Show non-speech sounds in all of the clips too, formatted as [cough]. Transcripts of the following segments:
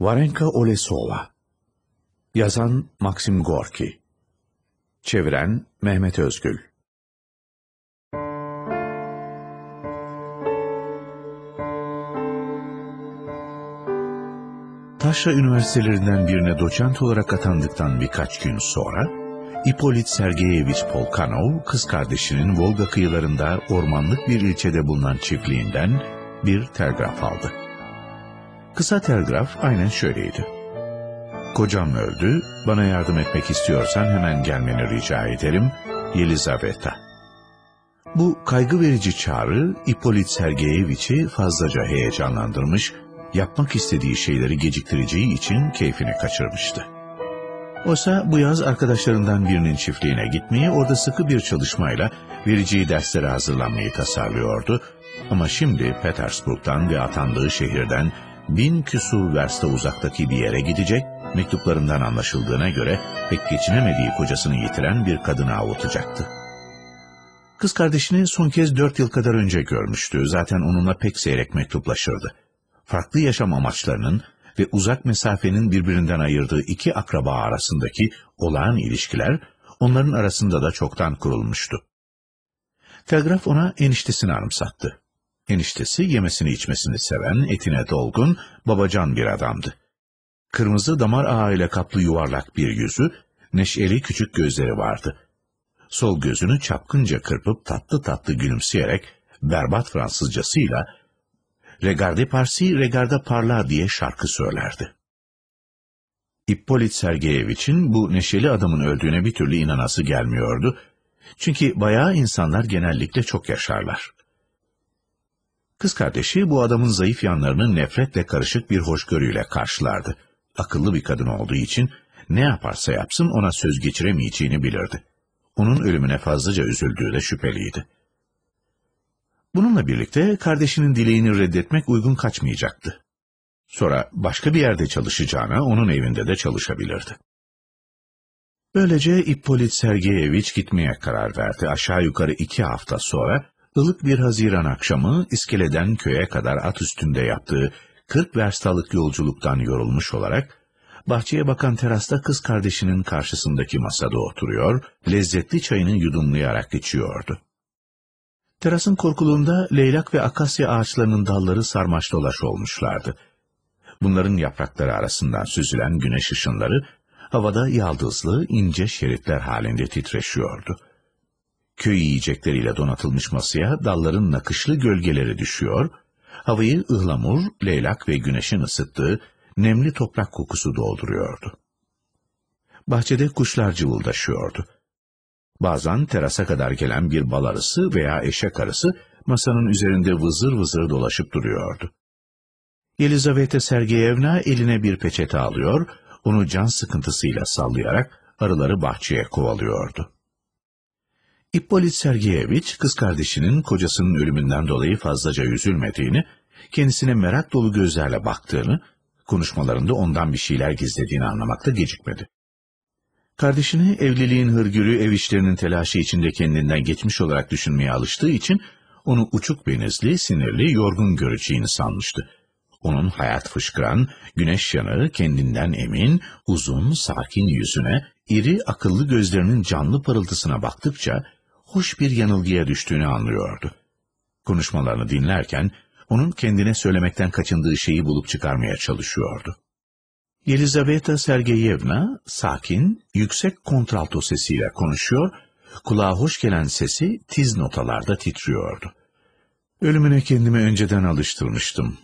Varenka Olesova. Yazan Maxim Gorki. Çeviren Mehmet Özgül. Taşra Üniversitelerinden birine doçent olarak atandıktan birkaç gün sonra, İpolit Sergeyevich Polkanov, kız kardeşinin Volga kıyılarında ormanlık bir ilçede bulunan çiftliğinden bir telgraf aldı. Kısa telgraf aynen şöyleydi. Kocam öldü, bana yardım etmek istiyorsan hemen gelmeni rica ederim, Yelizaveta. Bu kaygı verici çağrı İpolit Sergeyeviç'i fazlaca heyecanlandırmış, yapmak istediği şeyleri geciktireceği için keyfini kaçırmıştı. Oysa bu yaz arkadaşlarından birinin çiftliğine gitmeyi, orada sıkı bir çalışmayla vereceği derslere hazırlanmayı tasarlıyordu. Ama şimdi Petersburg'dan ve atandığı şehirden bin küsur verste uzaktaki bir yere gidecek, mektuplarından anlaşıldığına göre pek geçinemediği kocasını yitiren bir kadını avutacaktı. Kız kardeşini son kez dört yıl kadar önce görmüştü. Zaten onunla pek seyrek mektuplaşırdı. Farklı yaşam amaçlarının ve uzak mesafenin birbirinden ayırdığı iki akraba arasındaki olağan ilişkiler onların arasında da çoktan kurulmuştu. Telgraf ona eniştesini anımsattı. Eniştesi yemesini içmesini seven, etine dolgun, babacan bir adamdı. Kırmızı damar ağıyla kaplı yuvarlak bir yüzü, neşeli küçük gözleri vardı. Sol gözünü çapkınca kırpıp tatlı tatlı gülümseyerek berbat Fransızcasıyla Regarde Parsi, Regarde Parla diye şarkı söylerdi. İppolit Sergeyeviç'in bu neşeli adamın öldüğüne bir türlü inanası gelmiyordu. Çünkü bayağı insanlar genellikle çok yaşarlar. Kız kardeşi bu adamın zayıf yanlarını nefretle karışık bir hoşgörüyle karşılardı. Akıllı bir kadın olduğu için ne yaparsa yapsın ona söz geçiremeyeceğini bilirdi. Onun ölümüne fazlaca üzüldüğü de şüpheliydi. Bununla birlikte kardeşinin dileğini reddetmek uygun kaçmayacaktı. Sonra başka bir yerde çalışacağına onun evinde de çalışabilirdi. Böylece İppolit Sergeyeviç gitmeye karar verdi. Aşağı yukarı iki hafta sonra ılık bir Haziran akşamı iskeleden köye kadar at üstünde yaptığı 40 verstalık yolculuktan yorulmuş olarak bahçeye bakan terasta kız kardeşinin karşısındaki masada oturuyor, lezzetli çayını yudumlayarak içiyordu. Terasın korkuluğunda leylak ve akasya ağaçlarının dalları sarmaş dolaş olmuşlardı. Bunların yaprakları arasından süzülen güneş ışınları, havada yaldızlı, ince şeritler halinde titreşiyordu. Köy yiyecekleriyle donatılmış masaya dalların nakışlı gölgeleri düşüyor, havayı ıhlamur, leylak ve güneşin ısıttığı nemli toprak kokusu dolduruyordu. Bahçede kuşlar cıvıldaşıyordu. Bazen terasa kadar gelen bir bal arısı veya eşek arısı masanın üzerinde vızır vızır dolaşıp duruyordu. Yelizaveta Sergeyevna eline bir peçete alıyor, onu can sıkıntısıyla sallayarak arıları bahçeye kovalıyordu. İppolit Sergeyeviç, kız kardeşinin kocasının ölümünden dolayı fazlaca üzülmediğini, kendisine merak dolu gözlerle baktığını, konuşmalarında ondan bir şeyler gizlediğini anlamakta gecikmedi. Kardeşini evliliğin hırgürü ev işlerinin telaşı içinde kendinden geçmiş olarak düşünmeye alıştığı için onu uçuk benizli, sinirli, yorgun göreceğini sanmıştı. Onun hayat fışkıran, güneş yanığı kendinden emin, uzun, sakin yüzüne, iri, akıllı gözlerinin canlı parıltısına baktıkça hoş bir yanılgıya düştüğünü anlıyordu. Konuşmalarını dinlerken onun kendine söylemekten kaçındığı şeyi bulup çıkarmaya çalışıyordu. Yelizaveta Sergeyevna sakin, yüksek kontralto sesiyle konuşuyor, kulağa hoş gelen sesi tiz notalarda titriyordu. Ölümüne kendimi önceden alıştırmıştım.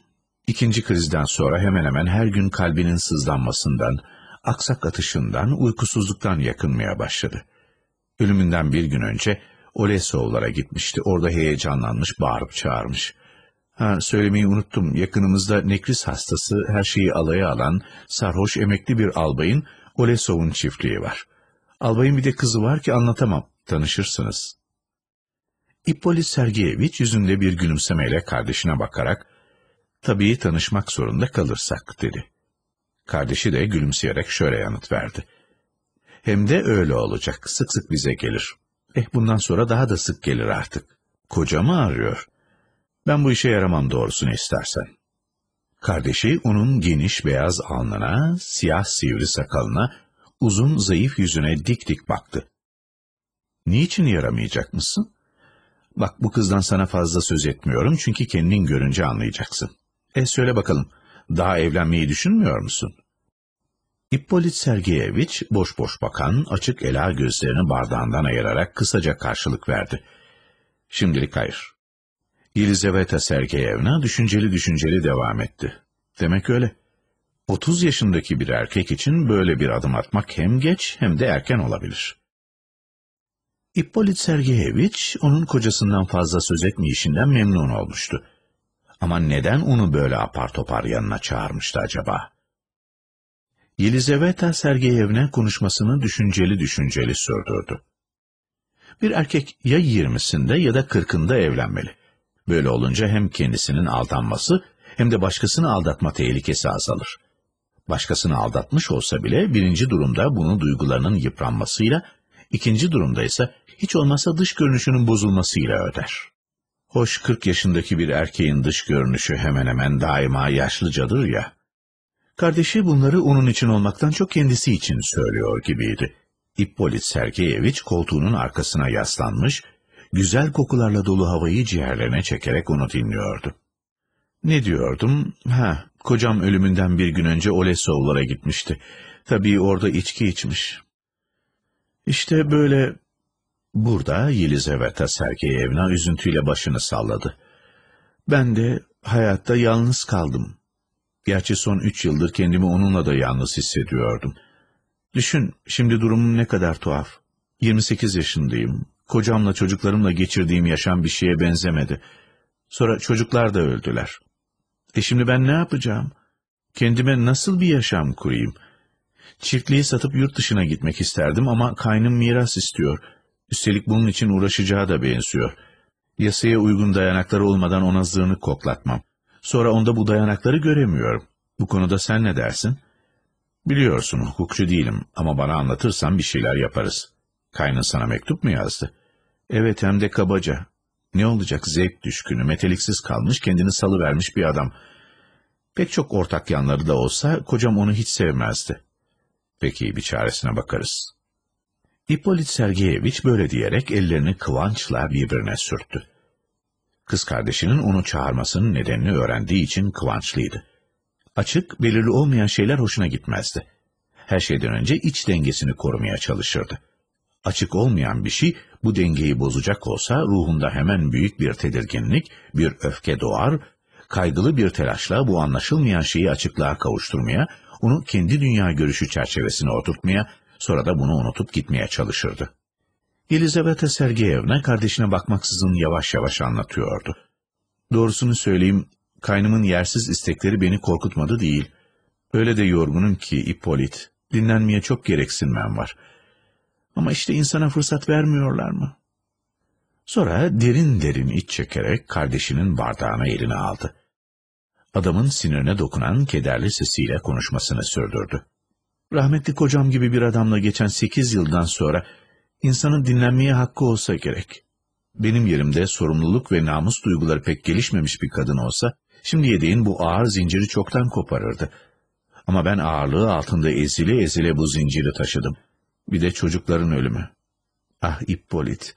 İkinci krizden sonra hemen hemen her gün kalbinin sızlanmasından, aksak atışından, uykusuzluktan yakınmaya başladı. Ölümünden bir gün önce Olesovlara gitmişti. Orada heyecanlanmış, bağırıp çağırmış. Ha, söylemeyi unuttum. Yakınımızda nekris hastası, her şeyi alaya alan, sarhoş emekli bir albayın Olesov'un çiftliği var. Albayın bir de kızı var ki anlatamam. Tanışırsınız. İppolit Sergeyeviç yüzünde bir gülümsemeyle kardeşine bakarak, tabii tanışmak zorunda kalırsak, dedi. Kardeşi de gülümseyerek şöyle yanıt verdi. Hem de öyle olacak, sık sık bize gelir. Eh bundan sonra daha da sık gelir artık. Kocamı arıyor. Ben bu işe yaramam doğrusunu istersen. Kardeşi onun geniş beyaz alnına, siyah sivri sakalına, uzun zayıf yüzüne dik dik baktı. Niçin yaramayacak mısın? Bak bu kızdan sana fazla söz etmiyorum çünkü kendin görünce anlayacaksın. E söyle bakalım, daha evlenmeyi düşünmüyor musun? İppolit Sergeyeviç boş boş bakan, açık ela gözlerini bardağından ayırarak kısaca karşılık verdi. Şimdilik hayır. Yelizaveta Sergeyevna düşünceli düşünceli devam etti. Demek öyle. 30 yaşındaki bir erkek için böyle bir adım atmak hem geç hem de erken olabilir. İppolit Sergeyeviç onun kocasından fazla söz etmeyişinden memnun olmuştu. Ama neden onu böyle apar topar yanına çağırmıştı acaba? Yelizaveta Sergeyevna konuşmasını düşünceli düşünceli sürdürdü. Bir erkek ya yirmisinde ya da kırkında evlenmeli. Böyle olunca hem kendisinin aldanması hem de başkasını aldatma tehlikesi azalır. Başkasını aldatmış olsa bile birinci durumda bunu duygularının yıpranmasıyla, ikinci durumda ise hiç olmazsa dış görünüşünün bozulmasıyla öder. Hoş 40 yaşındaki bir erkeğin dış görünüşü hemen hemen daima yaşlıcadır ya. Kardeşi bunları onun için olmaktan çok kendisi için söylüyor gibiydi. İppolit Sergeyeviç koltuğunun arkasına yaslanmış, güzel kokularla dolu havayı ciğerlerine çekerek onu dinliyordu. Ne diyordum? Ha, kocam ölümünden bir gün önce Olesovlara gitmişti. Tabii orada içki içmiş. İşte böyle... Burada Yelizaveta Sergeyevna üzüntüyle başını salladı. Ben de hayatta yalnız kaldım. Gerçi son üç yıldır kendimi onunla da yalnız hissediyordum. Düşün, şimdi durumum ne kadar tuhaf. 28 yaşındayım. Kocamla çocuklarımla geçirdiğim yaşam bir şeye benzemedi. Sonra çocuklar da öldüler. E şimdi ben ne yapacağım? Kendime nasıl bir yaşam kurayım? Çiftliği satıp yurt dışına gitmek isterdim ama kaynım miras istiyor. Üstelik bunun için uğraşacağı da benziyor. Yasaya uygun dayanakları olmadan ona zırnık koklatmam. Sonra onda bu dayanakları göremiyorum. Bu konuda sen ne dersin? Biliyorsun hukukçu değilim ama bana anlatırsan bir şeyler yaparız. Kaynın sana mektup mu yazdı? Evet hem de kabaca. Ne olacak zevk düşkünü, meteliksiz kalmış, kendini salıvermiş bir adam. Pek çok ortak yanları da olsa kocam onu hiç sevmezdi. Peki bir çaresine bakarız. İppolit Sergeyeviç böyle diyerek ellerini kıvançla birbirine sürttü. Kız kardeşinin onu çağırmasının nedenini öğrendiği için kıvançlıydı. Açık, belirli olmayan şeyler hoşuna gitmezdi. Her şeyden önce iç dengesini korumaya çalışırdı. Açık olmayan bir şey bu dengeyi bozacak olsa ruhunda hemen büyük bir tedirginlik, bir öfke doğar, kaygılı bir telaşla bu anlaşılmayan şeyi açıklığa kavuşturmaya, onu kendi dünya görüşü çerçevesine oturtmaya, sonra da bunu unutup gitmeye çalışırdı. Elizaveta Sergeyevna kardeşine bakmaksızın yavaş yavaş anlatıyordu. Doğrusunu söyleyeyim, kaynımın yersiz istekleri beni korkutmadı değil. Öyle de yorgunum ki Ippolit, dinlenmeye çok gereksinmem var. Ama işte insana fırsat vermiyorlar mı? Sonra derin derin iç çekerek kardeşinin bardağına elini aldı. Adamın sinirine dokunan kederli sesiyle konuşmasını sürdürdü. Rahmetli kocam gibi bir adamla geçen sekiz yıldan sonra insanın dinlenmeye hakkı olsa gerek. Benim yerimde sorumluluk ve namus duyguları pek gelişmemiş bir kadın olsa, şimdi yediğin bu ağır zinciri çoktan koparırdı. Ama ben ağırlığı altında ezile ezile bu zinciri taşıdım. Bir de çocukların ölümü. Ah Ippolit,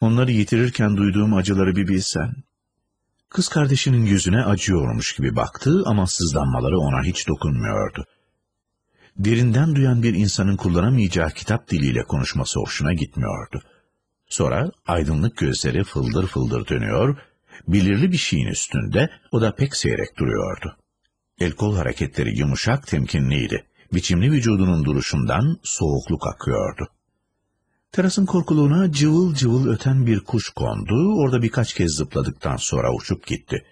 onları yitirirken duyduğum acıları bir bilsen. Kız kardeşinin yüzüne acıyormuş gibi baktı ama sızlanmaları ona hiç dokunmuyordu. Derinden duyan bir insanın kullanamayacağı kitap diliyle konuşması hoşuna gitmiyordu. Sonra aydınlık gözleri fıldır fıldır dönüyor, belirli bir şeyin üstünde o da pek seyrek duruyordu. El kol hareketleri yumuşak temkinliydi. Biçimli vücudunun duruşundan soğukluk akıyordu. Terasın korkuluğuna cıvıl cıvıl öten bir kuş kondu, orada birkaç kez zıpladıktan sonra uçup gitti.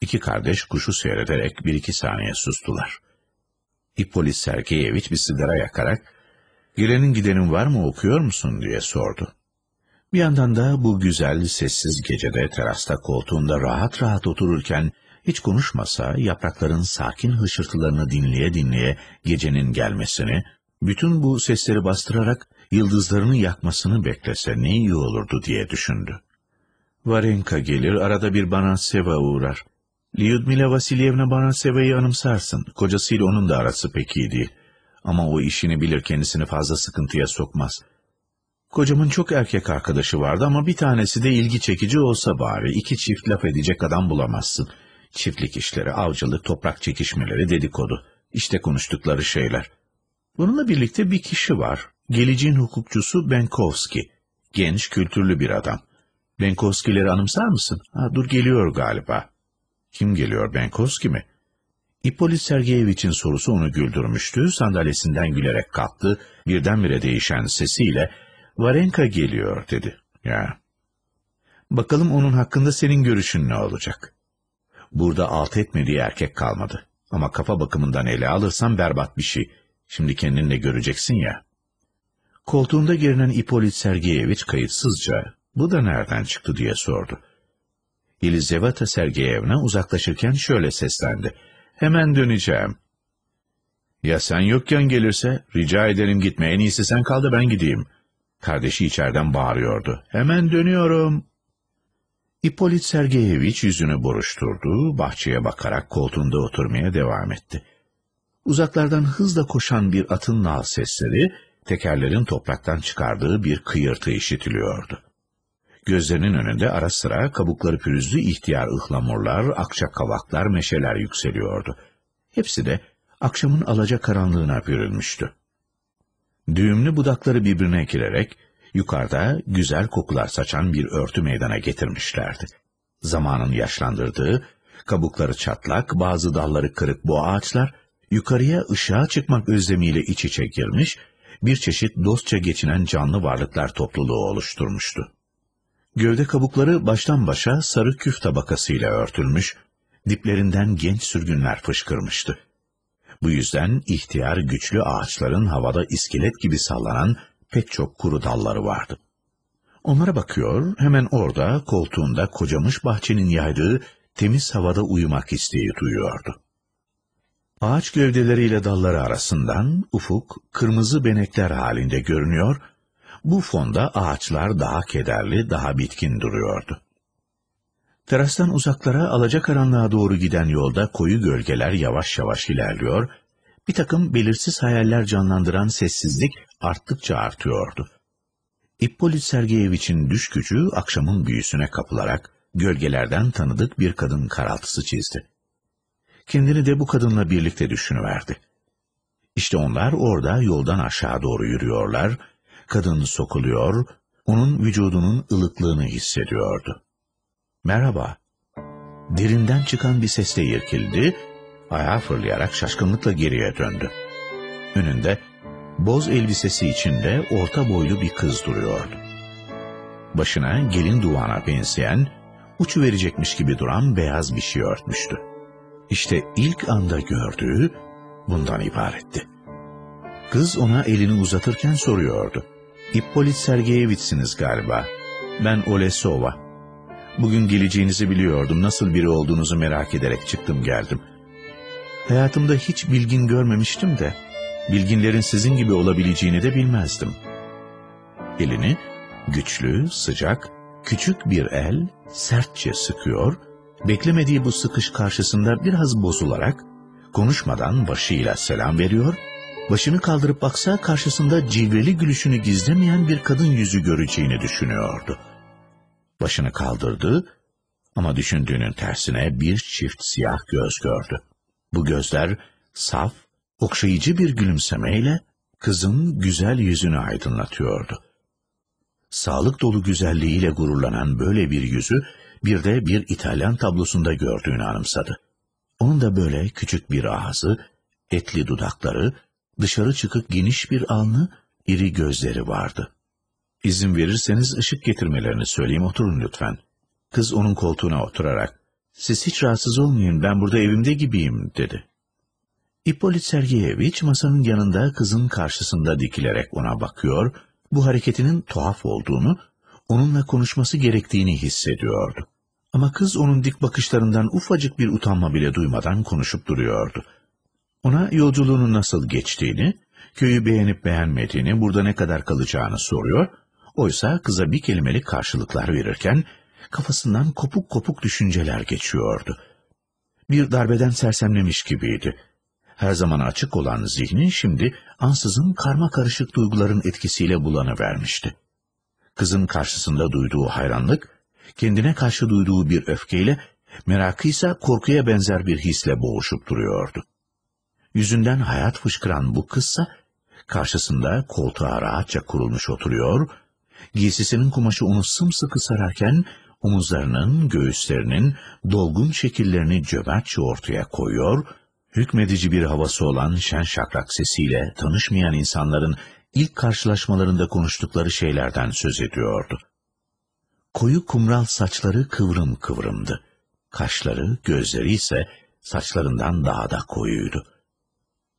İki kardeş kuşu seyrederek bir iki saniye sustular. İppolit Sergeyeviç bir sigara yakarak, ''Gelenin gidenin var mı okuyor musun?'' diye sordu. Bir yandan da bu güzel, sessiz gecede terasta koltuğunda rahat rahat otururken, hiç konuşmasa yaprakların sakin hışırtılarını dinleye dinleye gecenin gelmesini, bütün bu sesleri bastırarak yıldızlarını yakmasını beklese ne iyi olurdu diye düşündü. Varenka gelir, arada bir bana Seva uğrar. Lyudmila Vasilyevna Banatseva'yı anımsarsın. Kocasıyla onun da arası pek iyi değil. Ama o işini bilir kendisini fazla sıkıntıya sokmaz. Kocamın çok erkek arkadaşı vardı ama bir tanesi de ilgi çekici olsa bari iki çift laf edecek adam bulamazsın. Çiftlik işleri, avcılık, toprak çekişmeleri, dedikodu. İşte konuştukları şeyler. Bununla birlikte bir kişi var. Geleceğin hukukçusu Benkovski. Genç, kültürlü bir adam. Benkovskileri anımsar mısın? Ha, dur geliyor galiba. Kim geliyor, Benkovski mi? İppolit Sergeyevich'in sorusu onu güldürmüştü. Sandalyesinden gülerek kalktı. Birdenbire değişen sesiyle Varenka geliyor dedi. Ya. Bakalım onun hakkında senin görüşün ne olacak? Burada alt etmediği erkek kalmadı. Ama kafa bakımından ele alırsam berbat bir şey. Şimdi kendin de göreceksin ya. Koltuğunda gerinen İpolit Sergeyevich kayıtsızca, bu da nereden çıktı diye sordu. Elizaveta Sergeyevna uzaklaşırken şöyle seslendi. Hemen döneceğim. Ya sen yokken gelirse, rica ederim gitme, en iyisi sen kal da ben gideyim. Kardeşi içeriden bağırıyordu. Hemen dönüyorum. İpolit Sergeyevich yüzünü buruşturdu, bahçeye bakarak koltuğunda oturmaya devam etti. Uzaklardan hızla koşan bir atın nal sesleri, tekerlerin topraktan çıkardığı bir kıyırtı işitiliyordu. Gözlerinin önünde ara sıra kabukları pürüzlü ihtiyar ıhlamurlar, akça kavaklar, meşeler yükseliyordu. Hepsi de akşamın alaca karanlığına bürünmüştü. Düğümlü budakları birbirine girerek, yukarıda güzel kokular saçan bir örtü meydana getirmişlerdi. Zamanın yaşlandırdığı, kabukları çatlak, bazı dalları kırık bu ağaçlar, yukarıya ışığa çıkmak özlemiyle iç içe girmiş, bir çeşit dostça geçinen canlı varlıklar topluluğu oluşturmuştu. Gövde kabukları baştan başa sarı küf tabakasıyla örtülmüş, diplerinden genç sürgünler fışkırmıştı. Bu yüzden ihtiyar güçlü ağaçların havada iskelet gibi sallanan pek çok kuru dalları vardı. Onlara bakıyor, hemen orada koltuğunda kocamış bahçenin yaydığı temiz havada uyumak isteği duyuyordu. Ağaç gövdeleriyle dalları arasından ufuk kırmızı benekler halinde görünüyor, bu fonda ağaçlar daha kederli, daha bitkin duruyordu. Terastan uzaklara alacakaranlığa doğru giden yolda koyu gölgeler yavaş yavaş ilerliyor, bir takım belirsiz hayaller canlandıran sessizlik arttıkça artıyordu. İppolit Sergeyevich'in düş gücü akşamın büyüsüne kapılarak gölgelerden tanıdık bir kadın karaltısı çizdi. Kendini de bu kadınla birlikte düşünüverdi. İşte onlar orada yoldan aşağı doğru yürüyorlar, kadın sokuluyor, onun vücudunun ılıklığını hissediyordu. Merhaba. Derinden çıkan bir sesle irkildi, ayağa fırlayarak şaşkınlıkla geriye döndü. Önünde boz elbisesi içinde orta boylu bir kız duruyordu. Başına gelin duvağına benzeyen, uçu verecekmiş gibi duran beyaz bir şey örtmüştü. İşte ilk anda gördüğü bundan ibaretti. Kız ona elini uzatırken soruyordu. İppolit Sergeyeviç'siniz galiba. Ben Olesova. Bugün geleceğinizi biliyordum. Nasıl biri olduğunuzu merak ederek çıktım geldim. Hayatımda hiç bilgin görmemiştim de, bilginlerin sizin gibi olabileceğini de bilmezdim. Elini güçlü, sıcak, küçük bir el sertçe sıkıyor, beklemediği bu sıkış karşısında biraz bozularak, konuşmadan başıyla selam veriyor başını kaldırıp baksa karşısında cilveli gülüşünü gizlemeyen bir kadın yüzü göreceğini düşünüyordu. Başını kaldırdı ama düşündüğünün tersine bir çift siyah göz gördü. Bu gözler saf, okşayıcı bir gülümsemeyle kızın güzel yüzünü aydınlatıyordu. Sağlık dolu güzelliğiyle gururlanan böyle bir yüzü bir de bir İtalyan tablosunda gördüğünü anımsadı. Onun da böyle küçük bir ağzı, etli dudakları, dışarı çıkık geniş bir alnı, iri gözleri vardı. İzin verirseniz ışık getirmelerini söyleyeyim oturun lütfen. Kız onun koltuğuna oturarak, siz hiç rahatsız olmayın ben burada evimde gibiyim dedi. İppolit Sergeyevich masanın yanında kızın karşısında dikilerek ona bakıyor, bu hareketinin tuhaf olduğunu, onunla konuşması gerektiğini hissediyordu. Ama kız onun dik bakışlarından ufacık bir utanma bile duymadan konuşup duruyordu. Ona yolculuğunun nasıl geçtiğini, köyü beğenip beğenmediğini, burada ne kadar kalacağını soruyor. Oysa kıza bir kelimelik karşılıklar verirken kafasından kopuk kopuk düşünceler geçiyordu. bir darbeden sersemlemiş gibiydi. Her zaman açık olan zihni şimdi ansızın karma karışık duyguların etkisiyle bulanıvermişti. Kızın karşısında duyduğu hayranlık, kendine karşı duyduğu bir öfkeyle, merakıysa korkuya benzer bir hisle boğuşup duruyordu. Yüzünden hayat fışkıran bu kızsa, karşısında koltuğa rahatça kurulmuş oturuyor, giysisinin kumaşı onu sımsıkı sararken, omuzlarının, göğüslerinin dolgun şekillerini cömertçe ortaya koyuyor, hükmedici bir havası olan şen şakrak sesiyle tanışmayan insanların ilk karşılaşmalarında konuştukları şeylerden söz ediyordu. Koyu kumral saçları kıvrım kıvrımdı. Kaşları, gözleri ise saçlarından daha da koyuydu.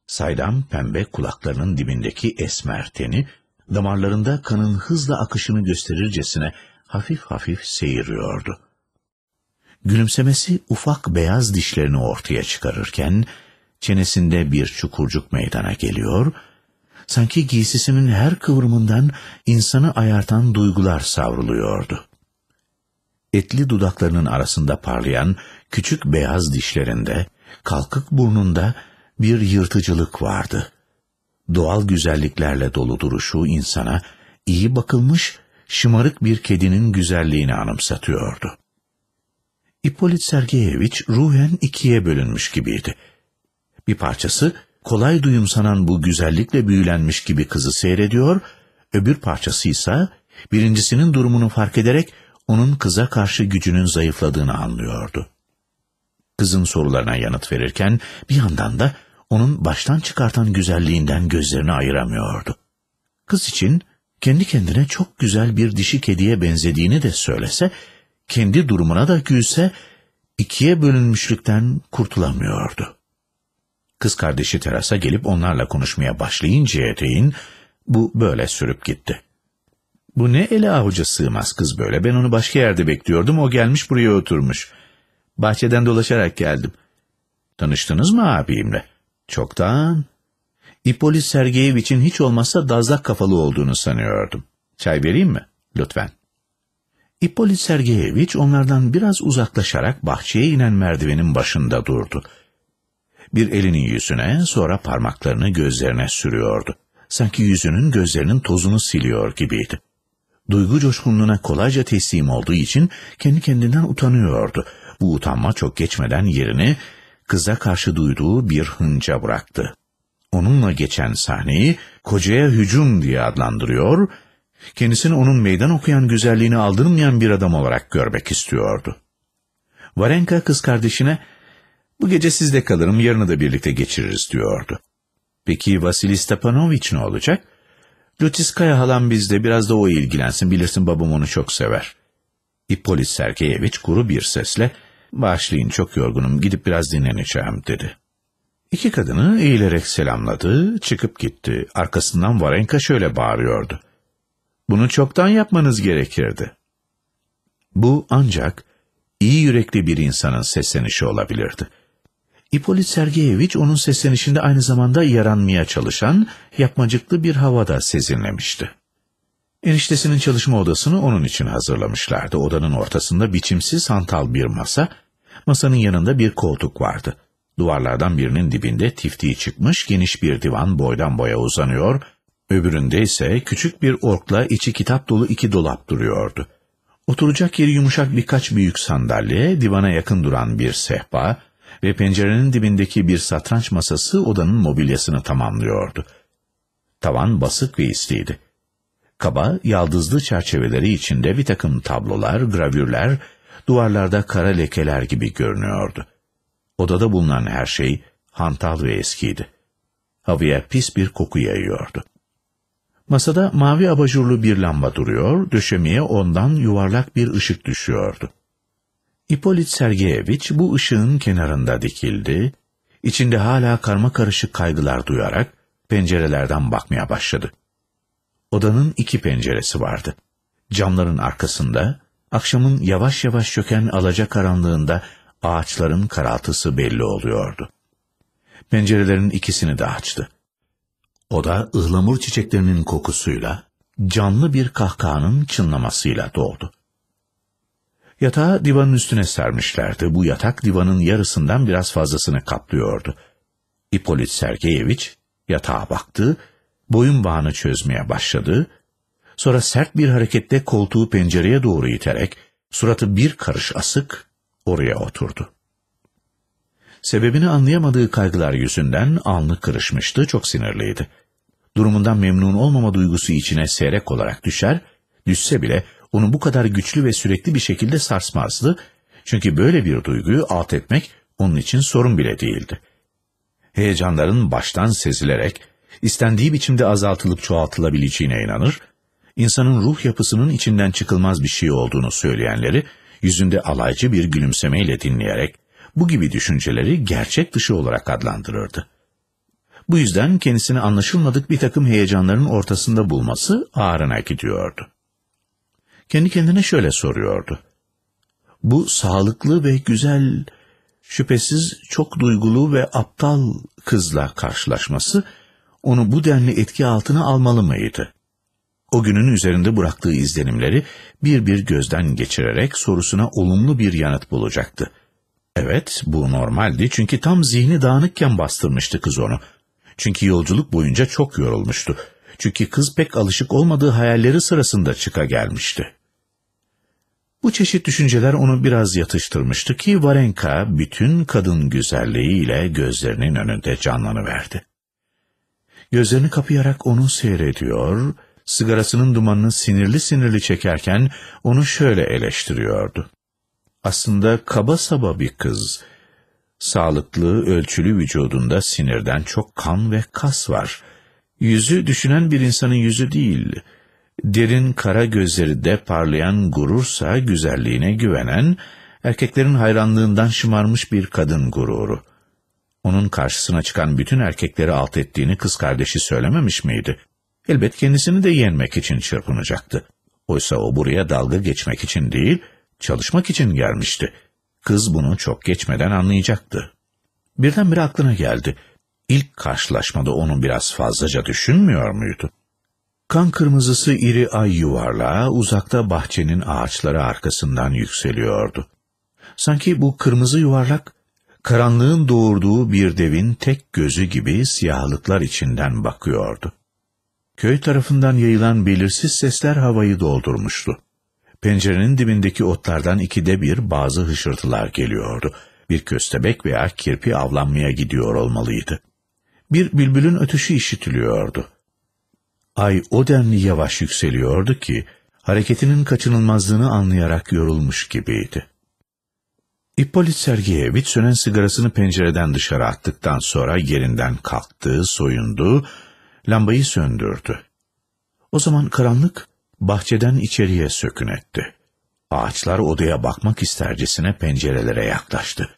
Saydam pembe kulaklarının dibindeki esmer teni, damarlarında kanın hızla akışını gösterircesine hafif hafif seyiriyordu. Gülümsemesi ufak beyaz dişlerini ortaya çıkarırken, çenesinde bir çukurcuk meydana geliyor, sanki giysisinin her kıvrımından insanı ayartan duygular savruluyordu. Etli dudaklarının arasında parlayan küçük beyaz dişlerinde, kalkık burnunda bir yırtıcılık vardı. Doğal güzelliklerle dolu duruşu insana iyi bakılmış, şımarık bir kedinin güzelliğini anımsatıyordu. İpolit Sergeyeviç ruhen ikiye bölünmüş gibiydi. Bir parçası kolay duyumsanan bu güzellikle büyülenmiş gibi kızı seyrediyor, öbür parçası ise birincisinin durumunu fark ederek onun kıza karşı gücünün zayıfladığını anlıyordu. Kızın sorularına yanıt verirken bir yandan da onun baştan çıkartan güzelliğinden gözlerini ayıramıyordu. Kız için kendi kendine çok güzel bir dişi kediye benzediğini de söylese, kendi durumuna da gülse, ikiye bölünmüşlükten kurtulamıyordu. Kız kardeşi terasa gelip onlarla konuşmaya başlayıncaya değin, bu böyle sürüp gitti. Bu ne ele avuca sığmaz kız böyle, ben onu başka yerde bekliyordum, o gelmiş buraya oturmuş. Bahçeden dolaşarak geldim. Tanıştınız mı abimle? Çoktan. İpolis Sergeyeviç'in hiç olmazsa dazlak kafalı olduğunu sanıyordum. Çay vereyim mi? Lütfen. İpolit Sergeyeviç onlardan biraz uzaklaşarak bahçeye inen merdivenin başında durdu. Bir elinin yüzüne sonra parmaklarını gözlerine sürüyordu. Sanki yüzünün gözlerinin tozunu siliyor gibiydi. Duygu coşkunluğuna kolayca teslim olduğu için kendi kendinden utanıyordu. Bu utanma çok geçmeden yerini kıza karşı duyduğu bir hınca bıraktı. Onunla geçen sahneyi kocaya hücum diye adlandırıyor, kendisini onun meydan okuyan güzelliğini aldırmayan bir adam olarak görmek istiyordu. Varenka kız kardeşine, bu gece sizde kalırım, yarını da birlikte geçiririz diyordu. Peki Vasili Stepanoviç ne olacak? Lutiskaya halam bizde, biraz da o ilgilensin, bilirsin babam onu çok sever. İppolit Sergeyeviç kuru bir sesle, Bağışlayın çok yorgunum gidip biraz dinleneceğim dedi. İki kadını eğilerek selamladı, çıkıp gitti. Arkasından Varenka şöyle bağırıyordu. Bunu çoktan yapmanız gerekirdi. Bu ancak iyi yürekli bir insanın seslenişi olabilirdi. İpolit Sergeyeviç onun seslenişinde aynı zamanda yaranmaya çalışan, yapmacıklı bir havada sezinlemişti. Eniştesinin çalışma odasını onun için hazırlamışlardı. Odanın ortasında biçimsiz hantal bir masa, masanın yanında bir koltuk vardı. Duvarlardan birinin dibinde tiftiği çıkmış geniş bir divan boydan boya uzanıyor, öbüründe ise küçük bir orkla içi kitap dolu iki dolap duruyordu. Oturacak yeri yumuşak birkaç büyük sandalye, divana yakın duran bir sehpa ve pencerenin dibindeki bir satranç masası odanın mobilyasını tamamlıyordu. Tavan basık ve isliydi. Kaba, yaldızlı çerçeveleri içinde bir takım tablolar, gravürler, duvarlarda kara lekeler gibi görünüyordu. Odada bulunan her şey hantal ve eskiydi. Havaya pis bir koku yayıyordu. Masada mavi abajurlu bir lamba duruyor, döşemeye ondan yuvarlak bir ışık düşüyordu. İpolit Sergeyeviç bu ışığın kenarında dikildi, içinde hala karma karışık kaygılar duyarak pencerelerden bakmaya başladı. Odanın iki penceresi vardı. Camların arkasında, akşamın yavaş yavaş çöken alaca karanlığında ağaçların karaltısı belli oluyordu. Pencerelerin ikisini de açtı. Oda ıhlamur çiçeklerinin kokusuyla, canlı bir kahkahanın çınlamasıyla doldu. Yatağı divanın üstüne sermişlerdi. Bu yatak divanın yarısından biraz fazlasını kaplıyordu. İpolit Sergeyeviç yatağa baktı, boyun bağını çözmeye başladı. Sonra sert bir hareketle koltuğu pencereye doğru iterek, suratı bir karış asık, oraya oturdu. Sebebini anlayamadığı kaygılar yüzünden alnı kırışmıştı, çok sinirliydi. Durumundan memnun olmama duygusu içine seyrek olarak düşer, düşse bile onu bu kadar güçlü ve sürekli bir şekilde sarsmazdı, çünkü böyle bir duyguyu alt etmek onun için sorun bile değildi. Heyecanların baştan sezilerek, istendiği biçimde azaltılıp çoğaltılabileceğine inanır, insanın ruh yapısının içinden çıkılmaz bir şey olduğunu söyleyenleri, yüzünde alaycı bir gülümsemeyle dinleyerek, bu gibi düşünceleri gerçek dışı olarak adlandırırdı. Bu yüzden kendisini anlaşılmadık bir takım heyecanların ortasında bulması ağrına gidiyordu. Kendi kendine şöyle soruyordu. Bu sağlıklı ve güzel, şüphesiz çok duygulu ve aptal kızla karşılaşması, onu bu denli etki altına almalı mıydı? O günün üzerinde bıraktığı izlenimleri bir bir gözden geçirerek sorusuna olumlu bir yanıt bulacaktı. Evet, bu normaldi çünkü tam zihni dağınıkken bastırmıştı kız onu. Çünkü yolculuk boyunca çok yorulmuştu. Çünkü kız pek alışık olmadığı hayalleri sırasında çıka gelmişti. Bu çeşit düşünceler onu biraz yatıştırmıştı ki Varenka bütün kadın güzelliğiyle gözlerinin önünde canlanıverdi. Gözlerini kapayarak onu seyrediyor, sigarasının dumanını sinirli sinirli çekerken onu şöyle eleştiriyordu. Aslında kaba saba bir kız. Sağlıklı, ölçülü vücudunda sinirden çok kan ve kas var. Yüzü düşünen bir insanın yüzü değil. Derin kara gözleri de parlayan gurursa güzelliğine güvenen, erkeklerin hayranlığından şımarmış bir kadın gururu. Onun karşısına çıkan bütün erkekleri alt ettiğini kız kardeşi söylememiş miydi? Elbet kendisini de yenmek için çırpınacaktı. Oysa o buraya dalga geçmek için değil, çalışmak için gelmişti. Kız bunu çok geçmeden anlayacaktı. Birdenbire aklına geldi. İlk karşılaşmada onu biraz fazlaca düşünmüyor muydu? Kan kırmızısı iri ay yuvarlağı uzakta bahçenin ağaçları arkasından yükseliyordu. Sanki bu kırmızı yuvarlak, karanlığın doğurduğu bir devin tek gözü gibi siyahlıklar içinden bakıyordu. Köy tarafından yayılan belirsiz sesler havayı doldurmuştu. Pencerenin dibindeki otlardan ikide bir bazı hışırtılar geliyordu. Bir köstebek veya kirpi avlanmaya gidiyor olmalıydı. Bir bülbülün ötüşü işitiliyordu. Ay o denli yavaş yükseliyordu ki, hareketinin kaçınılmazlığını anlayarak yorulmuş gibiydi. İppolit Sergeyevich sönen sigarasını pencereden dışarı attıktan sonra yerinden kalktı, soyundu, lambayı söndürdü. O zaman karanlık bahçeden içeriye sökün etti. Ağaçlar odaya bakmak istercesine pencerelere yaklaştı.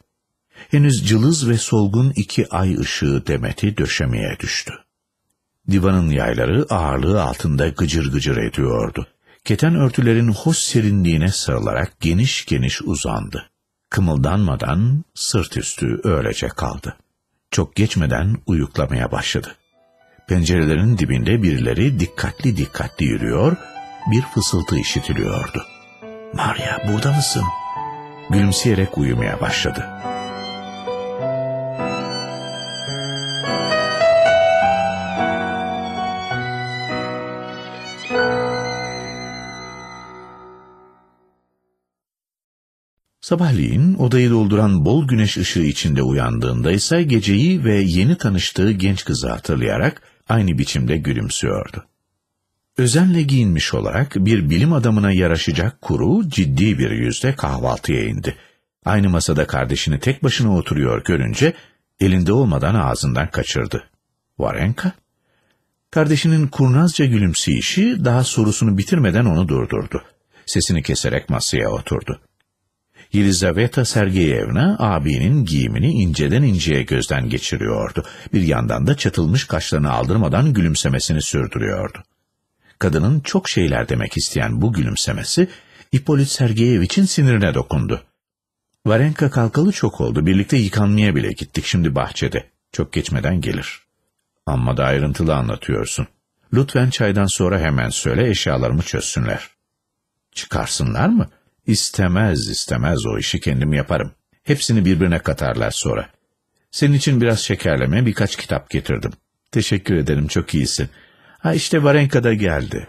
Henüz cılız ve solgun iki ay ışığı demeti döşemeye düştü. Divanın yayları ağırlığı altında gıcır gıcır ediyordu. Keten örtülerin hoş serinliğine sarılarak geniş geniş uzandı. Kımıldanmadan sırt üstü öylece kaldı. Çok geçmeden uyuklamaya başladı. Pencerelerin dibinde birileri dikkatli dikkatli yürüyor, bir fısıltı işitiliyordu. Maria burada mısın? Gülümseyerek uyumaya başladı. Sabahleyin odayı dolduran bol güneş ışığı içinde uyandığında ise geceyi ve yeni tanıştığı genç kızı hatırlayarak aynı biçimde gülümsüyordu. Özenle giyinmiş olarak bir bilim adamına yaraşacak kuru, ciddi bir yüzde kahvaltıya indi. Aynı masada kardeşini tek başına oturuyor görünce, elinde olmadan ağzından kaçırdı. Varenka? Kardeşinin kurnazca gülümseyişi daha sorusunu bitirmeden onu durdurdu. Sesini keserek masaya oturdu. Yelizaveta Sergeyevna abinin giyimini inceden inceye gözden geçiriyordu. Bir yandan da çatılmış kaşlarını aldırmadan gülümsemesini sürdürüyordu. Kadının çok şeyler demek isteyen bu gülümsemesi İpolit Sergeyeviç'in sinirine dokundu. Varenka kalkalı çok oldu. Birlikte yıkanmaya bile gittik şimdi bahçede. Çok geçmeden gelir. Amma da ayrıntılı anlatıyorsun. Lütfen çaydan sonra hemen söyle eşyalarımı çözsünler. Çıkarsınlar mı? İstemez istemez o işi kendim yaparım. Hepsini birbirine katarlar sonra. Senin için biraz şekerleme birkaç kitap getirdim. Teşekkür ederim çok iyisin. Ha işte Varenka da geldi.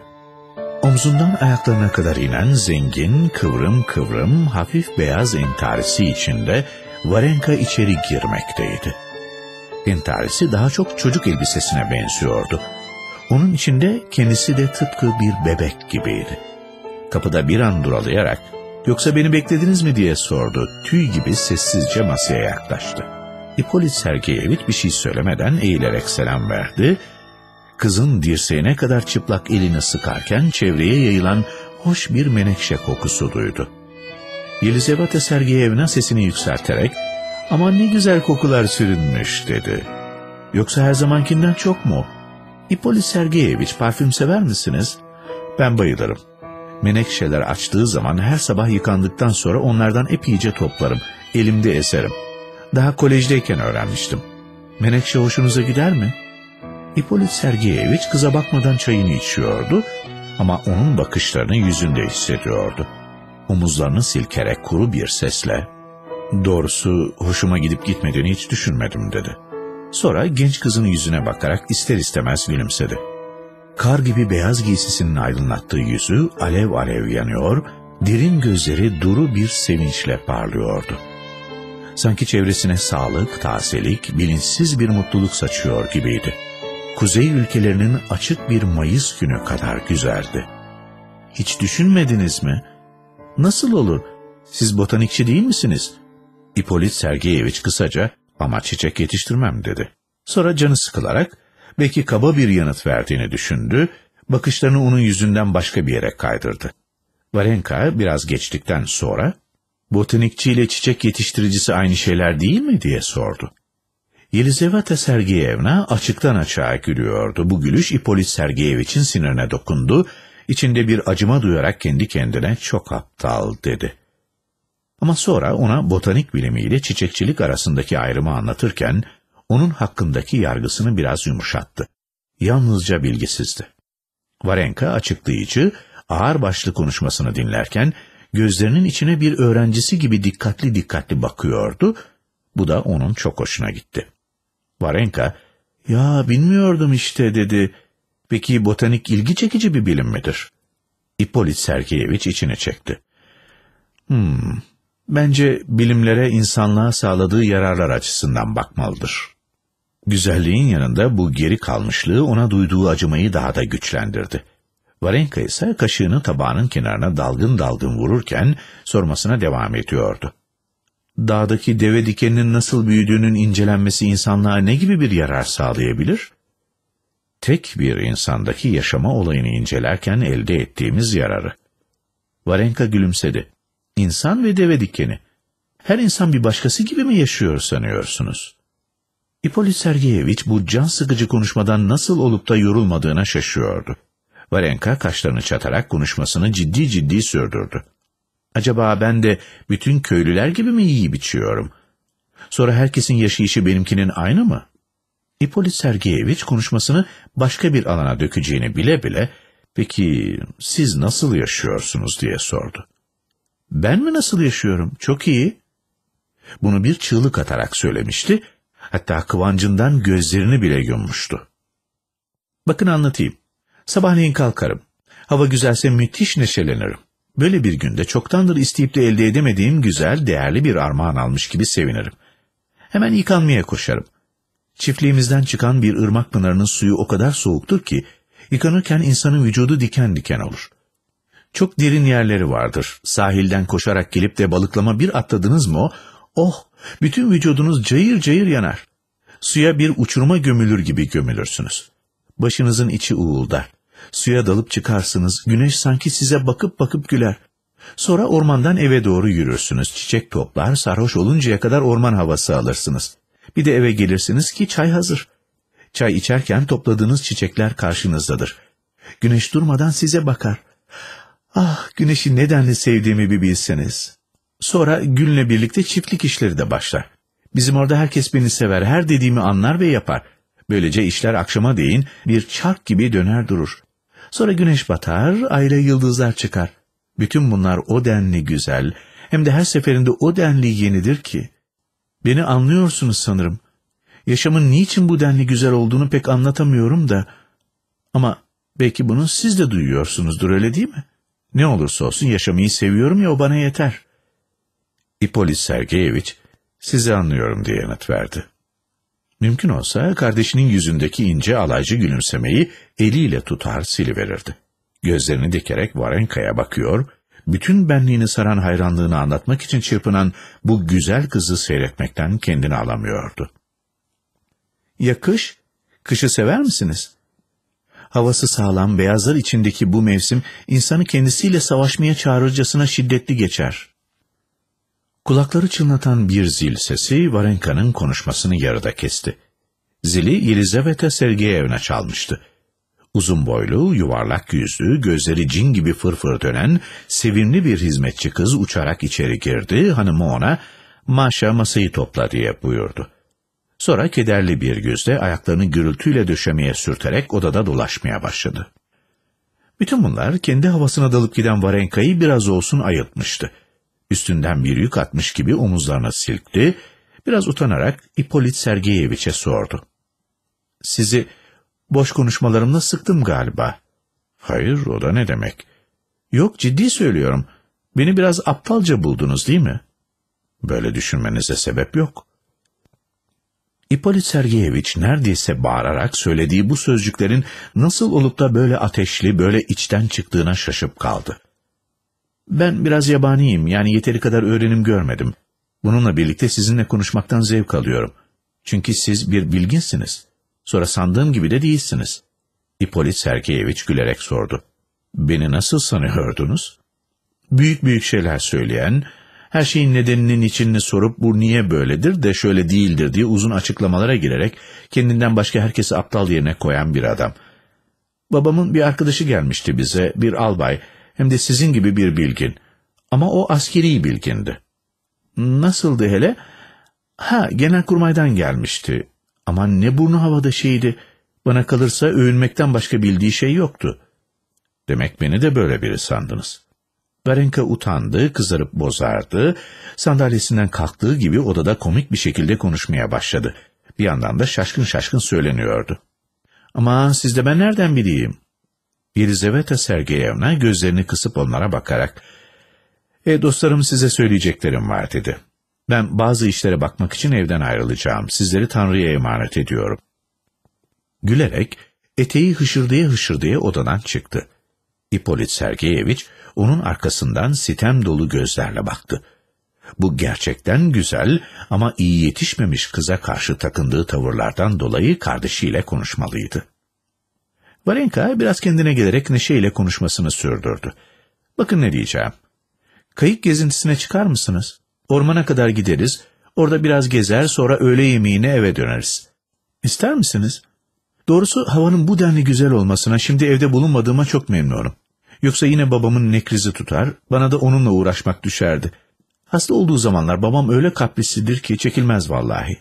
Omzundan ayaklarına kadar inen zengin, kıvrım kıvrım, hafif beyaz entarisi içinde Varenka içeri girmekteydi. Entarisi daha çok çocuk elbisesine benziyordu. Onun içinde kendisi de tıpkı bir bebek gibiydi. Kapıda bir an duralayarak, yoksa beni beklediniz mi diye sordu. Tüy gibi sessizce masaya yaklaştı. İpolit Sergeyevich bir şey söylemeden eğilerek selam verdi. Kızın dirseğine kadar çıplak elini sıkarken çevreye yayılan hoş bir menekşe kokusu duydu. Yelizaveta Sergeyevna sesini yükselterek ''Aman ne güzel kokular sürünmüş'' dedi. ''Yoksa her zamankinden çok mu?'' ''İpolit Sergeyevich parfüm sever misiniz?'' ''Ben bayılırım. Menekşeler açtığı zaman her sabah yıkandıktan sonra onlardan epeyce toplarım. Elimde eserim. Daha kolejdeyken öğrenmiştim. Menekşe hoşunuza gider mi?'' İpolit Sergeyevich kıza bakmadan çayını içiyordu ama onun bakışlarını yüzünde hissediyordu. Omuzlarını silkerek kuru bir sesle ''Doğrusu hoşuma gidip gitmediğini hiç düşünmedim.'' dedi. Sonra genç kızın yüzüne bakarak ister istemez gülümsedi. Kar gibi beyaz giysisinin aydınlattığı yüzü alev alev yanıyor, derin gözleri duru bir sevinçle parlıyordu. Sanki çevresine sağlık, tazelik, bilinçsiz bir mutluluk saçıyor gibiydi. Kuzey ülkelerinin açık bir Mayıs günü kadar güzeldi. Hiç düşünmediniz mi? Nasıl olur? Siz botanikçi değil misiniz? İpolit Sergeyevich kısaca ama çiçek yetiştirmem dedi. Sonra canı sıkılarak belki kaba bir yanıt verdiğini düşündü, bakışlarını onun yüzünden başka bir yere kaydırdı. Varenka biraz geçtikten sonra botanikçi ile çiçek yetiştiricisi aynı şeyler değil mi diye sordu. Yelizaveta Sergeyevna açıktan açığa gülüyordu. Bu gülüş İpolit Sergeyevich'in sinirine dokundu. İçinde bir acıma duyarak kendi kendine çok aptal dedi. Ama sonra ona botanik bilimiyle çiçekçilik arasındaki ayrımı anlatırken onun hakkındaki yargısını biraz yumuşattı. Yalnızca bilgisizdi. Varenka açıklayıcı, ağır başlı konuşmasını dinlerken gözlerinin içine bir öğrencisi gibi dikkatli dikkatli bakıyordu. Bu da onun çok hoşuna gitti. Varenka, ya bilmiyordum işte dedi. Peki botanik ilgi çekici bir bilim midir? İpolit Sergeyevich içine çekti. Hmm, bence bilimlere insanlığa sağladığı yararlar açısından bakmalıdır. Güzelliğin yanında bu geri kalmışlığı ona duyduğu acımayı daha da güçlendirdi. Varenka ise kaşığını tabağının kenarına dalgın dalgın vururken sormasına devam ediyordu dağdaki deve dikeninin nasıl büyüdüğünün incelenmesi insanlığa ne gibi bir yarar sağlayabilir? Tek bir insandaki yaşama olayını incelerken elde ettiğimiz yararı. Varenka gülümsedi. İnsan ve deve dikeni. Her insan bir başkası gibi mi yaşıyor sanıyorsunuz? İpolit Sergeyevich bu can sıkıcı konuşmadan nasıl olup da yorulmadığına şaşıyordu. Varenka kaşlarını çatarak konuşmasını ciddi ciddi sürdürdü. Acaba ben de bütün köylüler gibi mi yiyip içiyorum? Sonra herkesin yaşayışı benimkinin aynı mı? İpolit Sergeyevich konuşmasını başka bir alana dökeceğini bile bile, peki siz nasıl yaşıyorsunuz diye sordu. Ben mi nasıl yaşıyorum? Çok iyi. Bunu bir çığlık atarak söylemişti, hatta kıvancından gözlerini bile yummuştu. Bakın anlatayım. Sabahleyin kalkarım. Hava güzelse müthiş neşelenirim. Böyle bir günde çoktandır isteyip de elde edemediğim güzel, değerli bir armağan almış gibi sevinirim. Hemen yıkanmaya koşarım. Çiftliğimizden çıkan bir ırmak pınarının suyu o kadar soğuktur ki, yıkanırken insanın vücudu diken diken olur. Çok derin yerleri vardır. Sahilden koşarak gelip de balıklama bir atladınız mı oh, bütün vücudunuz cayır cayır yanar. Suya bir uçuruma gömülür gibi gömülürsünüz. Başınızın içi uğuldar. Suya dalıp çıkarsınız, güneş sanki size bakıp bakıp güler. Sonra ormandan eve doğru yürürsünüz, çiçek toplar, sarhoş oluncaya kadar orman havası alırsınız. Bir de eve gelirsiniz ki çay hazır. Çay içerken topladığınız çiçekler karşınızdadır. Güneş durmadan size bakar. Ah, güneşi nedenle sevdiğimi bir bilseniz. Sonra günle birlikte çiftlik işleri de başlar. Bizim orada herkes beni sever, her dediğimi anlar ve yapar. Böylece işler akşama değin bir çark gibi döner durur. Sonra güneş batar, ayla yıldızlar çıkar. Bütün bunlar o denli güzel, hem de her seferinde o denli yenidir ki. Beni anlıyorsunuz sanırım. Yaşamın niçin bu denli güzel olduğunu pek anlatamıyorum da. Ama belki bunu siz de duyuyorsunuzdur öyle değil mi? Ne olursa olsun yaşamayı seviyorum ya o bana yeter. İpolis Sergeyeviç, sizi anlıyorum diye yanıt verdi. Mümkün olsa kardeşinin yüzündeki ince alaycı gülümsemeyi eliyle tutar siliverirdi. Gözlerini dikerek Varenka'ya bakıyor, bütün benliğini saran hayranlığını anlatmak için çırpınan bu güzel kızı seyretmekten kendini alamıyordu. Ya kış? Kışı sever misiniz? Havası sağlam, beyazlar içindeki bu mevsim insanı kendisiyle savaşmaya çağırırcasına şiddetli geçer. Kulakları çınlatan bir zil sesi Varenka'nın konuşmasını yarıda kesti. Zili Yelizaveta Sergeyevna çalmıştı. Uzun boylu, yuvarlak yüzlü, gözleri cin gibi fırfır dönen, sevimli bir hizmetçi kız uçarak içeri girdi, hanımı ona, maşa masayı topla diye buyurdu. Sonra kederli bir yüzle ayaklarını gürültüyle döşemeye sürterek odada dolaşmaya başladı. Bütün bunlar kendi havasına dalıp giden Varenka'yı biraz olsun ayıltmıştı. Üstünden bir yük atmış gibi omuzlarına silkti, biraz utanarak İpolit Sergeyeviç'e sordu. Sizi boş konuşmalarımla sıktım galiba. Hayır, o da ne demek? Yok, ciddi söylüyorum. Beni biraz aptalca buldunuz değil mi? Böyle düşünmenize sebep yok. İpolit Sergeyeviç neredeyse bağırarak söylediği bu sözcüklerin nasıl olup da böyle ateşli, böyle içten çıktığına şaşıp kaldı. Ben biraz yabaniyim, yani yeteri kadar öğrenim görmedim. Bununla birlikte sizinle konuşmaktan zevk alıyorum. Çünkü siz bir bilginsiniz. Sonra sandığım gibi de değilsiniz. İpolit Sergeyeviç gülerek sordu. Beni nasıl sanıyordunuz? Büyük büyük şeyler söyleyen, her şeyin nedeninin içini sorup bu niye böyledir de şöyle değildir diye uzun açıklamalara girerek kendinden başka herkesi aptal yerine koyan bir adam. Babamın bir arkadaşı gelmişti bize, bir albay, hem de sizin gibi bir bilgin. Ama o askeri bilgindi. Nasıldı hele? Ha, genelkurmaydan gelmişti. Ama ne burnu havada şeydi. Bana kalırsa övünmekten başka bildiği şey yoktu. Demek beni de böyle biri sandınız. Varenka utandı, kızarıp bozardı, sandalyesinden kalktığı gibi odada komik bir şekilde konuşmaya başladı. Bir yandan da şaşkın şaşkın söyleniyordu. Ama siz de ben nereden bileyim? Yelizaveta Sergeyevna gözlerini kısıp onlara bakarak, ''E dostlarım size söyleyeceklerim var.'' dedi. ''Ben bazı işlere bakmak için evden ayrılacağım. Sizleri Tanrı'ya emanet ediyorum.'' Gülerek eteği hışırdaya hışırdaya odadan çıktı. İpolit Sergeyeviç onun arkasından sitem dolu gözlerle baktı. Bu gerçekten güzel ama iyi yetişmemiş kıza karşı takındığı tavırlardan dolayı kardeşiyle konuşmalıydı. Varenka biraz kendine gelerek neşeyle konuşmasını sürdürdü. Bakın ne diyeceğim. Kayık gezintisine çıkar mısınız? Ormana kadar gideriz, orada biraz gezer sonra öğle yemeğine eve döneriz. İster misiniz? Doğrusu havanın bu denli güzel olmasına şimdi evde bulunmadığıma çok memnunum. Yoksa yine babamın nekrizi tutar, bana da onunla uğraşmak düşerdi. Hasta olduğu zamanlar babam öyle kaprisidir ki çekilmez vallahi.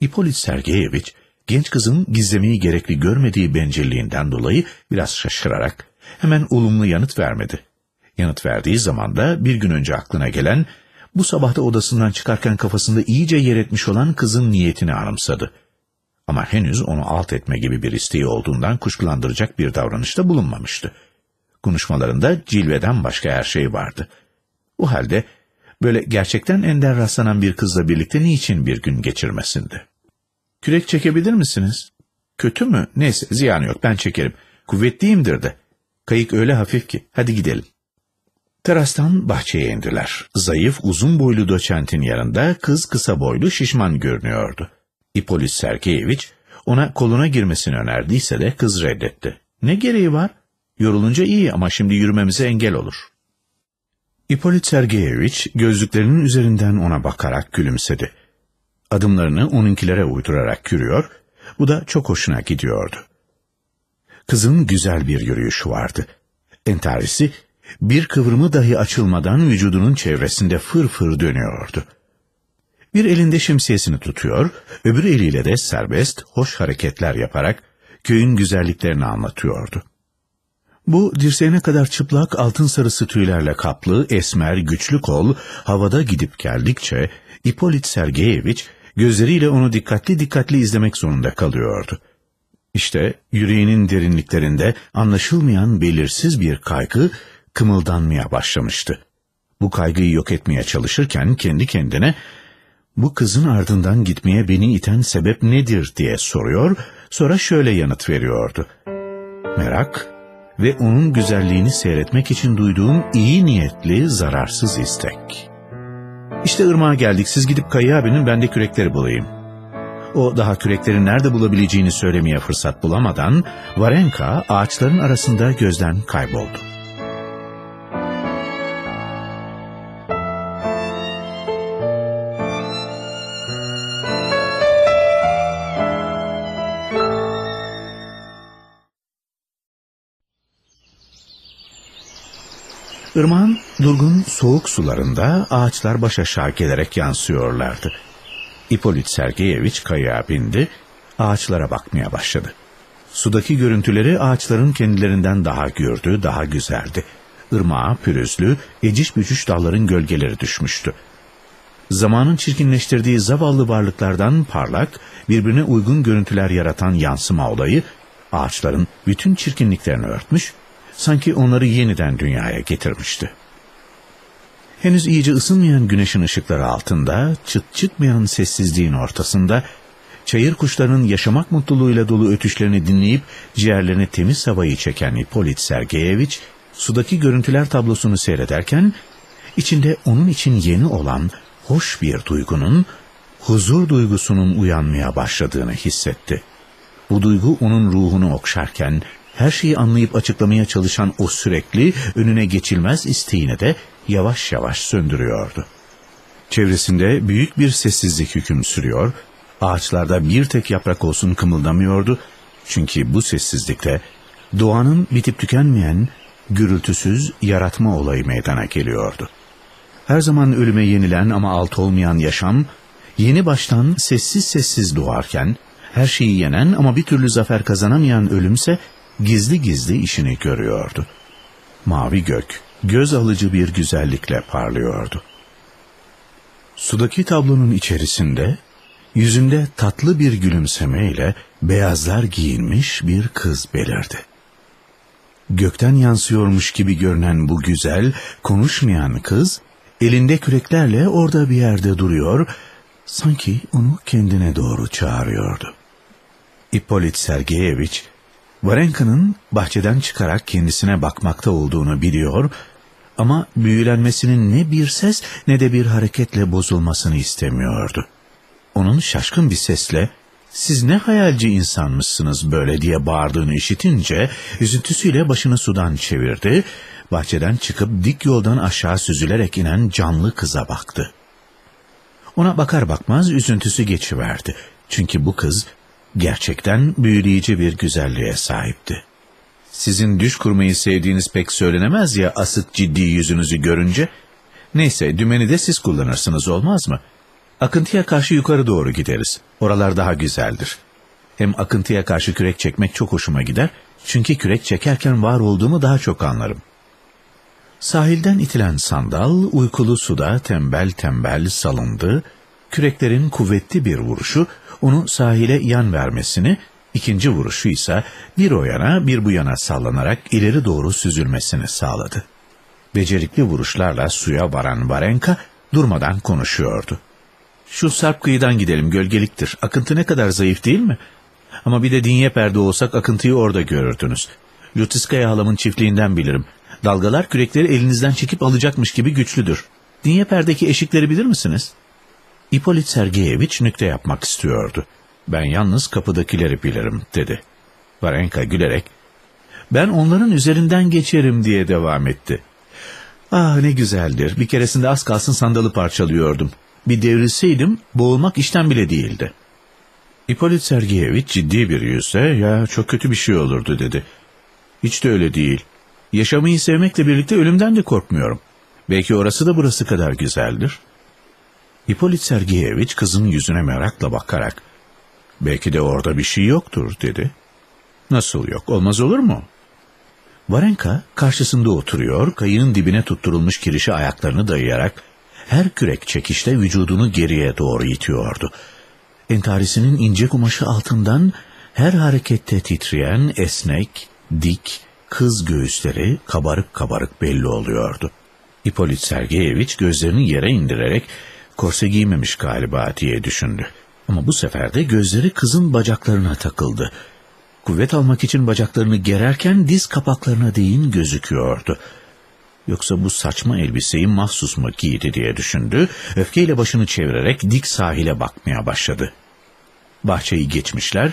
İpolit Sergeyeviç, genç kızın gizlemeyi gerekli görmediği bencilliğinden dolayı biraz şaşırarak hemen olumlu yanıt vermedi. Yanıt verdiği zaman da bir gün önce aklına gelen, bu sabahta odasından çıkarken kafasında iyice yer etmiş olan kızın niyetini anımsadı. Ama henüz onu alt etme gibi bir isteği olduğundan kuşkulandıracak bir davranışta bulunmamıştı. Konuşmalarında cilveden başka her şey vardı. O halde böyle gerçekten ender rastlanan bir kızla birlikte niçin bir gün geçirmesindi? Kürek çekebilir misiniz? Kötü mü? Neyse ziyanı yok ben çekerim. Kuvvetliyimdir de. Kayık öyle hafif ki. Hadi gidelim. Terastan bahçeye indiler. Zayıf, uzun boylu doçentin yanında kız kısa boylu şişman görünüyordu. İpolis Sergeyeviç ona koluna girmesini önerdiyse de kız reddetti. Ne gereği var? Yorulunca iyi ama şimdi yürümemize engel olur. İpolit Sergeyeviç gözlüklerinin üzerinden ona bakarak gülümsedi. Adımlarını onunkilere uydurarak yürüyor, bu da çok hoşuna gidiyordu. Kızın güzel bir yürüyüşü vardı. Entarisi bir kıvrımı dahi açılmadan vücudunun çevresinde fır fır dönüyordu. Bir elinde şemsiyesini tutuyor, öbür eliyle de serbest, hoş hareketler yaparak köyün güzelliklerini anlatıyordu. Bu dirseğine kadar çıplak altın sarısı tüylerle kaplı esmer güçlü kol havada gidip geldikçe Ipolit Sergeyeviç gözleriyle onu dikkatli dikkatli izlemek zorunda kalıyordu. İşte yüreğinin derinliklerinde anlaşılmayan belirsiz bir kaygı kımıldanmaya başlamıştı. Bu kaygıyı yok etmeye çalışırken kendi kendine bu kızın ardından gitmeye beni iten sebep nedir diye soruyor, sonra şöyle yanıt veriyordu. Merak ve onun güzelliğini seyretmek için duyduğum iyi niyetli, zararsız istek. İşte ırmağa geldik, siz gidip Kayı abinin ben de kürekleri bulayım. O daha kürekleri nerede bulabileceğini söylemeye fırsat bulamadan, Varenka ağaçların arasında gözden kayboldu. Irmağın durgun soğuk sularında ağaçlar baş aşağı gelerek yansıyorlardı. İpolit Sergeyeviç kayaya bindi, ağaçlara bakmaya başladı. Sudaki görüntüleri ağaçların kendilerinden daha gördü, daha güzeldi. Irmağa pürüzlü, eciş bücüş dalların gölgeleri düşmüştü. Zamanın çirkinleştirdiği zavallı varlıklardan parlak, birbirine uygun görüntüler yaratan yansıma olayı, ağaçların bütün çirkinliklerini örtmüş, sanki onları yeniden dünyaya getirmişti. Henüz iyice ısınmayan güneşin ışıkları altında, çıt çıkmayan sessizliğin ortasında, çayır kuşlarının yaşamak mutluluğuyla dolu ötüşlerini dinleyip ciğerlerine temiz havayı çeken Hipolit Sergeyeviç, sudaki görüntüler tablosunu seyrederken, içinde onun için yeni olan hoş bir duygunun, huzur duygusunun uyanmaya başladığını hissetti. Bu duygu onun ruhunu okşarken, her şeyi anlayıp açıklamaya çalışan o sürekli önüne geçilmez isteğine de yavaş yavaş söndürüyordu. Çevresinde büyük bir sessizlik hüküm sürüyor, ağaçlarda bir tek yaprak olsun kımıldamıyordu. Çünkü bu sessizlikte doğanın bitip tükenmeyen, gürültüsüz yaratma olayı meydana geliyordu. Her zaman ölüme yenilen ama alt olmayan yaşam, yeni baştan sessiz sessiz doğarken, her şeyi yenen ama bir türlü zafer kazanamayan ölümse gizli gizli işini görüyordu. Mavi gök, göz alıcı bir güzellikle parlıyordu. Sudaki tablonun içerisinde, yüzünde tatlı bir gülümsemeyle beyazlar giyinmiş bir kız belirdi. Gökten yansıyormuş gibi görünen bu güzel, konuşmayan kız, elinde küreklerle orada bir yerde duruyor, sanki onu kendine doğru çağırıyordu. İppolit Sergeyeviç, Varenka'nın bahçeden çıkarak kendisine bakmakta olduğunu biliyor ama büyülenmesinin ne bir ses ne de bir hareketle bozulmasını istemiyordu. Onun şaşkın bir sesle siz ne hayalci insanmışsınız böyle diye bağırdığını işitince üzüntüsüyle başını sudan çevirdi, bahçeden çıkıp dik yoldan aşağı süzülerek inen canlı kıza baktı. Ona bakar bakmaz üzüntüsü geçiverdi. Çünkü bu kız gerçekten büyüleyici bir güzelliğe sahipti. Sizin düş kurmayı sevdiğiniz pek söylenemez ya asık ciddi yüzünüzü görünce. Neyse dümeni de siz kullanırsınız olmaz mı? Akıntıya karşı yukarı doğru gideriz. Oralar daha güzeldir. Hem akıntıya karşı kürek çekmek çok hoşuma gider. Çünkü kürek çekerken var olduğumu daha çok anlarım. Sahilden itilen sandal uykulu suda tembel tembel salındı. Küreklerin kuvvetli bir vuruşu onu sahile yan vermesini, ikinci vuruşu ise bir o yana bir bu yana sallanarak ileri doğru süzülmesini sağladı. Becerikli vuruşlarla suya varan Varenka durmadan konuşuyordu. Şu sarp kıyıdan gidelim gölgeliktir. Akıntı ne kadar zayıf değil mi? Ama bir de Dinyeper'de olsak akıntıyı orada görürdünüz. Lutiskaya halamın çiftliğinden bilirim. Dalgalar kürekleri elinizden çekip alacakmış gibi güçlüdür. Dinyeper'deki eşikleri bilir misiniz?'' İpolit Sergeyeviç nükte yapmak istiyordu. Ben yalnız kapıdakileri bilirim dedi. Varenka gülerek ben onların üzerinden geçerim diye devam etti. Ah ne güzeldir bir keresinde az kalsın sandalı parçalıyordum. Bir devrilseydim boğulmak işten bile değildi. İpolit Sergeyeviç ciddi bir yüzle ya çok kötü bir şey olurdu dedi. Hiç de öyle değil. Yaşamayı sevmekle birlikte ölümden de korkmuyorum. Belki orası da burası kadar güzeldir. Hipolit Sergeyeviç kızın yüzüne merakla bakarak belki de orada bir şey yoktur dedi. Nasıl yok olmaz olur mu? Varenka karşısında oturuyor, kayığın dibine tutturulmuş kirişe ayaklarını dayayarak her kürek çekişte vücudunu geriye doğru itiyordu. Entarisinin ince kumaşı altından her harekette titreyen esnek, dik, kız göğüsleri kabarık kabarık belli oluyordu. İpolit Sergeyeviç gözlerini yere indirerek korse giymemiş galiba diye düşündü. Ama bu sefer de gözleri kızın bacaklarına takıldı. Kuvvet almak için bacaklarını gererken diz kapaklarına değin gözüküyordu. Yoksa bu saçma elbiseyi mahsus mu giydi diye düşündü. Öfkeyle başını çevirerek dik sahile bakmaya başladı. Bahçeyi geçmişler,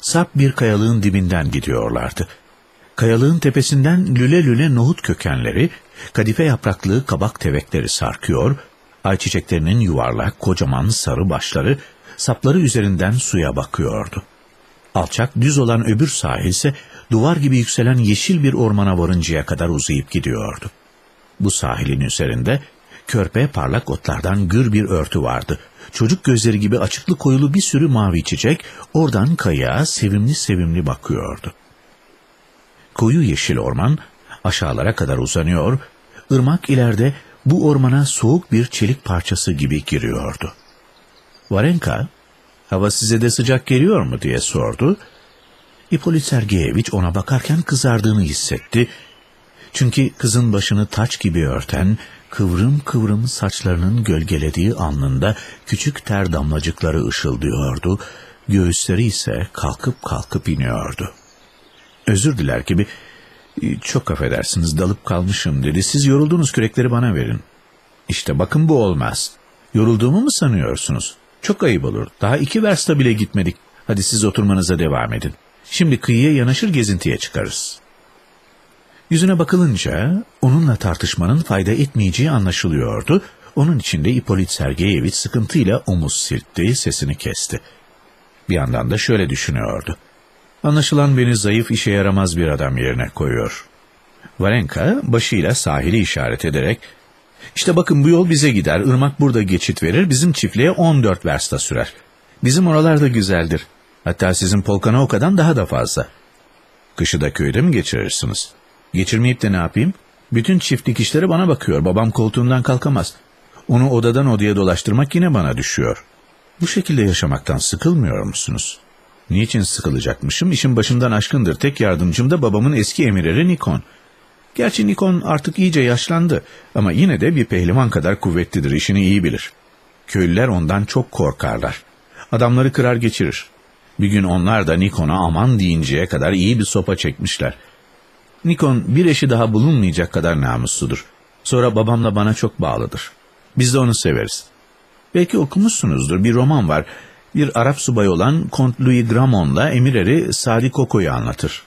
sap bir kayalığın dibinden gidiyorlardı. Kayalığın tepesinden lüle lüle nohut kökenleri, kadife yapraklı kabak tevekleri sarkıyor, ayçiçeklerinin yuvarlak kocaman sarı başları sapları üzerinden suya bakıyordu. Alçak düz olan öbür sahil ise duvar gibi yükselen yeşil bir ormana varıncaya kadar uzayıp gidiyordu. Bu sahilin üzerinde körpe parlak otlardan gür bir örtü vardı. Çocuk gözleri gibi açıklı koyulu bir sürü mavi çiçek oradan kayaya sevimli sevimli bakıyordu. Koyu yeşil orman aşağılara kadar uzanıyor, ırmak ileride bu ormana soğuk bir çelik parçası gibi giriyordu. Varenka, hava size de sıcak geliyor mu diye sordu. İpolit Sergeyeviç ona bakarken kızardığını hissetti. Çünkü kızın başını taç gibi örten, kıvrım kıvrım saçlarının gölgelediği alnında küçük ter damlacıkları ışıldıyordu, göğüsleri ise kalkıp kalkıp iniyordu. Özür diler gibi, çok affedersiniz dalıp kalmışım dedi, siz yoruldunuz kürekleri bana verin. İşte bakın bu olmaz. Yorulduğumu mu sanıyorsunuz? Çok ayıp olur. Daha iki versta bile gitmedik. Hadi siz oturmanıza devam edin. Şimdi kıyıya yanaşır gezintiye çıkarız. Yüzüne bakılınca onunla tartışmanın fayda etmeyeceği anlaşılıyordu. Onun için de İpolit Sergeyeviç sıkıntıyla omuz siltti, sesini kesti. Bir yandan da şöyle düşünüyordu. Anlaşılan beni zayıf işe yaramaz bir adam yerine koyuyor. Varenka başıyla sahili işaret ederek işte bakın bu yol bize gider. Irmak burada geçit verir. Bizim çiftliğe 14 versta sürer. Bizim oralar da güzeldir. Hatta sizin Polkanovka'dan daha da fazla. Kışı da köyde mi geçirirsiniz? Geçirmeyip de ne yapayım? Bütün çiftlik işleri bana bakıyor. Babam koltuğundan kalkamaz. Onu odadan odaya dolaştırmak yine bana düşüyor. Bu şekilde yaşamaktan sıkılmıyor musunuz? Niçin sıkılacakmışım? İşin başından aşkındır. Tek yardımcım da babamın eski emirleri Nikon. Gerçi Nikon artık iyice yaşlandı ama yine de bir pehlivan kadar kuvvetlidir, işini iyi bilir. Köylüler ondan çok korkarlar. Adamları kırar geçirir. Bir gün onlar da Nikon'a aman deyinceye kadar iyi bir sopa çekmişler. Nikon bir eşi daha bulunmayacak kadar namusludur. Sonra babamla bana çok bağlıdır. Biz de onu severiz. Belki okumuşsunuzdur bir roman var. Bir Arap subayı olan Kont Louis Gramont'la emireri Sadi Koko'yu anlatır.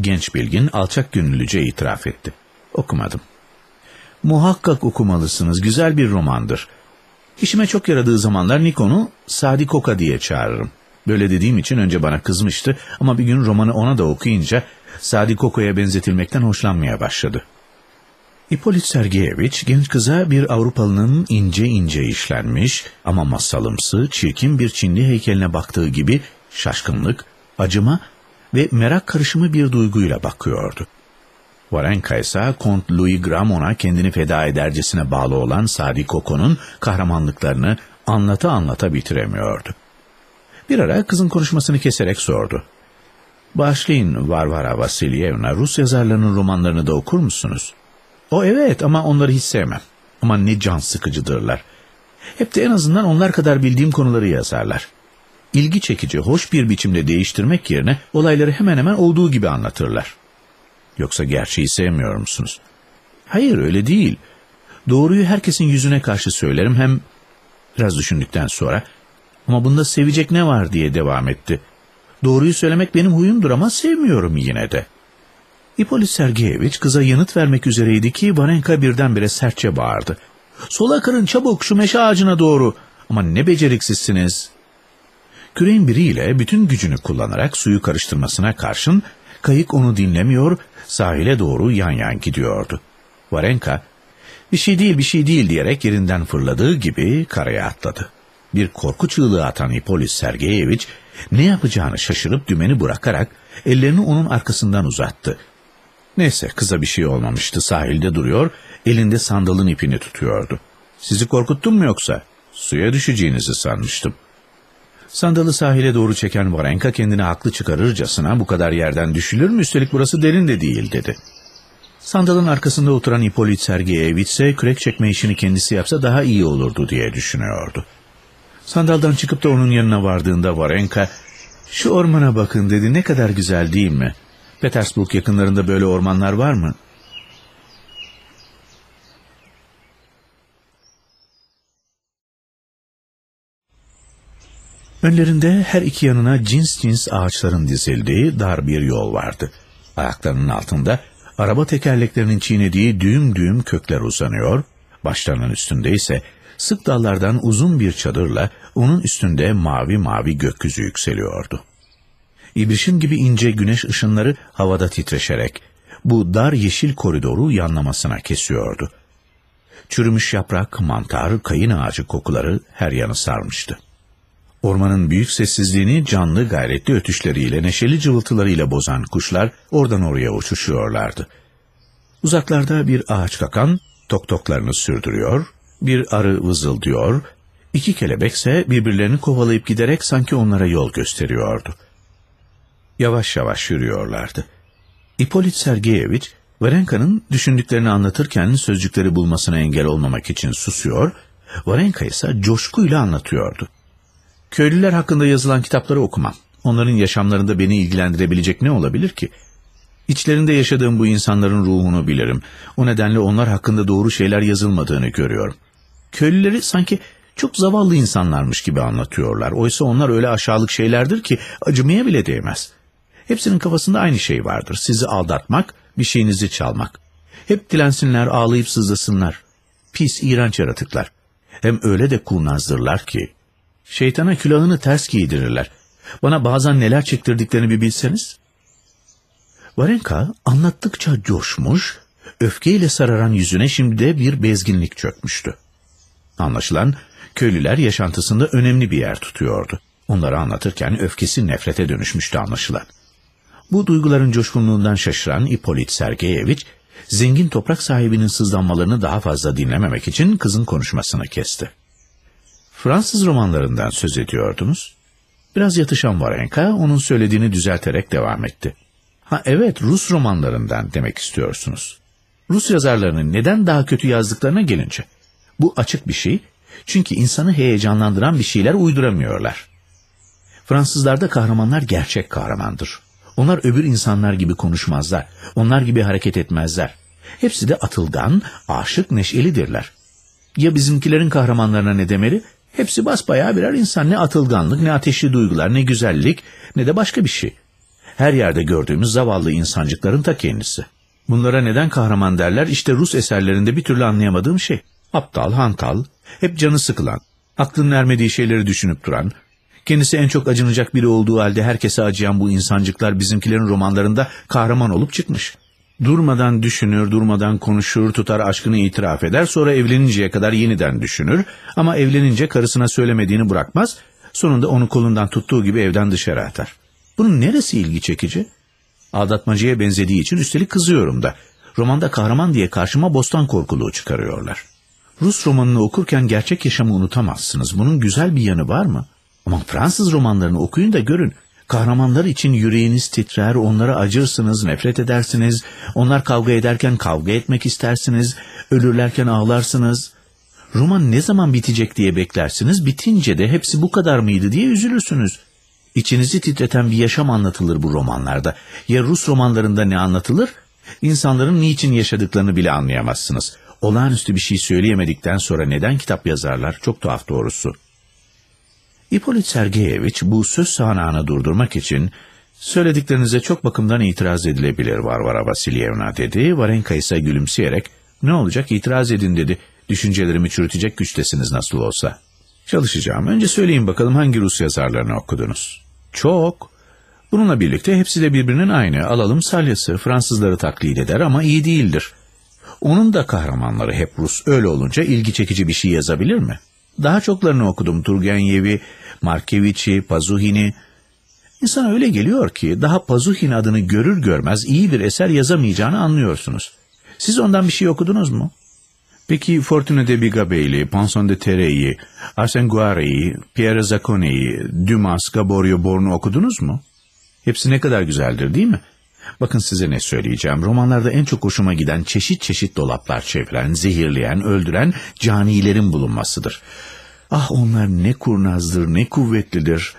Genç bilgin alçak gönüllüce itiraf etti. Okumadım. Muhakkak okumalısınız. Güzel bir romandır. İşime çok yaradığı zamanlar Nikon'u Sadi Koka diye çağırırım. Böyle dediğim için önce bana kızmıştı ama bir gün romanı ona da okuyunca Sadi Koko'ya benzetilmekten hoşlanmaya başladı. İpolit Sergeyeviç genç kıza bir Avrupalının ince ince işlenmiş ama masalımsı, çirkin bir Çinli heykeline baktığı gibi şaşkınlık, acıma ve merak karışımı bir duyguyla bakıyordu. Varenka ise Kont Louis Gramont'a kendini feda edercesine bağlı olan Sadi Koko'nun kahramanlıklarını anlata anlata bitiremiyordu. Bir ara kızın konuşmasını keserek sordu. Bağışlayın Varvara Vasilyevna, Rus yazarlarının romanlarını da okur musunuz? O evet ama onları hiç sevmem. Ama ne can sıkıcıdırlar. Hep de en azından onlar kadar bildiğim konuları yazarlar ilgi çekici, hoş bir biçimde değiştirmek yerine olayları hemen hemen olduğu gibi anlatırlar. Yoksa gerçeği sevmiyor musunuz? Hayır öyle değil. Doğruyu herkesin yüzüne karşı söylerim hem biraz düşündükten sonra ama bunda sevecek ne var diye devam etti. Doğruyu söylemek benim huyumdur ama sevmiyorum yine de. İpolit Sergeyeviç kıza yanıt vermek üzereydi ki Varenka birdenbire sertçe bağırdı. Sola kırın çabuk şu meşe ağacına doğru. Ama ne beceriksizsiniz. Küreğin biriyle bütün gücünü kullanarak suyu karıştırmasına karşın kayık onu dinlemiyor, sahile doğru yan yan gidiyordu. Varenka, bir şey değil bir şey değil diyerek yerinden fırladığı gibi karaya atladı. Bir korku çığlığı atan Hipolis Sergeyeviç ne yapacağını şaşırıp dümeni bırakarak ellerini onun arkasından uzattı. Neyse kıza bir şey olmamıştı. Sahilde duruyor, elinde sandalın ipini tutuyordu. Sizi korkuttum mu yoksa? Suya düşeceğinizi sanmıştım. Sandalı sahile doğru çeken Varenka kendini haklı çıkarırcasına bu kadar yerden düşülür mü üstelik burası derin de değil dedi. Sandalın arkasında oturan Ipolit Sergeyevich ise kürek çekme işini kendisi yapsa daha iyi olurdu diye düşünüyordu. Sandaldan çıkıp da onun yanına vardığında Varenka, şu ormana bakın dedi ne kadar güzel değil mi? Petersburg yakınlarında böyle ormanlar var mı? Önlerinde her iki yanına cins cins ağaçların dizildiği dar bir yol vardı. Ayaklarının altında araba tekerleklerinin çiğnediği düğüm düğüm kökler uzanıyor, başlarının üstünde ise sık dallardan uzun bir çadırla onun üstünde mavi mavi gökyüzü yükseliyordu. İbrişim gibi ince güneş ışınları havada titreşerek bu dar yeşil koridoru yanlamasına kesiyordu. Çürümüş yaprak, mantar, kayın ağacı kokuları her yanı sarmıştı. Ormanın büyük sessizliğini canlı gayretli ötüşleriyle, neşeli cıvıltılarıyla bozan kuşlar oradan oraya uçuşuyorlardı. Uzaklarda bir ağaç kakan toktoklarını sürdürüyor, bir arı vızıldıyor, iki kelebekse birbirlerini kovalayıp giderek sanki onlara yol gösteriyordu. Yavaş yavaş yürüyorlardı. İpolit Sergeyevich, Varenka'nın düşündüklerini anlatırken sözcükleri bulmasına engel olmamak için susuyor, Varenka ise coşkuyla anlatıyordu. Köylüler hakkında yazılan kitapları okumam. Onların yaşamlarında beni ilgilendirebilecek ne olabilir ki? İçlerinde yaşadığım bu insanların ruhunu bilirim. O nedenle onlar hakkında doğru şeyler yazılmadığını görüyorum. Köylüleri sanki çok zavallı insanlarmış gibi anlatıyorlar. Oysa onlar öyle aşağılık şeylerdir ki acımaya bile değmez. Hepsinin kafasında aynı şey vardır. Sizi aldatmak, bir şeyinizi çalmak. Hep dilensinler, ağlayıp sızlasınlar. Pis, iğrenç yaratıklar. Hem öyle de kurnazdırlar ki Şeytana külahını ters giydirirler. Bana bazen neler çektirdiklerini bir bilseniz. Varenka anlattıkça coşmuş, öfkeyle sararan yüzüne şimdi de bir bezginlik çökmüştü. Anlaşılan köylüler yaşantısında önemli bir yer tutuyordu. Onları anlatırken öfkesi nefrete dönüşmüştü anlaşılan. Bu duyguların coşkunluğundan şaşıran Ipolit Sergeyevich, zengin toprak sahibinin sızlanmalarını daha fazla dinlememek için kızın konuşmasını kesti. Fransız romanlarından söz ediyordunuz. Biraz yatışan Varenka onun söylediğini düzelterek devam etti. Ha evet Rus romanlarından demek istiyorsunuz. Rus yazarlarının neden daha kötü yazdıklarına gelince. Bu açık bir şey çünkü insanı heyecanlandıran bir şeyler uyduramıyorlar. Fransızlarda kahramanlar gerçek kahramandır. Onlar öbür insanlar gibi konuşmazlar. Onlar gibi hareket etmezler. Hepsi de atıldan, aşık, neşelidirler. Ya bizimkilerin kahramanlarına ne demeli? Hepsi basbayağı birer insan. Ne atılganlık, ne ateşli duygular, ne güzellik, ne de başka bir şey. Her yerde gördüğümüz zavallı insancıkların ta kendisi. Bunlara neden kahraman derler? İşte Rus eserlerinde bir türlü anlayamadığım şey. Aptal, hantal, hep canı sıkılan, aklının ermediği şeyleri düşünüp duran, kendisi en çok acınacak biri olduğu halde herkese acıyan bu insancıklar bizimkilerin romanlarında kahraman olup çıkmış. Durmadan düşünür, durmadan konuşur, tutar aşkını itiraf eder, sonra evleninceye kadar yeniden düşünür ama evlenince karısına söylemediğini bırakmaz, sonunda onu kolundan tuttuğu gibi evden dışarı atar. Bunun neresi ilgi çekici? Aldatmacıya benzediği için üstelik kızıyorum da. Romanda kahraman diye karşıma bostan korkuluğu çıkarıyorlar. Rus romanını okurken gerçek yaşamı unutamazsınız. Bunun güzel bir yanı var mı? Ama Fransız romanlarını okuyun da görün. Kahramanlar için yüreğiniz titrer, onlara acırsınız, nefret edersiniz. Onlar kavga ederken kavga etmek istersiniz, ölürlerken ağlarsınız. Roman ne zaman bitecek diye beklersiniz, bitince de hepsi bu kadar mıydı diye üzülürsünüz. İçinizi titreten bir yaşam anlatılır bu romanlarda. Ya Rus romanlarında ne anlatılır? İnsanların niçin yaşadıklarını bile anlayamazsınız. Olağanüstü bir şey söyleyemedikten sonra neden kitap yazarlar? Çok tuhaf doğrusu. İpolit Sergeyevich bu söz sahnağını durdurmak için söylediklerinize çok bakımdan itiraz edilebilir Varvara Vasilyevna dedi. Varenka ise gülümseyerek ne olacak itiraz edin dedi. Düşüncelerimi çürütecek güçtesiniz nasıl olsa. Çalışacağım. Önce söyleyin bakalım hangi Rus yazarlarını okudunuz? Çok. Bununla birlikte hepsi de birbirinin aynı. Alalım salyası. Fransızları taklit eder ama iyi değildir. Onun da kahramanları hep Rus. Öyle olunca ilgi çekici bir şey yazabilir mi? Daha çoklarını okudum. Turgenev'i, Markeviç'i, Pazuhin'i. İnsana öyle geliyor ki daha Pazuhin adını görür görmez iyi bir eser yazamayacağını anlıyorsunuz. Siz ondan bir şey okudunuz mu? Peki Fortune de Bigabelli, Panson de Terre'yi, Arsène Guare'yi, Pierre Zaccone'yi, Dumas, Gaborio Born'u okudunuz mu? Hepsi ne kadar güzeldir değil mi? Bakın size ne söyleyeceğim. Romanlarda en çok hoşuma giden çeşit çeşit dolaplar çeviren, zehirleyen, öldüren canilerin bulunmasıdır. Ah onlar ne kurnazdır, ne kuvvetlidir.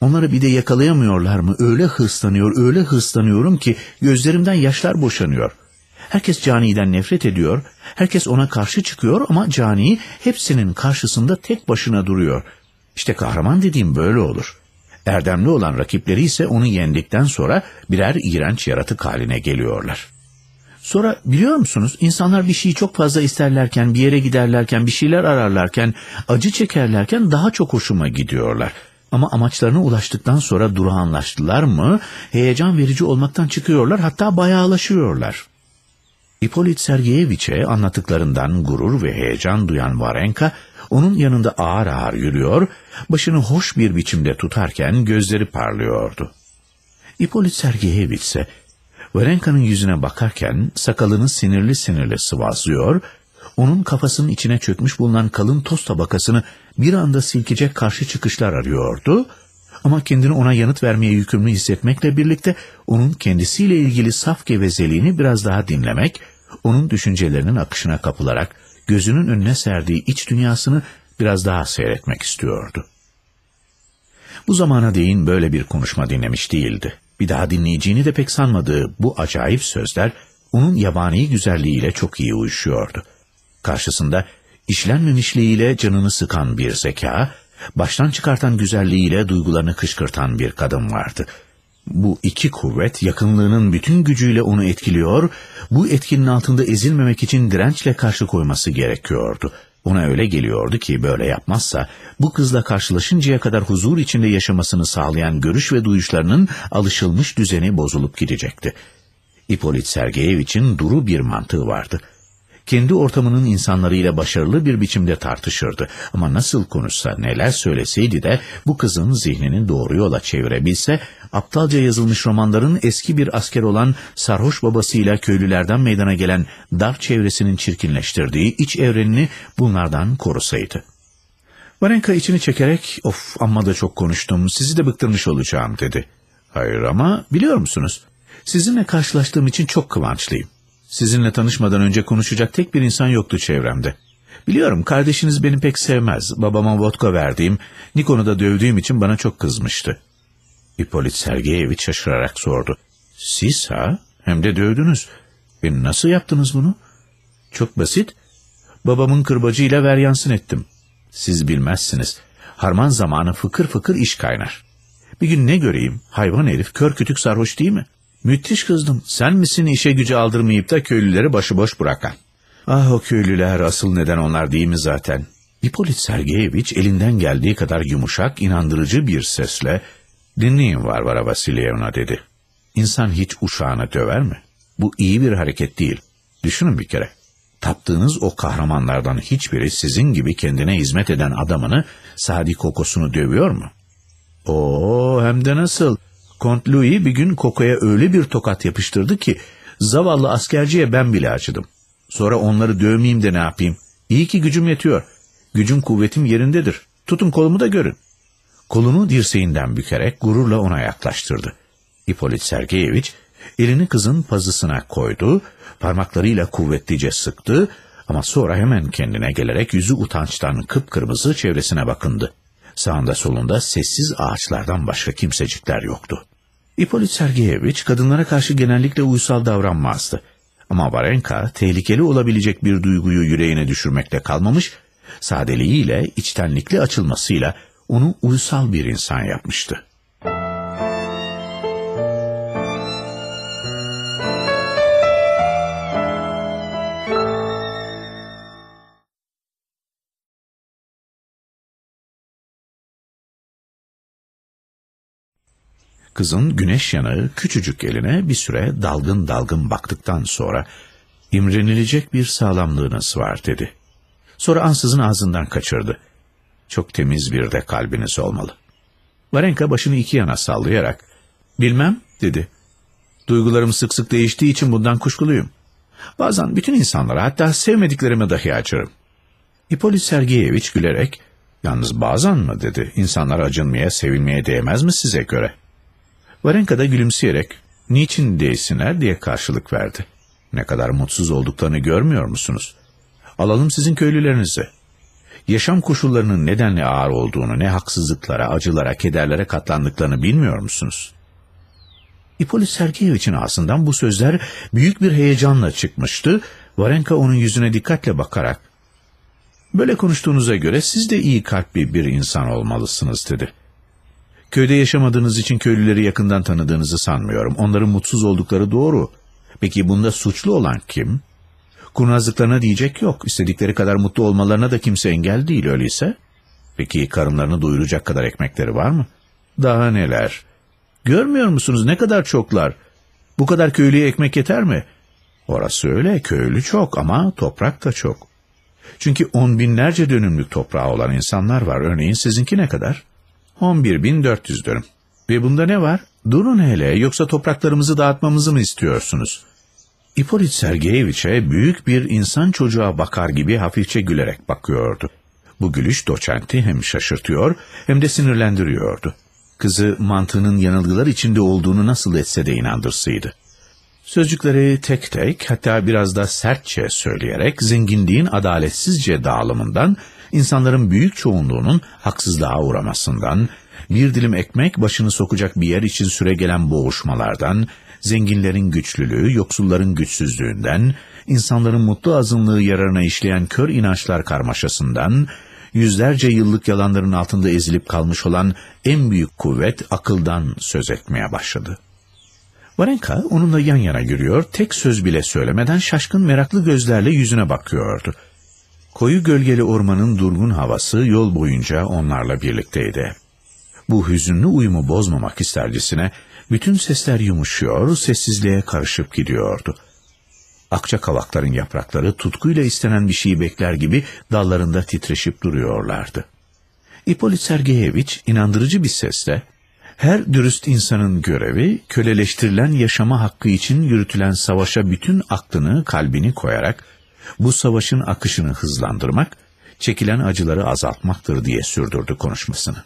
Onları bir de yakalayamıyorlar mı? Öyle hırslanıyor, öyle hırslanıyorum ki gözlerimden yaşlar boşanıyor. Herkes caniden nefret ediyor, herkes ona karşı çıkıyor ama cani hepsinin karşısında tek başına duruyor. İşte kahraman dediğim böyle olur. Erdemli olan rakipleri ise onu yendikten sonra birer iğrenç yaratık haline geliyorlar. Sonra biliyor musunuz insanlar bir şeyi çok fazla isterlerken, bir yere giderlerken, bir şeyler ararlarken, acı çekerlerken daha çok hoşuma gidiyorlar. Ama amaçlarına ulaştıktan sonra durağanlaştılar mı, heyecan verici olmaktan çıkıyorlar hatta bayağılaşıyorlar. İpolit Sergeyeviç'e anlattıklarından gurur ve heyecan duyan Varenka, onun yanında ağır ağır yürüyor, başını hoş bir biçimde tutarken gözleri parlıyordu. İpolit Sergeyeviç ise Varenka'nın yüzüne bakarken sakalını sinirli sinirli sıvazlıyor, onun kafasının içine çökmüş bulunan kalın toz tabakasını bir anda silkecek karşı çıkışlar arıyordu ama kendini ona yanıt vermeye yükümlü hissetmekle birlikte onun kendisiyle ilgili saf gevezeliğini biraz daha dinlemek, onun düşüncelerinin akışına kapılarak gözünün önüne serdiği iç dünyasını biraz daha seyretmek istiyordu. Bu zamana değin böyle bir konuşma dinlemiş değildi. Bir daha dinleyeceğini de pek sanmadığı bu acayip sözler onun yabani güzelliğiyle çok iyi uyuşuyordu. Karşısında işlenmemişliğiyle canını sıkan bir zeka, baştan çıkartan güzelliğiyle duygularını kışkırtan bir kadın vardı. Bu iki kuvvet yakınlığının bütün gücüyle onu etkiliyor, bu etkinin altında ezilmemek için dirençle karşı koyması gerekiyordu. Ona öyle geliyordu ki böyle yapmazsa bu kızla karşılaşıncaya kadar huzur içinde yaşamasını sağlayan görüş ve duyuşlarının alışılmış düzeni bozulup gidecekti. İpolit Sergeyeviç'in duru bir mantığı vardı kendi ortamının insanlarıyla başarılı bir biçimde tartışırdı. Ama nasıl konuşsa, neler söyleseydi de bu kızın zihnini doğru yola çevirebilse, aptalca yazılmış romanların eski bir asker olan sarhoş babasıyla köylülerden meydana gelen dar çevresinin çirkinleştirdiği iç evrenini bunlardan korusaydı. Varenka içini çekerek, of amma da çok konuştum, sizi de bıktırmış olacağım dedi. Hayır ama biliyor musunuz, sizinle karşılaştığım için çok kıvançlıyım. Sizinle tanışmadan önce konuşacak tek bir insan yoktu çevremde. Biliyorum kardeşiniz beni pek sevmez. Babama vodka verdiğim, Nikon'u da dövdüğüm için bana çok kızmıştı. İpolit Sergeyeviç şaşırarak sordu. Siz ha? Hem de dövdünüz. E nasıl yaptınız bunu? Çok basit. Babamın kırbacıyla veryansın ettim. Siz bilmezsiniz. Harman zamanı fıkır fıkır iş kaynar. Bir gün ne göreyim? Hayvan herif kör kütük sarhoş değil mi? Müthiş kızdım. Sen misin işe gücü aldırmayıp da köylüleri başıboş bırakan? Ah o köylüler asıl neden onlar değil mi zaten? İpolit Sergeyeviç elinden geldiği kadar yumuşak, inandırıcı bir sesle ''Dinleyin Varvara Vasilyevna'' dedi. İnsan hiç uşağını döver mi? Bu iyi bir hareket değil. Düşünün bir kere. Taptığınız o kahramanlardan hiçbiri sizin gibi kendine hizmet eden adamını Sadi Kokos'unu dövüyor mu? Oo hem de nasıl? Kont Louis bir gün Koko'ya öyle bir tokat yapıştırdı ki zavallı askerciye ben bile acıdım. Sonra onları dövmeyeyim de ne yapayım? İyi ki gücüm yetiyor. Gücüm kuvvetim yerindedir. Tutun kolumu da görün. Kolunu dirseğinden bükerek gururla ona yaklaştırdı. İpolit Sergeyeviç elini kızın pazısına koydu, parmaklarıyla kuvvetlice sıktı ama sonra hemen kendine gelerek yüzü utançtan kıpkırmızı çevresine bakındı. Sağında solunda sessiz ağaçlardan başka kimsecikler yoktu. İpolit Sergeyeviç kadınlara karşı genellikle uysal davranmazdı. Ama Varenka tehlikeli olabilecek bir duyguyu yüreğine düşürmekle kalmamış, sadeliğiyle, içtenlikli açılmasıyla onu uysal bir insan yapmıştı. Kızın güneş yanığı küçücük eline bir süre dalgın dalgın baktıktan sonra imrenilecek bir sağlamlığınız var dedi. Sonra ansızın ağzından kaçırdı. Çok temiz bir de kalbiniz olmalı. Varenka başını iki yana sallayarak Bilmem dedi. Duygularım sık sık değiştiği için bundan kuşkuluyum. Bazen bütün insanlara hatta sevmediklerime dahi açarım. İpolit Sergeyeviç gülerek, yalnız bazen mı dedi, insanlar acınmaya, sevilmeye değmez mi size göre? Varenka da gülümseyerek, niçin değsinler diye karşılık verdi. Ne kadar mutsuz olduklarını görmüyor musunuz? Alalım sizin köylülerinizi. Yaşam koşullarının nedenle ağır olduğunu, ne haksızlıklara, acılara, kederlere katlandıklarını bilmiyor musunuz? İpolit Sergeyeviç'in ağzından bu sözler büyük bir heyecanla çıkmıştı. Varenka onun yüzüne dikkatle bakarak, ''Böyle konuştuğunuza göre siz de iyi kalpli bir insan olmalısınız.'' dedi. ''Köyde yaşamadığınız için köylüleri yakından tanıdığınızı sanmıyorum. Onların mutsuz oldukları doğru. Peki bunda suçlu olan kim?'' Kurnazlıklarına diyecek yok. İstedikleri kadar mutlu olmalarına da kimse engel değil öyleyse. Peki karınlarını doyuracak kadar ekmekleri var mı? Daha neler? Görmüyor musunuz ne kadar çoklar? Bu kadar köylüye ekmek yeter mi? Orası öyle, köylü çok ama toprak da çok. Çünkü on binlerce dönümlük toprağı olan insanlar var. Örneğin sizinki ne kadar? On bir bin dört yüz dönüm. Ve bunda ne var? Durun hele, yoksa topraklarımızı dağıtmamızı mı istiyorsunuz? İpolit Sergeyeviç'e büyük bir insan çocuğa bakar gibi hafifçe gülerek bakıyordu. Bu gülüş doçenti hem şaşırtıyor hem de sinirlendiriyordu. Kızı mantığının yanılgılar içinde olduğunu nasıl etse de inandırsıydı. Sözcükleri tek tek hatta biraz da sertçe söyleyerek zenginliğin adaletsizce dağılımından, insanların büyük çoğunluğunun haksızlığa uğramasından, bir dilim ekmek başını sokacak bir yer için süre gelen boğuşmalardan, zenginlerin güçlülüğü, yoksulların güçsüzlüğünden, insanların mutlu azınlığı yararına işleyen kör inançlar karmaşasından, yüzlerce yıllık yalanların altında ezilip kalmış olan en büyük kuvvet akıldan söz etmeye başladı. Varenka onunla yan yana yürüyor, tek söz bile söylemeden şaşkın meraklı gözlerle yüzüne bakıyordu. Koyu gölgeli ormanın durgun havası yol boyunca onlarla birlikteydi. Bu hüzünlü uyumu bozmamak istercesine bütün sesler yumuşuyor, sessizliğe karışıp gidiyordu. Akça kavakların yaprakları tutkuyla istenen bir şeyi bekler gibi dallarında titreşip duruyorlardı. İpolit Sergeyeviç inandırıcı bir sesle, her dürüst insanın görevi, köleleştirilen yaşama hakkı için yürütülen savaşa bütün aklını, kalbini koyarak, bu savaşın akışını hızlandırmak, çekilen acıları azaltmaktır diye sürdürdü konuşmasını.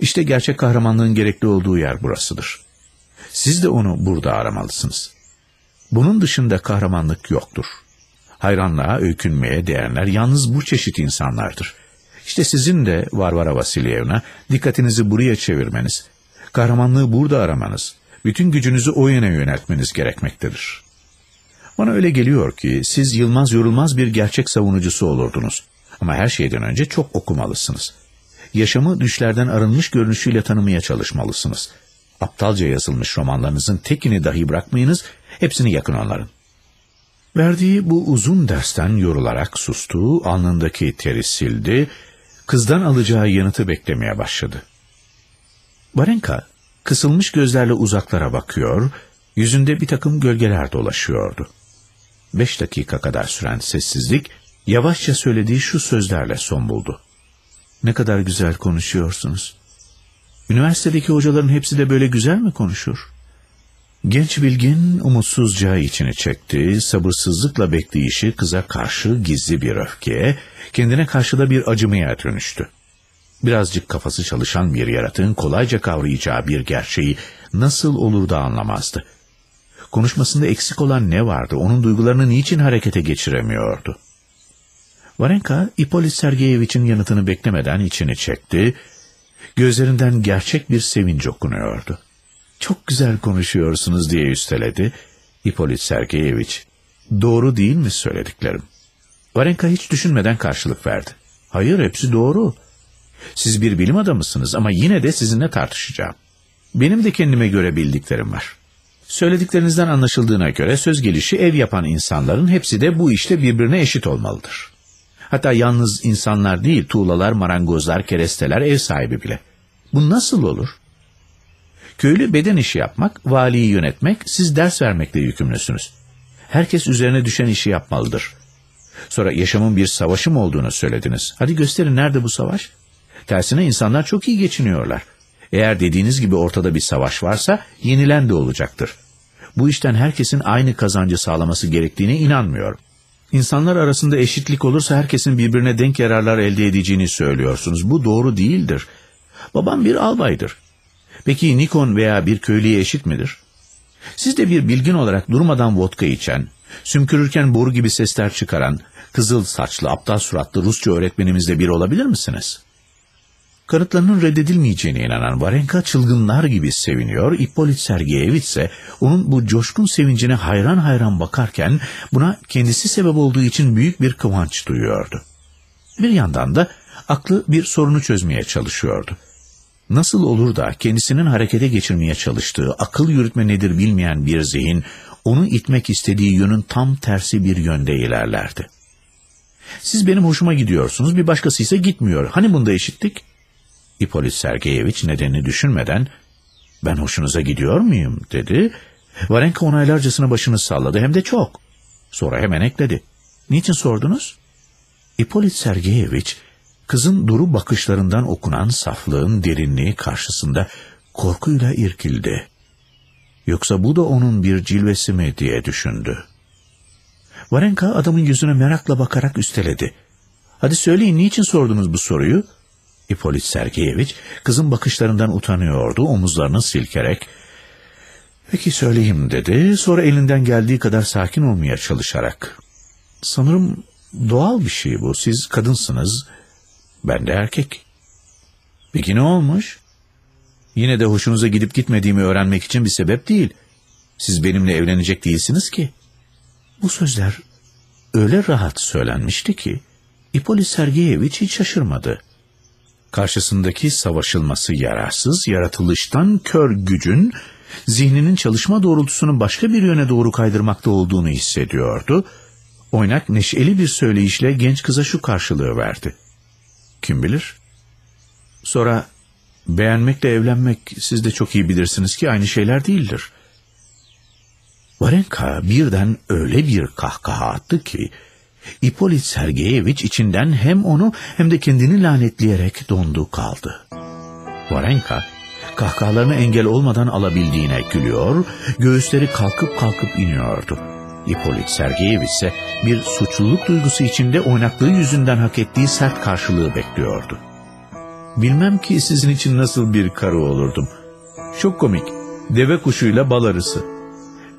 İşte gerçek kahramanlığın gerekli olduğu yer burasıdır. Siz de onu burada aramalısınız. Bunun dışında kahramanlık yoktur. Hayranlığa, öykünmeye değenler yalnız bu çeşit insanlardır. İşte sizin de Varvara Vasilyevna dikkatinizi buraya çevirmeniz, kahramanlığı burada aramanız, bütün gücünüzü o yöne yöneltmeniz gerekmektedir. Bana öyle geliyor ki siz yılmaz yorulmaz bir gerçek savunucusu olurdunuz. Ama her şeyden önce çok okumalısınız yaşamı düşlerden arınmış görünüşüyle tanımaya çalışmalısınız. Aptalca yazılmış romanlarınızın tekini dahi bırakmayınız, hepsini yakın onların. Verdiği bu uzun dersten yorularak sustu, alnındaki teri sildi, kızdan alacağı yanıtı beklemeye başladı. Varenka, kısılmış gözlerle uzaklara bakıyor, yüzünde bir takım gölgeler dolaşıyordu. Beş dakika kadar süren sessizlik, yavaşça söylediği şu sözlerle son buldu. Ne kadar güzel konuşuyorsunuz. Üniversitedeki hocaların hepsi de böyle güzel mi konuşur? Genç bilgin umutsuzca içini çekti, sabırsızlıkla bekleyişi kıza karşı gizli bir öfkeye, kendine karşı da bir acımaya dönüştü. Birazcık kafası çalışan bir yaratığın kolayca kavrayacağı bir gerçeği nasıl olur da anlamazdı. Konuşmasında eksik olan ne vardı, onun duygularını niçin harekete geçiremiyordu? Varenka, İpolit Sergeyeviç'in yanıtını beklemeden içini çekti. Gözlerinden gerçek bir sevinç okunuyordu. Çok güzel konuşuyorsunuz diye üsteledi. İpolit Sergeyeviç, doğru değil mi söylediklerim? Varenka hiç düşünmeden karşılık verdi. Hayır, hepsi doğru. Siz bir bilim adamısınız ama yine de sizinle tartışacağım. Benim de kendime göre bildiklerim var. Söylediklerinizden anlaşıldığına göre söz gelişi ev yapan insanların hepsi de bu işte birbirine eşit olmalıdır. Hatta yalnız insanlar değil, tuğlalar, marangozlar, keresteler, ev sahibi bile. Bu nasıl olur? Köylü beden işi yapmak, valiyi yönetmek, siz ders vermekle yükümlüsünüz. Herkes üzerine düşen işi yapmalıdır. Sonra yaşamın bir savaşım olduğunu söylediniz. Hadi gösterin nerede bu savaş? Tersine insanlar çok iyi geçiniyorlar. Eğer dediğiniz gibi ortada bir savaş varsa yenilen de olacaktır. Bu işten herkesin aynı kazancı sağlaması gerektiğine inanmıyorum. İnsanlar arasında eşitlik olursa herkesin birbirine denk yararlar elde edeceğini söylüyorsunuz. Bu doğru değildir. Babam bir albaydır. Peki Nikon veya bir köylüye eşit midir? Siz de bir bilgin olarak durmadan vodka içen, sümkürürken boru gibi sesler çıkaran, kızıl saçlı, aptal suratlı Rusça öğretmenimizle bir olabilir misiniz? Kanıtlarının reddedilmeyeceğine inanan Varenka çılgınlar gibi seviniyor, Ippolit Sergeyevich ise onun bu coşkun sevincine hayran hayran bakarken buna kendisi sebep olduğu için büyük bir kıvanç duyuyordu. Bir yandan da aklı bir sorunu çözmeye çalışıyordu. Nasıl olur da kendisinin harekete geçirmeye çalıştığı akıl yürütme nedir bilmeyen bir zihin onu itmek istediği yönün tam tersi bir yönde ilerlerdi. Siz benim hoşuma gidiyorsunuz bir başkası ise gitmiyor. Hani bunda eşittik? Hipolit Sergeyevich nedenini düşünmeden ben hoşunuza gidiyor muyum dedi. Varenka onaylarcasına başını salladı hem de çok. Sonra hemen ekledi. Niçin sordunuz? Hipolit Sergeyevich kızın duru bakışlarından okunan saflığın derinliği karşısında korkuyla irkildi. Yoksa bu da onun bir cilvesi mi diye düşündü. Varenka adamın yüzüne merakla bakarak üsteledi. Hadi söyleyin niçin sordunuz bu soruyu? Hipolit Sergeyevich kızın bakışlarından utanıyordu, omuzlarını silkerek. Peki söyleyeyim dedi, sonra elinden geldiği kadar sakin olmaya çalışarak. Sanırım doğal bir şey bu, siz kadınsınız, ben de erkek. Peki ne olmuş? Yine de hoşunuza gidip gitmediğimi öğrenmek için bir sebep değil. Siz benimle evlenecek değilsiniz ki. Bu sözler öyle rahat söylenmişti ki, İpolis Sergeyevich hiç şaşırmadı. Karşısındaki savaşılması yararsız, yaratılıştan kör gücün, zihninin çalışma doğrultusunu başka bir yöne doğru kaydırmakta olduğunu hissediyordu. Oynak neşeli bir söyleyişle genç kıza şu karşılığı verdi. Kim bilir? Sonra beğenmekle evlenmek siz de çok iyi bilirsiniz ki aynı şeyler değildir. Varenka birden öyle bir kahkaha attı ki İpolit Sergeyevich içinden hem onu hem de kendini lanetleyerek dondu kaldı. Varenka kahkahalarını engel olmadan alabildiğine gülüyor, göğüsleri kalkıp kalkıp iniyordu. İpolit Sergeyevich ise bir suçluluk duygusu içinde oynaklığı yüzünden hak ettiği sert karşılığı bekliyordu. Bilmem ki sizin için nasıl bir karı olurdum. Çok komik, deve kuşuyla bal arısı.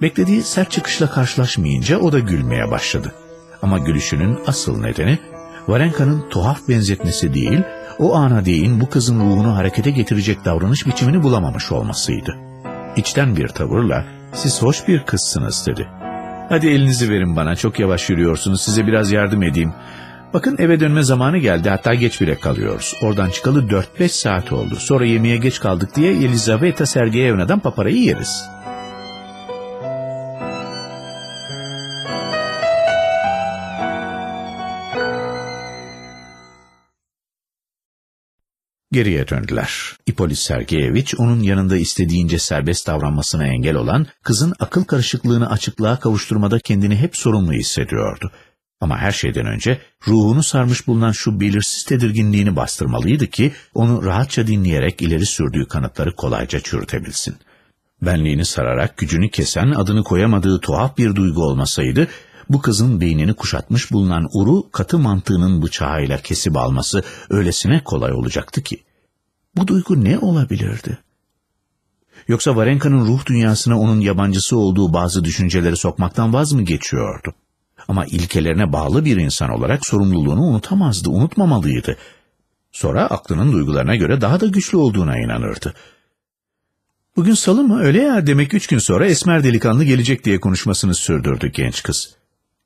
Beklediği sert çıkışla karşılaşmayınca o da gülmeye başladı. Ama gülüşünün asıl nedeni Varenka'nın tuhaf benzetmesi değil, o ana değin bu kızın ruhunu harekete getirecek davranış biçimini bulamamış olmasıydı. İçten bir tavırla siz hoş bir kızsınız dedi. Hadi elinizi verin bana çok yavaş yürüyorsunuz size biraz yardım edeyim. Bakın eve dönme zamanı geldi hatta geç bile kalıyoruz. Oradan çıkalı 4-5 saat oldu. Sonra yemeğe geç kaldık diye Elizaveta Sergeyevna'dan paparayı yeriz. Geriye döndüler. İpolis Sergeyevich onun yanında istediğince serbest davranmasına engel olan, kızın akıl karışıklığını açıklığa kavuşturmada kendini hep sorumlu hissediyordu. Ama her şeyden önce ruhunu sarmış bulunan şu belirsiz tedirginliğini bastırmalıydı ki onu rahatça dinleyerek ileri sürdüğü kanıtları kolayca çürütebilsin. Benliğini sararak gücünü kesen adını koyamadığı tuhaf bir duygu olmasaydı bu kızın beynini kuşatmış bulunan uru katı mantığının bıçağıyla kesip alması öylesine kolay olacaktı ki. Bu duygu ne olabilirdi? Yoksa Varenka'nın ruh dünyasına onun yabancısı olduğu bazı düşünceleri sokmaktan vaz mı geçiyordu? Ama ilkelerine bağlı bir insan olarak sorumluluğunu unutamazdı, unutmamalıydı. Sonra aklının duygularına göre daha da güçlü olduğuna inanırdı. Bugün salı mı öyle ya demek üç gün sonra esmer delikanlı gelecek diye konuşmasını sürdürdü genç kız.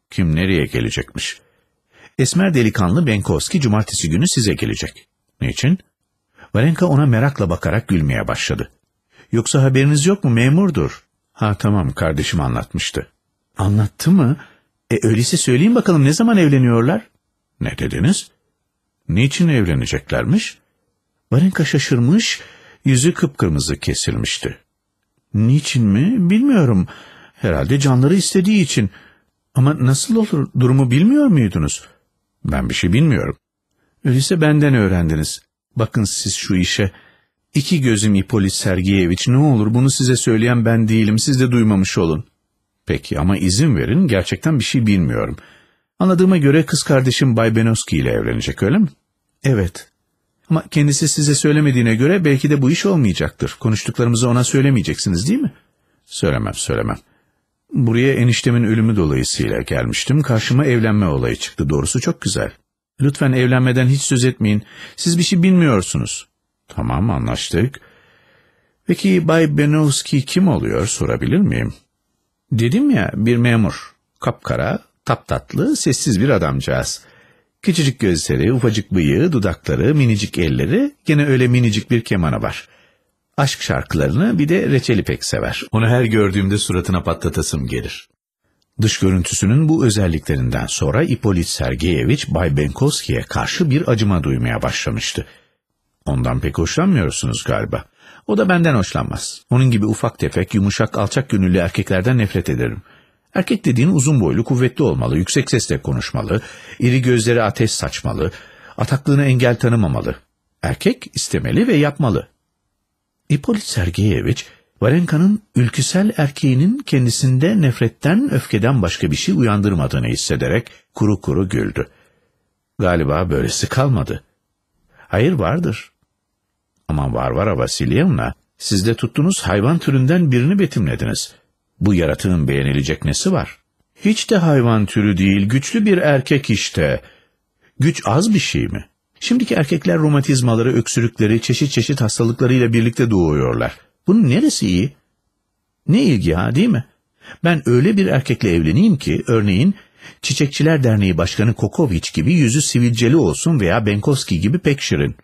Kim nereye gelecekmiş? Esmer delikanlı Benkovski cumartesi günü size gelecek. Niçin? Varenka ona merakla bakarak gülmeye başladı. Yoksa haberiniz yok mu memurdur? Ha tamam kardeşim anlatmıştı. Anlattı mı? E öyleyse söyleyin bakalım ne zaman evleniyorlar? Ne dediniz? Niçin evleneceklermiş? Varenka şaşırmış, yüzü kıpkırmızı kesilmişti. Niçin mi? Bilmiyorum. Herhalde canları istediği için. Ama nasıl olur? Durumu bilmiyor muydunuz? Ben bir şey bilmiyorum. Öyleyse benden öğrendiniz. Bakın siz şu işe. İki gözüm İpolit Sergeyeviç ne olur bunu size söyleyen ben değilim siz de duymamış olun. Peki ama izin verin gerçekten bir şey bilmiyorum. Anladığıma göre kız kardeşim Bay Benoski ile evlenecek öyle mi? Evet. Ama kendisi size söylemediğine göre belki de bu iş olmayacaktır. Konuştuklarımızı ona söylemeyeceksiniz değil mi? Söylemem söylemem. Buraya eniştemin ölümü dolayısıyla gelmiştim. Karşıma evlenme olayı çıktı. Doğrusu çok güzel. Lütfen evlenmeden hiç söz etmeyin. Siz bir şey bilmiyorsunuz. Tamam anlaştık. Peki Bay Benowski kim oluyor sorabilir miyim? Dedim ya bir memur. Kapkara, taptatlı, sessiz bir adamcağız. Küçücük gözleri, ufacık bıyığı, dudakları, minicik elleri, gene öyle minicik bir kemanı var. Aşk şarkılarını bir de reçeli pek sever. Onu her gördüğümde suratına patlatasım gelir. Dış görüntüsünün bu özelliklerinden sonra Ipolit Sergeyeviç Bay Benkovski'ye karşı bir acıma duymaya başlamıştı. Ondan pek hoşlanmıyorsunuz galiba. O da benden hoşlanmaz. Onun gibi ufak tefek, yumuşak, alçak gönüllü erkeklerden nefret ederim. Erkek dediğin uzun boylu, kuvvetli olmalı, yüksek sesle konuşmalı, iri gözleri ateş saçmalı, ataklığına engel tanımamalı. Erkek istemeli ve yapmalı. Ipolit Sergeyeviç, Varenka'nın ülküsel erkeğinin kendisinde nefretten, öfkeden başka bir şey uyandırmadığını hissederek kuru kuru güldü. Galiba böylesi kalmadı. Hayır vardır. Ama Varvara Vasilyevna, siz de tuttunuz hayvan türünden birini betimlediniz. Bu yaratığın beğenilecek nesi var? Hiç de hayvan türü değil, güçlü bir erkek işte. Güç az bir şey mi? Şimdiki erkekler romatizmaları, öksürükleri, çeşit çeşit hastalıklarıyla birlikte doğuyorlar. Bunun neresi iyi? Ne ilgi ha değil mi? Ben öyle bir erkekle evleneyim ki örneğin Çiçekçiler Derneği Başkanı Kokoviç gibi yüzü sivilceli olsun veya Benkovski gibi pek şirin.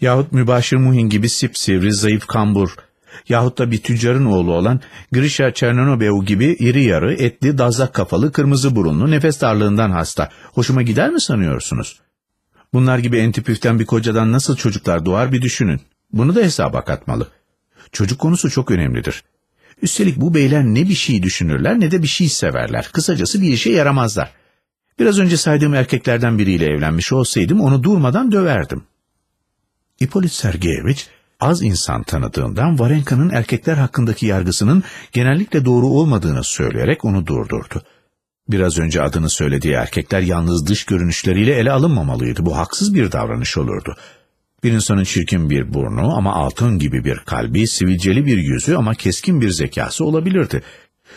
Yahut Mübaşir Muhin gibi sipsivri, zayıf kambur. Yahut da bir tüccarın oğlu olan Grisha Çernonobeu gibi iri yarı, etli, dazlak kafalı, kırmızı burunlu, nefes darlığından hasta. Hoşuma gider mi sanıyorsunuz? Bunlar gibi entipüften bir kocadan nasıl çocuklar doğar bir düşünün. Bunu da hesaba katmalı. Çocuk konusu çok önemlidir. Üstelik bu beyler ne bir şey düşünürler ne de bir şey severler. Kısacası bir işe yaramazlar. Biraz önce saydığım erkeklerden biriyle evlenmiş olsaydım onu durmadan döverdim. İpolit Sergeyeviç az insan tanıdığından Varenka'nın erkekler hakkındaki yargısının genellikle doğru olmadığını söyleyerek onu durdurdu. Biraz önce adını söylediği erkekler yalnız dış görünüşleriyle ele alınmamalıydı. Bu haksız bir davranış olurdu. Bir insanın çirkin bir burnu ama altın gibi bir kalbi, sivilceli bir yüzü ama keskin bir zekası olabilirdi.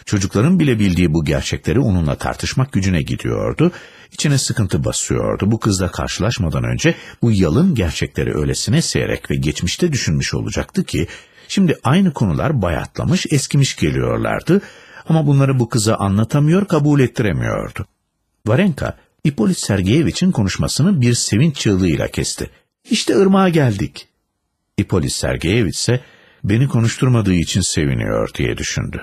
Çocukların bile bildiği bu gerçekleri onunla tartışmak gücüne gidiyordu. İçine sıkıntı basıyordu. Bu kızla karşılaşmadan önce bu yalın gerçekleri öylesine seyrek ve geçmişte düşünmüş olacaktı ki, şimdi aynı konular bayatlamış, eskimiş geliyorlardı ama bunları bu kıza anlatamıyor, kabul ettiremiyordu. Varenka, İpolit Sergeyeviç'in konuşmasını bir sevinç çığlığıyla kesti. İşte ırmağa geldik. İpolis Sergeyeviç ise beni konuşturmadığı için seviniyor diye düşündü.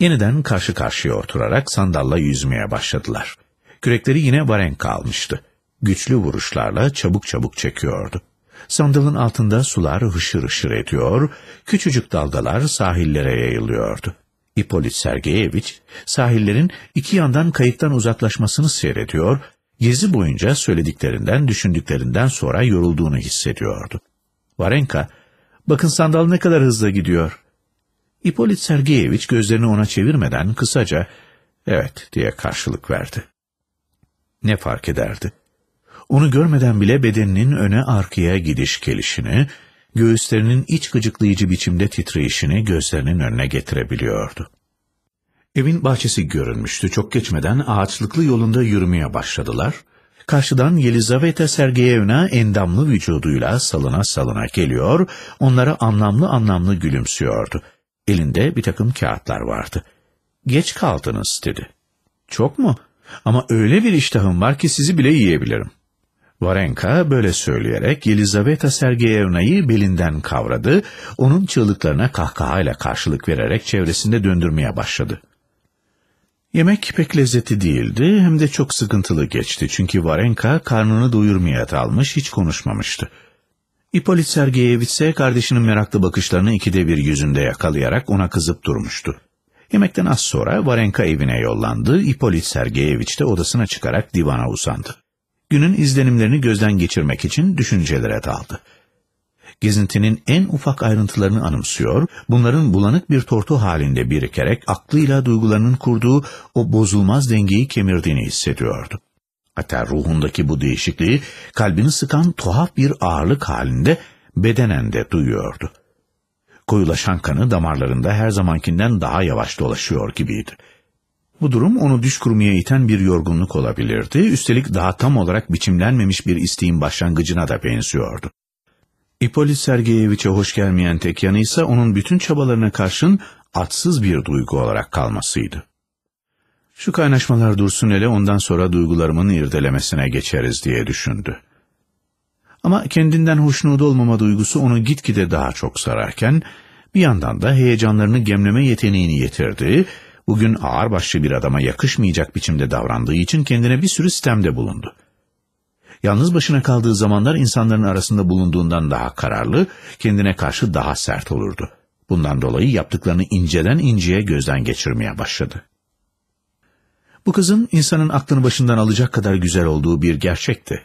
Yeniden karşı karşıya oturarak sandalla yüzmeye başladılar. Kürekleri yine Varenka almıştı. Güçlü vuruşlarla çabuk çabuk çekiyordu. Sandalın altında sular hışır hışır ediyor, küçücük dalgalar sahillere yayılıyordu. İpolit Sergeyeviç, sahillerin iki yandan kayıktan uzaklaşmasını seyrediyor Gezi boyunca söylediklerinden, düşündüklerinden sonra yorulduğunu hissediyordu. Varenka, bakın sandal ne kadar hızlı gidiyor. İpolit Sergeyeviç gözlerini ona çevirmeden kısaca, evet diye karşılık verdi. Ne fark ederdi? Onu görmeden bile bedeninin öne arkaya gidiş gelişini, göğüslerinin iç gıcıklayıcı biçimde titreyişini gözlerinin önüne getirebiliyordu. Evin bahçesi görünmüştü. Çok geçmeden ağaçlıklı yolunda yürümeye başladılar. Karşıdan Yelizaveta Sergeyevna endamlı vücuduyla salına salına geliyor, onlara anlamlı anlamlı gülümsüyordu. Elinde bir takım kağıtlar vardı. Geç kaldınız dedi. Çok mu? Ama öyle bir iştahım var ki sizi bile yiyebilirim. Varenka böyle söyleyerek Yelizaveta Sergeyevna'yı belinden kavradı, onun çığlıklarına kahkahayla karşılık vererek çevresinde döndürmeye başladı. Yemek pek lezzetli değildi hem de çok sıkıntılı geçti çünkü Varenka karnını doyurmaya dalmış hiç konuşmamıştı. İpolit Sergeyeviç ise kardeşinin meraklı bakışlarını ikide bir yüzünde yakalayarak ona kızıp durmuştu. Yemekten az sonra Varenka evine yollandı, İpolit Sergeyeviç de odasına çıkarak divana uzandı. Günün izlenimlerini gözden geçirmek için düşüncelere daldı. Gezintinin en ufak ayrıntılarını anımsıyor, bunların bulanık bir tortu halinde birikerek aklıyla duygularının kurduğu o bozulmaz dengeyi kemirdiğini hissediyordu. Hatta ruhundaki bu değişikliği kalbini sıkan tuhaf bir ağırlık halinde bedenen de duyuyordu. Koyulaşan kanı damarlarında her zamankinden daha yavaş dolaşıyor gibiydi. Bu durum onu düş kurmaya iten bir yorgunluk olabilirdi, üstelik daha tam olarak biçimlenmemiş bir isteğin başlangıcına da benziyordu. İpolit Sergeyeviç'e hoş gelmeyen tek yanı ise onun bütün çabalarına karşın atsız bir duygu olarak kalmasıydı. Şu kaynaşmalar dursun hele ondan sonra duygularımın irdelemesine geçeriz diye düşündü. Ama kendinden hoşnut olmama duygusu onu gitgide daha çok sararken, bir yandan da heyecanlarını gemleme yeteneğini yitirdi, bugün ağırbaşlı bir adama yakışmayacak biçimde davrandığı için kendine bir sürü sistemde bulundu. Yalnız başına kaldığı zamanlar insanların arasında bulunduğundan daha kararlı, kendine karşı daha sert olurdu. Bundan dolayı yaptıklarını inceden inceye gözden geçirmeye başladı. Bu kızın insanın aklını başından alacak kadar güzel olduğu bir gerçekti.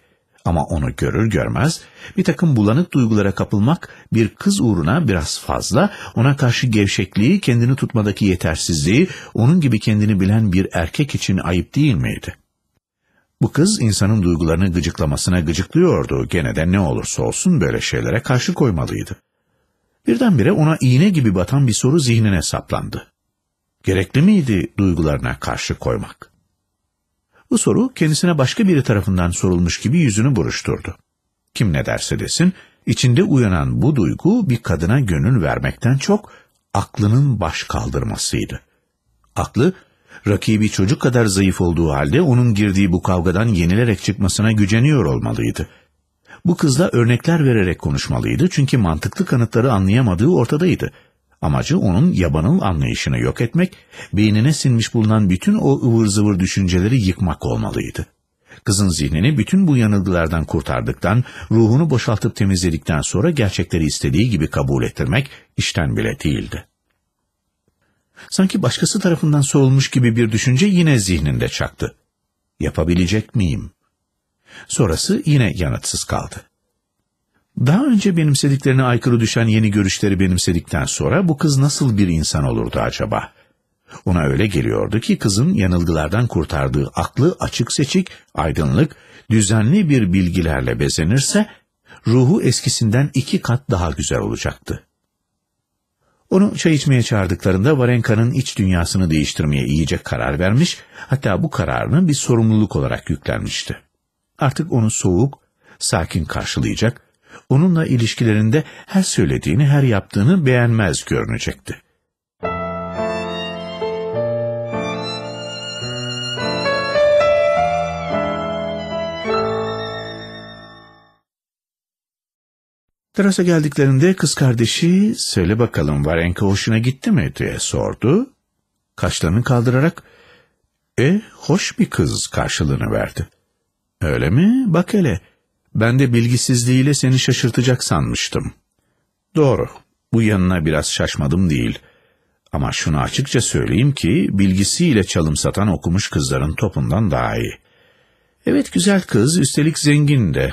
Ama onu görür görmez bir takım bulanık duygulara kapılmak bir kız uğruna biraz fazla, ona karşı gevşekliği, kendini tutmadaki yetersizliği, onun gibi kendini bilen bir erkek için ayıp değil miydi? Bu kız insanın duygularını gıcıklamasına gıcıklıyordu. Gene de ne olursa olsun böyle şeylere karşı koymalıydı. Birdenbire ona iğne gibi batan bir soru zihnine saplandı. Gerekli miydi duygularına karşı koymak? Bu soru kendisine başka biri tarafından sorulmuş gibi yüzünü buruşturdu. Kim ne derse desin, içinde uyanan bu duygu bir kadına gönül vermekten çok aklının baş kaldırmasıydı. Aklı, rakibi çocuk kadar zayıf olduğu halde onun girdiği bu kavgadan yenilerek çıkmasına güceniyor olmalıydı. Bu kızla örnekler vererek konuşmalıydı çünkü mantıklı kanıtları anlayamadığı ortadaydı. Amacı onun yabanıl anlayışını yok etmek, beynine sinmiş bulunan bütün o ıvır zıvır düşünceleri yıkmak olmalıydı. Kızın zihnini bütün bu yanılgılardan kurtardıktan, ruhunu boşaltıp temizledikten sonra gerçekleri istediği gibi kabul ettirmek işten bile değildi. Sanki başkası tarafından sorulmuş gibi bir düşünce yine zihninde çaktı. Yapabilecek miyim? Sonrası yine yanıtsız kaldı. Daha önce benimsediklerine aykırı düşen yeni görüşleri benimsedikten sonra bu kız nasıl bir insan olurdu acaba? Ona öyle geliyordu ki kızın yanılgılardan kurtardığı aklı açık seçik, aydınlık, düzenli bir bilgilerle bezenirse, ruhu eskisinden iki kat daha güzel olacaktı. Onu çay içmeye çağırdıklarında Varenka'nın iç dünyasını değiştirmeye iyice karar vermiş, hatta bu kararını bir sorumluluk olarak yüklenmişti. Artık onu soğuk, sakin karşılayacak, onunla ilişkilerinde her söylediğini, her yaptığını beğenmez görünecekti. Terasa geldiklerinde kız kardeşi söyle bakalım Varenka hoşuna gitti mi diye sordu. Kaşlarını kaldırarak e hoş bir kız karşılığını verdi. Öyle mi? Bak hele ben de bilgisizliğiyle seni şaşırtacak sanmıştım. Doğru bu yanına biraz şaşmadım değil. Ama şunu açıkça söyleyeyim ki bilgisiyle çalım satan okumuş kızların topundan daha iyi. Evet güzel kız üstelik zengin de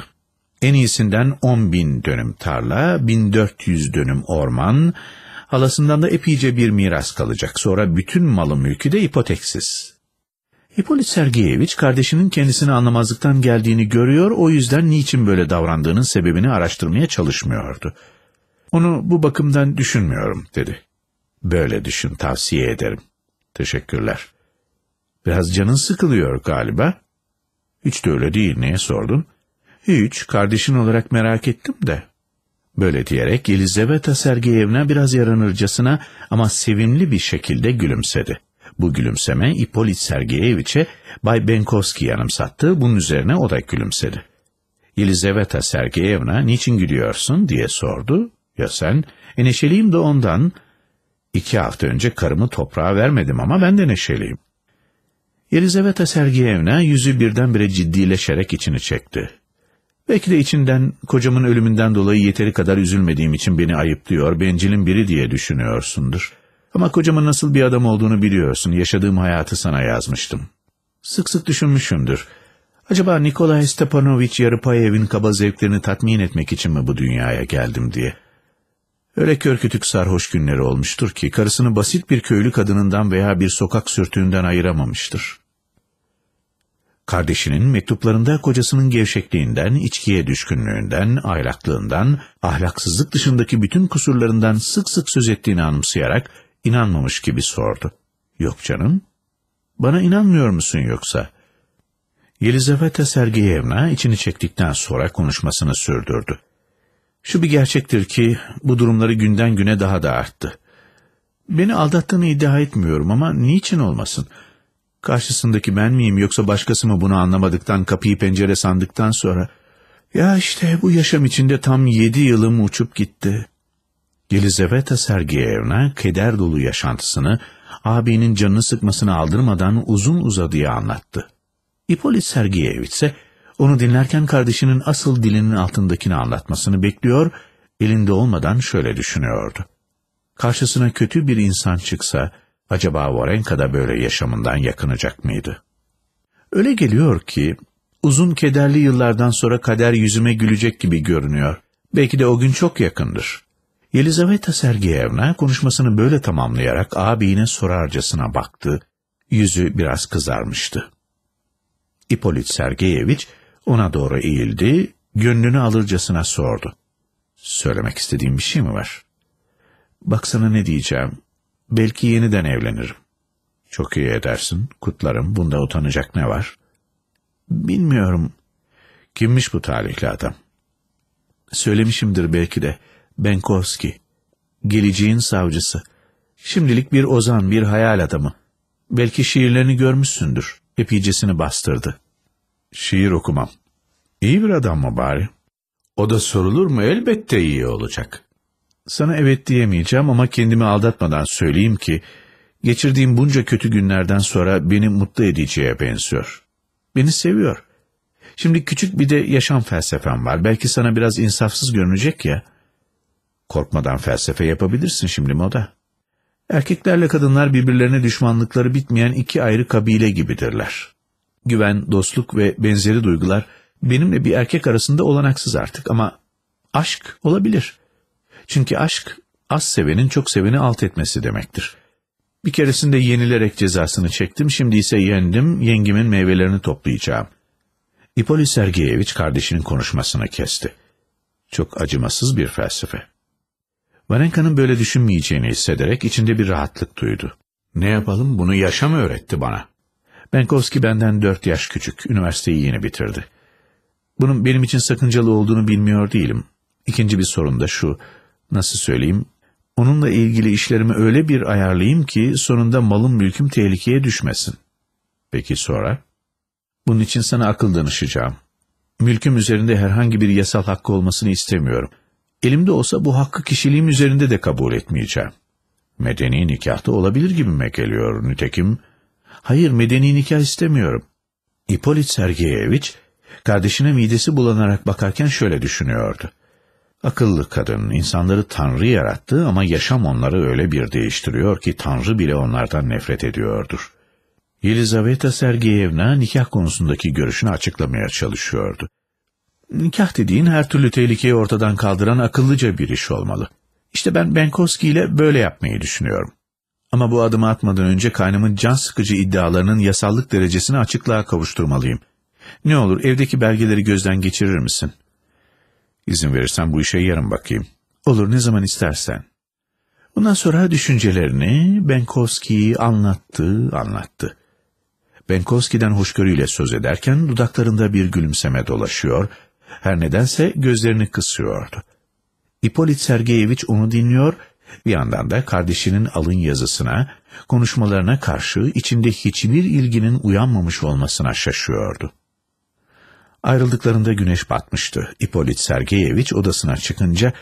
en iyisinden 10 bin dönüm tarla, 1400 dönüm orman, halasından da epeyce bir miras kalacak. Sonra bütün malı mülkü de ipoteksiz. Hipolit Sergeyeviç kardeşinin kendisini anlamazlıktan geldiğini görüyor, o yüzden niçin böyle davrandığının sebebini araştırmaya çalışmıyordu. Onu bu bakımdan düşünmüyorum, dedi. Böyle düşün, tavsiye ederim. Teşekkürler. Biraz canın sıkılıyor galiba. Hiç de öyle değil, niye sordun? Hiç, kardeşin olarak merak ettim de. Böyle diyerek Elizaveta Sergeyevna biraz yaranırcasına ama sevimli bir şekilde gülümsedi. Bu gülümseme İpolit Sergeyeviç'e Bay Benkovski yanımsattı, bunun üzerine o da gülümsedi. Elizaveta Sergeyevna niçin gülüyorsun diye sordu. Ya sen? E neşeliyim de ondan. İki hafta önce karımı toprağa vermedim ama ben de neşeliyim. Elizaveta Sergeyevna yüzü birdenbire ciddileşerek içini çekti. Belki de içinden kocamın ölümünden dolayı yeteri kadar üzülmediğim için beni ayıplıyor, bencilin biri diye düşünüyorsundur. Ama kocamın nasıl bir adam olduğunu biliyorsun, yaşadığım hayatı sana yazmıştım. Sık sık düşünmüşümdür. Acaba Nikolay Stepanovich Yarıpayev'in kaba zevklerini tatmin etmek için mi bu dünyaya geldim diye. Öyle körkütük sarhoş günleri olmuştur ki karısını basit bir köylü kadınından veya bir sokak sürtüğünden ayıramamıştır. Kardeşinin mektuplarında kocasının gevşekliğinden, içkiye düşkünlüğünden, aylaklığından, ahlaksızlık dışındaki bütün kusurlarından sık sık söz ettiğini anımsayarak inanmamış gibi sordu. Yok canım, bana inanmıyor musun yoksa? Yelizaveta Sergeyevna içini çektikten sonra konuşmasını sürdürdü. Şu bir gerçektir ki bu durumları günden güne daha da arttı. Beni aldattığını iddia etmiyorum ama niçin olmasın? Karşısındaki ben miyim yoksa başkası mı bunu anlamadıktan kapıyı pencere sandıktan sonra... Ya işte bu yaşam içinde tam yedi yılım uçup gitti. Yelizaveta Sergeyevna keder dolu yaşantısını abinin canını sıkmasını aldırmadan uzun uzadıya anlattı. İpolit Sergeyevich ise onu dinlerken kardeşinin asıl dilinin altındakini anlatmasını bekliyor, elinde olmadan şöyle düşünüyordu. Karşısına kötü bir insan çıksa, acaba Varenka da böyle yaşamından yakınacak mıydı? Öyle geliyor ki, uzun kederli yıllardan sonra kader yüzüme gülecek gibi görünüyor. Belki de o gün çok yakındır. Yelizaveta Sergeyevna konuşmasını böyle tamamlayarak ağabeyine sorarcasına baktı. Yüzü biraz kızarmıştı. İpolit Sergeyevich ona doğru eğildi, gönlünü alırcasına sordu. Söylemek istediğim bir şey mi var? Baksana ne diyeceğim. Belki yeniden evlenirim. Çok iyi edersin, kutlarım. Bunda utanacak ne var? Bilmiyorum. Kimmiş bu talihli adam? Söylemişimdir belki de. Benkovski. Geleceğin savcısı. Şimdilik bir ozan, bir hayal adamı. Belki şiirlerini görmüşsündür. Epeycesini bastırdı. Şiir okumam. İyi bir adam mı bari? O da sorulur mu elbette iyi olacak. Sana evet diyemeyeceğim ama kendimi aldatmadan söyleyeyim ki, geçirdiğim bunca kötü günlerden sonra beni mutlu edeceğe benziyor. Beni seviyor. Şimdi küçük bir de yaşam felsefem var. Belki sana biraz insafsız görünecek ya. Korkmadan felsefe yapabilirsin şimdi moda. Erkeklerle kadınlar birbirlerine düşmanlıkları bitmeyen iki ayrı kabile gibidirler. Güven, dostluk ve benzeri duygular benimle bir erkek arasında olanaksız artık ama aşk olabilir. Çünkü aşk az sevenin çok seveni alt etmesi demektir. Bir keresinde yenilerek cezasını çektim, şimdi ise yendim, yengimin meyvelerini toplayacağım. İpoli Sergeyevich kardeşinin konuşmasını kesti. Çok acımasız bir felsefe. Varenka'nın böyle düşünmeyeceğini hissederek içinde bir rahatlık duydu. Ne yapalım bunu yaşam öğretti bana. Benkovski benden dört yaş küçük, üniversiteyi yeni bitirdi. Bunun benim için sakıncalı olduğunu bilmiyor değilim. İkinci bir sorun da şu, nasıl söyleyeyim, onunla ilgili işlerimi öyle bir ayarlayayım ki sonunda malım mülküm tehlikeye düşmesin. Peki sonra? Bunun için sana akıl danışacağım. Mülküm üzerinde herhangi bir yasal hakkı olmasını istemiyorum. Elimde olsa bu hakkı kişiliğim üzerinde de kabul etmeyeceğim. Medeni nikahta olabilir gibime geliyor. Nitekim, hayır medeni nikah istemiyorum. İpolit Sergeyevich, kardeşine midesi bulanarak bakarken şöyle düşünüyordu. Akıllı kadın insanları Tanrı yarattı ama yaşam onları öyle bir değiştiriyor ki Tanrı bile onlardan nefret ediyordur. Yelizaveta Sergeyevna nikah konusundaki görüşünü açıklamaya çalışıyordu. Nikah dediğin her türlü tehlikeyi ortadan kaldıran akıllıca bir iş olmalı. İşte ben Benkovski ile böyle yapmayı düşünüyorum. Ama bu adımı atmadan önce kaynımın can sıkıcı iddialarının yasallık derecesini açıklığa kavuşturmalıyım. Ne olur evdeki belgeleri gözden geçirir misin? İzin verirsen bu işe yarın bakayım. Olur ne zaman istersen. Bundan sonra düşüncelerini Benkovski'yi anlattı, anlattı. Benkovski'den hoşgörüyle söz ederken dudaklarında bir gülümseme dolaşıyor, her nedense gözlerini kısıyordu. İpolit Sergeyevich onu dinliyor, bir yandan da kardeşinin alın yazısına, konuşmalarına karşı içinde hiçbir ilginin uyanmamış olmasına şaşıyordu. Ayrıldıklarında güneş batmıştı. İpolit Sergeyevich odasına çıkınca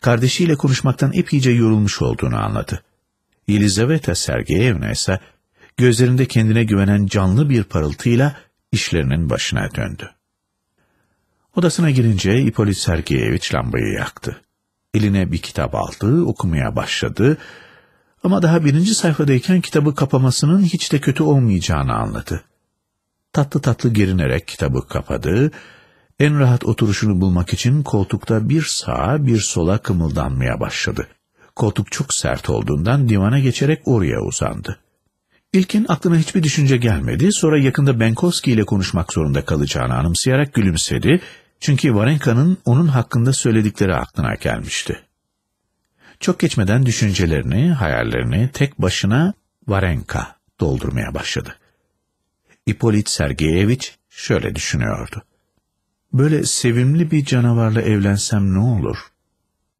kardeşiyle konuşmaktan epeyce yorulmuş olduğunu anladı. Yelizaveta Sergeyevna ise gözlerinde kendine güvenen canlı bir parıltıyla işlerinin başına döndü. Odasına girince İpolit Sergeyevich lambayı yaktı. Eline bir kitap aldı, okumaya başladı ama daha birinci sayfadayken kitabı kapamasının hiç de kötü olmayacağını anladı. Tatlı tatlı gerinerek kitabı kapadı. En rahat oturuşunu bulmak için koltukta bir sağa bir sola kımıldanmaya başladı. Koltuk çok sert olduğundan divana geçerek oraya uzandı. İlkin aklına hiçbir düşünce gelmedi, sonra yakında Benkovski ile konuşmak zorunda kalacağını anımsayarak gülümsedi, çünkü Varenka'nın onun hakkında söyledikleri aklına gelmişti. Çok geçmeden düşüncelerini, hayallerini tek başına Varenka doldurmaya başladı. İpolit Sergeyeviç şöyle düşünüyordu. Böyle sevimli bir canavarla evlensem ne olur?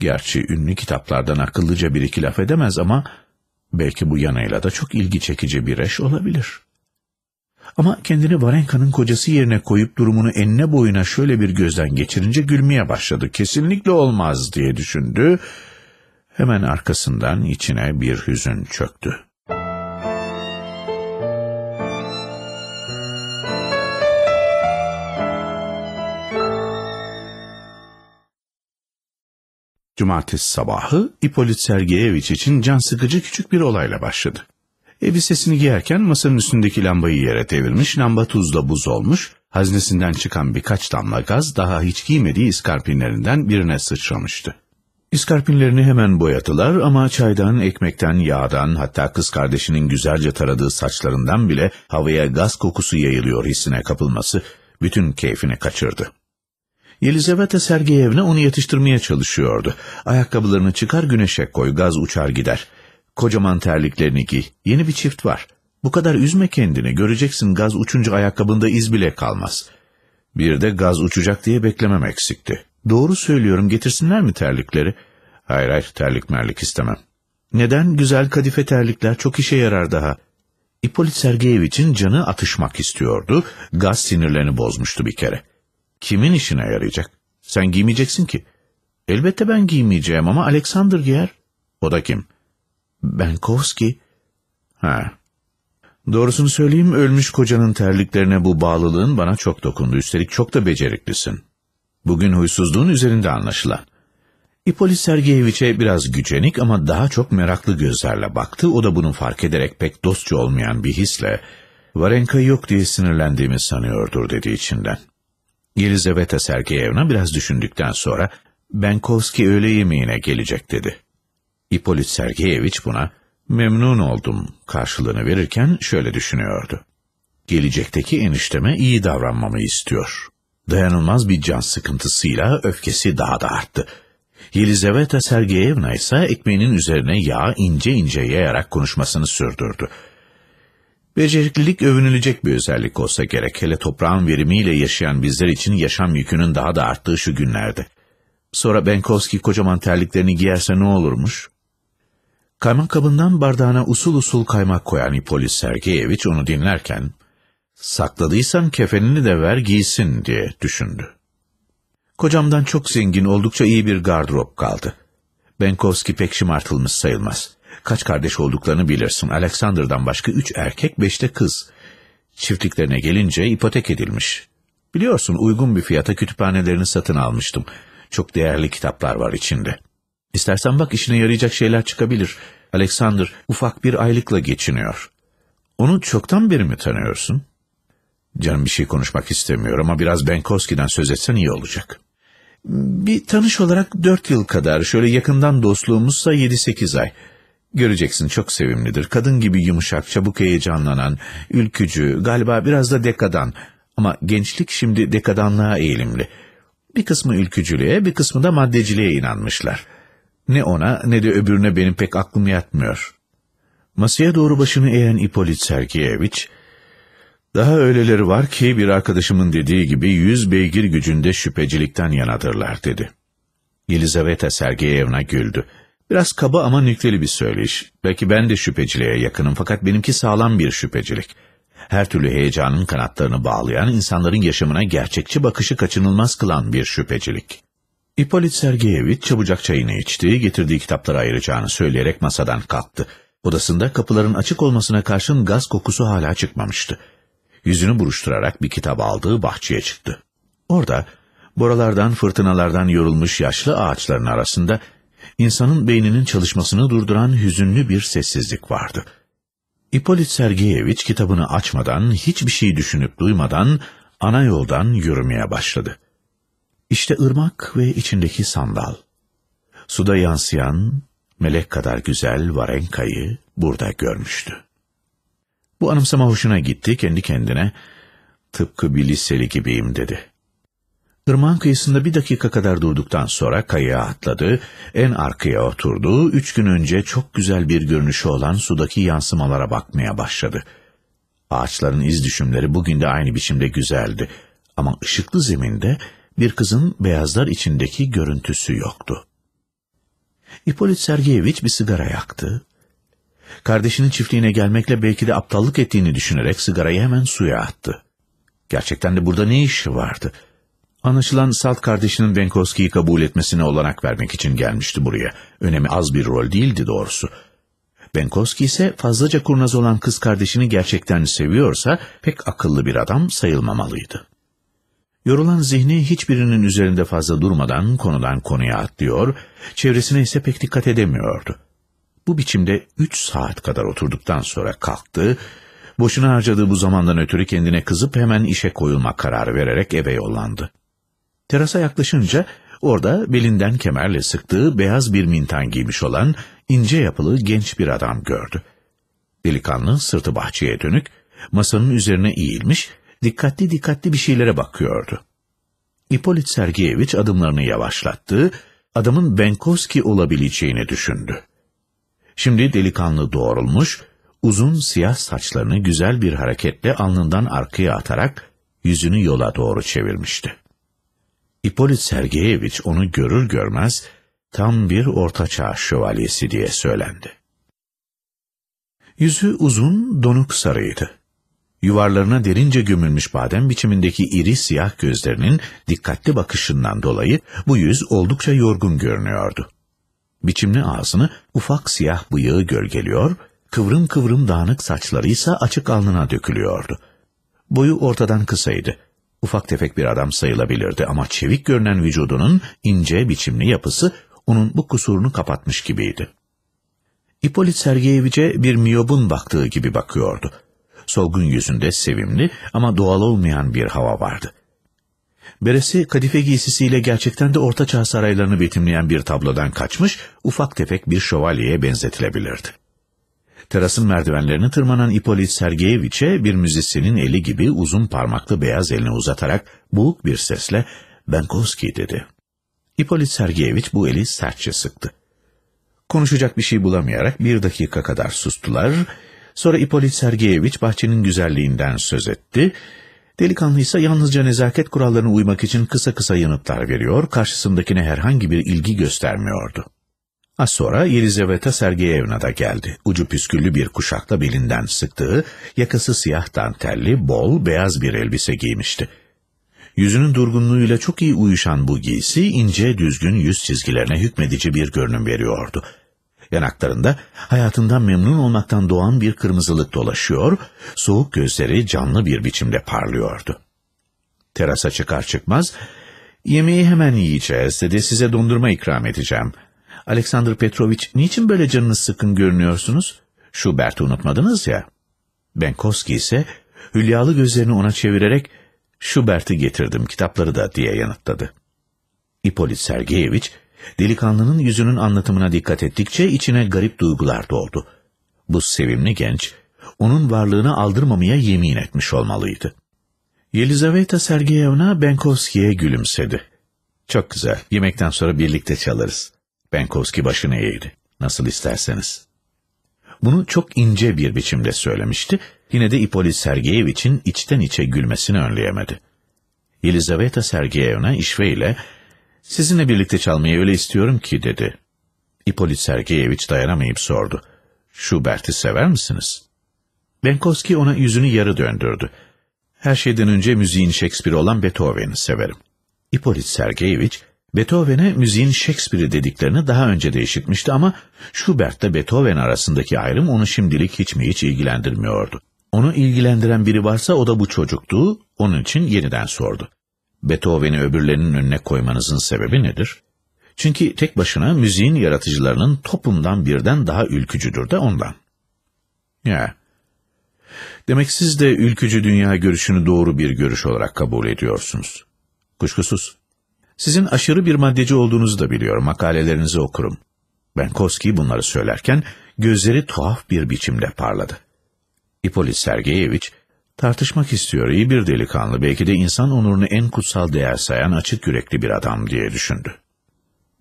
Gerçi ünlü kitaplardan akıllıca bir iki laf edemez ama belki bu yanıyla da çok ilgi çekici bir eş olabilir. Ama kendini Varenka'nın kocası yerine koyup durumunu enine boyuna şöyle bir gözden geçirince gülmeye başladı. Kesinlikle olmaz diye düşündü. Hemen arkasından içine bir hüzün çöktü. Cumartesi sabahı İpolit Sergeyeviç için can sıkıcı küçük bir olayla başladı. Elbisesini giyerken masanın üstündeki lambayı yere devirmiş, lamba tuzla buz olmuş, haznesinden çıkan birkaç damla gaz daha hiç giymediği iskarpinlerinden birine sıçramıştı. İskarpinlerini hemen boyadılar ama çaydan, ekmekten, yağdan hatta kız kardeşinin güzelce taradığı saçlarından bile havaya gaz kokusu yayılıyor hissine kapılması bütün keyfini kaçırdı. Yelizaveta Sergeyevna onu yatıştırmaya çalışıyordu. Ayakkabılarını çıkar güneşe koy, gaz uçar gider. Kocaman terliklerini giy, yeni bir çift var. Bu kadar üzme kendini, göreceksin gaz uçunca ayakkabında iz bile kalmaz. Bir de gaz uçacak diye beklemem eksikti. Doğru söylüyorum, getirsinler mi terlikleri? Hayır hayır, terlik merlik istemem. Neden? Güzel kadife terlikler çok işe yarar daha. İpolit Sergeyeviç'in canı atışmak istiyordu, gaz sinirlerini bozmuştu bir kere. Kimin işine yarayacak? Sen giymeyeceksin ki. Elbette ben giymeyeceğim ama Alexander giyer. O da kim? Benkovski. Ha. Doğrusunu söyleyeyim ölmüş kocanın terliklerine bu bağlılığın bana çok dokundu. Üstelik çok da beceriklisin. Bugün huysuzluğun üzerinde anlaşılan. İpolis Sergeyeviç'e biraz gücenik ama daha çok meraklı gözlerle baktı. O da bunu fark ederek pek dostça olmayan bir hisle Varenka yok diye sinirlendiğimi sanıyordur dedi içinden. Yelizaveta Sergeyevna biraz düşündükten sonra Benkovski öğle yemeğine gelecek dedi. İpolit Sergeyeviç buna memnun oldum karşılığını verirken şöyle düşünüyordu. Gelecekteki enişteme iyi davranmamı istiyor. Dayanılmaz bir can sıkıntısıyla öfkesi daha da arttı. Yelizaveta Sergeyevna ise ekmeğinin üzerine yağ ince ince yayarak konuşmasını sürdürdü. Beceriklilik övünülecek bir özellik olsa gerek. Hele toprağın verimiyle yaşayan bizler için yaşam yükünün daha da arttığı şu günlerde. Sonra Benkovski kocaman terliklerini giyerse ne olurmuş? Kaymak kabından bardağına usul usul kaymak koyan İpolis Sergeyeviç onu dinlerken, sakladıysan kefenini de ver giysin diye düşündü. Kocamdan çok zengin, oldukça iyi bir gardırop kaldı. Benkovski pek şımartılmış sayılmaz. Kaç kardeş olduklarını bilirsin. Alexander'dan başka üç erkek, beş de kız. Çiftliklerine gelince ipotek edilmiş. Biliyorsun uygun bir fiyata kütüphanelerini satın almıştım. Çok değerli kitaplar var içinde. İstersen bak işine yarayacak şeyler çıkabilir. Alexander ufak bir aylıkla geçiniyor. Onu çoktan beri mi tanıyorsun? Canım bir şey konuşmak istemiyor ama biraz Benkovski'den söz etsen iyi olacak. Bir tanış olarak dört yıl kadar, şöyle yakından dostluğumuzsa yedi sekiz ay. Göreceksin çok sevimlidir. Kadın gibi yumuşak, çabuk heyecanlanan, ülkücü, galiba biraz da dekadan. Ama gençlik şimdi dekadanlığa eğilimli. Bir kısmı ülkücülüğe, bir kısmı da maddeciliğe inanmışlar. Ne ona ne de öbürüne benim pek aklım yatmıyor. Masaya doğru başını eğen İpolit Sergeyeviç, daha öyleleri var ki bir arkadaşımın dediği gibi yüz beygir gücünde şüphecilikten yanadırlar dedi. Yelizaveta Sergeyevna güldü. Biraz kaba ama nükteli bir söyleyiş. Belki ben de şüpheciliğe yakınım fakat benimki sağlam bir şüphecilik. Her türlü heyecanın kanatlarını bağlayan, insanların yaşamına gerçekçi bakışı kaçınılmaz kılan bir şüphecilik. İpolit Sergeyeviç çabucak çayını içti, getirdiği kitapları ayıracağını söyleyerek masadan kalktı. Odasında kapıların açık olmasına karşın gaz kokusu hala çıkmamıştı. Yüzünü buruşturarak bir kitap aldığı bahçeye çıktı. Orada, boralardan fırtınalardan yorulmuş yaşlı ağaçların arasında insanın beyninin çalışmasını durduran hüzünlü bir sessizlik vardı. İpolit Sergeyeviç kitabını açmadan, hiçbir şey düşünüp duymadan ana yoldan yürümeye başladı. İşte ırmak ve içindeki sandal. Suda yansıyan, melek kadar güzel Varenka'yı burada görmüştü. Bu anımsama hoşuna gitti, kendi kendine, tıpkı bir liseli gibiyim dedi. Irmağın kıyısında bir dakika kadar durduktan sonra kayığa atladı, en arkaya oturdu, üç gün önce çok güzel bir görünüşü olan sudaki yansımalara bakmaya başladı. Ağaçların iz düşümleri bugün de aynı biçimde güzeldi ama ışıklı zeminde bir kızın beyazlar içindeki görüntüsü yoktu. İpolit Sergeyeviç bir sigara yaktı. Kardeşinin çiftliğine gelmekle belki de aptallık ettiğini düşünerek sigarayı hemen suya attı. Gerçekten de burada ne işi vardı? Anlaşılan Salt kardeşinin Benkovski'yi kabul etmesine olanak vermek için gelmişti buraya. Önemi az bir rol değildi doğrusu. Benkovski ise fazlaca kurnaz olan kız kardeşini gerçekten seviyorsa pek akıllı bir adam sayılmamalıydı. Yorulan zihni hiçbirinin üzerinde fazla durmadan konudan konuya atlıyor, çevresine ise pek dikkat edemiyordu. Bu biçimde üç saat kadar oturduktan sonra kalktı, boşuna harcadığı bu zamandan ötürü kendine kızıp hemen işe koyulma kararı vererek eve yollandı. Terasa yaklaşınca orada belinden kemerle sıktığı beyaz bir mintan giymiş olan ince yapılı genç bir adam gördü. Delikanlı sırtı bahçeye dönük, masanın üzerine eğilmiş, dikkatli dikkatli bir şeylere bakıyordu. İpolit Sergeyeviç adımlarını yavaşlattı, adamın Benkovski olabileceğini düşündü. Şimdi delikanlı doğrulmuş, uzun siyah saçlarını güzel bir hareketle alnından arkaya atarak yüzünü yola doğru çevirmişti. İpolit Sergeyeviç onu görür görmez tam bir ortaçağ şövalyesi diye söylendi. Yüzü uzun, donuk sarıydı. Yuvarlarına derince gömülmüş badem biçimindeki iri siyah gözlerinin dikkatli bakışından dolayı bu yüz oldukça yorgun görünüyordu. Biçimli ağzını ufak siyah bıyığı gölgeliyor, kıvrım kıvrım dağınık saçları ise açık alnına dökülüyordu. Boyu ortadan kısaydı. Ufak tefek bir adam sayılabilirdi ama çevik görünen vücudunun ince biçimli yapısı onun bu kusurunu kapatmış gibiydi. İpolit Sergeyeviç'e bir miyobun baktığı gibi bakıyordu. Solgun yüzünde sevimli ama doğal olmayan bir hava vardı. Beresi kadife giysisiyle gerçekten de ortaçağ saraylarını betimleyen bir tablodan kaçmış, ufak tefek bir şövalyeye benzetilebilirdi. Terasın merdivenlerini tırmanan İpolit Sergeyeviç'e bir müzisyenin eli gibi uzun parmaklı beyaz elini uzatarak boğuk bir sesle Benkovski dedi. İpolit Sergeyeviç bu eli sertçe sıktı. Konuşacak bir şey bulamayarak bir dakika kadar sustular. Sonra İpolit Sergeyeviç bahçenin güzelliğinden söz etti. Delikanlı ise yalnızca nezaket kurallarına uymak için kısa kısa yanıtlar veriyor, karşısındakine herhangi bir ilgi göstermiyordu. Az sonra Yelizaveta Sergeyevna da geldi. Ucu püsküllü bir kuşakla belinden sıktığı, yakası siyah dantelli, bol, beyaz bir elbise giymişti. Yüzünün durgunluğuyla çok iyi uyuşan bu giysi, ince, düzgün yüz çizgilerine hükmedici bir görünüm veriyordu. Yanaklarında hayatından memnun olmaktan doğan bir kırmızılık dolaşıyor, soğuk gözleri canlı bir biçimde parlıyordu. Terasa çıkar çıkmaz, ''Yemeği hemen yiyeceğiz'' dedi, ''size dondurma ikram edeceğim.'' Alexander Petrovic, niçin böyle canınız sıkın görünüyorsunuz? Schubert'i unutmadınız ya. Benkovski ise hülyalı gözlerini ona çevirerek Schubert'i getirdim kitapları da diye yanıtladı. İpolit Sergeyeviç delikanlının yüzünün anlatımına dikkat ettikçe içine garip duygular doldu. Bu sevimli genç onun varlığını aldırmamaya yemin etmiş olmalıydı. Yelizaveta Sergeyevna Benkovski'ye gülümsedi. Çok güzel, yemekten sonra birlikte çalarız. Benkovski başını eğdi. Nasıl isterseniz. Bunu çok ince bir biçimde söylemişti. Yine de İpolit Sergeyeviç'in içten içe gülmesini önleyemedi. Yelizaveta Sergeyevna işveyle sizinle birlikte çalmayı öyle istiyorum ki dedi. İpolit Sergeyeviç dayanamayıp sordu. Schubert'i sever misiniz? Benkovski ona yüzünü yarı döndürdü. Her şeyden önce müziğin Shakespeare olan Beethoven'i severim. İpolit Sergeyeviç Beethoven'e müziğin Shakespeare'i dediklerini daha önce de işitmişti ama Schubert ile Beethoven arasındaki ayrım onu şimdilik hiç mi hiç ilgilendirmiyordu. Onu ilgilendiren biri varsa o da bu çocuktu, onun için yeniden sordu. Beethoven'i öbürlerinin önüne koymanızın sebebi nedir? Çünkü tek başına müziğin yaratıcılarının topundan birden daha ülkücüdür de ondan. Ya, Demek siz de ülkücü dünya görüşünü doğru bir görüş olarak kabul ediyorsunuz. Kuşkusuz. Sizin aşırı bir maddeci olduğunuzu da biliyorum. Makalelerinizi okurum. Benkovski bunları söylerken gözleri tuhaf bir biçimde parladı. İpolit Sergeyeviç, tartışmak istiyor iyi bir delikanlı, belki de insan onurunu en kutsal değer sayan açık yürekli bir adam diye düşündü.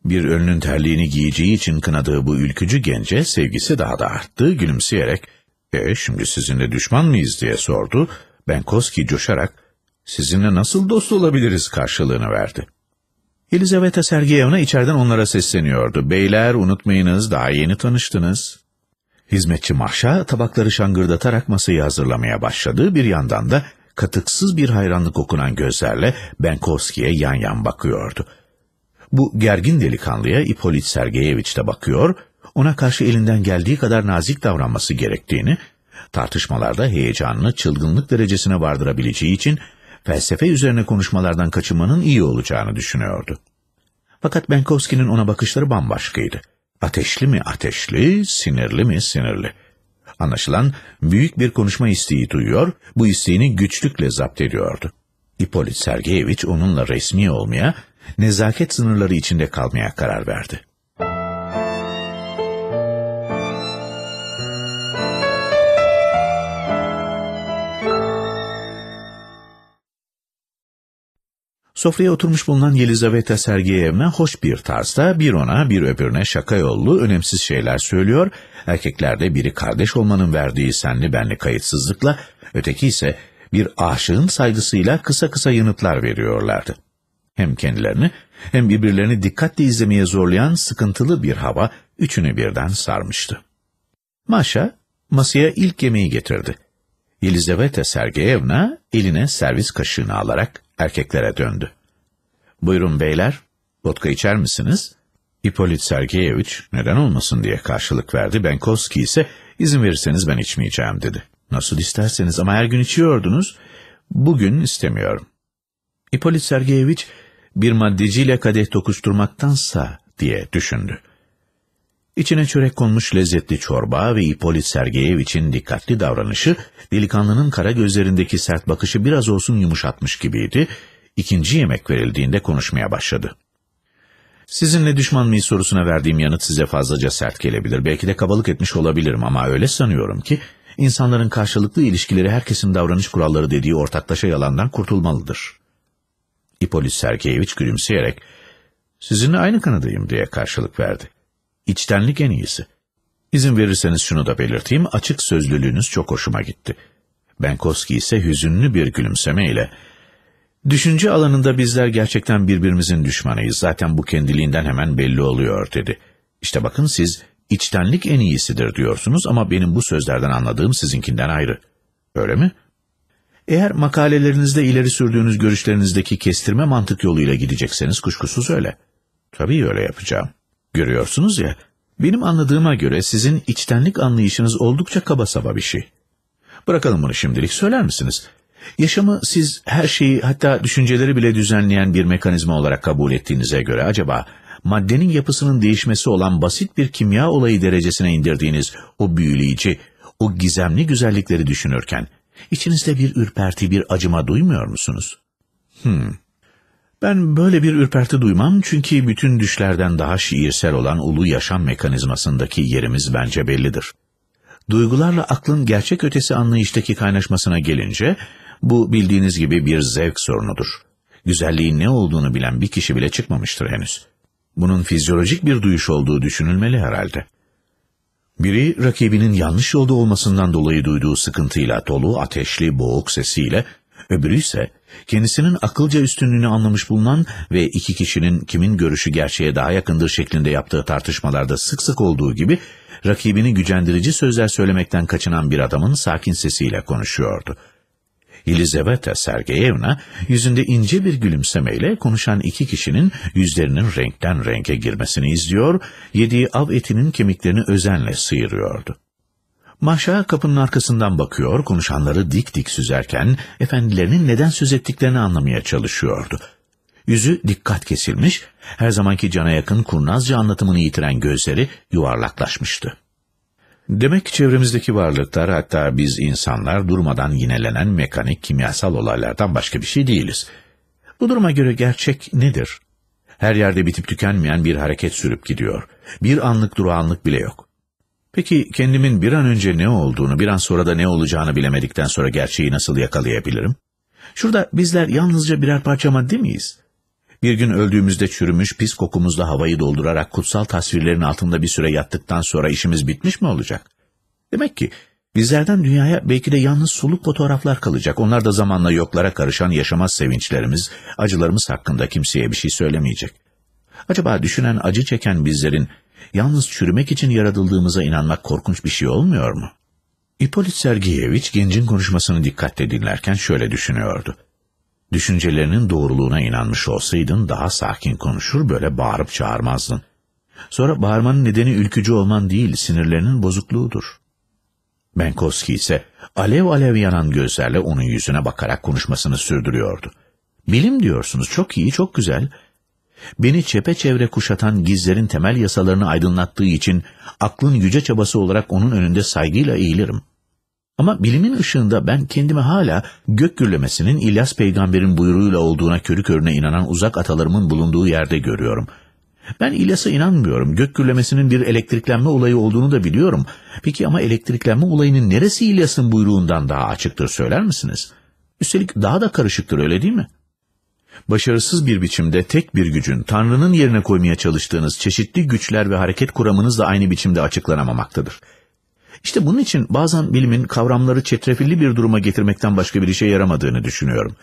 Bir ölünün terliğini giyeceği için kınadığı bu ülkücü gence sevgisi daha da arttı, gülümseyerek, ''E şimdi sizinle düşman mıyız?'' diye sordu. Benkovski coşarak, ''Sizinle nasıl dost olabiliriz?'' karşılığını verdi. Elizaveta Sergeyevna içeriden onlara sesleniyordu. ''Beyler unutmayınız, daha yeni tanıştınız.'' Hizmetçi Mahşa tabakları şangırdatarak masayı hazırlamaya başladı. Bir yandan da katıksız bir hayranlık okunan gözlerle Benkovski'ye yan yan bakıyordu. Bu gergin delikanlıya İpolit Sergeyeviç de bakıyor, ona karşı elinden geldiği kadar nazik davranması gerektiğini, tartışmalarda heyecanını çılgınlık derecesine vardırabileceği için felsefe üzerine konuşmalardan kaçınmanın iyi olacağını düşünüyordu. Fakat Benkovski'nin ona bakışları bambaşkaydı. Ateşli mi ateşli, sinirli mi sinirli. Anlaşılan büyük bir konuşma isteği duyuyor, bu isteğini güçlükle zapt ediyordu. İpolit Sergeyeviç onunla resmi olmaya, nezaket sınırları içinde kalmaya karar verdi. Sofraya oturmuş bulunan Yelizaveta Sergeyevna hoş bir tarzda bir ona bir öbürüne şaka yollu önemsiz şeyler söylüyor. Erkeklerde biri kardeş olmanın verdiği senli benli kayıtsızlıkla, öteki ise bir aşığın saygısıyla kısa kısa yanıtlar veriyorlardı. Hem kendilerini hem birbirlerini dikkatle izlemeye zorlayan sıkıntılı bir hava üçünü birden sarmıştı. Maşa masaya ilk yemeği getirdi. Yelizaveta Sergeyevna eline servis kaşığını alarak erkeklere döndü. Buyurun beyler, vodka içer misiniz? İpolit Sergeyeviç neden olmasın diye karşılık verdi. Benkovski ise izin verirseniz ben içmeyeceğim dedi. Nasıl isterseniz ama her gün içiyordunuz. Bugün istemiyorum. İpolit Sergeyeviç bir maddeciyle kadeh tokuşturmaktansa diye düşündü. İçine çörek konmuş lezzetli çorba ve İpolit Sergeyeviç'in dikkatli davranışı, delikanlının kara gözlerindeki sert bakışı biraz olsun yumuşatmış gibiydi. İkinci yemek verildiğinde konuşmaya başladı. Sizinle düşman mıyız sorusuna verdiğim yanıt size fazlaca sert gelebilir. Belki de kabalık etmiş olabilirim ama öyle sanıyorum ki, insanların karşılıklı ilişkileri herkesin davranış kuralları dediği ortaklaşa yalandan kurtulmalıdır. İpolit Sergeyeviç gülümseyerek, sizinle aynı kanadayım diye karşılık verdi. İçtenlik en iyisi. İzin verirseniz şunu da belirteyim, açık sözlülüğünüz çok hoşuma gitti. Benkovski ise hüzünlü bir gülümsemeyle, Düşünce alanında bizler gerçekten birbirimizin düşmanıyız. Zaten bu kendiliğinden hemen belli oluyor dedi. İşte bakın siz içtenlik en iyisidir diyorsunuz ama benim bu sözlerden anladığım sizinkinden ayrı. Öyle mi? Eğer makalelerinizde ileri sürdüğünüz görüşlerinizdeki kestirme mantık yoluyla gidecekseniz kuşkusuz öyle. Tabii öyle yapacağım. Görüyorsunuz ya, benim anladığıma göre sizin içtenlik anlayışınız oldukça kaba saba bir şey. Bırakalım bunu şimdilik söyler misiniz? Yaşamı siz her şeyi hatta düşünceleri bile düzenleyen bir mekanizma olarak kabul ettiğinize göre acaba maddenin yapısının değişmesi olan basit bir kimya olayı derecesine indirdiğiniz o büyüleyici, o gizemli güzellikleri düşünürken içinizde bir ürperti, bir acıma duymuyor musunuz? Hmm. Ben böyle bir ürperti duymam çünkü bütün düşlerden daha şiirsel olan ulu yaşam mekanizmasındaki yerimiz bence bellidir. Duygularla aklın gerçek ötesi anlayıştaki kaynaşmasına gelince bu bildiğiniz gibi bir zevk sorunudur. Güzelliğin ne olduğunu bilen bir kişi bile çıkmamıştır henüz. Bunun fizyolojik bir duyuş olduğu düşünülmeli herhalde. Biri rakibinin yanlış yolda olmasından dolayı duyduğu sıkıntıyla dolu ateşli boğuk sesiyle, öbürü ise kendisinin akılca üstünlüğünü anlamış bulunan ve iki kişinin kimin görüşü gerçeğe daha yakındır şeklinde yaptığı tartışmalarda sık sık olduğu gibi rakibini gücendirici sözler söylemekten kaçınan bir adamın sakin sesiyle konuşuyordu. Yelizaveta Sergeyevna yüzünde ince bir gülümsemeyle konuşan iki kişinin yüzlerinin renkten renge girmesini izliyor, yediği av etinin kemiklerini özenle sıyırıyordu. Maşa kapının arkasından bakıyor, konuşanları dik dik süzerken efendilerinin neden söz ettiklerini anlamaya çalışıyordu. Yüzü dikkat kesilmiş, her zamanki cana yakın kurnazca anlatımını yitiren gözleri yuvarlaklaşmıştı. Demek ki çevremizdeki varlıklar hatta biz insanlar durmadan yinelenen mekanik kimyasal olaylardan başka bir şey değiliz. Bu duruma göre gerçek nedir? Her yerde bitip tükenmeyen bir hareket sürüp gidiyor. Bir anlık durağanlık bile yok. Peki kendimin bir an önce ne olduğunu, bir an sonra da ne olacağını bilemedikten sonra gerçeği nasıl yakalayabilirim? Şurada bizler yalnızca birer parça madde miyiz? Bir gün öldüğümüzde çürümüş pis kokumuzla havayı doldurarak kutsal tasvirlerin altında bir süre yattıktan sonra işimiz bitmiş mi olacak? Demek ki bizlerden dünyaya belki de yalnız soluk fotoğraflar kalacak. Onlar da zamanla yoklara karışan yaşamaz sevinçlerimiz, acılarımız hakkında kimseye bir şey söylemeyecek. Acaba düşünen, acı çeken bizlerin yalnız çürümek için yaratıldığımıza inanmak korkunç bir şey olmuyor mu? İpolit Sergeyeviç gencin konuşmasını dikkatle dinlerken şöyle düşünüyordu. Düşüncelerinin doğruluğuna inanmış olsaydın daha sakin konuşur böyle bağırıp çağırmazdın. Sonra bağırmanın nedeni ülkücü olman değil sinirlerinin bozukluğudur. Benkovski ise alev alev yanan gözlerle onun yüzüne bakarak konuşmasını sürdürüyordu. Bilim diyorsunuz çok iyi çok güzel. Beni çepeçevre kuşatan gizlerin temel yasalarını aydınlattığı için aklın yüce çabası olarak onun önünde saygıyla eğilirim. Ama bilimin ışığında ben kendimi hala gök gürlemesinin İlyas peygamberin buyruğuyla olduğuna körü körüne inanan uzak atalarımın bulunduğu yerde görüyorum. Ben İlyas'a inanmıyorum. Gök gürlemesinin bir elektriklenme olayı olduğunu da biliyorum. Peki ama elektriklenme olayının neresi İlyas'ın buyruğundan daha açıktır söyler misiniz? Üstelik daha da karışıktır öyle değil mi? Başarısız bir biçimde tek bir gücün Tanrı'nın yerine koymaya çalıştığınız çeşitli güçler ve hareket kuramınız da aynı biçimde açıklanamamaktadır. İşte bunun için bazen bilimin kavramları çetrefilli bir duruma getirmekten başka bir işe yaramadığını düşünüyorum.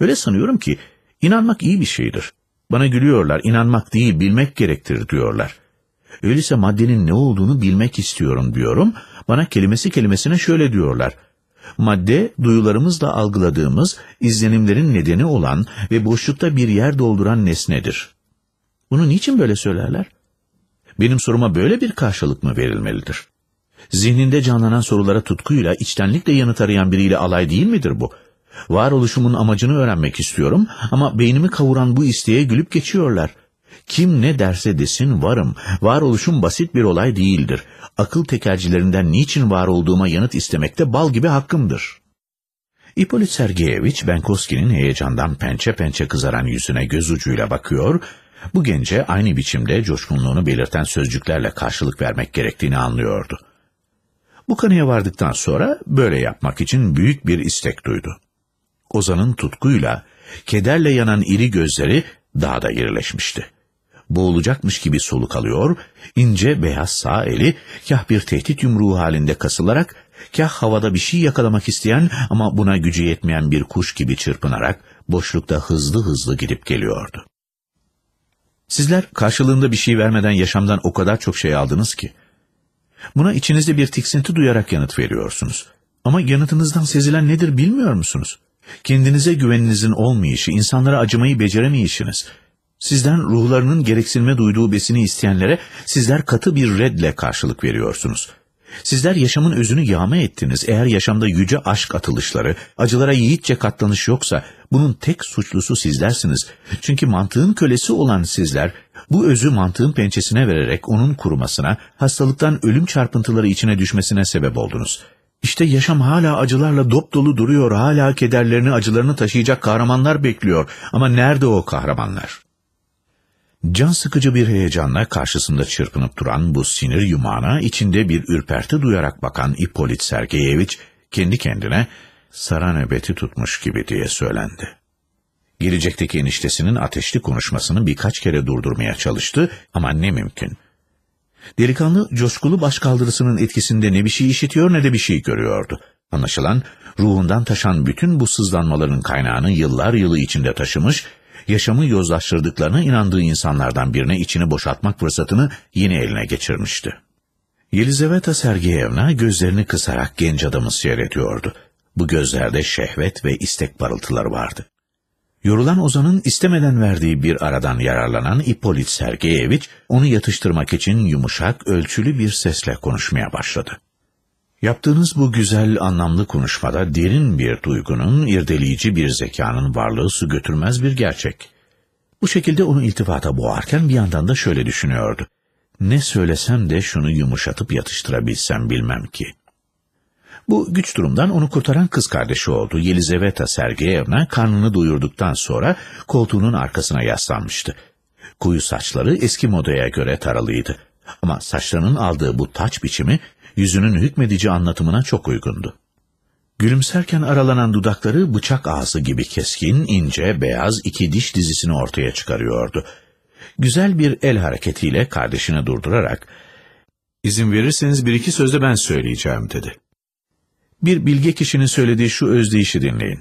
Öyle sanıyorum ki inanmak iyi bir şeydir. Bana gülüyorlar, inanmak değil bilmek gerektir diyorlar. Öyleyse maddenin ne olduğunu bilmek istiyorum diyorum. Bana kelimesi kelimesine şöyle diyorlar. Madde, duyularımızla algıladığımız, izlenimlerin nedeni olan ve boşlukta bir yer dolduran nesnedir. Bunu niçin böyle söylerler? Benim soruma böyle bir karşılık mı verilmelidir? Zihninde canlanan sorulara tutkuyla, içtenlikle yanıt arayan biriyle alay değil midir bu? Varoluşumun amacını öğrenmek istiyorum ama beynimi kavuran bu isteğe gülüp geçiyorlar. Kim ne derse desin varım. Varoluşum basit bir olay değildir. Akıl tekercilerinden niçin var olduğuma yanıt istemekte bal gibi hakkımdır. İpolit Sergeyeviç, Benkoski'nin heyecandan pençe pençe kızaran yüzüne göz ucuyla bakıyor, bu gence aynı biçimde coşkunluğunu belirten sözcüklerle karşılık vermek gerektiğini anlıyordu. Bu kanıya vardıktan sonra böyle yapmak için büyük bir istek duydu. Ozan'ın tutkuyla, kederle yanan iri gözleri daha da irileşmişti. Boğulacakmış gibi soluk alıyor, ince beyaz sağ eli kah bir tehdit yumruğu halinde kasılarak, kah havada bir şey yakalamak isteyen ama buna gücü yetmeyen bir kuş gibi çırpınarak boşlukta hızlı hızlı gidip geliyordu. Sizler karşılığında bir şey vermeden yaşamdan o kadar çok şey aldınız ki. Buna içinizde bir tiksinti duyarak yanıt veriyorsunuz. Ama yanıtınızdan sezilen nedir bilmiyor musunuz? Kendinize güveninizin olmayışı, insanlara acımayı beceremeyişiniz. Sizden ruhlarının gereksinme duyduğu besini isteyenlere sizler katı bir redle karşılık veriyorsunuz. Sizler yaşamın özünü yağma ettiniz. Eğer yaşamda yüce aşk atılışları, acılara yiğitçe katlanış yoksa bunun tek suçlusu sizlersiniz. Çünkü mantığın kölesi olan sizler bu özü mantığın pençesine vererek onun kurumasına, hastalıktan ölüm çarpıntıları içine düşmesine sebep oldunuz. İşte yaşam hala acılarla dop dolu duruyor, hala kederlerini, acılarını taşıyacak kahramanlar bekliyor. Ama nerede o kahramanlar? Can sıkıcı bir heyecanla karşısında çırpınıp duran bu sinir yumağına içinde bir ürperti duyarak bakan İpolit Sergeyeviç kendi kendine sara nöbeti tutmuş gibi diye söylendi. Gelecekteki eniştesinin ateşli konuşmasını birkaç kere durdurmaya çalıştı ama ne mümkün. Delikanlı coşkulu başkaldırısının etkisinde ne bir şey işitiyor ne de bir şey görüyordu. Anlaşılan ruhundan taşan bütün bu sızlanmaların kaynağını yıllar yılı içinde taşımış, yaşamı yozlaştırdıklarına inandığı insanlardan birine içini boşaltmak fırsatını yine eline geçirmişti. Yelizaveta Sergeyevna gözlerini kısarak genç adamı seyrediyordu. Bu gözlerde şehvet ve istek parıltıları vardı. Yorulan Ozan'ın istemeden verdiği bir aradan yararlanan İpolit Sergeyeviç, onu yatıştırmak için yumuşak, ölçülü bir sesle konuşmaya başladı. Yaptığınız bu güzel, anlamlı konuşmada derin bir duygunun, irdeleyici bir zekanın varlığı su götürmez bir gerçek. Bu şekilde onu iltifata boğarken bir yandan da şöyle düşünüyordu. Ne söylesem de şunu yumuşatıp yatıştırabilsem bilmem ki. Bu güç durumdan onu kurtaran kız kardeşi oldu. Yelizaveta Sergeyevna karnını doyurduktan sonra koltuğunun arkasına yaslanmıştı. Kuyu saçları eski modaya göre taralıydı. Ama saçlarının aldığı bu taç biçimi yüzünün hükmedici anlatımına çok uygundu. Gülümserken aralanan dudakları bıçak ağzı gibi keskin, ince, beyaz iki diş dizisini ortaya çıkarıyordu. Güzel bir el hareketiyle kardeşini durdurarak, ''İzin verirseniz bir iki sözde ben söyleyeceğim.'' dedi. Bir bilge kişinin söylediği şu özdeyişi dinleyin.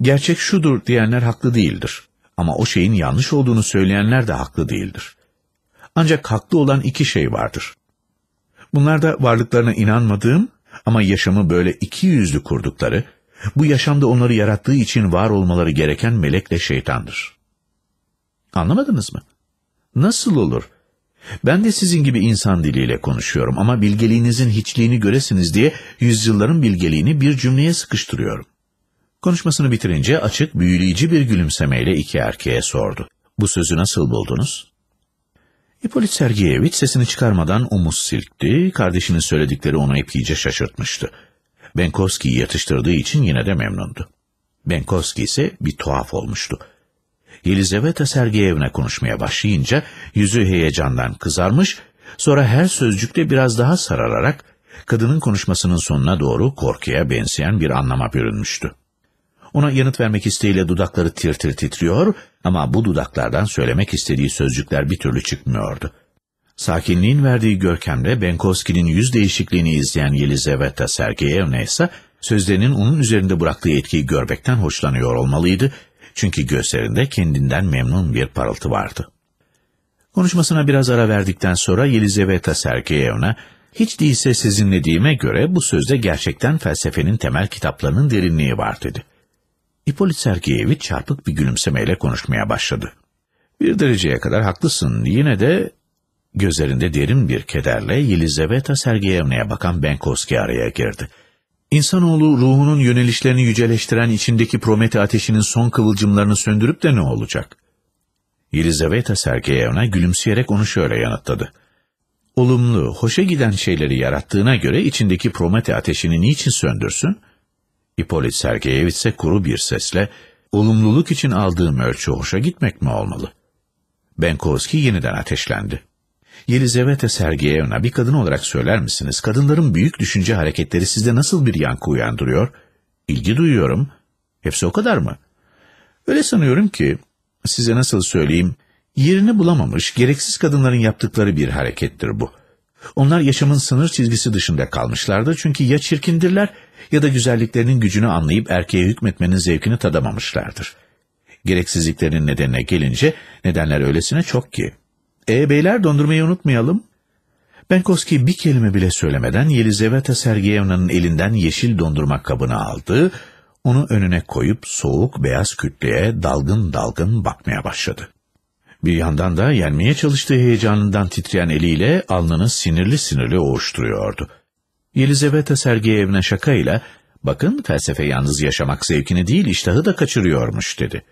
Gerçek şudur diyenler haklı değildir. Ama o şeyin yanlış olduğunu söyleyenler de haklı değildir. Ancak haklı olan iki şey vardır. Bunlar da varlıklarına inanmadığım ama yaşamı böyle iki yüzlü kurdukları, bu yaşamda onları yarattığı için var olmaları gereken melekle şeytandır. Anlamadınız mı? Nasıl olur? Ben de sizin gibi insan diliyle konuşuyorum ama bilgeliğinizin hiçliğini göresiniz diye yüzyılların bilgeliğini bir cümleye sıkıştırıyorum. Konuşmasını bitirince açık, büyüleyici bir gülümsemeyle iki erkeğe sordu. Bu sözü nasıl buldunuz? Hipolit Sergeyevich sesini çıkarmadan omuz silkti, kardeşinin söyledikleri onu epeyce şaşırtmıştı. Benkovski'yi yatıştırdığı için yine de memnundu. Benkovski ise bir tuhaf olmuştu. Yelizaveta Sergeyevna konuşmaya başlayınca yüzü heyecandan kızarmış, sonra her sözcükte biraz daha sarararak kadının konuşmasının sonuna doğru korkuya benzeyen bir anlama bürünmüştü. Ona yanıt vermek isteğiyle dudakları tir tir titriyor ama bu dudaklardan söylemek istediği sözcükler bir türlü çıkmıyordu. Sakinliğin verdiği görkemde Benkovski'nin yüz değişikliğini izleyen Yelizaveta Sergeyevna ise sözlerinin onun üzerinde bıraktığı etkiyi görmekten hoşlanıyor olmalıydı çünkü gözlerinde kendinden memnun bir parıltı vardı. Konuşmasına biraz ara verdikten sonra Yelizaveta Sergeyevna, hiç değilse sizinlediğime göre bu sözde gerçekten felsefenin temel kitaplarının derinliği var dedi. İpolit Sergeyevich çarpık bir gülümsemeyle konuşmaya başladı. Bir dereceye kadar haklısın, yine de gözlerinde derin bir kederle Yelizaveta Sergeyevna'ya bakan Benkovski araya girdi. İnsanoğlu ruhunun yönelişlerini yüceleştiren içindeki Promete ateşinin son kıvılcımlarını söndürüp de ne olacak? Yelizaveta Sergeyevna gülümseyerek onu şöyle yanıtladı. Olumlu, hoşa giden şeyleri yarattığına göre içindeki Promete ateşini niçin söndürsün? Hipolit Sergeyevich ise kuru bir sesle, olumluluk için aldığım ölçü hoşa gitmek mi olmalı? Benkovski yeniden ateşlendi. Yelizaveta Sergeyevna bir kadın olarak söyler misiniz? Kadınların büyük düşünce hareketleri sizde nasıl bir yankı uyandırıyor? İlgi duyuyorum. Hepsi o kadar mı? Öyle sanıyorum ki, size nasıl söyleyeyim, yerini bulamamış, gereksiz kadınların yaptıkları bir harekettir bu. Onlar yaşamın sınır çizgisi dışında kalmışlardır çünkü ya çirkindirler ya da güzelliklerinin gücünü anlayıp erkeğe hükmetmenin zevkini tadamamışlardır. Gereksizliklerinin nedenine gelince nedenler öylesine çok ki. E beyler dondurmayı unutmayalım. Benkoski bir kelime bile söylemeden Yelizaveta Sergeyevna'nın elinden yeşil dondurma kabını aldı, onu önüne koyup soğuk beyaz kütleye dalgın dalgın bakmaya başladı. Bir yandan da yenmeye çalıştığı heyecanından titreyen eliyle alnını sinirli sinirli oğuşturuyordu. Yelizaveta Sergeyevna şakayla, bakın felsefe yalnız yaşamak zevkini değil iştahı da kaçırıyormuş dedi.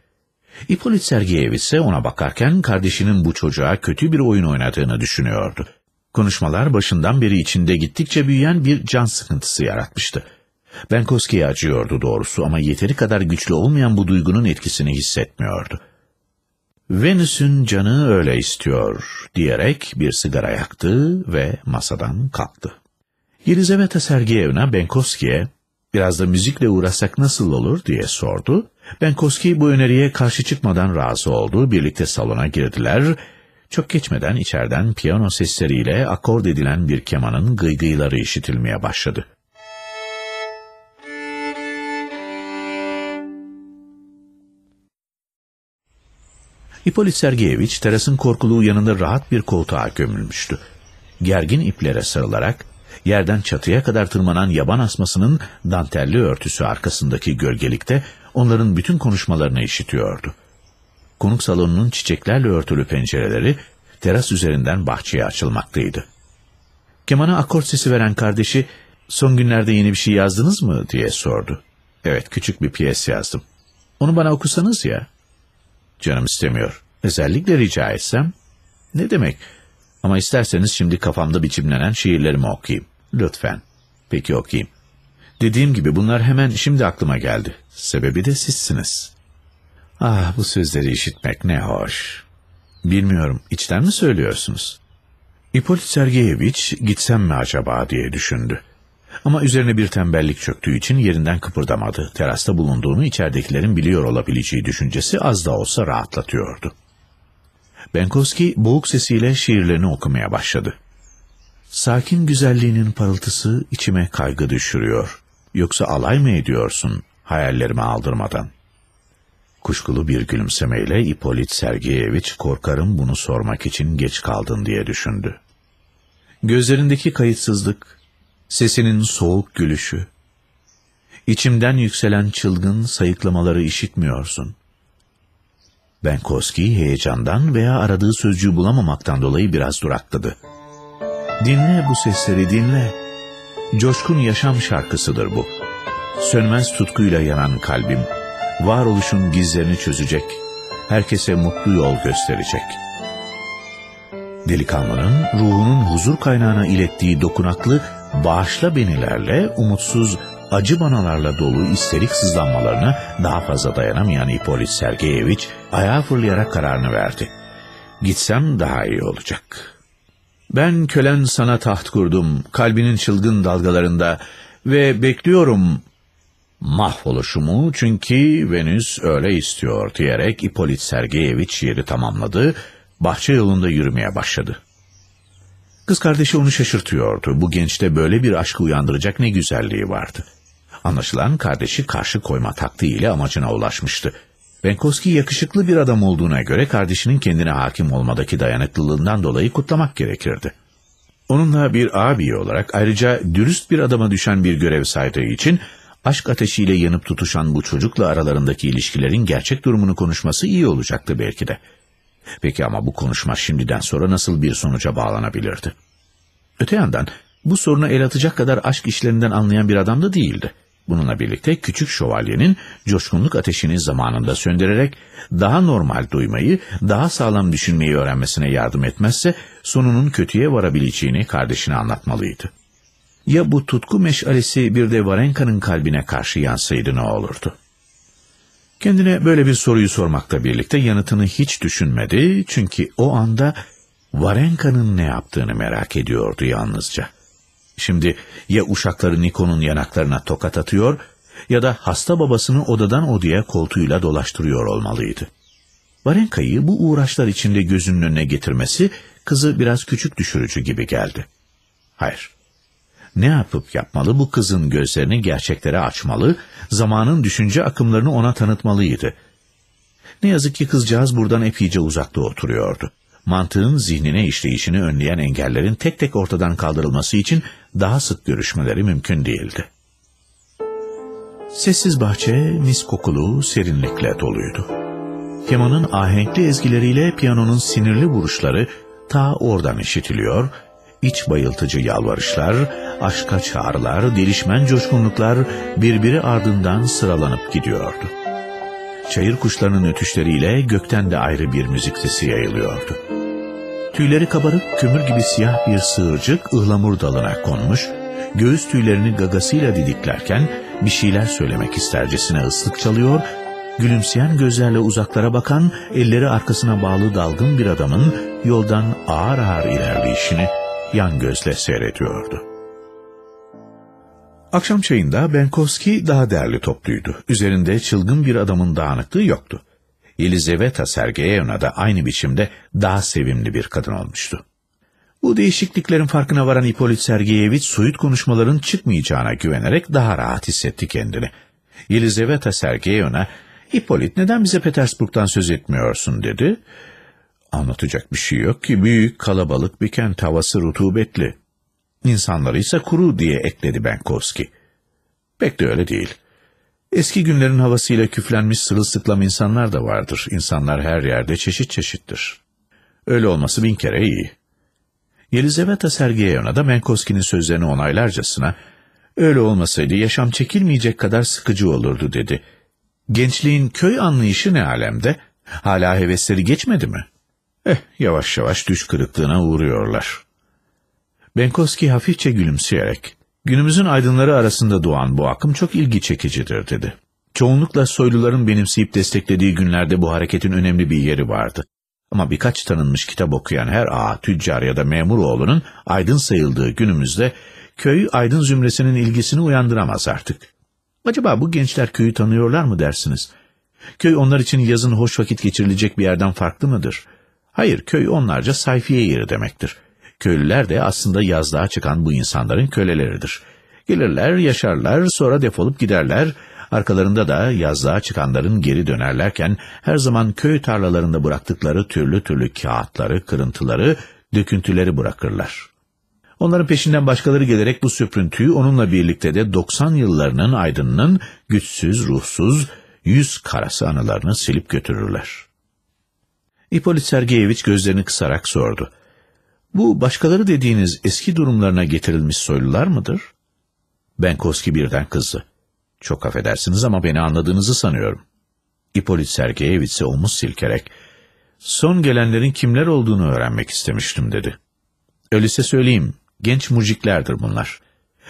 İpolit Sergeyevich ise ona bakarken kardeşinin bu çocuğa kötü bir oyun oynadığını düşünüyordu. Konuşmalar başından beri içinde gittikçe büyüyen bir can sıkıntısı yaratmıştı. Benkoski'ye acıyordu doğrusu ama yeteri kadar güçlü olmayan bu duygunun etkisini hissetmiyordu. Venüs'ün canı öyle istiyor diyerek bir sigara yaktı ve masadan kalktı. Yelizaveta Sergeyevna Benkovski'ye biraz da müzikle uğraşsak nasıl olur diye sordu. Benkovski bu öneriye karşı çıkmadan razı oldu. Birlikte salona girdiler. Çok geçmeden içeriden piyano sesleriyle akord edilen bir kemanın gıygıyları işitilmeye başladı. Hipolit Sergeyevich terasın korkuluğu yanında rahat bir koltuğa gömülmüştü. Gergin iplere sarılarak yerden çatıya kadar tırmanan yaban asmasının dantelli örtüsü arkasındaki gölgelikte onların bütün konuşmalarını işitiyordu. Konuk salonunun çiçeklerle örtülü pencereleri teras üzerinden bahçeye açılmaktaydı. Kemana akort sesi veren kardeşi, son günlerde yeni bir şey yazdınız mı diye sordu. Evet, küçük bir piyes yazdım. Onu bana okusanız ya. Canım istemiyor. Özellikle rica etsem. Ne demek? Ama isterseniz şimdi kafamda biçimlenen şiirlerimi okuyayım. Lütfen. Peki okuyayım. Dediğim gibi bunlar hemen şimdi aklıma geldi. Sebebi de sizsiniz. Ah bu sözleri işitmek ne hoş. Bilmiyorum içten mi söylüyorsunuz? İpolit Sergeyeviç gitsem mi acaba diye düşündü. Ama üzerine bir tembellik çöktüğü için yerinden kıpırdamadı. Terasta bulunduğunu içeridekilerin biliyor olabileceği düşüncesi az da olsa rahatlatıyordu. Benkovski boğuk sesiyle şiirlerini okumaya başladı. Sakin güzelliğinin parıltısı içime kaygı düşürüyor. Yoksa alay mı ediyorsun hayallerimi aldırmadan? Kuşkulu bir gülümsemeyle İpolit Sergeyeviç korkarım bunu sormak için geç kaldın diye düşündü. Gözlerindeki kayıtsızlık, sesinin soğuk gülüşü, içimden yükselen çılgın sayıklamaları işitmiyorsun. Benkoski heyecandan veya aradığı sözcüğü bulamamaktan dolayı biraz durakladı. Dinle bu sesleri dinle. Coşkun yaşam şarkısıdır bu. Sönmez tutkuyla yanan kalbim, varoluşun gizlerini çözecek, herkese mutlu yol gösterecek. Delikanlının ruhunun huzur kaynağına ilettiği dokunaklı bağışla benilerle umutsuz acı banalarla dolu isterik sızlanmalarına daha fazla dayanamayan İpolit Sergeyeviç ayağa fırlayarak kararını verdi. Gitsem daha iyi olacak. Ben kölen sana taht kurdum kalbinin çılgın dalgalarında ve bekliyorum mahvoluşumu çünkü Venüs öyle istiyor diyerek İpolit Sergeyeviç yeri tamamladı, bahçe yolunda yürümeye başladı. Kız kardeşi onu şaşırtıyordu. Bu gençte böyle bir aşkı uyandıracak ne güzelliği vardı. Anlaşılan kardeşi karşı koyma taktiğiyle amacına ulaşmıştı. Benkoski yakışıklı bir adam olduğuna göre kardeşinin kendine hakim olmadaki dayanıklılığından dolayı kutlamak gerekirdi. Onunla bir abi olarak ayrıca dürüst bir adama düşen bir görev saydığı için aşk ateşiyle yanıp tutuşan bu çocukla aralarındaki ilişkilerin gerçek durumunu konuşması iyi olacaktı belki de. Peki ama bu konuşma şimdiden sonra nasıl bir sonuca bağlanabilirdi? Öte yandan bu soruna el atacak kadar aşk işlerinden anlayan bir adam da değildi. Bununla birlikte küçük şövalyenin coşkunluk ateşini zamanında söndürerek daha normal duymayı, daha sağlam düşünmeyi öğrenmesine yardım etmezse sonunun kötüye varabileceğini kardeşine anlatmalıydı. Ya bu tutku meşalesi bir de Varenka'nın kalbine karşı yansaydı ne olurdu? Kendine böyle bir soruyu sormakla birlikte yanıtını hiç düşünmedi çünkü o anda Varenka'nın ne yaptığını merak ediyordu yalnızca. Şimdi ya uşakları Niko'nun yanaklarına tokat atıyor ya da hasta babasını odadan odaya koltuğuyla dolaştırıyor olmalıydı. Varenka'yı bu uğraşlar içinde gözünün önüne getirmesi kızı biraz küçük düşürücü gibi geldi. Hayır. Ne yapıp yapmalı bu kızın gözlerini gerçeklere açmalı, zamanın düşünce akımlarını ona tanıtmalıydı. Ne yazık ki kızcağız buradan epeyce uzakta oturuyordu. Mantığın zihnine işleyişini önleyen engellerin tek tek ortadan kaldırılması için daha sık görüşmeleri mümkün değildi. Sessiz bahçe mis kokulu serinlikle doluydu. Kemanın ahenkli ezgileriyle piyanonun sinirli vuruşları ta oradan işitiliyor, iç bayıltıcı yalvarışlar, aşka çağrılar, delişmen coşkunluklar birbiri ardından sıralanıp gidiyordu. Çayır kuşlarının ötüşleriyle gökten de ayrı bir müzik sesi yayılıyordu. Tüyleri kabarık kömür gibi siyah bir sığırcık ıhlamur dalına konmuş, göğüs tüylerini gagasıyla didiklerken bir şeyler söylemek istercesine ıslık çalıyor, gülümseyen gözlerle uzaklara bakan, elleri arkasına bağlı dalgın bir adamın yoldan ağır ağır ilerleyişini yan gözle seyrediyordu. Akşam çayında Benkovski daha değerli topluydu. Üzerinde çılgın bir adamın dağınıklığı yoktu. Yelizaveta Sergeyevna da aynı biçimde daha sevimli bir kadın olmuştu. Bu değişikliklerin farkına varan Ipolit Sergeyevich soyut konuşmaların çıkmayacağına güvenerek daha rahat hissetti kendini. Yelizaveta Sergeyevna, Ipolit neden bize Petersburg'dan söz etmiyorsun dedi. Anlatacak bir şey yok ki büyük kalabalık bir kent havası rutubetli. İnsanları ise kuru diye ekledi Benkovski. Pek de öyle değil. Eski günlerin havasıyla küflenmiş sırılsıklam insanlar da vardır. İnsanlar her yerde çeşit çeşittir. Öyle olması bin kere iyi. Yelizaveta Sergeyevna da Menkovski'nin sözlerini onaylarcasına, öyle olmasaydı yaşam çekilmeyecek kadar sıkıcı olurdu dedi. Gençliğin köy anlayışı ne alemde? Hala hevesleri geçmedi mi? Eh, yavaş yavaş düş kırıklığına uğruyorlar. Benkoski hafifçe gülümseyerek, günümüzün aydınları arasında doğan bu akım çok ilgi çekicidir dedi. Çoğunlukla soyluların benimseyip desteklediği günlerde bu hareketin önemli bir yeri vardı. Ama birkaç tanınmış kitap okuyan her ağa, tüccar ya da memur oğlunun aydın sayıldığı günümüzde köy aydın zümresinin ilgisini uyandıramaz artık. Acaba bu gençler köyü tanıyorlar mı dersiniz? Köy onlar için yazın hoş vakit geçirilecek bir yerden farklı mıdır? Hayır, köy onlarca sayfiye yeri demektir. Köylüler de aslında yazlığa çıkan bu insanların köleleridir. Gelirler, yaşarlar, sonra defolup giderler, arkalarında da yazlığa çıkanların geri dönerlerken her zaman köy tarlalarında bıraktıkları türlü türlü kağıtları, kırıntıları, döküntüleri bırakırlar. Onların peşinden başkaları gelerek bu süprüntüyü onunla birlikte de 90 yıllarının aydınının güçsüz, ruhsuz, yüz karası anılarını silip götürürler. İpolit Sergeyeviç gözlerini kısarak sordu. Bu başkaları dediğiniz eski durumlarına getirilmiş soylular mıdır? Benkoski birden kızdı. Çok affedersiniz ama beni anladığınızı sanıyorum. İpolit Sergeyeviç ise omuz silkerek, son gelenlerin kimler olduğunu öğrenmek istemiştim dedi. Öyleyse söyleyeyim, genç mujiklerdir bunlar.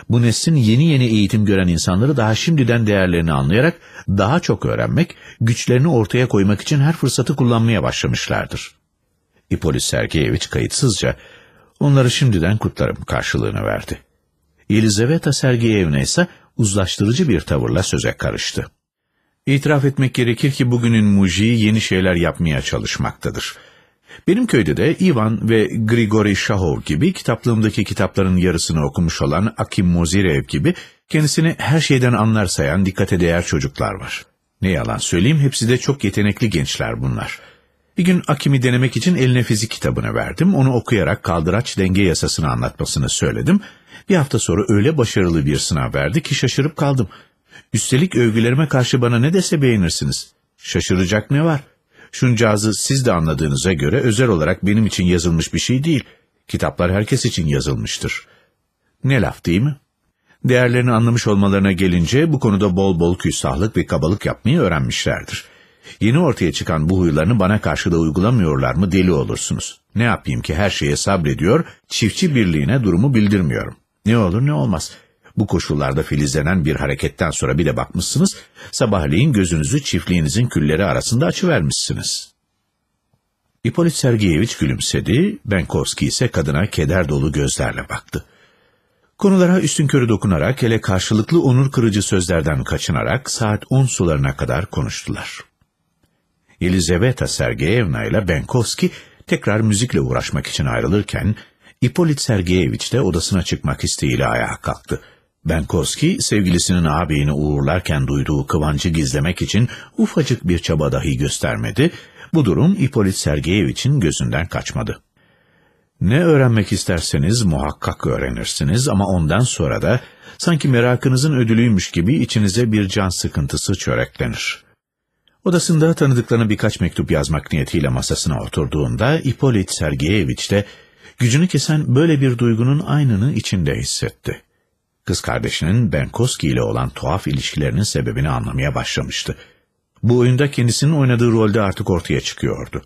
Bu neslin yeni yeni eğitim gören insanları daha şimdiden değerlerini anlayarak daha çok öğrenmek, güçlerini ortaya koymak için her fırsatı kullanmaya başlamışlardır. İpolis Sergeyeviç kayıtsızca, onları şimdiden kutlarım karşılığını verdi. Yelizaveta Sergeyevna ise uzlaştırıcı bir tavırla söze karıştı. İtiraf etmek gerekir ki bugünün muji yeni şeyler yapmaya çalışmaktadır. Benim köyde de Ivan ve Grigori Shahov gibi kitaplığımdaki kitapların yarısını okumuş olan Akim Mozirev gibi kendisini her şeyden anlar sayan dikkate değer çocuklar var. Ne yalan söyleyeyim hepsi de çok yetenekli gençler bunlar. Bir gün Akim'i denemek için eline fizik kitabını verdim. Onu okuyarak kaldıraç denge yasasını anlatmasını söyledim. Bir hafta sonra öyle başarılı bir sınav verdi ki şaşırıp kaldım. Üstelik övgülerime karşı bana ne dese beğenirsiniz. Şaşıracak ne var? Şuncağızı siz de anladığınıza göre özel olarak benim için yazılmış bir şey değil. Kitaplar herkes için yazılmıştır. Ne laf değil mi? Değerlerini anlamış olmalarına gelince bu konuda bol bol küstahlık ve kabalık yapmayı öğrenmişlerdir. Yeni ortaya çıkan bu huylarını bana karşı da uygulamıyorlar mı deli olursunuz. Ne yapayım ki her şeye sabrediyor, çiftçi birliğine durumu bildirmiyorum. Ne olur ne olmaz. Bu koşullarda filizlenen bir hareketten sonra bir de bakmışsınız, sabahleyin gözünüzü çiftliğinizin külleri arasında açıvermişsiniz. İpolit Sergeyeviç gülümsedi, Benkovski ise kadına keder dolu gözlerle baktı. Konulara üstünkörü dokunarak, hele karşılıklı onur kırıcı sözlerden kaçınarak saat on sularına kadar konuştular. Yelizaveta Sergeyevna ile Benkovski tekrar müzikle uğraşmak için ayrılırken, İpolit Sergeyeviç de odasına çıkmak isteğiyle ayağa kalktı. Benkovski, sevgilisinin ağabeyini uğurlarken duyduğu kıvancı gizlemek için ufacık bir çaba dahi göstermedi. Bu durum İpolit Sergeyeviç'in gözünden kaçmadı. Ne öğrenmek isterseniz muhakkak öğrenirsiniz ama ondan sonra da sanki merakınızın ödülüymüş gibi içinize bir can sıkıntısı çöreklenir. Odasında tanıdıklarına birkaç mektup yazmak niyetiyle masasına oturduğunda İpolit Sergeyeviç de gücünü kesen böyle bir duygunun aynını içinde hissetti. Kız kardeşinin Benkoski ile olan tuhaf ilişkilerinin sebebini anlamaya başlamıştı. Bu oyunda kendisinin oynadığı rolde artık ortaya çıkıyordu.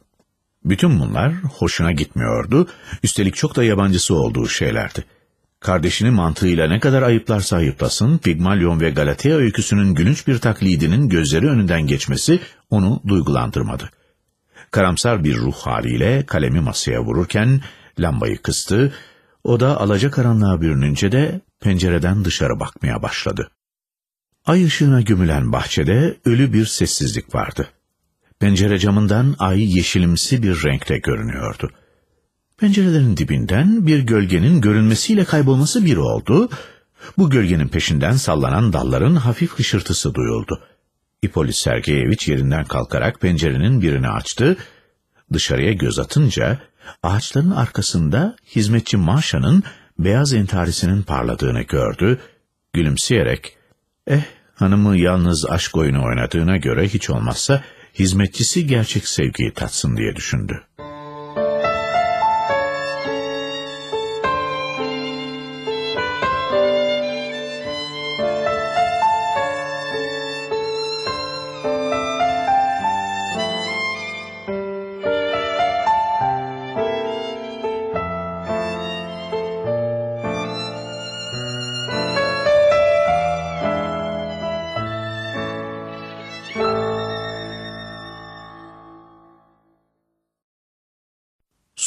Bütün bunlar hoşuna gitmiyordu, üstelik çok da yabancısı olduğu şeylerdi. Kardeşini mantığıyla ne kadar ayıplarsa ayıplasın, Pigmalion ve Galatea öyküsünün gülünç bir taklidinin gözleri önünden geçmesi onu duygulandırmadı. Karamsar bir ruh haliyle kalemi masaya vururken lambayı kıstı, o da alacakaranlığa bürününce de pencereden dışarı bakmaya başladı. Ay ışığına gömülen bahçede ölü bir sessizlik vardı. Pencere camından ay yeşilimsi bir renkte görünüyordu. Pencerelerin dibinden bir gölgenin görünmesiyle kaybolması bir oldu. Bu gölgenin peşinden sallanan dalların hafif hışırtısı duyuldu. İpolis Sergeyeviç yerinden kalkarak pencerenin birini açtı. Dışarıya göz atınca ağaçların arkasında hizmetçi Maşa'nın beyaz entarisinin parladığını gördü. Gülümseyerek, eh hanımı yalnız aşk oyunu oynadığına göre hiç olmazsa hizmetçisi gerçek sevgiyi tatsın diye düşündü.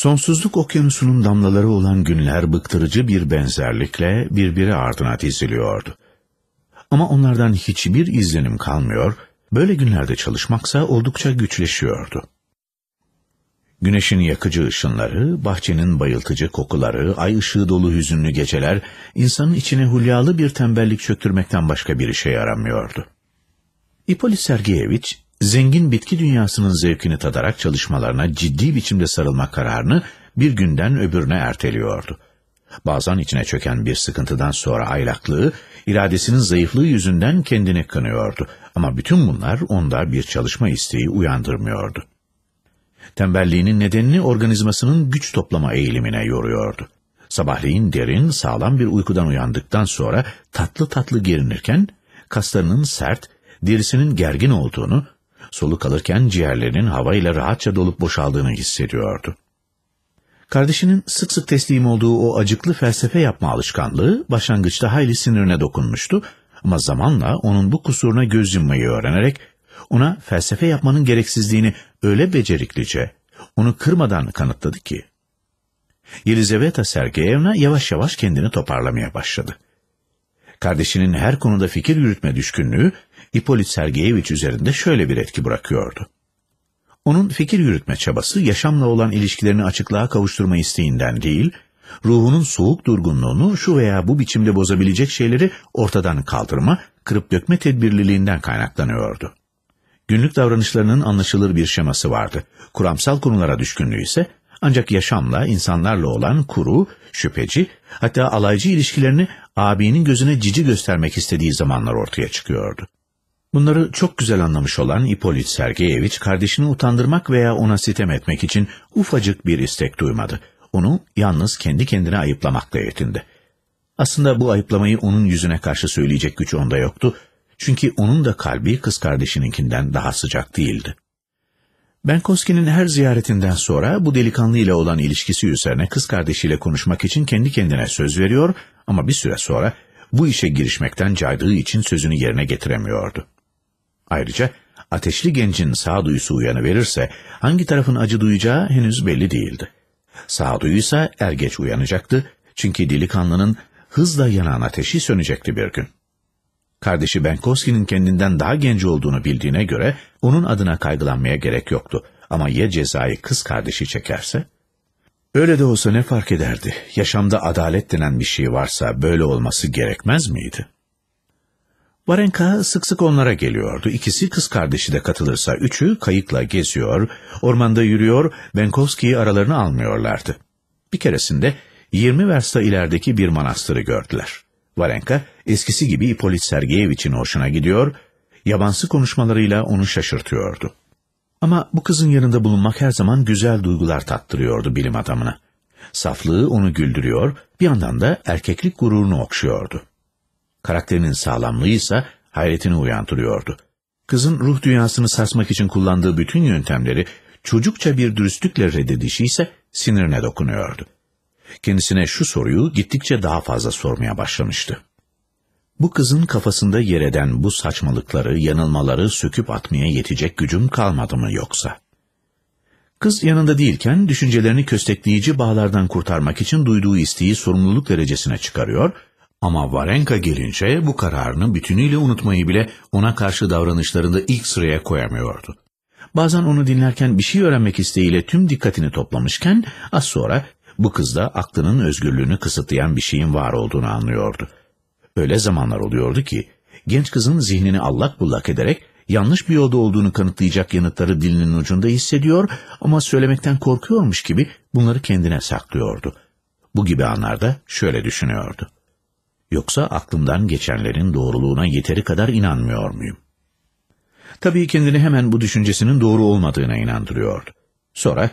Sonsuzluk okyanusunun damlaları olan günler bıktırıcı bir benzerlikle birbiri ardına diziliyordu. Ama onlardan hiçbir izlenim kalmıyor, böyle günlerde çalışmaksa oldukça güçleşiyordu. Güneşin yakıcı ışınları, bahçenin bayıltıcı kokuları, ay ışığı dolu hüzünlü geceler, insanın içine hulyalı bir tembellik çöktürmekten başka bir işe yaramıyordu. İpolit Sergeyeviç, zengin bitki dünyasının zevkini tadarak çalışmalarına ciddi biçimde sarılma kararını bir günden öbürüne erteliyordu. Bazen içine çöken bir sıkıntıdan sonra aylaklığı, iradesinin zayıflığı yüzünden kendini kınıyordu. Ama bütün bunlar onda bir çalışma isteği uyandırmıyordu. Tembelliğinin nedenini organizmasının güç toplama eğilimine yoruyordu. Sabahleyin derin, sağlam bir uykudan uyandıktan sonra tatlı tatlı gerinirken, kaslarının sert, derisinin gergin olduğunu, soluk alırken ciğerlerinin havayla rahatça dolup boşaldığını hissediyordu. Kardeşinin sık sık teslim olduğu o acıklı felsefe yapma alışkanlığı başlangıçta hayli sinirine dokunmuştu ama zamanla onun bu kusuruna göz yummayı öğrenerek ona felsefe yapmanın gereksizliğini öyle beceriklice, onu kırmadan kanıtladı ki. Yelizaveta Sergeyevna yavaş yavaş kendini toparlamaya başladı. Kardeşinin her konuda fikir yürütme düşkünlüğü Hipolit Sergeyevich üzerinde şöyle bir etki bırakıyordu. Onun fikir yürütme çabası yaşamla olan ilişkilerini açıklığa kavuşturma isteğinden değil, ruhunun soğuk durgunluğunu şu veya bu biçimde bozabilecek şeyleri ortadan kaldırma, kırıp dökme tedbirliliğinden kaynaklanıyordu. Günlük davranışlarının anlaşılır bir şeması vardı. Kuramsal konulara düşkünlüğü ise ancak yaşamla, insanlarla olan kuru, şüpheci, hatta alaycı ilişkilerini abinin gözüne cici göstermek istediği zamanlar ortaya çıkıyordu. Bunları çok güzel anlamış olan Ipolit Sergeyevich kardeşini utandırmak veya ona sitem etmek için ufacık bir istek duymadı. Onu yalnız kendi kendine ayıplamakla yetindi. Aslında bu ayıplamayı onun yüzüne karşı söyleyecek güç onda yoktu. Çünkü onun da kalbi kız kardeşininkinden daha sıcak değildi. Benkoski'nin her ziyaretinden sonra bu delikanlı ile olan ilişkisi üzerine kız kardeşiyle konuşmak için kendi kendine söz veriyor ama bir süre sonra bu işe girişmekten caydığı için sözünü yerine getiremiyordu. Ayrıca ateşli gencin sağduyusu uyanıverirse hangi tarafın acı duyacağı henüz belli değildi. Sağduyuysa er geç uyanacaktı çünkü delikanlının hızla yanan ateşi sönecekti bir gün. Kardeşi Benkoski'nin kendinden daha genç olduğunu bildiğine göre onun adına kaygılanmaya gerek yoktu. Ama ya cezayı kız kardeşi çekerse? Öyle de olsa ne fark ederdi? Yaşamda adalet denen bir şey varsa böyle olması gerekmez miydi? Varenka sık sık onlara geliyordu. İkisi kız kardeşi de katılırsa üçü kayıkla geziyor, ormanda yürüyor, Benkovski'yi aralarını almıyorlardı. Bir keresinde 20 versta ilerideki bir manastırı gördüler. Varenka eskisi gibi Ipolit Sergeyevich'in hoşuna gidiyor, yabansı konuşmalarıyla onu şaşırtıyordu. Ama bu kızın yanında bulunmak her zaman güzel duygular tattırıyordu bilim adamına. Saflığı onu güldürüyor, bir yandan da erkeklik gururunu okşuyordu. Karakterinin sağlamlığı ise hayretini uyandırıyordu. Kızın ruh dünyasını sarsmak için kullandığı bütün yöntemleri çocukça bir dürüstlükle reddedişi ise sinirine dokunuyordu. Kendisine şu soruyu gittikçe daha fazla sormaya başlamıştı. Bu kızın kafasında yer eden bu saçmalıkları, yanılmaları söküp atmaya yetecek gücüm kalmadı mı yoksa? Kız yanında değilken düşüncelerini köstekleyici bağlardan kurtarmak için duyduğu isteği sorumluluk derecesine çıkarıyor ama Varenka gelince bu kararını bütünüyle unutmayı bile ona karşı davranışlarında ilk sıraya koyamıyordu. Bazen onu dinlerken bir şey öğrenmek isteğiyle tüm dikkatini toplamışken az sonra bu kızda aklının özgürlüğünü kısıtlayan bir şeyin var olduğunu anlıyordu. Öyle zamanlar oluyordu ki genç kızın zihnini allak bullak ederek yanlış bir yolda olduğunu kanıtlayacak yanıtları dilinin ucunda hissediyor ama söylemekten korkuyormuş gibi bunları kendine saklıyordu. Bu gibi anlarda şöyle düşünüyordu. Yoksa aklımdan geçenlerin doğruluğuna yeteri kadar inanmıyor muyum? Tabii kendini hemen bu düşüncesinin doğru olmadığına inandırıyordu. Sonra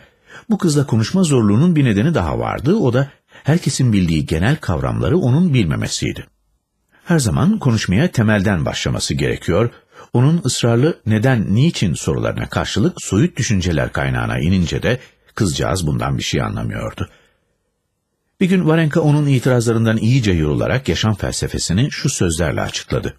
bu kızla konuşma zorluğunun bir nedeni daha vardı. O da herkesin bildiği genel kavramları onun bilmemesiydi. Her zaman konuşmaya temelden başlaması gerekiyor. Onun ısrarlı neden, niçin sorularına karşılık soyut düşünceler kaynağına inince de kızcağız bundan bir şey anlamıyordu. Bir gün Varenka onun itirazlarından iyice yorularak yaşam felsefesini şu sözlerle açıkladı.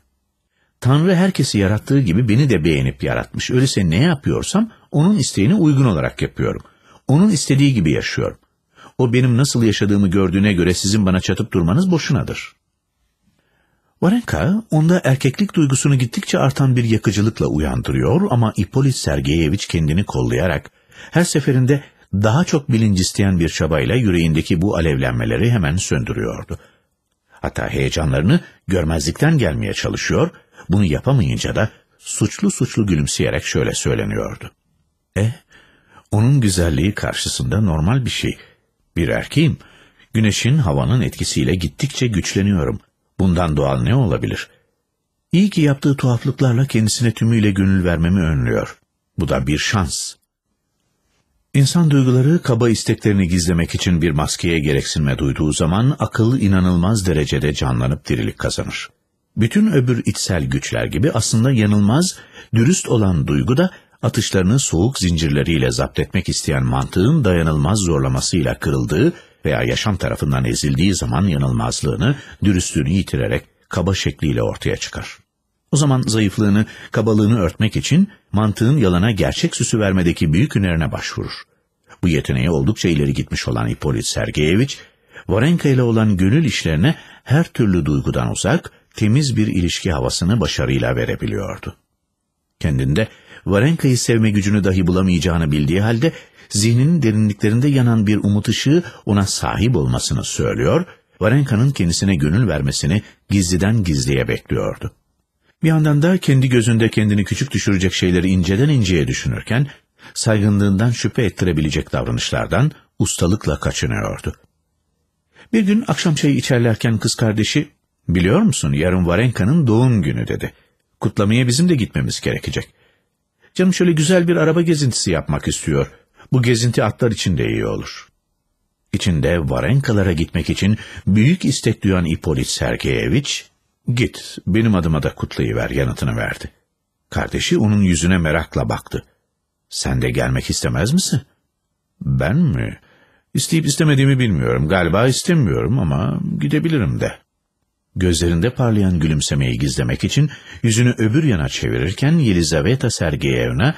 Tanrı herkesi yarattığı gibi beni de beğenip yaratmış. Öyleyse ne yapıyorsam onun isteğine uygun olarak yapıyorum. Onun istediği gibi yaşıyorum. O benim nasıl yaşadığımı gördüğüne göre sizin bana çatıp durmanız boşunadır. Varenka onda erkeklik duygusunu gittikçe artan bir yakıcılıkla uyandırıyor ama Ipolit Sergeyeviç kendini kollayarak her seferinde daha çok bilinç isteyen bir çabayla yüreğindeki bu alevlenmeleri hemen söndürüyordu. Hatta heyecanlarını görmezlikten gelmeye çalışıyor, bunu yapamayınca da suçlu suçlu gülümseyerek şöyle söyleniyordu. E, onun güzelliği karşısında normal bir şey. Bir erkeğim, güneşin havanın etkisiyle gittikçe güçleniyorum. Bundan doğal ne olabilir? İyi ki yaptığı tuhaflıklarla kendisine tümüyle gönül vermemi önlüyor. Bu da bir şans. İnsan duyguları kaba isteklerini gizlemek için bir maskeye gereksinme duyduğu zaman akıl inanılmaz derecede canlanıp dirilik kazanır. Bütün öbür içsel güçler gibi aslında yanılmaz, dürüst olan duygu da atışlarını soğuk zincirleriyle zapt etmek isteyen mantığın dayanılmaz zorlamasıyla kırıldığı veya yaşam tarafından ezildiği zaman yanılmazlığını, dürüstlüğünü yitirerek kaba şekliyle ortaya çıkar. O zaman zayıflığını, kabalığını örtmek için mantığın yalana gerçek süsü vermedeki büyük hünerine başvurur. Bu yeteneği oldukça ileri gitmiş olan Ipolit Sergeyeviç, Varenka ile olan gönül işlerine her türlü duygudan uzak, temiz bir ilişki havasını başarıyla verebiliyordu. Kendinde Varenka'yı sevme gücünü dahi bulamayacağını bildiği halde zihninin derinliklerinde yanan bir umut ışığı ona sahip olmasını söylüyor, Varenka'nın kendisine gönül vermesini gizliden gizliye bekliyordu. Bir yandan da kendi gözünde kendini küçük düşürecek şeyleri inceden inceye düşünürken, saygınlığından şüphe ettirebilecek davranışlardan ustalıkla kaçınıyordu. Bir gün akşam çayı içerlerken kız kardeşi, biliyor musun yarın Varenka'nın doğum günü dedi. Kutlamaya bizim de gitmemiz gerekecek. Canım şöyle güzel bir araba gezintisi yapmak istiyor. Bu gezinti atlar için de iyi olur. İçinde Varenkalara gitmek için büyük istek duyan Ipolit Sergeyeviç, git benim adıma da kutlayıver yanıtını verdi. Kardeşi onun yüzüne merakla baktı. Sen de gelmek istemez misin? Ben mi? İsteyip istemediğimi bilmiyorum. Galiba istemiyorum ama gidebilirim de. Gözlerinde parlayan gülümsemeyi gizlemek için yüzünü öbür yana çevirirken Yelizaveta Sergeyevna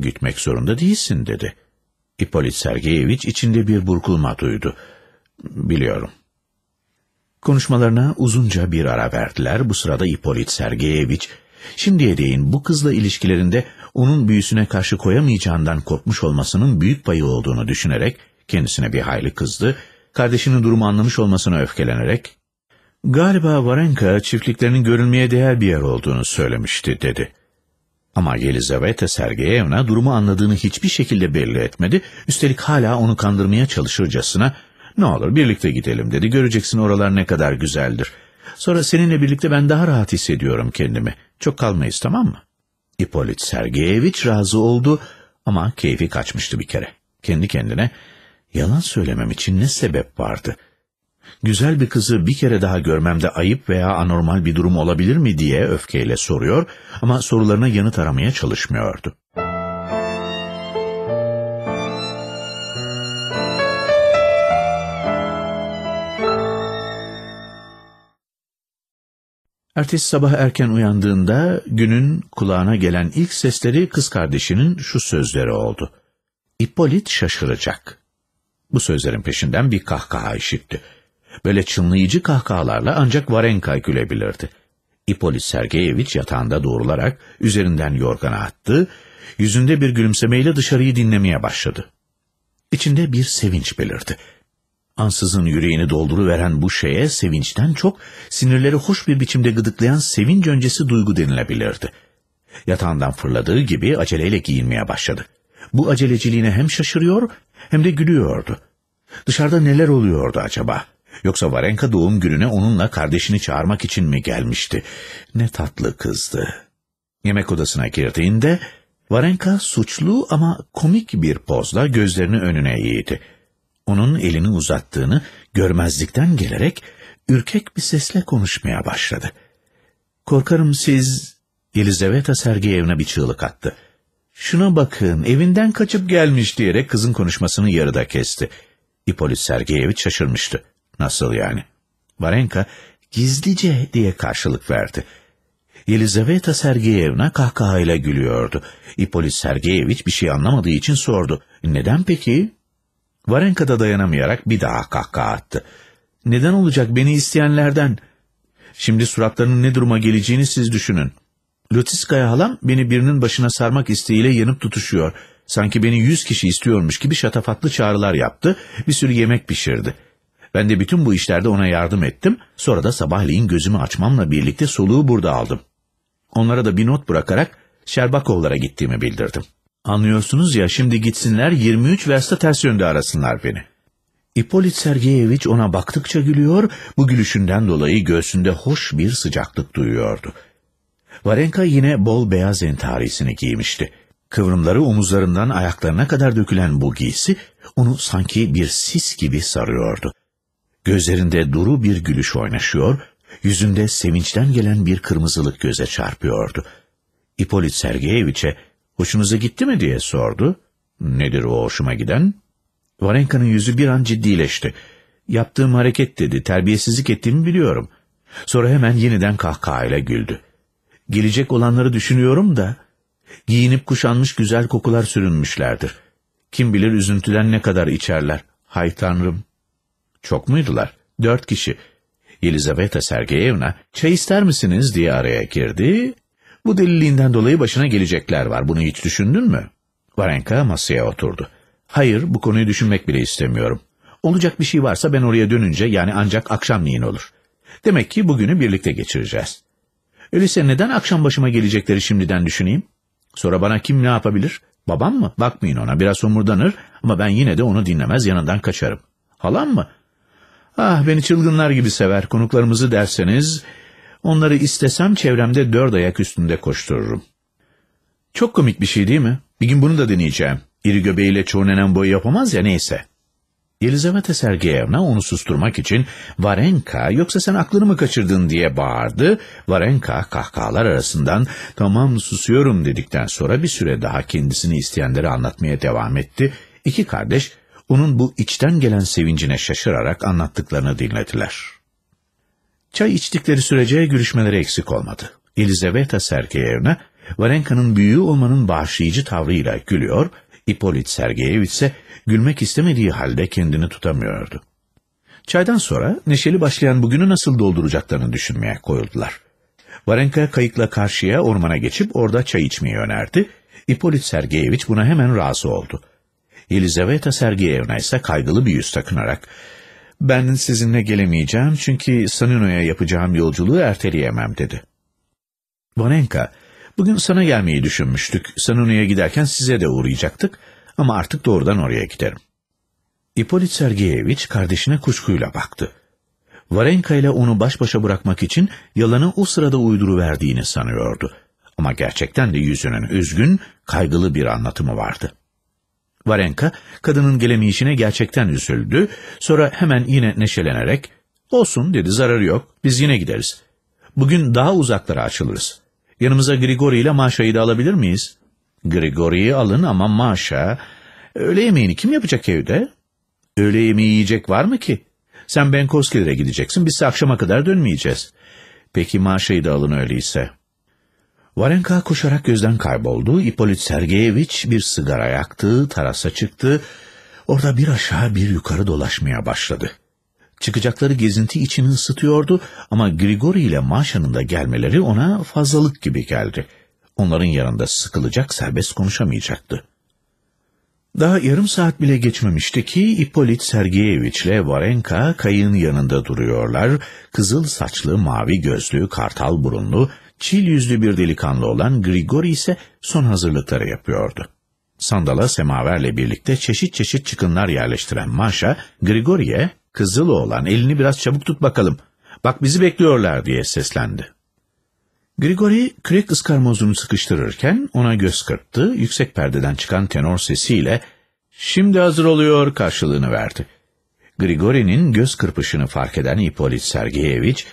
gitmek zorunda değilsin dedi. Ipolit Sergeyeviç içinde bir burkulma duydu. Biliyorum. Konuşmalarına uzunca bir ara verdiler. Bu sırada Ipolit Sergeyeviç şimdiye değin bu kızla ilişkilerinde onun büyüsüne karşı koyamayacağından korkmuş olmasının büyük payı olduğunu düşünerek kendisine bir hayli kızdı. Kardeşinin durumu anlamış olmasına öfkelenerek Galiba Varenka çiftliklerinin görülmeye değer bir yer olduğunu söylemişti dedi. Ama Yelizaveta Sergeyevna durumu anladığını hiçbir şekilde belli etmedi. Üstelik hala onu kandırmaya çalışırcasına ne olur birlikte gidelim dedi. Göreceksin oralar ne kadar güzeldir. Sonra seninle birlikte ben daha rahat hissediyorum kendimi. Çok kalmayız tamam mı? Ipolit Sergeyeviç razı oldu ama keyfi kaçmıştı bir kere. Kendi kendine yalan söylemem için ne sebep vardı? Güzel bir kızı bir kere daha görmemde ayıp veya anormal bir durum olabilir mi diye öfkeyle soruyor ama sorularına yanıt aramaya çalışmıyordu. Ertesi sabah erken uyandığında günün kulağına gelen ilk sesleri kız kardeşinin şu sözleri oldu. İppolit şaşıracak. Bu sözlerin peşinden bir kahkaha işitti. Böyle çınlayıcı kahkahalarla ancak Varenka gülebilirdi. İppolit Sergeyeviç yatağında doğrularak üzerinden yorgana attı, yüzünde bir gülümsemeyle dışarıyı dinlemeye başladı. İçinde bir sevinç belirdi. Ansızın yüreğini dolduruveren bu şeye sevinçten çok sinirleri hoş bir biçimde gıdıklayan sevinç öncesi duygu denilebilirdi. Yatağından fırladığı gibi aceleyle giyinmeye başladı. Bu aceleciliğine hem şaşırıyor hem de gülüyordu. Dışarıda neler oluyordu acaba? Yoksa Varenka doğum gününe onunla kardeşini çağırmak için mi gelmişti? Ne tatlı kızdı. Yemek odasına girdiğinde Varenka suçlu ama komik bir pozla gözlerini önüne eğdi onun elini uzattığını görmezlikten gelerek ürkek bir sesle konuşmaya başladı. Korkarım siz... Yelizaveta Sergeyevna bir çığlık attı. Şuna bakın evinden kaçıp gelmiş diyerek kızın konuşmasını yarıda kesti. İpolit Sergeyeviç şaşırmıştı. Nasıl yani? Varenka gizlice diye karşılık verdi. Yelizaveta Sergeyevna kahkahayla gülüyordu. İpolit Sergeyeviç bir şey anlamadığı için sordu. Neden peki? Varenka da dayanamayarak bir daha kahkaha attı. Neden olacak beni isteyenlerden? Şimdi suratlarının ne duruma geleceğini siz düşünün. Lotiskaya halam beni birinin başına sarmak isteğiyle yanıp tutuşuyor. Sanki beni yüz kişi istiyormuş gibi şatafatlı çağrılar yaptı, bir sürü yemek pişirdi. Ben de bütün bu işlerde ona yardım ettim, sonra da sabahleyin gözümü açmamla birlikte soluğu burada aldım. Onlara da bir not bırakarak Şerbakovlara gittiğimi bildirdim. Anlıyorsunuz ya şimdi gitsinler 23 versta ters yönde arasınlar beni. İpolit Sergeyeviç ona baktıkça gülüyor, bu gülüşünden dolayı göğsünde hoş bir sıcaklık duyuyordu. Varenka yine bol beyaz entarisini giymişti. Kıvrımları omuzlarından ayaklarına kadar dökülen bu giysi onu sanki bir sis gibi sarıyordu. Gözlerinde duru bir gülüş oynaşıyor, yüzünde sevinçten gelen bir kırmızılık göze çarpıyordu. İpolit Sergeyeviç'e hoşunuza gitti mi diye sordu. Nedir o hoşuma giden? Varenka'nın yüzü bir an ciddileşti. Yaptığım hareket dedi, terbiyesizlik ettiğimi biliyorum. Sonra hemen yeniden kahkahayla güldü. Gelecek olanları düşünüyorum da, giyinip kuşanmış güzel kokular sürünmüşlerdir. Kim bilir üzüntüden ne kadar içerler. Hay tanrım. Çok muydular? Dört kişi. Yelizaveta Sergeyevna, çay ister misiniz diye araya girdi. Bu deliliğinden dolayı başına gelecekler var. Bunu hiç düşündün mü? Varenka masaya oturdu. Hayır, bu konuyu düşünmek bile istemiyorum. Olacak bir şey varsa ben oraya dönünce yani ancak akşamleyin olur. Demek ki bugünü birlikte geçireceğiz. Öyleyse neden akşam başıma gelecekleri şimdiden düşüneyim? Sonra bana kim ne yapabilir? Babam mı? Bakmayın ona biraz omurdanır ama ben yine de onu dinlemez yanından kaçarım. Halam mı? Ah beni çılgınlar gibi sever. Konuklarımızı derseniz onları istesem çevremde dört ayak üstünde koştururum. Çok komik bir şey değil mi? Bir gün bunu da deneyeceğim. İri göbeğiyle çoğu nenem boyu yapamaz ya neyse. Elizaveta Sergeyevna onu susturmak için Varenka yoksa sen aklını mı kaçırdın diye bağırdı. Varenka kahkahalar arasından tamam susuyorum dedikten sonra bir süre daha kendisini isteyenlere anlatmaya devam etti. İki kardeş onun bu içten gelen sevincine şaşırarak anlattıklarını dinlediler. Çay içtikleri sürece görüşmeleri eksik olmadı. Elizaveta Sergeyevna Varenka'nın büyüğü olmanın bağışlayıcı tavrıyla gülüyor, İpolit Sergeyeviç ise gülmek istemediği halde kendini tutamıyordu. Çaydan sonra neşeli başlayan bugünü nasıl dolduracaklarını düşünmeye koyuldular. Varenka kayıkla karşıya ormana geçip orada çay içmeyi önerdi. İpolit Sergeyeviç buna hemen razı oldu. Elizaveta Sergeyevna ise kaygılı bir yüz takınarak ''Ben sizinle gelemeyeceğim çünkü Sanino'ya yapacağım yolculuğu erteleyemem.'' dedi. Varenka Bugün sana gelmeyi düşünmüştük. Sanuni'ye giderken size de uğrayacaktık ama artık doğrudan oraya giderim. İpolit Sergeyeviç kardeşine kuşkuyla baktı. Varenka ile onu baş başa bırakmak için yalanı o sırada uyduruverdiğini sanıyordu. Ama gerçekten de yüzünün üzgün, kaygılı bir anlatımı vardı. Varenka, kadının gelemeyişine gerçekten üzüldü, sonra hemen yine neşelenerek, ''Olsun'' dedi, ''zararı yok, biz yine gideriz. Bugün daha uzaklara açılırız. Yanımıza Grigori ile Maşa'yı da alabilir miyiz? Grigori'yi alın ama Maşa... Öğle yemeğini kim yapacak evde? Öğle yemeği yiyecek var mı ki? Sen Benkovskilere gideceksin, biz akşama kadar dönmeyeceğiz. Peki Maşa'yı da alın öyleyse. Varenka koşarak gözden kayboldu. İpolit Sergeyeviç bir sigara yaktı, terasa çıktı. Orada bir aşağı bir yukarı dolaşmaya başladı. Çıkacakları gezinti içini ısıtıyordu ama Grigori ile Maşa'nın da gelmeleri ona fazlalık gibi geldi. Onların yanında sıkılacak, serbest konuşamayacaktı. Daha yarım saat bile geçmemişti ki İpolit Sergeyeviç ile Varenka kayığın yanında duruyorlar. Kızıl saçlı, mavi gözlü, kartal burunlu, çil yüzlü bir delikanlı olan Grigori ise son hazırlıkları yapıyordu. Sandala semaverle birlikte çeşit çeşit çıkınlar yerleştiren Maşa, Grigori'ye Kızıl oğlan elini biraz çabuk tut bakalım. Bak bizi bekliyorlar diye seslendi. Grigori kürek ıskarmozunu sıkıştırırken ona göz kırptı, yüksek perdeden çıkan tenor sesiyle ''Şimdi hazır oluyor'' karşılığını verdi. Grigori'nin göz kırpışını fark eden İpolit Sergeyeviç,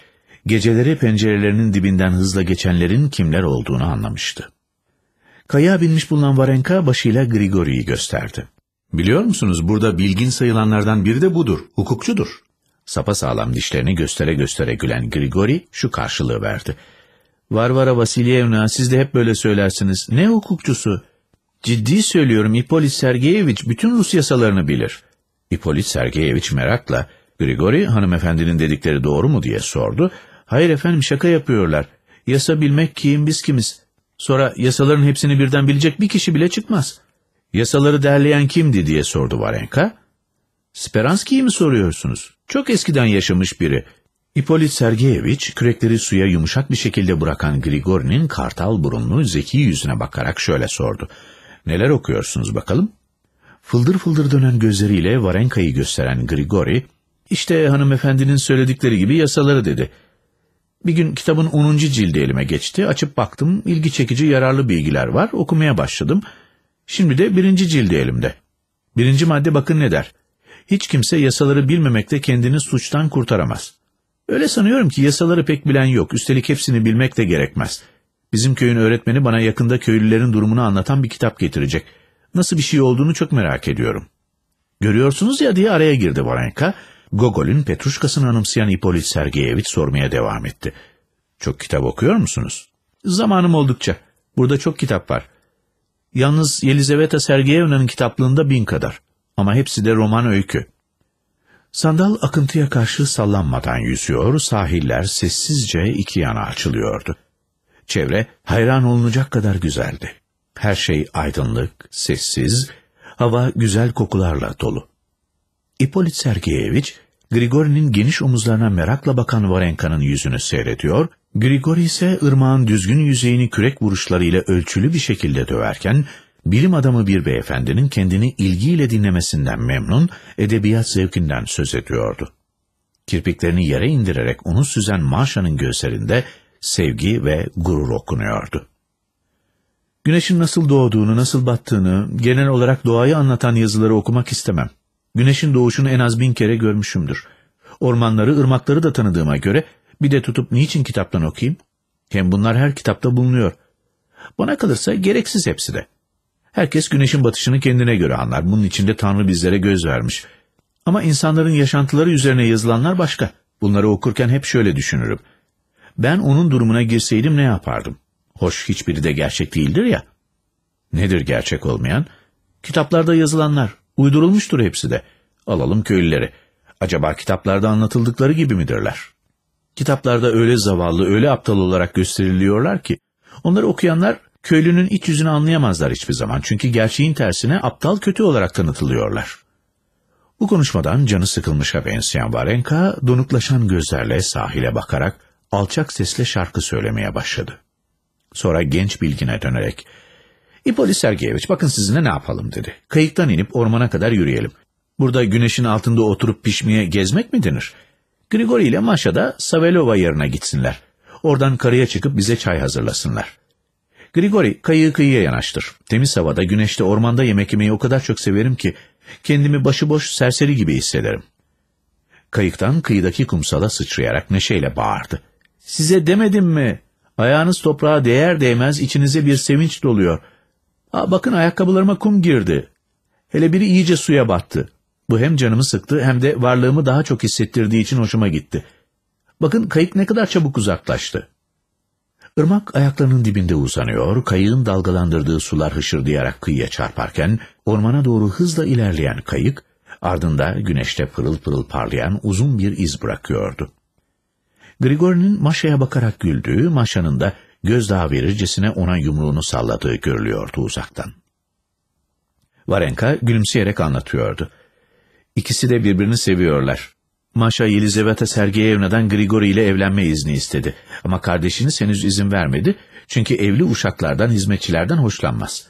geceleri pencerelerinin dibinden hızla geçenlerin kimler olduğunu anlamıştı. Kaya binmiş bulunan Varenka başıyla Grigori'yi gösterdi. Biliyor musunuz burada bilgin sayılanlardan biri de budur, hukukçudur. Sapa sağlam dişlerini göstere göstere gülen Grigori şu karşılığı verdi. Varvara Vasilyevna siz de hep böyle söylersiniz. Ne hukukçusu? Ciddi söylüyorum İpolis Sergeyeviç bütün Rus yasalarını bilir. İpolit Sergeyeviç merakla, Grigori hanımefendinin dedikleri doğru mu diye sordu. Hayır efendim şaka yapıyorlar. Yasa bilmek kim biz kimiz. Sonra yasaların hepsini birden bilecek bir kişi bile çıkmaz. Yasaları derleyen kimdi diye sordu Varenka. Speranski'yi mi soruyorsunuz? Çok eskiden yaşamış biri. İpolit Sergeyeviç kürekleri suya yumuşak bir şekilde bırakan Grigori'nin kartal burunlu zeki yüzüne bakarak şöyle sordu. Neler okuyorsunuz bakalım? Fıldır fıldır dönen gözleriyle Varenka'yı gösteren Grigori, işte hanımefendinin söyledikleri gibi yasaları dedi. Bir gün kitabın 10. cildi elime geçti. Açıp baktım, ilgi çekici yararlı bilgiler var. Okumaya başladım. Şimdi de birinci cildi elimde. Birinci madde bakın ne der. Hiç kimse yasaları bilmemekte kendini suçtan kurtaramaz. Öyle sanıyorum ki yasaları pek bilen yok. Üstelik hepsini bilmek de gerekmez. Bizim köyün öğretmeni bana yakında köylülerin durumunu anlatan bir kitap getirecek. Nasıl bir şey olduğunu çok merak ediyorum. Görüyorsunuz ya diye araya girdi Varenka. Gogol'ün Petruşkasını anımsayan İpolit Sergeyeviç sormaya devam etti. Çok kitap okuyor musunuz? Zamanım oldukça. Burada çok kitap var. Yalnız Yelizaveta Sergeyevna'nın kitaplığında bin kadar. Ama hepsi de roman öykü. Sandal akıntıya karşı sallanmadan yüzüyor, sahiller sessizce iki yana açılıyordu. Çevre hayran olunacak kadar güzeldi. Her şey aydınlık, sessiz, hava güzel kokularla dolu. İpolit Sergeyeviç, Grigori'nin geniş omuzlarına merakla bakan Varenka'nın yüzünü seyrediyor, Grigori ise ırmağın düzgün yüzeyini kürek vuruşlarıyla ölçülü bir şekilde döverken, bilim adamı bir beyefendinin kendini ilgiyle dinlemesinden memnun, edebiyat zevkinden söz ediyordu. Kirpiklerini yere indirerek onu süzen Maşa'nın gözlerinde sevgi ve gurur okunuyordu. Güneşin nasıl doğduğunu, nasıl battığını, genel olarak doğayı anlatan yazıları okumak istemem. Güneşin doğuşunu en az bin kere görmüşümdür. Ormanları, ırmakları da tanıdığıma göre bir de tutup niçin kitaptan okuyayım? Hem bunlar her kitapta bulunuyor. Bana kalırsa gereksiz hepsi de. Herkes güneşin batışını kendine göre anlar. Bunun içinde Tanrı bizlere göz vermiş. Ama insanların yaşantıları üzerine yazılanlar başka. Bunları okurken hep şöyle düşünürüm. Ben onun durumuna girseydim ne yapardım? Hoş hiçbiri de gerçek değildir ya. Nedir gerçek olmayan? Kitaplarda yazılanlar. Uydurulmuştur hepsi de. Alalım köylüleri. Acaba kitaplarda anlatıldıkları gibi midirler? Kitaplarda öyle zavallı, öyle aptal olarak gösteriliyorlar ki, onları okuyanlar köylünün iç yüzünü anlayamazlar hiçbir zaman. Çünkü gerçeğin tersine aptal kötü olarak tanıtılıyorlar. Bu konuşmadan canı sıkılmışa benzeyen Varenka, donuklaşan gözlerle sahile bakarak alçak sesle şarkı söylemeye başladı. Sonra genç bilgine dönerek, İpolis Sergeyeviç bakın sizinle ne yapalım dedi. Kayıktan inip ormana kadar yürüyelim. Burada güneşin altında oturup pişmeye gezmek mi denir? Grigori ile Maşa da Savelova yarına gitsinler. Oradan karaya çıkıp bize çay hazırlasınlar. Grigori kayığı kıyıya yanaştır. Temiz havada, güneşte, ormanda yemek yemeyi o kadar çok severim ki kendimi başıboş serseri gibi hissederim. Kayıktan kıyıdaki kumsala sıçrayarak neşeyle bağırdı. Size demedim mi? Ayağınız toprağa değer değmez içinize bir sevinç doluyor. Aa, bakın ayakkabılarıma kum girdi. Hele biri iyice suya battı. Bu hem canımı sıktı hem de varlığımı daha çok hissettirdiği için hoşuma gitti. Bakın kayık ne kadar çabuk uzaklaştı. Irmak ayaklarının dibinde uzanıyor, kayığın dalgalandırdığı sular hışırdayarak kıyıya çarparken, ormana doğru hızla ilerleyen kayık, ardında güneşte pırıl pırıl parlayan uzun bir iz bırakıyordu. Grigori'nin Maşa'ya bakarak güldüğü, Maşa'nın da gözdağı verircesine ona yumruğunu salladığı görülüyordu uzaktan. Varenka gülümseyerek anlatıyordu. İkisi de birbirini seviyorlar. Maşa Yelizaveta Sergeyevna'dan Grigori ile evlenme izni istedi. Ama kardeşiniz henüz izin vermedi. Çünkü evli uşaklardan, hizmetçilerden hoşlanmaz.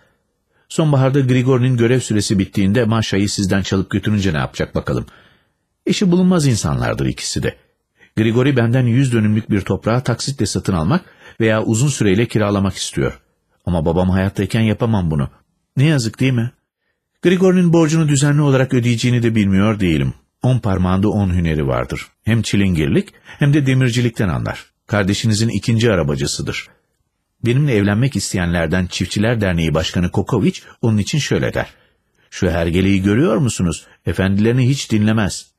Sonbaharda Grigori'nin görev süresi bittiğinde Maşa'yı sizden çalıp götürünce ne yapacak bakalım. Eşi bulunmaz insanlardır ikisi de. Grigori benden yüz dönümlük bir toprağı taksitle satın almak veya uzun süreyle kiralamak istiyor. Ama babam hayattayken yapamam bunu. Ne yazık değil mi? Grigori'nin borcunu düzenli olarak ödeyeceğini de bilmiyor değilim. On parmağında on hüneri vardır. Hem çilingirlik hem de demircilikten anlar. Kardeşinizin ikinci arabacısıdır. Benimle evlenmek isteyenlerden Çiftçiler Derneği Başkanı Kokoviç onun için şöyle der. Şu hergeleyi görüyor musunuz? Efendilerini hiç dinlemez.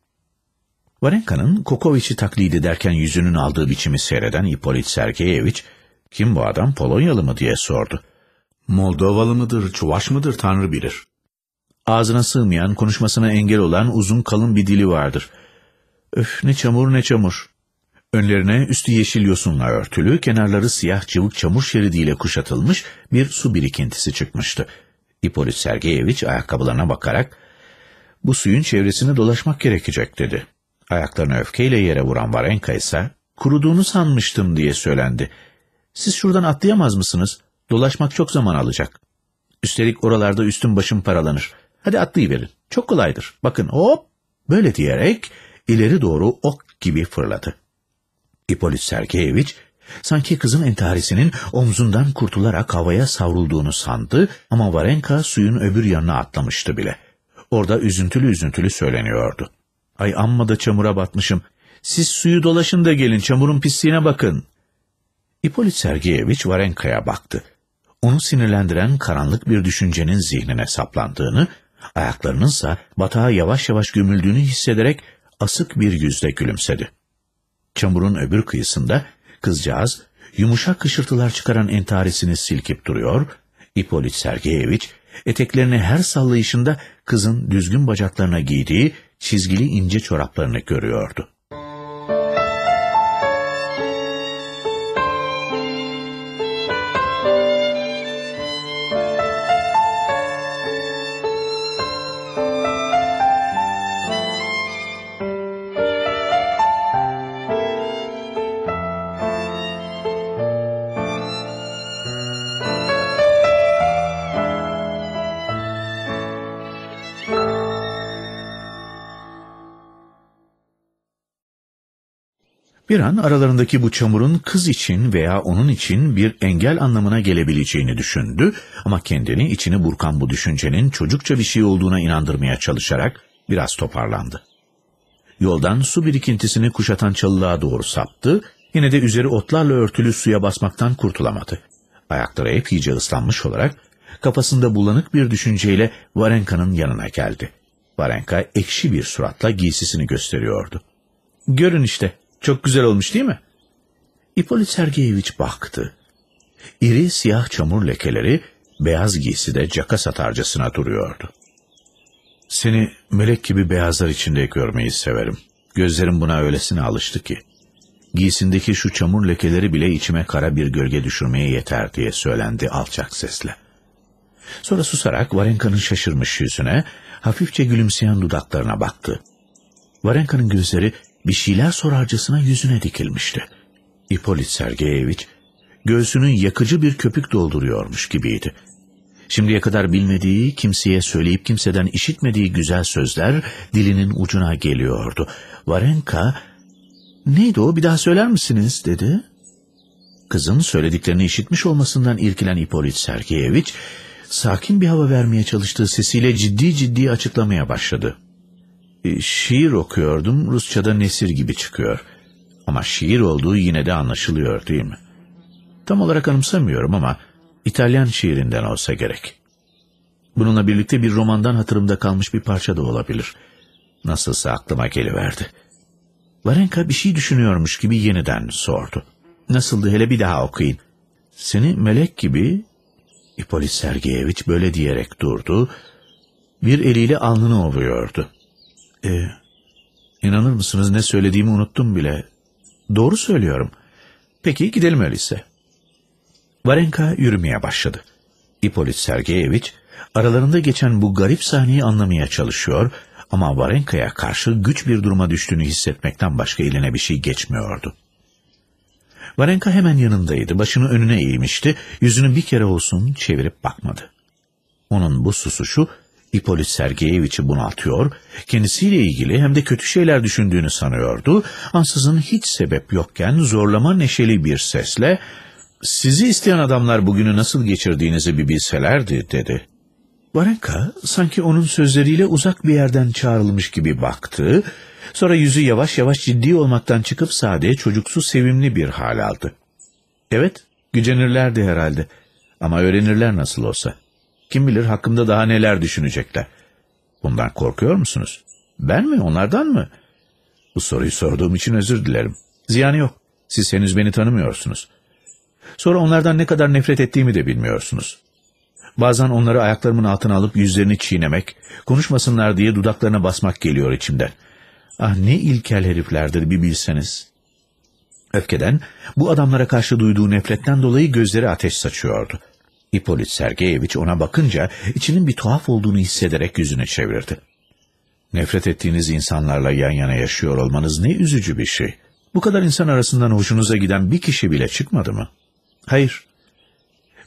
Varenka'nın Kokoviç'i taklit ederken yüzünün aldığı biçimi seyreden İpolit Sergeyeviç, kim bu adam Polonyalı mı diye sordu. Moldovalı mıdır, Çuvaş mıdır Tanrı bilir. Ağzına sığmayan, konuşmasına engel olan uzun kalın bir dili vardır. Öf ne çamur ne çamur. Önlerine üstü yeşil yosunla örtülü, kenarları siyah cıvık çamur şeridiyle kuşatılmış bir su birikintisi çıkmıştı. İpolit Sergeyeviç ayakkabılarına bakarak, bu suyun çevresini dolaşmak gerekecek dedi. Ayaklarını öfkeyle yere vuran Varenka ise, kuruduğunu sanmıştım diye söylendi. Siz şuradan atlayamaz mısınız? Dolaşmak çok zaman alacak. Üstelik oralarda üstüm başım paralanır. Hadi atlayıverin. Çok kolaydır. Bakın hop! Böyle diyerek ileri doğru ok gibi fırladı. İpolit Sergeyeviç sanki kızın entarisinin omzundan kurtularak havaya savrulduğunu sandı ama Varenka suyun öbür yanına atlamıştı bile. Orada üzüntülü üzüntülü söyleniyordu. Ay amma da çamura batmışım. Siz suyu dolaşın da gelin çamurun pisliğine bakın. İpolit Sergeyeviç Varenka'ya baktı. Onu sinirlendiren karanlık bir düşüncenin zihnine saplandığını, ayaklarınınsa batağa yavaş yavaş gömüldüğünü hissederek asık bir yüzle gülümsedi. Çamurun öbür kıyısında kızcağız yumuşak hışırtılar çıkaran entarisini silkip duruyor, İpolit Sergeyeviç eteklerini her sallayışında kızın düzgün bacaklarına giydiği çizgili ince çoraplarını görüyordu. Bir an aralarındaki bu çamurun kız için veya onun için bir engel anlamına gelebileceğini düşündü ama kendini içini burkan bu düşüncenin çocukça bir şey olduğuna inandırmaya çalışarak biraz toparlandı. Yoldan su birikintisini kuşatan çalılığa doğru saptı, yine de üzeri otlarla örtülü suya basmaktan kurtulamadı. Ayakları epeyce ıslanmış olarak kafasında bulanık bir düşünceyle Varenka'nın yanına geldi. Varenka ekşi bir suratla giysisini gösteriyordu. Görün işte çok güzel olmuş değil mi? İpolit Sergeyeviç baktı. İri siyah çamur lekeleri beyaz giyside caka satarcasına duruyordu. Seni melek gibi beyazlar içinde görmeyi severim. Gözlerim buna öylesine alıştı ki. Giysindeki şu çamur lekeleri bile içime kara bir gölge düşürmeye yeter diye söylendi alçak sesle. Sonra susarak Varenka'nın şaşırmış yüzüne, hafifçe gülümseyen dudaklarına baktı. Varenka'nın gözleri bir şeyler sorarcasına yüzüne dikilmişti. İpolit Sergeyeviç göğsünün yakıcı bir köpük dolduruyormuş gibiydi. Şimdiye kadar bilmediği, kimseye söyleyip kimseden işitmediği güzel sözler dilinin ucuna geliyordu. Varenka, neydi o bir daha söyler misiniz dedi. Kızın söylediklerini işitmiş olmasından irkilen İpolit Sergeyeviç, sakin bir hava vermeye çalıştığı sesiyle ciddi ciddi açıklamaya başladı. E, şiir okuyordum, Rusçada nesir gibi çıkıyor. Ama şiir olduğu yine de anlaşılıyor değil mi? Tam olarak anımsamıyorum ama İtalyan şiirinden olsa gerek. Bununla birlikte bir romandan hatırımda kalmış bir parça da olabilir. Nasılsa aklıma geliverdi. Varenka bir şey düşünüyormuş gibi yeniden sordu. Nasıldı hele bir daha okuyun. Seni melek gibi... İpolit Sergeyeviç böyle diyerek durdu. Bir eliyle alnını ovuyordu. E, inanır mısınız ne söylediğimi unuttum bile. Doğru söylüyorum. Peki gidelim öyleyse. Varenka yürümeye başladı. İpolit Sergeyeviç aralarında geçen bu garip sahneyi anlamaya çalışıyor ama Varenka'ya karşı güç bir duruma düştüğünü hissetmekten başka eline bir şey geçmiyordu. Varenka hemen yanındaydı, başını önüne eğmişti, yüzünü bir kere olsun çevirip bakmadı. Onun bu susuşu İpolit Sergeyeviç'i bunaltıyor, kendisiyle ilgili hem de kötü şeyler düşündüğünü sanıyordu. Ansızın hiç sebep yokken zorlama neşeli bir sesle ''Sizi isteyen adamlar bugünü nasıl geçirdiğinizi bir bilselerdi'' dedi. Varenka sanki onun sözleriyle uzak bir yerden çağrılmış gibi baktı. Sonra yüzü yavaş yavaş ciddi olmaktan çıkıp sade, çocuksu, sevimli bir hal aldı. Evet, gücenirlerdi herhalde. Ama öğrenirler nasıl olsa. Kim bilir hakkımda daha neler düşünecekler. Bundan korkuyor musunuz? Ben mi, onlardan mı? Bu soruyu sorduğum için özür dilerim. Ziyanı yok. Siz henüz beni tanımıyorsunuz. Sonra onlardan ne kadar nefret ettiğimi de bilmiyorsunuz. Bazen onları ayaklarımın altına alıp yüzlerini çiğnemek, konuşmasınlar diye dudaklarına basmak geliyor içimden. Ah ne ilkel heriflerdir bir bilseniz. Öfkeden, bu adamlara karşı duyduğu nefretten dolayı gözleri ateş saçıyordu. Hipolit Sergeyeviç ona bakınca içinin bir tuhaf olduğunu hissederek yüzünü çevirdi. Nefret ettiğiniz insanlarla yan yana yaşıyor olmanız ne üzücü bir şey. Bu kadar insan arasından hoşunuza giden bir kişi bile çıkmadı mı? Hayır.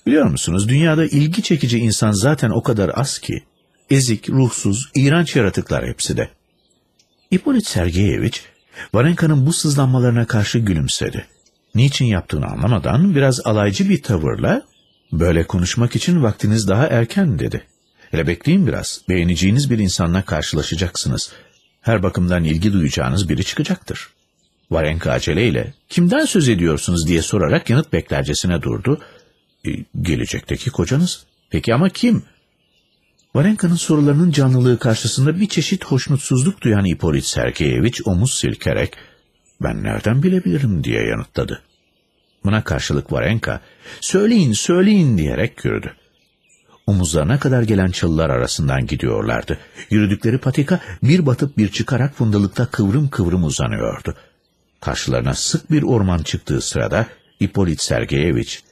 Biliyor musunuz dünyada ilgi çekici insan zaten o kadar az ki. Ezik, ruhsuz, iğrenç yaratıklar hepsi de. İpolit Sergeyeviç, Varenka'nın bu sızlanmalarına karşı gülümsedi. Niçin yaptığını anlamadan biraz alaycı bir tavırla, ''Böyle konuşmak için vaktiniz daha erken.'' dedi. ''Hele bekleyin biraz, beğeneceğiniz bir insanla karşılaşacaksınız. Her bakımdan ilgi duyacağınız biri çıkacaktır.'' Varenka aceleyle, ''Kimden söz ediyorsunuz?'' diye sorarak yanıt beklercesine durdu. E, ''Gelecekteki kocanız.'' ''Peki ama kim?'' Varenka'nın sorularının canlılığı karşısında bir çeşit hoşnutsuzluk duyan İpolit Sergeyeviç omuz silkerek ben nereden bilebilirim diye yanıtladı. Buna karşılık Varenka söyleyin söyleyin diyerek yürüdü. Omuzlarına kadar gelen çalılar arasından gidiyorlardı. Yürüdükleri patika bir batıp bir çıkarak fundalıkta kıvrım kıvrım uzanıyordu. Karşılarına sık bir orman çıktığı sırada İpolit Sergeyeviç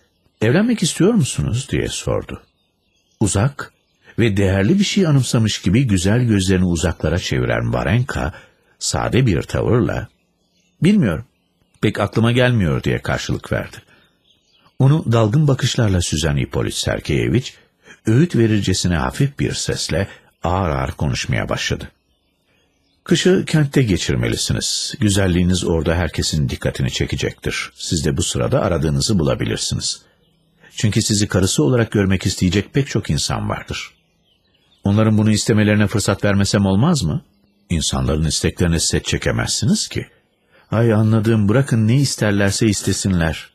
evlenmek istiyor musunuz diye sordu. Uzak ve değerli bir şey anımsamış gibi güzel gözlerini uzaklara çeviren Varenka, sade bir tavırla, ''Bilmiyorum, pek aklıma gelmiyor.'' diye karşılık verdi. Onu dalgın bakışlarla süzen İpolit Sergeyeviç, öğüt verircesine hafif bir sesle ağır ağır konuşmaya başladı. Kışı kentte geçirmelisiniz. Güzelliğiniz orada herkesin dikkatini çekecektir. Siz de bu sırada aradığınızı bulabilirsiniz. Çünkü sizi karısı olarak görmek isteyecek pek çok insan vardır. Onların bunu istemelerine fırsat vermesem olmaz mı? İnsanların isteklerine set çekemezsiniz ki. Ay anladığım bırakın ne isterlerse istesinler.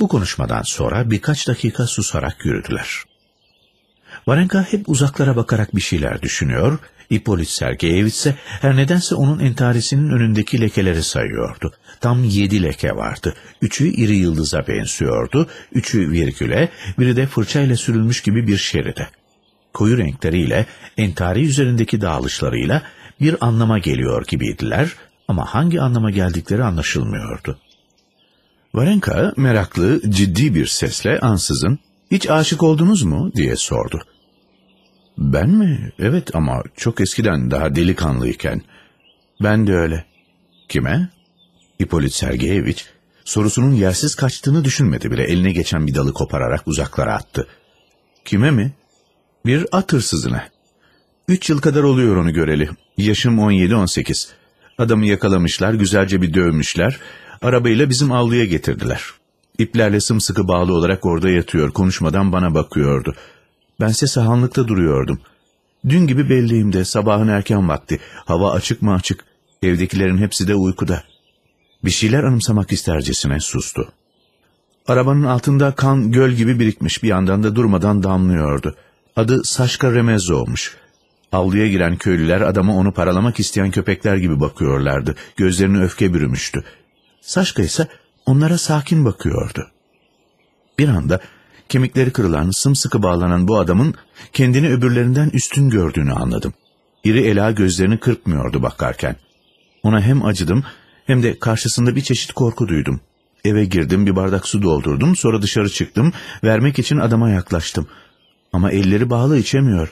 Bu konuşmadan sonra birkaç dakika susarak yürüdüler. Varenka hep uzaklara bakarak bir şeyler düşünüyor, İpolit Sergeyeviç ise her nedense onun entarisinin önündeki lekeleri sayıyordu. Tam yedi leke vardı. Üçü iri yıldıza benziyordu, üçü virgüle, biri de fırçayla sürülmüş gibi bir şeride koyu renkleriyle, entari üzerindeki dağılışlarıyla bir anlama geliyor gibiydiler ama hangi anlama geldikleri anlaşılmıyordu. Varenka meraklı, ciddi bir sesle ansızın, ''Hiç aşık oldunuz mu?'' diye sordu. ''Ben mi? Evet ama çok eskiden daha delikanlıyken.'' ''Ben de öyle.'' ''Kime?'' Hipolit Sergeyeviç, sorusunun yersiz kaçtığını düşünmedi bile eline geçen bir dalı kopararak uzaklara attı. ''Kime mi?'' Bir at hırsızına. Üç yıl kadar oluyor onu göreli. Yaşım 17-18. Adamı yakalamışlar, güzelce bir dövmüşler. Arabayla bizim avluya getirdiler. İplerle sımsıkı bağlı olarak orada yatıyor, konuşmadan bana bakıyordu. Bense sahanlıkta duruyordum. Dün gibi belliyimde, sabahın erken vakti. Hava açık mı açık. Evdekilerin hepsi de uykuda. Bir şeyler anımsamak istercesine sustu. Arabanın altında kan göl gibi birikmiş bir yandan da durmadan damlıyordu. Adı Saşka Remezov'muş. Avluya giren köylüler adama onu paralamak isteyen köpekler gibi bakıyorlardı. Gözlerini öfke bürümüştü. Saşka ise onlara sakin bakıyordu. Bir anda kemikleri kırılan, sımsıkı bağlanan bu adamın kendini öbürlerinden üstün gördüğünü anladım. İri ela gözlerini kırpmıyordu bakarken. Ona hem acıdım hem de karşısında bir çeşit korku duydum. Eve girdim, bir bardak su doldurdum, sonra dışarı çıktım, vermek için adama yaklaştım. Ama elleri bağlı içemiyor.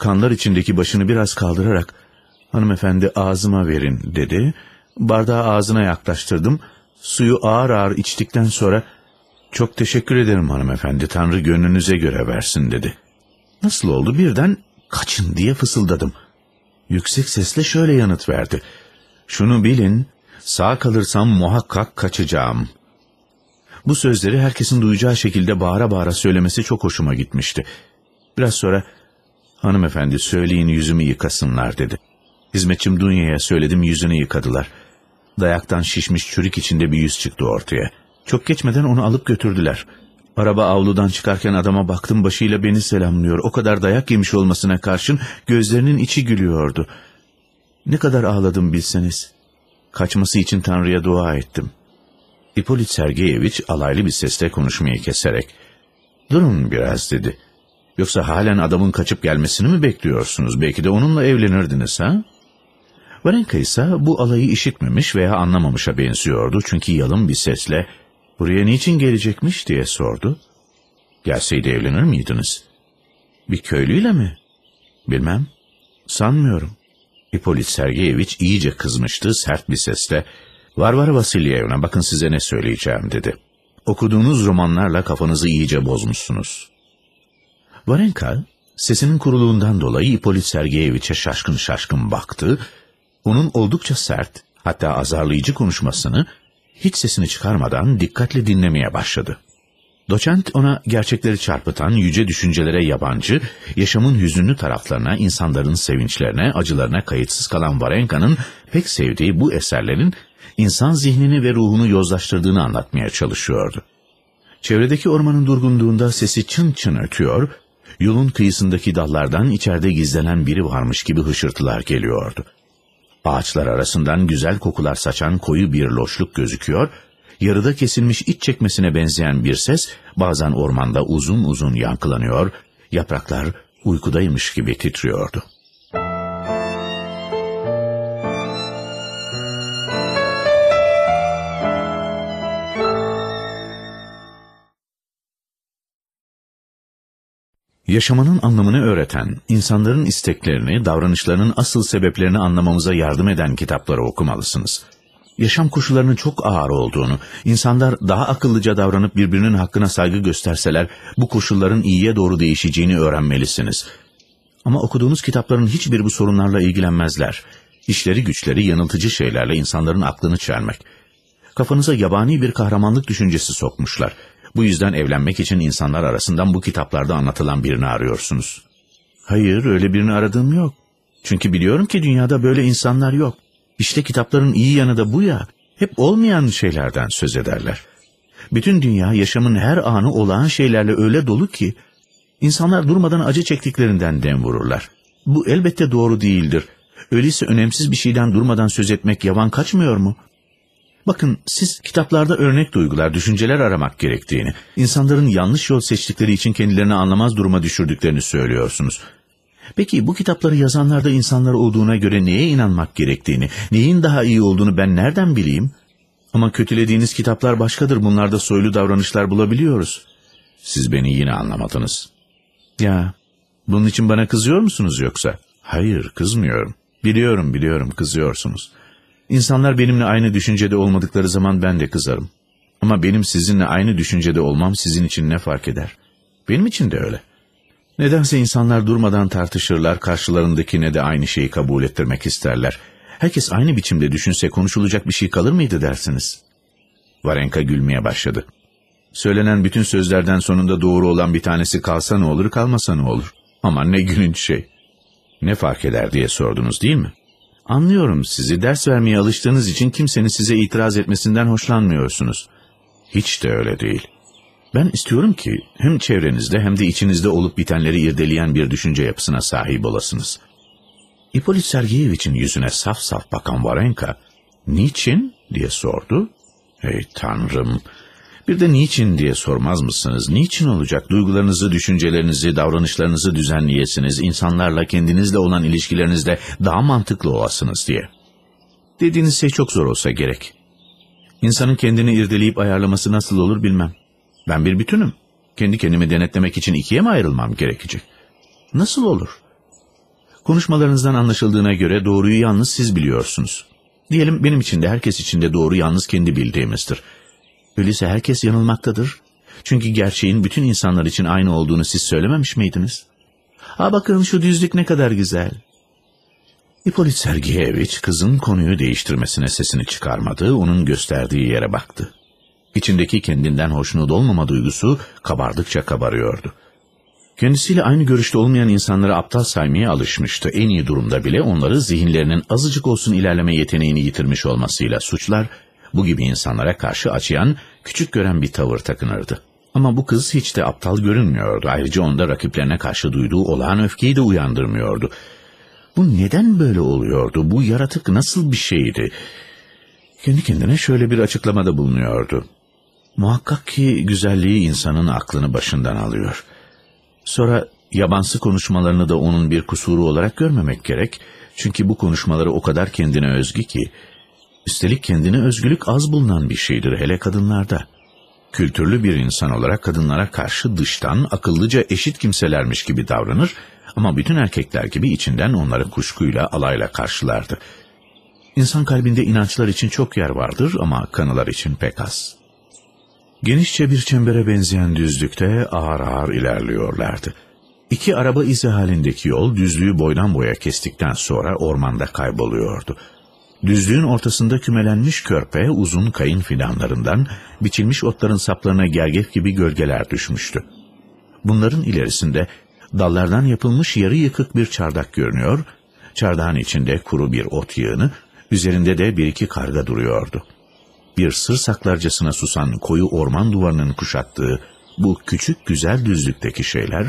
Kanlar içindeki başını biraz kaldırarak hanımefendi ağzıma verin dedi. Bardağı ağzına yaklaştırdım. Suyu ağır ağır içtikten sonra çok teşekkür ederim hanımefendi Tanrı gönlünüze göre versin dedi. Nasıl oldu birden kaçın diye fısıldadım. Yüksek sesle şöyle yanıt verdi. Şunu bilin sağ kalırsam muhakkak kaçacağım. Bu sözleri herkesin duyacağı şekilde bağıra bağıra söylemesi çok hoşuma gitmişti. Biraz sonra hanımefendi söyleyin yüzümü yıkasınlar dedi. Hizmetçim Dunya'ya söyledim yüzünü yıkadılar. Dayaktan şişmiş çürük içinde bir yüz çıktı ortaya. Çok geçmeden onu alıp götürdüler. Araba avludan çıkarken adama baktım başıyla beni selamlıyor. O kadar dayak yemiş olmasına karşın gözlerinin içi gülüyordu. Ne kadar ağladım bilseniz. Kaçması için Tanrı'ya dua ettim. Hipolit Sergeyeviç alaylı bir sesle konuşmayı keserek. Durun biraz dedi Yoksa halen adamın kaçıp gelmesini mi bekliyorsunuz? Belki de onunla evlenirdiniz ha? Varenka ise bu alayı işitmemiş veya anlamamışa benziyordu. Çünkü yalın bir sesle buraya niçin gelecekmiş diye sordu. Gelseydi evlenir miydiniz? Bir köylüyle mi? Bilmem. Sanmıyorum. Hipolit Sergeyeviç iyice kızmıştı sert bir sesle. Var var Vasilyevna bakın size ne söyleyeceğim dedi. Okuduğunuz romanlarla kafanızı iyice bozmuşsunuz. Varenka sesinin kuruluğundan dolayı Hipolit Sergeyeviç'e şaşkın şaşkın baktı. Onun oldukça sert hatta azarlayıcı konuşmasını hiç sesini çıkarmadan dikkatle dinlemeye başladı. Doçent ona gerçekleri çarpıtan yüce düşüncelere yabancı, yaşamın hüzünlü taraflarına, insanların sevinçlerine, acılarına kayıtsız kalan Varenka'nın pek sevdiği bu eserlerin insan zihnini ve ruhunu yozlaştırdığını anlatmaya çalışıyordu. Çevredeki ormanın durgunluğunda sesi çın çın ötüyor, yolun kıyısındaki dallardan içeride gizlenen biri varmış gibi hışırtılar geliyordu. Ağaçlar arasından güzel kokular saçan koyu bir loşluk gözüküyor yarıda kesilmiş iç çekmesine benzeyen bir ses bazen ormanda uzun uzun yankılanıyor, yapraklar uykudaymış gibi titriyordu. Yaşamanın anlamını öğreten, insanların isteklerini, davranışlarının asıl sebeplerini anlamamıza yardım eden kitapları okumalısınız.'' yaşam koşullarının çok ağır olduğunu, insanlar daha akıllıca davranıp birbirinin hakkına saygı gösterseler bu koşulların iyiye doğru değişeceğini öğrenmelisiniz. Ama okuduğunuz kitapların hiçbir bu sorunlarla ilgilenmezler. İşleri güçleri yanıltıcı şeylerle insanların aklını çelmek. Kafanıza yabani bir kahramanlık düşüncesi sokmuşlar. Bu yüzden evlenmek için insanlar arasından bu kitaplarda anlatılan birini arıyorsunuz. Hayır öyle birini aradığım yok. Çünkü biliyorum ki dünyada böyle insanlar yok. İşte kitapların iyi yanı da bu ya. Hep olmayan şeylerden söz ederler. Bütün dünya yaşamın her anı olağan şeylerle öyle dolu ki insanlar durmadan acı çektiklerinden dem vururlar. Bu elbette doğru değildir. Öyleyse önemsiz bir şeyden durmadan söz etmek yavan kaçmıyor mu? Bakın siz kitaplarda örnek duygular, düşünceler aramak gerektiğini, insanların yanlış yol seçtikleri için kendilerini anlamaz duruma düşürdüklerini söylüyorsunuz. Peki bu kitapları yazanlarda insanlar olduğuna göre neye inanmak gerektiğini, neyin daha iyi olduğunu ben nereden bileyim? Ama kötülediğiniz kitaplar başkadır. Bunlarda soylu davranışlar bulabiliyoruz. Siz beni yine anlamadınız. Ya, bunun için bana kızıyor musunuz yoksa? Hayır, kızmıyorum. Biliyorum, biliyorum, kızıyorsunuz. İnsanlar benimle aynı düşüncede olmadıkları zaman ben de kızarım. Ama benim sizinle aynı düşüncede olmam sizin için ne fark eder? Benim için de öyle. Nedense insanlar durmadan tartışırlar, karşılarındakine de aynı şeyi kabul ettirmek isterler. Herkes aynı biçimde düşünse konuşulacak bir şey kalır mıydı dersiniz? Varenka gülmeye başladı. Söylenen bütün sözlerden sonunda doğru olan bir tanesi kalsa ne olur, kalmasa ne olur? Ama ne gülünç şey. Ne fark eder diye sordunuz değil mi? Anlıyorum sizi, ders vermeye alıştığınız için kimsenin size itiraz etmesinden hoşlanmıyorsunuz. Hiç de öyle değil.'' Ben istiyorum ki hem çevrenizde hem de içinizde olup bitenleri irdeleyen bir düşünce yapısına sahip olasınız. İpolit Sergeyeviç'in yüzüne saf saf bakan Varenka, ''Niçin?'' diye sordu. ''Ey tanrım, bir de niçin diye sormaz mısınız? Niçin olacak duygularınızı, düşüncelerinizi, davranışlarınızı düzenleyesiniz, insanlarla kendinizle olan ilişkilerinizde daha mantıklı olasınız diye. Dediğiniz şey çok zor olsa gerek. İnsanın kendini irdeleyip ayarlaması nasıl olur bilmem. Ben bir bütünüm. Kendi kendimi denetlemek için ikiye mi ayrılmam gerekecek? Nasıl olur? Konuşmalarınızdan anlaşıldığına göre doğruyu yalnız siz biliyorsunuz. Diyelim benim için de herkes için de doğru yalnız kendi bildiğimizdir. Öyleyse herkes yanılmaktadır. Çünkü gerçeğin bütün insanlar için aynı olduğunu siz söylememiş miydiniz? Ha bakın şu düzlük ne kadar güzel. Hipolit Sergeyeviç kızın konuyu değiştirmesine sesini çıkarmadı, onun gösterdiği yere baktı. İçindeki kendinden hoşnut olmama duygusu kabardıkça kabarıyordu. Kendisiyle aynı görüşte olmayan insanları aptal saymaya alışmıştı. En iyi durumda bile onları zihinlerinin azıcık olsun ilerleme yeteneğini yitirmiş olmasıyla suçlar, bu gibi insanlara karşı açıyan, küçük gören bir tavır takınırdı. Ama bu kız hiç de aptal görünmüyordu. Ayrıca onda rakiplerine karşı duyduğu olağan öfkeyi de uyandırmıyordu. Bu neden böyle oluyordu? Bu yaratık nasıl bir şeydi? Kendi kendine şöyle bir açıklamada bulunuyordu. Muhakkak ki güzelliği insanın aklını başından alıyor. Sonra yabansı konuşmalarını da onun bir kusuru olarak görmemek gerek. Çünkü bu konuşmaları o kadar kendine özgü ki, üstelik kendine özgülük az bulunan bir şeydir hele kadınlarda. Kültürlü bir insan olarak kadınlara karşı dıştan akıllıca eşit kimselermiş gibi davranır ama bütün erkekler gibi içinden onları kuşkuyla alayla karşılardı. İnsan kalbinde inançlar için çok yer vardır ama kanılar için pek az. Genişçe bir çembere benzeyen düzlükte ağır ağır ilerliyorlardı. İki araba izi halindeki yol düzlüğü boydan boya kestikten sonra ormanda kayboluyordu. Düzlüğün ortasında kümelenmiş körpe uzun kayın fidanlarından biçilmiş otların saplarına gergef gibi gölgeler düşmüştü. Bunların ilerisinde dallardan yapılmış yarı yıkık bir çardak görünüyor, çardağın içinde kuru bir ot yığını, üzerinde de bir iki karga duruyordu. Bir sır saklarcasına susan koyu orman duvarının kuşattığı bu küçük güzel düzlükteki şeyler,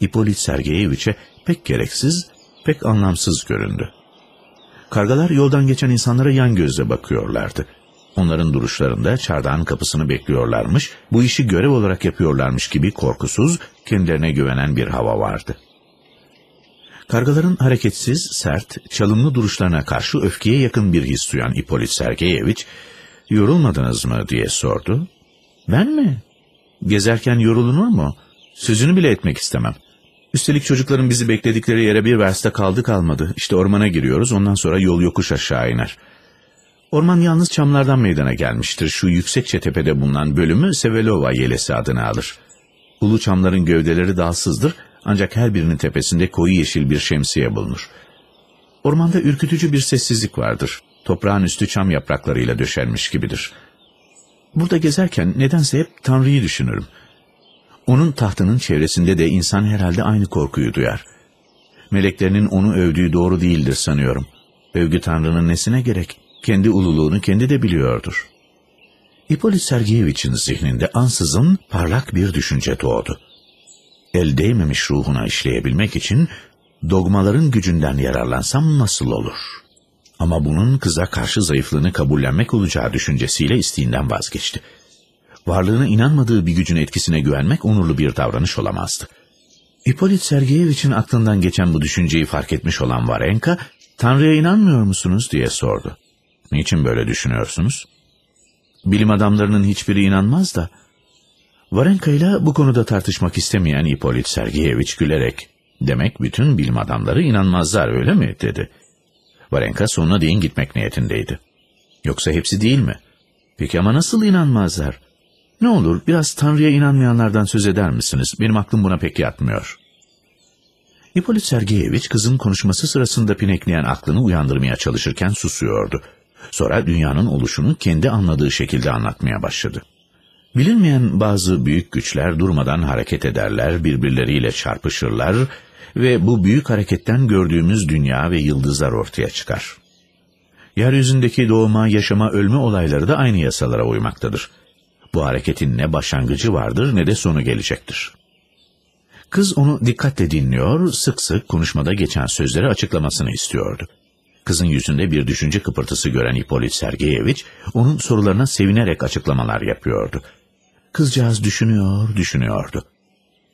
İpolit Sergeyeviç'e pek gereksiz, pek anlamsız göründü. Kargalar yoldan geçen insanlara yan gözle bakıyorlardı. Onların duruşlarında çardağın kapısını bekliyorlarmış, bu işi görev olarak yapıyorlarmış gibi korkusuz, kendilerine güvenen bir hava vardı. Kargaların hareketsiz, sert, çalımlı duruşlarına karşı öfkeye yakın bir his duyan İpolit Sergeyeviç, yorulmadınız mı diye sordu. Ben mi? Gezerken yorulunur mu? Sözünü bile etmek istemem. Üstelik çocukların bizi bekledikleri yere bir verste kaldı kalmadı. İşte ormana giriyoruz ondan sonra yol yokuş aşağı iner. Orman yalnız çamlardan meydana gelmiştir. Şu yüksekçe tepede bulunan bölümü Sevelova yelesi adını alır. Ulu çamların gövdeleri dalsızdır ancak her birinin tepesinde koyu yeşil bir şemsiye bulunur. Ormanda ürkütücü bir sessizlik vardır. Toprağın üstü çam yapraklarıyla döşenmiş gibidir. Burada gezerken nedense hep Tanrı'yı düşünürüm. Onun tahtının çevresinde de insan herhalde aynı korkuyu duyar. Meleklerinin onu övdüğü doğru değildir sanıyorum. Övgü Tanrı'nın nesine gerek? Kendi ululuğunu kendi de biliyordur. Hipolit Sergeyeviç'in zihninde ansızın parlak bir düşünce doğdu. El değmemiş ruhuna işleyebilmek için dogmaların gücünden yararlansam nasıl olur? Ama bunun kıza karşı zayıflığını kabullenmek olacağı düşüncesiyle isteğinden vazgeçti varlığına inanmadığı bir gücün etkisine güvenmek onurlu bir davranış olamazdı. İpolit Sergeyeviç'in aklından geçen bu düşünceyi fark etmiş olan Varenka, Tanrı'ya inanmıyor musunuz diye sordu. Niçin böyle düşünüyorsunuz? Bilim adamlarının hiçbiri inanmaz da. Varenka ile bu konuda tartışmak istemeyen İpolit Sergeyeviç gülerek, demek bütün bilim adamları inanmazlar öyle mi dedi. Varenka sonuna değin gitmek niyetindeydi. Yoksa hepsi değil mi? Peki ama nasıl inanmazlar? Ne olur biraz Tanrı'ya inanmayanlardan söz eder misiniz? Benim aklım buna pek yatmıyor. Hipolit Sergeyeviç kızın konuşması sırasında pinekleyen aklını uyandırmaya çalışırken susuyordu. Sonra dünyanın oluşunu kendi anladığı şekilde anlatmaya başladı. Bilinmeyen bazı büyük güçler durmadan hareket ederler, birbirleriyle çarpışırlar ve bu büyük hareketten gördüğümüz dünya ve yıldızlar ortaya çıkar. Yeryüzündeki doğma, yaşama, ölme olayları da aynı yasalara uymaktadır. Bu hareketin ne başlangıcı vardır ne de sonu gelecektir. Kız onu dikkatle dinliyor, sık sık konuşmada geçen sözleri açıklamasını istiyordu. Kızın yüzünde bir düşünce kıpırtısı gören Hipolit Sergeyeviç, onun sorularına sevinerek açıklamalar yapıyordu. Kızcağız düşünüyor, düşünüyordu.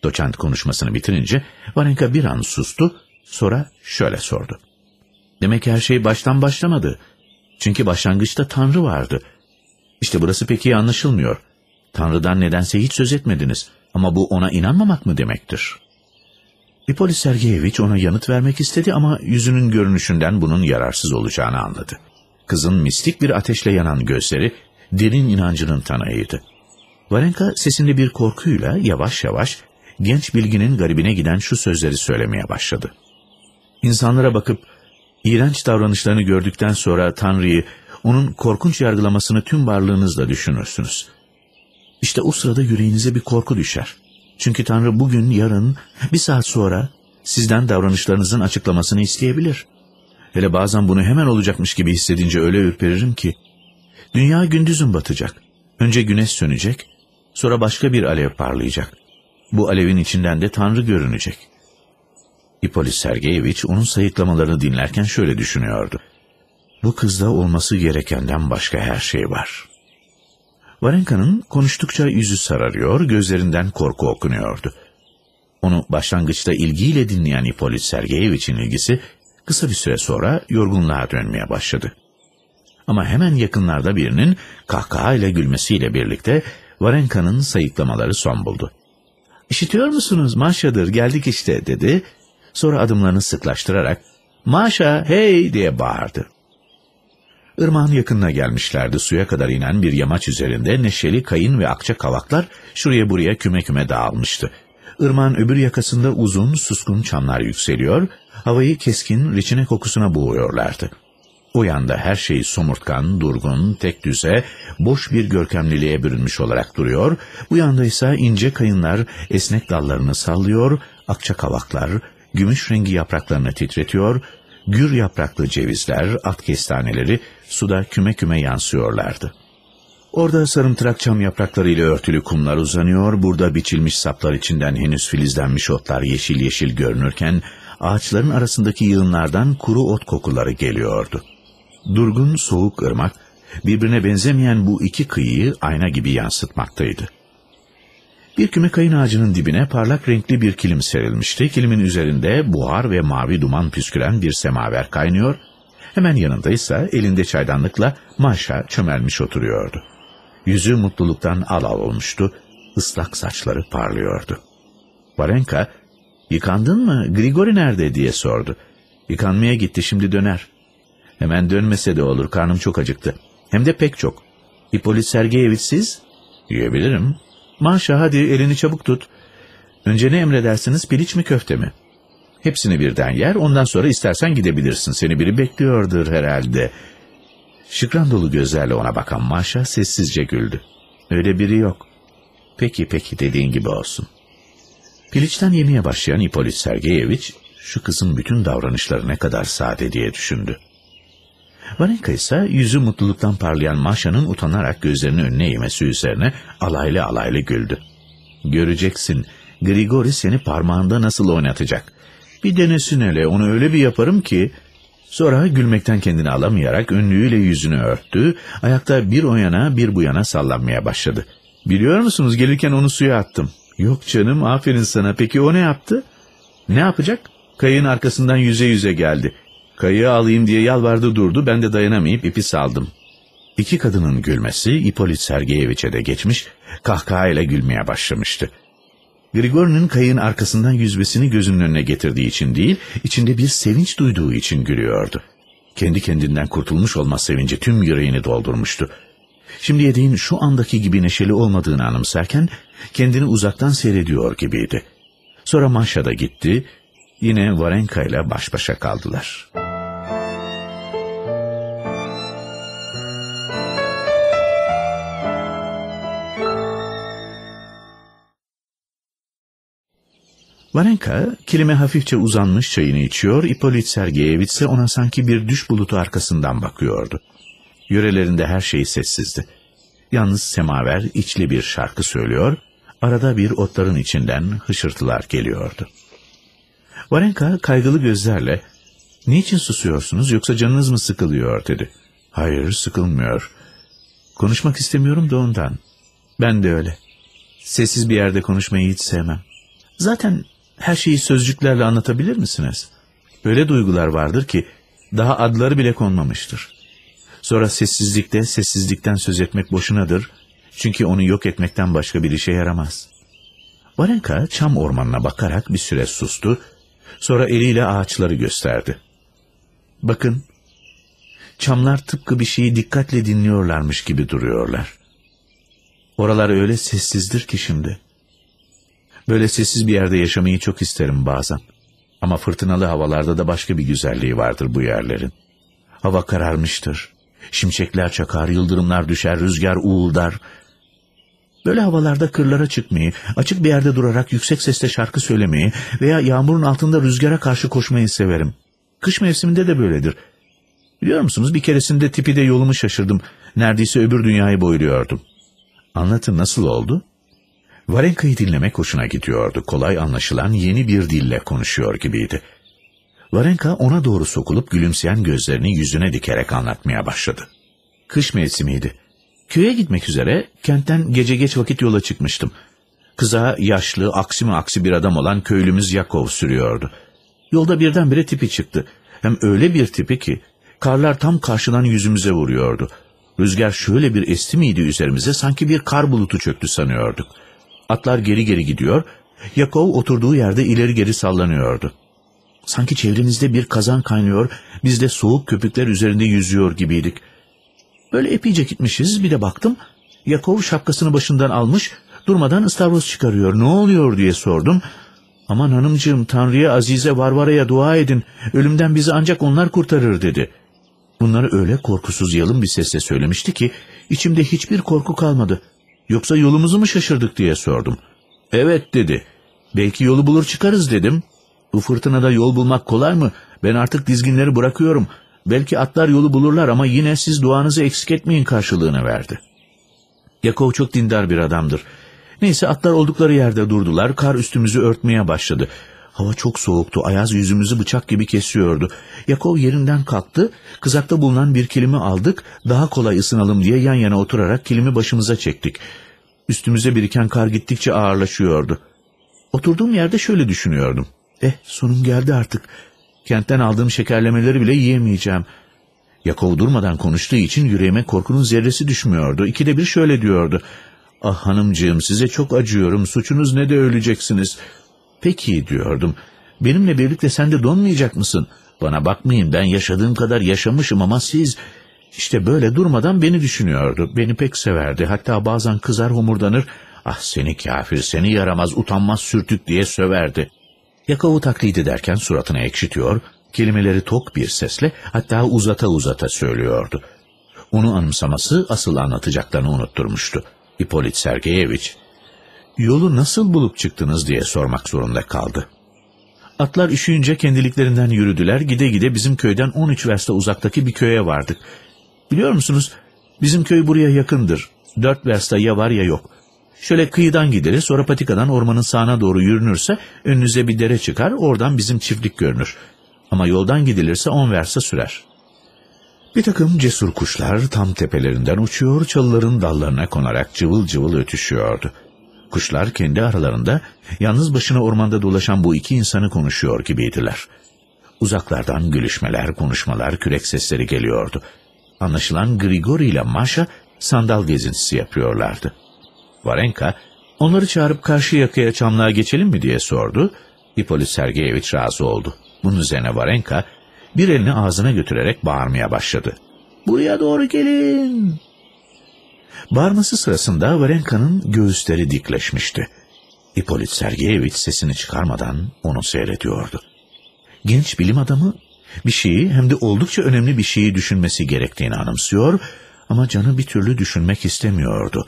Doçent konuşmasını bitirince Varenka bir an sustu, sonra şöyle sordu. Demek her şey baştan başlamadı. Çünkü başlangıçta Tanrı vardı. İşte burası pek iyi anlaşılmıyor. Tanrı'dan nedense hiç söz etmediniz ama bu ona inanmamak mı demektir? Hipolis Sergeyeviç ona yanıt vermek istedi ama yüzünün görünüşünden bunun yararsız olacağını anladı. Kızın mistik bir ateşle yanan gözleri derin inancının tanığıydı. Varenka sesinde bir korkuyla yavaş yavaş genç bilginin garibine giden şu sözleri söylemeye başladı. İnsanlara bakıp iğrenç davranışlarını gördükten sonra Tanrı'yı, onun korkunç yargılamasını tüm varlığınızla düşünürsünüz. İşte o sırada yüreğinize bir korku düşer. Çünkü Tanrı bugün, yarın, bir saat sonra sizden davranışlarınızın açıklamasını isteyebilir. Hele bazen bunu hemen olacakmış gibi hissedince öyle ürperirim ki, dünya gündüzün batacak. Önce güneş sönecek, sonra başka bir alev parlayacak. Bu alevin içinden de Tanrı görünecek. Hipolis Sergeyeviç onun sayıklamalarını dinlerken şöyle düşünüyordu. Bu kızda olması gerekenden başka her şey var. Varenka'nın konuştukça yüzü sararıyor, gözlerinden korku okunuyordu. Onu başlangıçta ilgiyle dinleyen Ippolit Sergeyevich'in ilgisi kısa bir süre sonra yorgunluğa dönmeye başladı. Ama hemen yakınlarda birinin kahkahayla gülmesiyle birlikte Varenka'nın sayıklamaları son buldu. İşitiyor musunuz Maşa'dır geldik işte dedi. Sonra adımlarını sıklaştırarak Maşa hey diye bağırdı. Irmağın yakınına gelmişlerdi suya kadar inen bir yamaç üzerinde neşeli kayın ve akça kavaklar şuraya buraya küme küme dağılmıştı. Irmağın öbür yakasında uzun suskun çamlar yükseliyor, havayı keskin reçine kokusuna boğuyorlardı. O yanda her şey somurtkan, durgun, tek düze, boş bir görkemliliğe bürünmüş olarak duruyor, bu yanda ise ince kayınlar esnek dallarını sallıyor, akça kavaklar, gümüş rengi yapraklarını titretiyor, gür yapraklı cevizler, at kestaneleri suda küme küme yansıyorlardı. Orada sarımtırak çam yapraklarıyla örtülü kumlar uzanıyor, burada biçilmiş saplar içinden henüz filizlenmiş otlar yeşil yeşil görünürken, ağaçların arasındaki yığınlardan kuru ot kokuları geliyordu. Durgun, soğuk ırmak, birbirine benzemeyen bu iki kıyıyı ayna gibi yansıtmaktaydı. Bir küme kayın ağacının dibine parlak renkli bir kilim serilmişti. Kilimin üzerinde buhar ve mavi duman püsküren bir semaver kaynıyor. Hemen yanındaysa elinde çaydanlıkla Maşa çömelmiş oturuyordu. Yüzü mutluluktan al al olmuştu. Islak saçları parlıyordu. Varenka, yıkandın mı? Grigori nerede diye sordu. Yıkanmaya gitti şimdi döner. Hemen dönmese de olur karnım çok acıktı. Hem de pek çok. İpolit Sergeyevich siz? Yiyebilirim. Maşa hadi elini çabuk tut. Önce ne emredersiniz piliç mi köfte mi? Hepsini birden yer ondan sonra istersen gidebilirsin. Seni biri bekliyordur herhalde. Şıkran dolu gözlerle ona bakan Maşa sessizce güldü. Öyle biri yok. Peki peki dediğin gibi olsun. Piliçten yemeye başlayan İpolit Sergeyevich şu kızın bütün davranışları ne kadar sade diye düşündü. Varenka ise yüzü mutluluktan parlayan Maşa'nın utanarak gözlerini önüne yemesi üzerine alaylı alaylı güldü. Göreceksin, Grigori seni parmağında nasıl oynatacak. Bir denesin hele, onu öyle bir yaparım ki... Sonra gülmekten kendini alamayarak önlüğüyle yüzünü örttü, ayakta bir o yana bir bu yana sallanmaya başladı. Biliyor musunuz gelirken onu suya attım. Yok canım aferin sana peki o ne yaptı? Ne yapacak? Kayığın arkasından yüze yüze geldi. Kayığı alayım diye yalvardı durdu ben de dayanamayıp ipi saldım. İki kadının gülmesi İpolit Sergeyeviç'e de geçmiş kahkahayla gülmeye başlamıştı. Grigor'un kayığın arkasından yüzmesini gözünün önüne getirdiği için değil, içinde bir sevinç duyduğu için gülüyordu. Kendi kendinden kurtulmuş olma sevinci tüm yüreğini doldurmuştu. Şimdi yediğin şu andaki gibi neşeli olmadığını anımsarken kendini uzaktan seyrediyor gibiydi. Sonra Maşa da gitti, yine Varenka ile baş başa kaldılar. Varenka kilime hafifçe uzanmış çayını içiyor, İpolit Sergeyevich ise ona sanki bir düş bulutu arkasından bakıyordu. Yörelerinde her şey sessizdi. Yalnız semaver içli bir şarkı söylüyor, arada bir otların içinden hışırtılar geliyordu. Varenka kaygılı gözlerle, ''Niçin susuyorsunuz yoksa canınız mı sıkılıyor?'' dedi. ''Hayır, sıkılmıyor. Konuşmak istemiyorum da ondan. Ben de öyle. Sessiz bir yerde konuşmayı hiç sevmem. Zaten her şeyi sözcüklerle anlatabilir misiniz? Böyle duygular vardır ki daha adları bile konmamıştır. Sonra sessizlikte sessizlikten söz etmek boşunadır. Çünkü onu yok etmekten başka bir işe yaramaz. Varenka çam ormanına bakarak bir süre sustu. Sonra eliyle ağaçları gösterdi. Bakın, çamlar tıpkı bir şeyi dikkatle dinliyorlarmış gibi duruyorlar. Oralar öyle sessizdir ki şimdi. Böyle sessiz bir yerde yaşamayı çok isterim bazen. Ama fırtınalı havalarda da başka bir güzelliği vardır bu yerlerin. Hava kararmıştır. Şimşekler çakar, yıldırımlar düşer, rüzgar uğuldar. Böyle havalarda kırlara çıkmayı, açık bir yerde durarak yüksek sesle şarkı söylemeyi veya yağmurun altında rüzgara karşı koşmayı severim. Kış mevsiminde de böyledir. Biliyor musunuz bir keresinde tipi de yolumu şaşırdım. Neredeyse öbür dünyayı boyluyordum. Anlatın nasıl oldu? Varenka'yı dinlemek hoşuna gidiyordu. Kolay anlaşılan yeni bir dille konuşuyor gibiydi. Varenka ona doğru sokulup gülümseyen gözlerini yüzüne dikerek anlatmaya başladı. Kış mevsimiydi. Köye gitmek üzere kentten gece geç vakit yola çıkmıştım. Kıza yaşlı, aksi mi aksi bir adam olan köylümüz Yakov sürüyordu. Yolda birdenbire tipi çıktı. Hem öyle bir tipi ki karlar tam karşıdan yüzümüze vuruyordu. Rüzgar şöyle bir esti miydi üzerimize sanki bir kar bulutu çöktü sanıyorduk. Atlar geri geri gidiyor, Yakov oturduğu yerde ileri geri sallanıyordu. Sanki çevremizde bir kazan kaynıyor, biz de soğuk köpükler üzerinde yüzüyor gibiydik. Böyle epeyce gitmişiz bir de baktım. Yakov şapkasını başından almış, durmadan ıstavroz çıkarıyor. Ne oluyor diye sordum. Aman hanımcığım Tanrı'ya Azize Varvara'ya dua edin. Ölümden bizi ancak onlar kurtarır dedi. Bunları öyle korkusuz yalın bir sesle söylemişti ki içimde hiçbir korku kalmadı. Yoksa yolumuzu mu şaşırdık diye sordum. Evet dedi. Belki yolu bulur çıkarız dedim. Bu fırtınada yol bulmak kolay mı? Ben artık dizginleri bırakıyorum. Belki atlar yolu bulurlar ama yine siz duanızı eksik etmeyin karşılığını verdi. Yakov çok dindar bir adamdır. Neyse atlar oldukları yerde durdular. Kar üstümüzü örtmeye başladı. Hava çok soğuktu. Ayaz yüzümüzü bıçak gibi kesiyordu. Yakov yerinden kalktı. Kızakta bulunan bir kilimi aldık. Daha kolay ısınalım diye yan yana oturarak kilimi başımıza çektik. Üstümüze biriken kar gittikçe ağırlaşıyordu. Oturduğum yerde şöyle düşünüyordum. Eh sonum geldi artık. Kentten aldığım şekerlemeleri bile yiyemeyeceğim. Yakov durmadan konuştuğu için yüreğime korkunun zerresi düşmüyordu. İkide bir şöyle diyordu. Ah hanımcığım size çok acıyorum. Suçunuz ne de öleceksiniz. Peki diyordum. Benimle birlikte sen de donmayacak mısın? Bana bakmayın ben yaşadığım kadar yaşamışım ama siz... İşte böyle durmadan beni düşünüyordu. Beni pek severdi. Hatta bazen kızar homurdanır. Ah seni kafir, seni yaramaz, utanmaz sürtük diye söverdi. Yakov'u taklit ederken suratına ekşitiyor, kelimeleri tok bir sesle hatta uzata uzata söylüyordu. Onu anımsaması asıl anlatacaklarını unutturmuştu. İpolit Sergeyeviç, yolu nasıl bulup çıktınız diye sormak zorunda kaldı. Atlar üşüyünce kendiliklerinden yürüdüler, gide gide bizim köyden 13 verste uzaktaki bir köye vardık. Biliyor musunuz, bizim köy buraya yakındır. Dört verste ya var ya yok. Şöyle kıyıdan gidilir, sonra patikadan ormanın sağına doğru yürünürse önünüze bir dere çıkar, oradan bizim çiftlik görünür. Ama yoldan gidilirse on verse sürer. Bir takım cesur kuşlar tam tepelerinden uçuyor, çalıların dallarına konarak cıvıl cıvıl ötüşüyordu. Kuşlar kendi aralarında yalnız başına ormanda dolaşan bu iki insanı konuşuyor gibiydiler. Uzaklardan gülüşmeler, konuşmalar, kürek sesleri geliyordu. Anlaşılan Grigori ile Maşa sandal gezintisi yapıyorlardı. Varenka, onları çağırıp karşı yakaya çamlığa geçelim mi diye sordu. Hipolit Sergeyeviç razı oldu. Bunun üzerine Varenka bir elini ağzına götürerek bağırmaya başladı. Buraya doğru gelin. Bağırması sırasında Varenka'nın göğüsleri dikleşmişti. Hipolit Sergeyeviç sesini çıkarmadan onu seyrediyordu. Genç bilim adamı bir şeyi hem de oldukça önemli bir şeyi düşünmesi gerektiğini anımsıyor ama canı bir türlü düşünmek istemiyordu.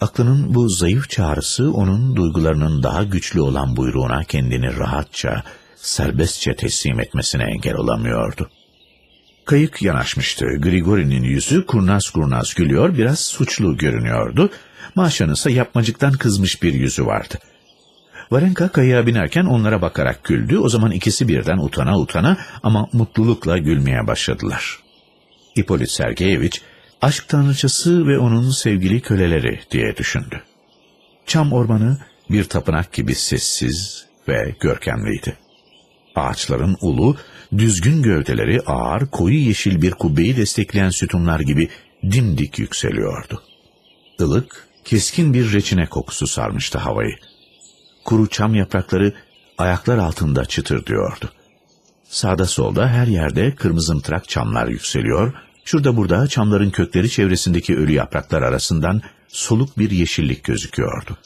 Aklının bu zayıf çağrısı onun duygularının daha güçlü olan buyruğuna kendini rahatça, serbestçe teslim etmesine engel olamıyordu. Kayık yanaşmıştı. Grigori'nin yüzü kurnaz kurnaz gülüyor, biraz suçlu görünüyordu. Maşa'nın ise yapmacıktan kızmış bir yüzü vardı. Varenka kayığa binerken onlara bakarak güldü. O zaman ikisi birden utana utana ama mutlulukla gülmeye başladılar. Hipolit Sergeyeviç, aşk tanrıçası ve onun sevgili köleleri diye düşündü. Çam ormanı bir tapınak gibi sessiz ve görkemliydi. Ağaçların ulu, düzgün gövdeleri ağır, koyu yeşil bir kubbeyi destekleyen sütunlar gibi dimdik yükseliyordu. Ilık, keskin bir reçine kokusu sarmıştı havayı. Kuru çam yaprakları ayaklar altında çıtır diyordu. Sağda solda her yerde kırmızımtırak çamlar yükseliyor, şurada burada çamların kökleri çevresindeki ölü yapraklar arasından soluk bir yeşillik gözüküyordu.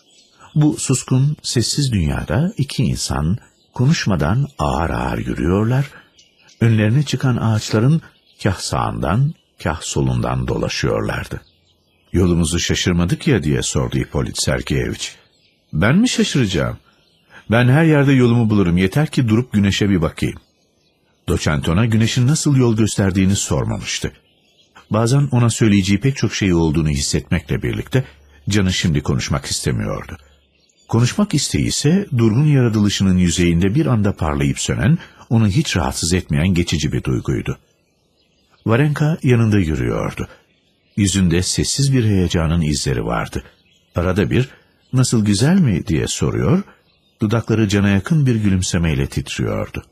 Bu suskun, sessiz dünyada iki insan konuşmadan ağır ağır yürüyorlar, önlerine çıkan ağaçların kah sağından, kah solundan dolaşıyorlardı. Yolumuzu şaşırmadık ya diye sordu Hipolit Sergeyeviç. Ben mi şaşıracağım? Ben her yerde yolumu bulurum yeter ki durup güneşe bir bakayım. Doçentona güneşin nasıl yol gösterdiğini sormamıştı. Bazen ona söyleyeceği pek çok şey olduğunu hissetmekle birlikte canı şimdi konuşmak istemiyordu. Konuşmak isteği ise durgun yaratılışının yüzeyinde bir anda parlayıp sönen, onu hiç rahatsız etmeyen geçici bir duyguydu. Varenka yanında yürüyordu. Yüzünde sessiz bir heyecanın izleri vardı. Arada bir nasıl güzel mi diye soruyor, dudakları cana yakın bir gülümsemeyle titriyordu.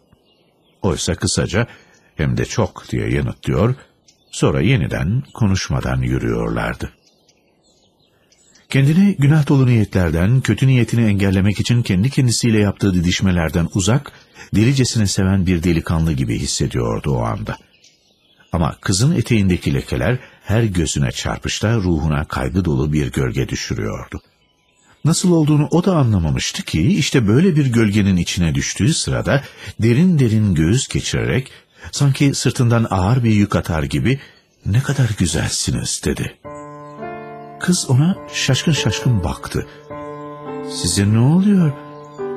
Oysa kısaca hem de çok diye yanıtlıyor, sonra yeniden konuşmadan yürüyorlardı. Kendini günah dolu niyetlerden, kötü niyetini engellemek için kendi kendisiyle yaptığı didişmelerden uzak, delicesine seven bir delikanlı gibi hissediyordu o anda. Ama kızın eteğindeki lekeler her gözüne çarpışta ruhuna kaygı dolu bir gölge düşürüyordu. Nasıl olduğunu o da anlamamıştı ki işte böyle bir gölgenin içine düştüğü sırada derin derin göğüs geçirerek sanki sırtından ağır bir yük atar gibi ne kadar güzelsiniz dedi. Kız ona şaşkın şaşkın baktı. Size ne oluyor?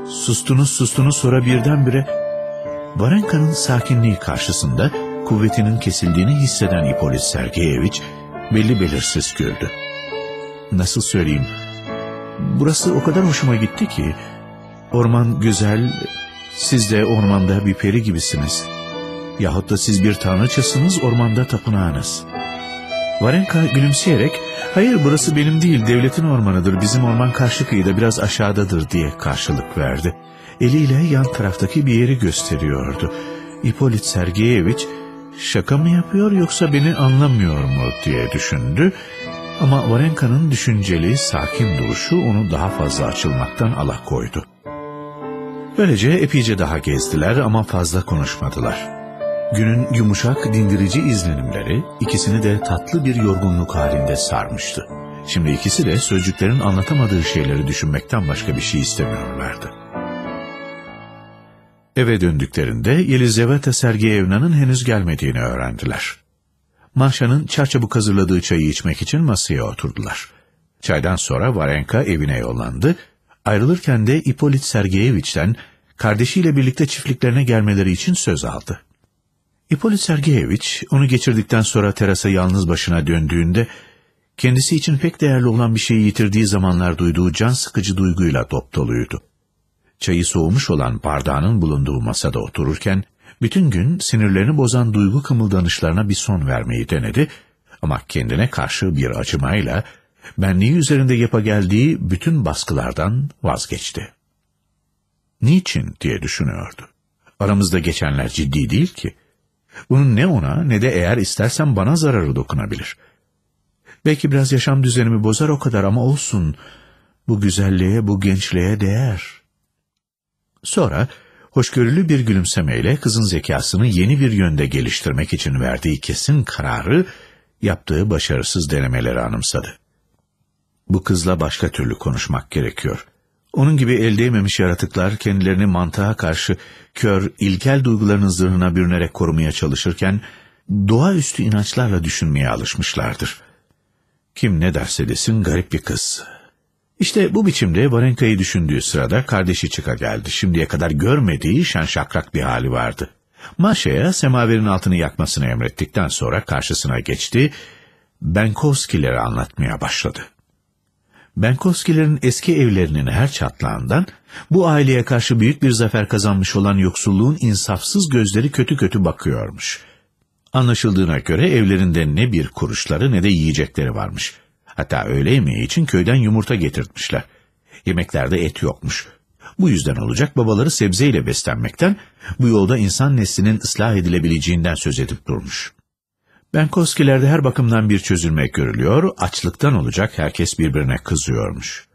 Sustunuz sustunuz sonra birdenbire Varenka'nın sakinliği karşısında kuvvetinin kesildiğini hisseden İpolit Sergeyeviç belli belirsiz güldü. Nasıl söyleyeyim? Burası o kadar hoşuma gitti ki orman güzel, siz de ormanda bir peri gibisiniz. Yahut da siz bir tanrıçasınız ormanda tapınağınız. Varenka gülümseyerek hayır burası benim değil devletin ormanıdır bizim orman karşı kıyıda biraz aşağıdadır diye karşılık verdi. Eliyle yan taraftaki bir yeri gösteriyordu. İpolit Sergeyeviç şaka mı yapıyor yoksa beni anlamıyor mu diye düşündü. Ama Varenka'nın düşünceli, sakin duruşu onu daha fazla açılmaktan alakoydu. Böylece epeyce daha gezdiler ama fazla konuşmadılar. Günün yumuşak, dindirici izlenimleri ikisini de tatlı bir yorgunluk halinde sarmıştı. Şimdi ikisi de sözcüklerin anlatamadığı şeyleri düşünmekten başka bir şey istemiyorlardı. Eve döndüklerinde Yelizaveta Sergeyevna'nın henüz gelmediğini öğrendiler. Maşa'nın çarçabuk hazırladığı çayı içmek için masaya oturdular. Çaydan sonra Varenka evine yollandı. Ayrılırken de İpolit Sergeyeviç'ten kardeşiyle birlikte çiftliklerine gelmeleri için söz aldı. İpolit Sergeyeviç onu geçirdikten sonra terasa yalnız başına döndüğünde kendisi için pek değerli olan bir şeyi yitirdiği zamanlar duyduğu can sıkıcı duyguyla dop doluydu. Çayı soğumuş olan bardağının bulunduğu masada otururken bütün gün sinirlerini bozan duygu kımıldanışlarına bir son vermeyi denedi ama kendine karşı bir acımayla benliği üzerinde yapa geldiği bütün baskılardan vazgeçti. Niçin diye düşünüyordu. Aramızda geçenler ciddi değil ki. Bunun ne ona ne de eğer istersen bana zararı dokunabilir. Belki biraz yaşam düzenimi bozar o kadar ama olsun. Bu güzelliğe, bu gençliğe değer. Sonra hoşgörülü bir gülümsemeyle kızın zekasını yeni bir yönde geliştirmek için verdiği kesin kararı yaptığı başarısız denemeleri anımsadı. Bu kızla başka türlü konuşmak gerekiyor. Onun gibi el değmemiş yaratıklar kendilerini mantığa karşı kör, ilkel duygularının zırhına bürünerek korumaya çalışırken doğaüstü inançlarla düşünmeye alışmışlardır. Kim ne derse desin garip bir kız. İşte bu biçimde Varenka'yı düşündüğü sırada kardeşi çıka geldi. Şimdiye kadar görmediği şen şakrak bir hali vardı. Maşa'ya semaverin altını yakmasını emrettikten sonra karşısına geçti, Benkovskileri anlatmaya başladı. Benkovskilerin eski evlerinin her çatlağından bu aileye karşı büyük bir zafer kazanmış olan yoksulluğun insafsız gözleri kötü kötü bakıyormuş. Anlaşıldığına göre evlerinde ne bir kuruşları ne de yiyecekleri varmış. Hatta öğle yemeği için köyden yumurta getirtmişler. Yemeklerde et yokmuş. Bu yüzden olacak babaları sebzeyle beslenmekten, bu yolda insan neslinin ıslah edilebileceğinden söz edip durmuş. Benkovskilerde her bakımdan bir çözülme görülüyor, açlıktan olacak herkes birbirine kızıyormuş.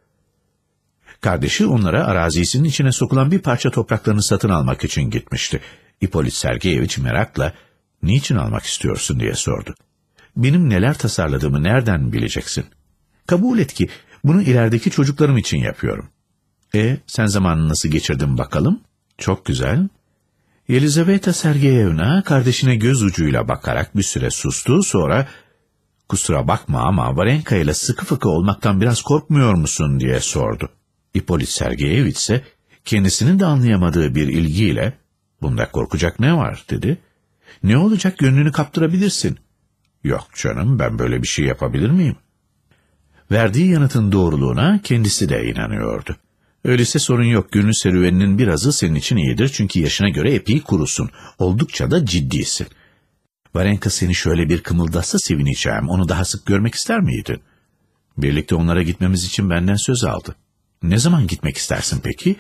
Kardeşi onlara arazisinin içine sokulan bir parça topraklarını satın almak için gitmişti. İpolit Sergeyeviç merakla, niçin almak istiyorsun diye sordu. Benim neler tasarladığımı nereden bileceksin? Kabul et ki bunu ilerideki çocuklarım için yapıyorum. E sen zamanını nasıl geçirdin bakalım? Çok güzel. Yelizaveta Sergeyevna kardeşine göz ucuyla bakarak bir süre sustu sonra ''Kusura bakma ama Varenka ile sıkı fıkı olmaktan biraz korkmuyor musun?'' diye sordu. İpolit Sergeyeviç ise kendisinin de anlayamadığı bir ilgiyle ''Bunda korkacak ne var?'' dedi. ''Ne olacak gönlünü kaptırabilirsin.'' ''Yok canım ben böyle bir şey yapabilir miyim?'' Verdiği yanıtın doğruluğuna kendisi de inanıyordu. Öyleyse sorun yok. Günün serüveninin birazı senin için iyidir. Çünkü yaşına göre epey kurusun. Oldukça da ciddisin. Varenka seni şöyle bir kımıldatsa sevineceğim. Onu daha sık görmek ister miydin? Birlikte onlara gitmemiz için benden söz aldı. Ne zaman gitmek istersin peki?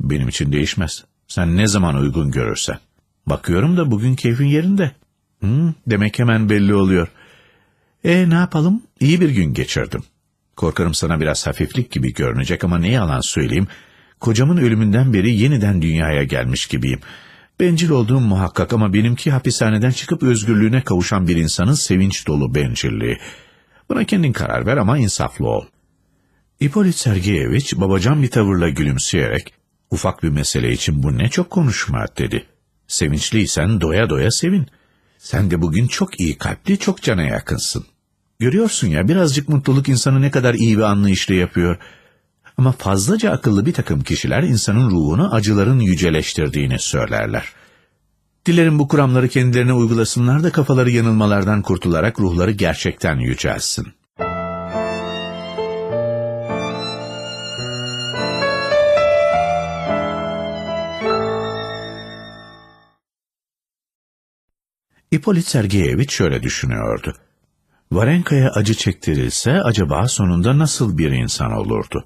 Benim için değişmez. Sen ne zaman uygun görürsen. Bakıyorum da bugün keyfin yerinde. Hmm, demek hemen belli oluyor. E ne yapalım? İyi bir gün geçirdim. Korkarım sana biraz hafiflik gibi görünecek ama ne yalan söyleyeyim. Kocamın ölümünden beri yeniden dünyaya gelmiş gibiyim. Bencil olduğum muhakkak ama benimki hapishaneden çıkıp özgürlüğüne kavuşan bir insanın sevinç dolu bencilliği. Buna kendin karar ver ama insaflı ol. İpolit Sergeyeviç babacan bir tavırla gülümseyerek ufak bir mesele için bu ne çok konuşma dedi. Sevinçliysen doya doya sevin. Sen de bugün çok iyi kalpli, çok cana yakınsın. Görüyorsun ya birazcık mutluluk insanı ne kadar iyi bir anlayışla yapıyor. Ama fazlaca akıllı bir takım kişiler insanın ruhunu acıların yüceleştirdiğini söylerler. Dilerim bu kuramları kendilerine uygulasınlar da kafaları yanılmalardan kurtularak ruhları gerçekten yücelsin. İpolit Sergeyeviç şöyle düşünüyordu. Varenka'ya acı çektirilse acaba sonunda nasıl bir insan olurdu?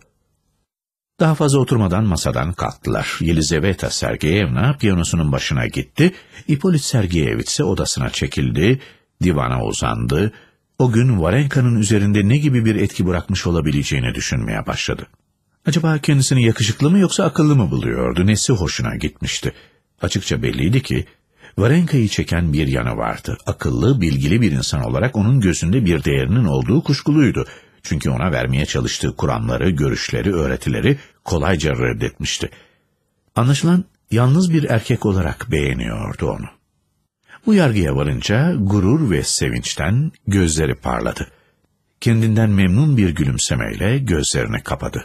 Daha fazla oturmadan masadan kalktılar. Yelizaveta Sergeyevna piyanosunun başına gitti. İpolit Sergeyeviç ise odasına çekildi, divana uzandı. O gün Varenka'nın üzerinde ne gibi bir etki bırakmış olabileceğini düşünmeye başladı. Acaba kendisini yakışıklı mı yoksa akıllı mı buluyordu? Nesi hoşuna gitmişti? Açıkça belliydi ki Varenka'yı çeken bir yanı vardı. Akıllı, bilgili bir insan olarak onun gözünde bir değerinin olduğu kuşkuluydu. Çünkü ona vermeye çalıştığı kuramları, görüşleri, öğretileri kolayca reddetmişti. Anlaşılan yalnız bir erkek olarak beğeniyordu onu. Bu yargıya varınca gurur ve sevinçten gözleri parladı. Kendinden memnun bir gülümsemeyle gözlerini kapadı.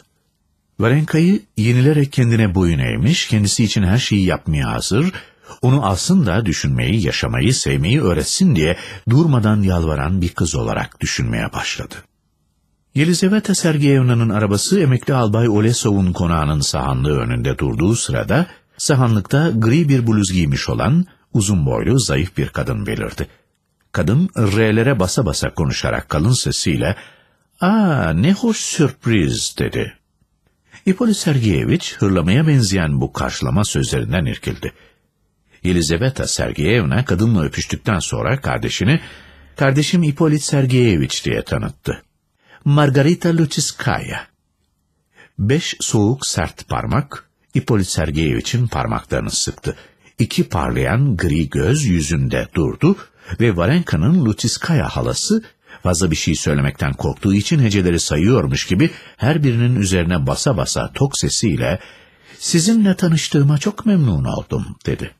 Varenka'yı yenilerek kendine boyun eğmiş, kendisi için her şeyi yapmaya hazır, onu aslında düşünmeyi, yaşamayı, sevmeyi öğretsin diye durmadan yalvaran bir kız olarak düşünmeye başladı. Yelizaveta Sergeyevna'nın arabası emekli albay Olesov'un konağının sahanlığı önünde durduğu sırada sahanlıkta gri bir bluz giymiş olan uzun boylu zayıf bir kadın belirdi. Kadın R'lere basa basa konuşarak kalın sesiyle ''Aa ne hoş sürpriz'' dedi. İpolit Sergeyeviç hırlamaya benzeyen bu karşılama sözlerinden irkildi. Yelizaveta Sergeyevna kadınla öpüştükten sonra kardeşini kardeşim İpolit Sergeyeviç diye tanıttı. Margarita Luciskaya. Beş soğuk sert parmak İpolit Sergeyeviç'in parmaklarını sıktı. İki parlayan gri göz yüzünde durdu ve Varenka'nın Luciskaya halası fazla bir şey söylemekten korktuğu için heceleri sayıyormuş gibi her birinin üzerine basa basa tok sesiyle ''Sizinle tanıştığıma çok memnun oldum.'' dedi.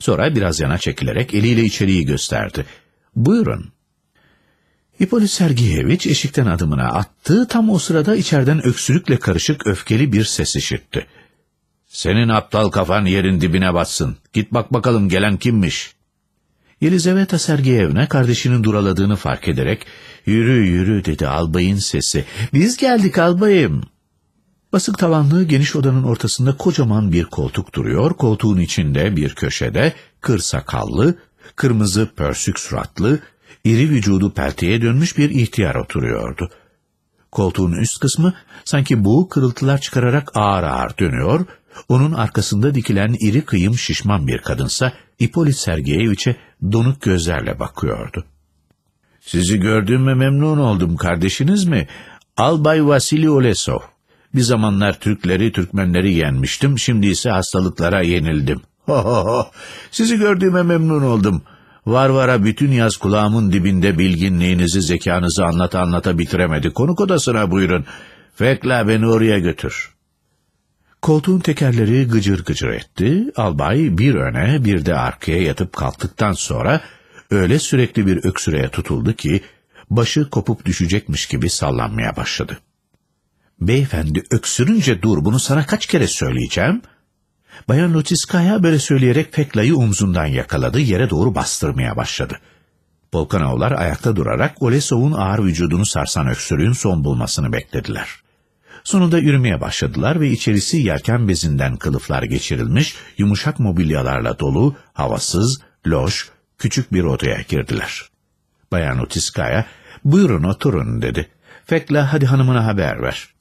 Sonra biraz yana çekilerek eliyle içeriği gösterdi. ''Buyurun.'' Hipolit Sergeyeviç eşikten adımına attı, tam o sırada içeriden öksürükle karışık öfkeli bir ses işitti. ''Senin aptal kafan yerin dibine batsın. Git bak bakalım gelen kimmiş?'' Yelizaveta Sergeyevna kardeşinin duraladığını fark ederek ''Yürü yürü'' dedi albayın sesi. ''Biz geldik albayım.'' Basık tavanlı geniş odanın ortasında kocaman bir koltuk duruyor. Koltuğun içinde bir köşede kır sakallı, kırmızı pörsük suratlı, iri vücudu pelteye dönmüş bir ihtiyar oturuyordu. Koltuğun üst kısmı sanki bu kırıltılar çıkararak ağır ağır dönüyor, onun arkasında dikilen iri kıyım şişman bir kadınsa İpolit Sergeyeviç'e donuk gözlerle bakıyordu. ''Sizi gördüğüme memnun oldum kardeşiniz mi? Albay Vasili Olesov. Bir zamanlar Türkleri, Türkmenleri yenmiştim, şimdi ise hastalıklara yenildim. [laughs] Sizi gördüğüme memnun oldum. Varvara bütün yaz kulağımın dibinde bilginliğinizi, zekanızı anlata anlata bitiremedi. Konuk odasına buyurun. Fekla beni oraya götür. Koltuğun tekerleri gıcır gıcır etti. Albay bir öne bir de arkaya yatıp kalktıktan sonra öyle sürekli bir öksüreye tutuldu ki başı kopup düşecekmiş gibi sallanmaya başladı. Beyefendi öksürünce dur bunu sana kaç kere söyleyeceğim. Bayan Lotiskaya böyle söyleyerek Fekla'yı omzundan yakaladı yere doğru bastırmaya başladı. Polkanaolar ayakta durarak Olesov'un ağır vücudunu sarsan öksürüğün son bulmasını beklediler. Sonunda yürümeye başladılar ve içerisi yelken bezinden kılıflar geçirilmiş, yumuşak mobilyalarla dolu, havasız, loş, küçük bir odaya girdiler. Bayan Otiskaya, buyurun oturun dedi. Fekla hadi hanımına haber ver.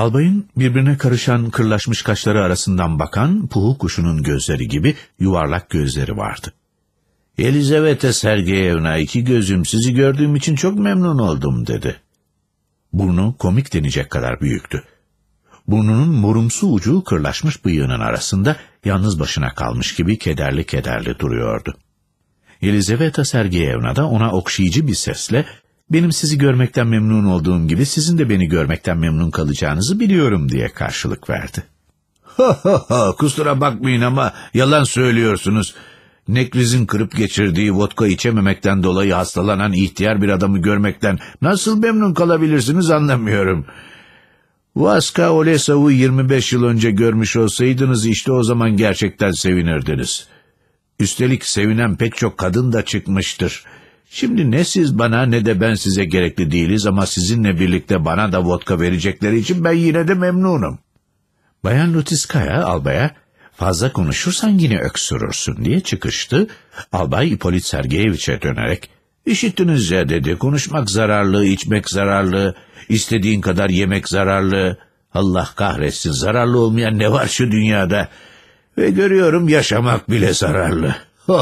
Albayın birbirine karışan kırlaşmış kaşları arasından bakan puhu kuşunun gözleri gibi yuvarlak gözleri vardı. Elizaveta Sergeyevna iki gözüm sizi gördüğüm için çok memnun oldum dedi. Burnu komik denecek kadar büyüktü. Burnunun morumsu ucu kırlaşmış bıyığının arasında yalnız başına kalmış gibi kederli kederli duruyordu. Elizaveta Sergeyevna da ona okşayıcı bir sesle benim sizi görmekten memnun olduğum gibi sizin de beni görmekten memnun kalacağınızı biliyorum diye karşılık verdi. Ha ha ha kusura bakmayın ama yalan söylüyorsunuz. Nekriz'in kırıp geçirdiği vodka içememekten dolayı hastalanan ihtiyar bir adamı görmekten nasıl memnun kalabilirsiniz anlamıyorum. Vaska Olesav'ı 25 yıl önce görmüş olsaydınız işte o zaman gerçekten sevinirdiniz. Üstelik sevinen pek çok kadın da çıkmıştır. Şimdi ne siz bana ne de ben size gerekli değiliz ama sizinle birlikte bana da vodka verecekleri için ben yine de memnunum. Bayan Lutiskaya albaya fazla konuşursan yine öksürürsün diye çıkıştı. Albay İpolit Sergeyeviç'e dönerek İşittiniz ya dedi konuşmak zararlı, içmek zararlı, istediğin kadar yemek zararlı. Allah kahretsin zararlı olmayan ne var şu dünyada? Ve görüyorum yaşamak bile zararlı. [laughs]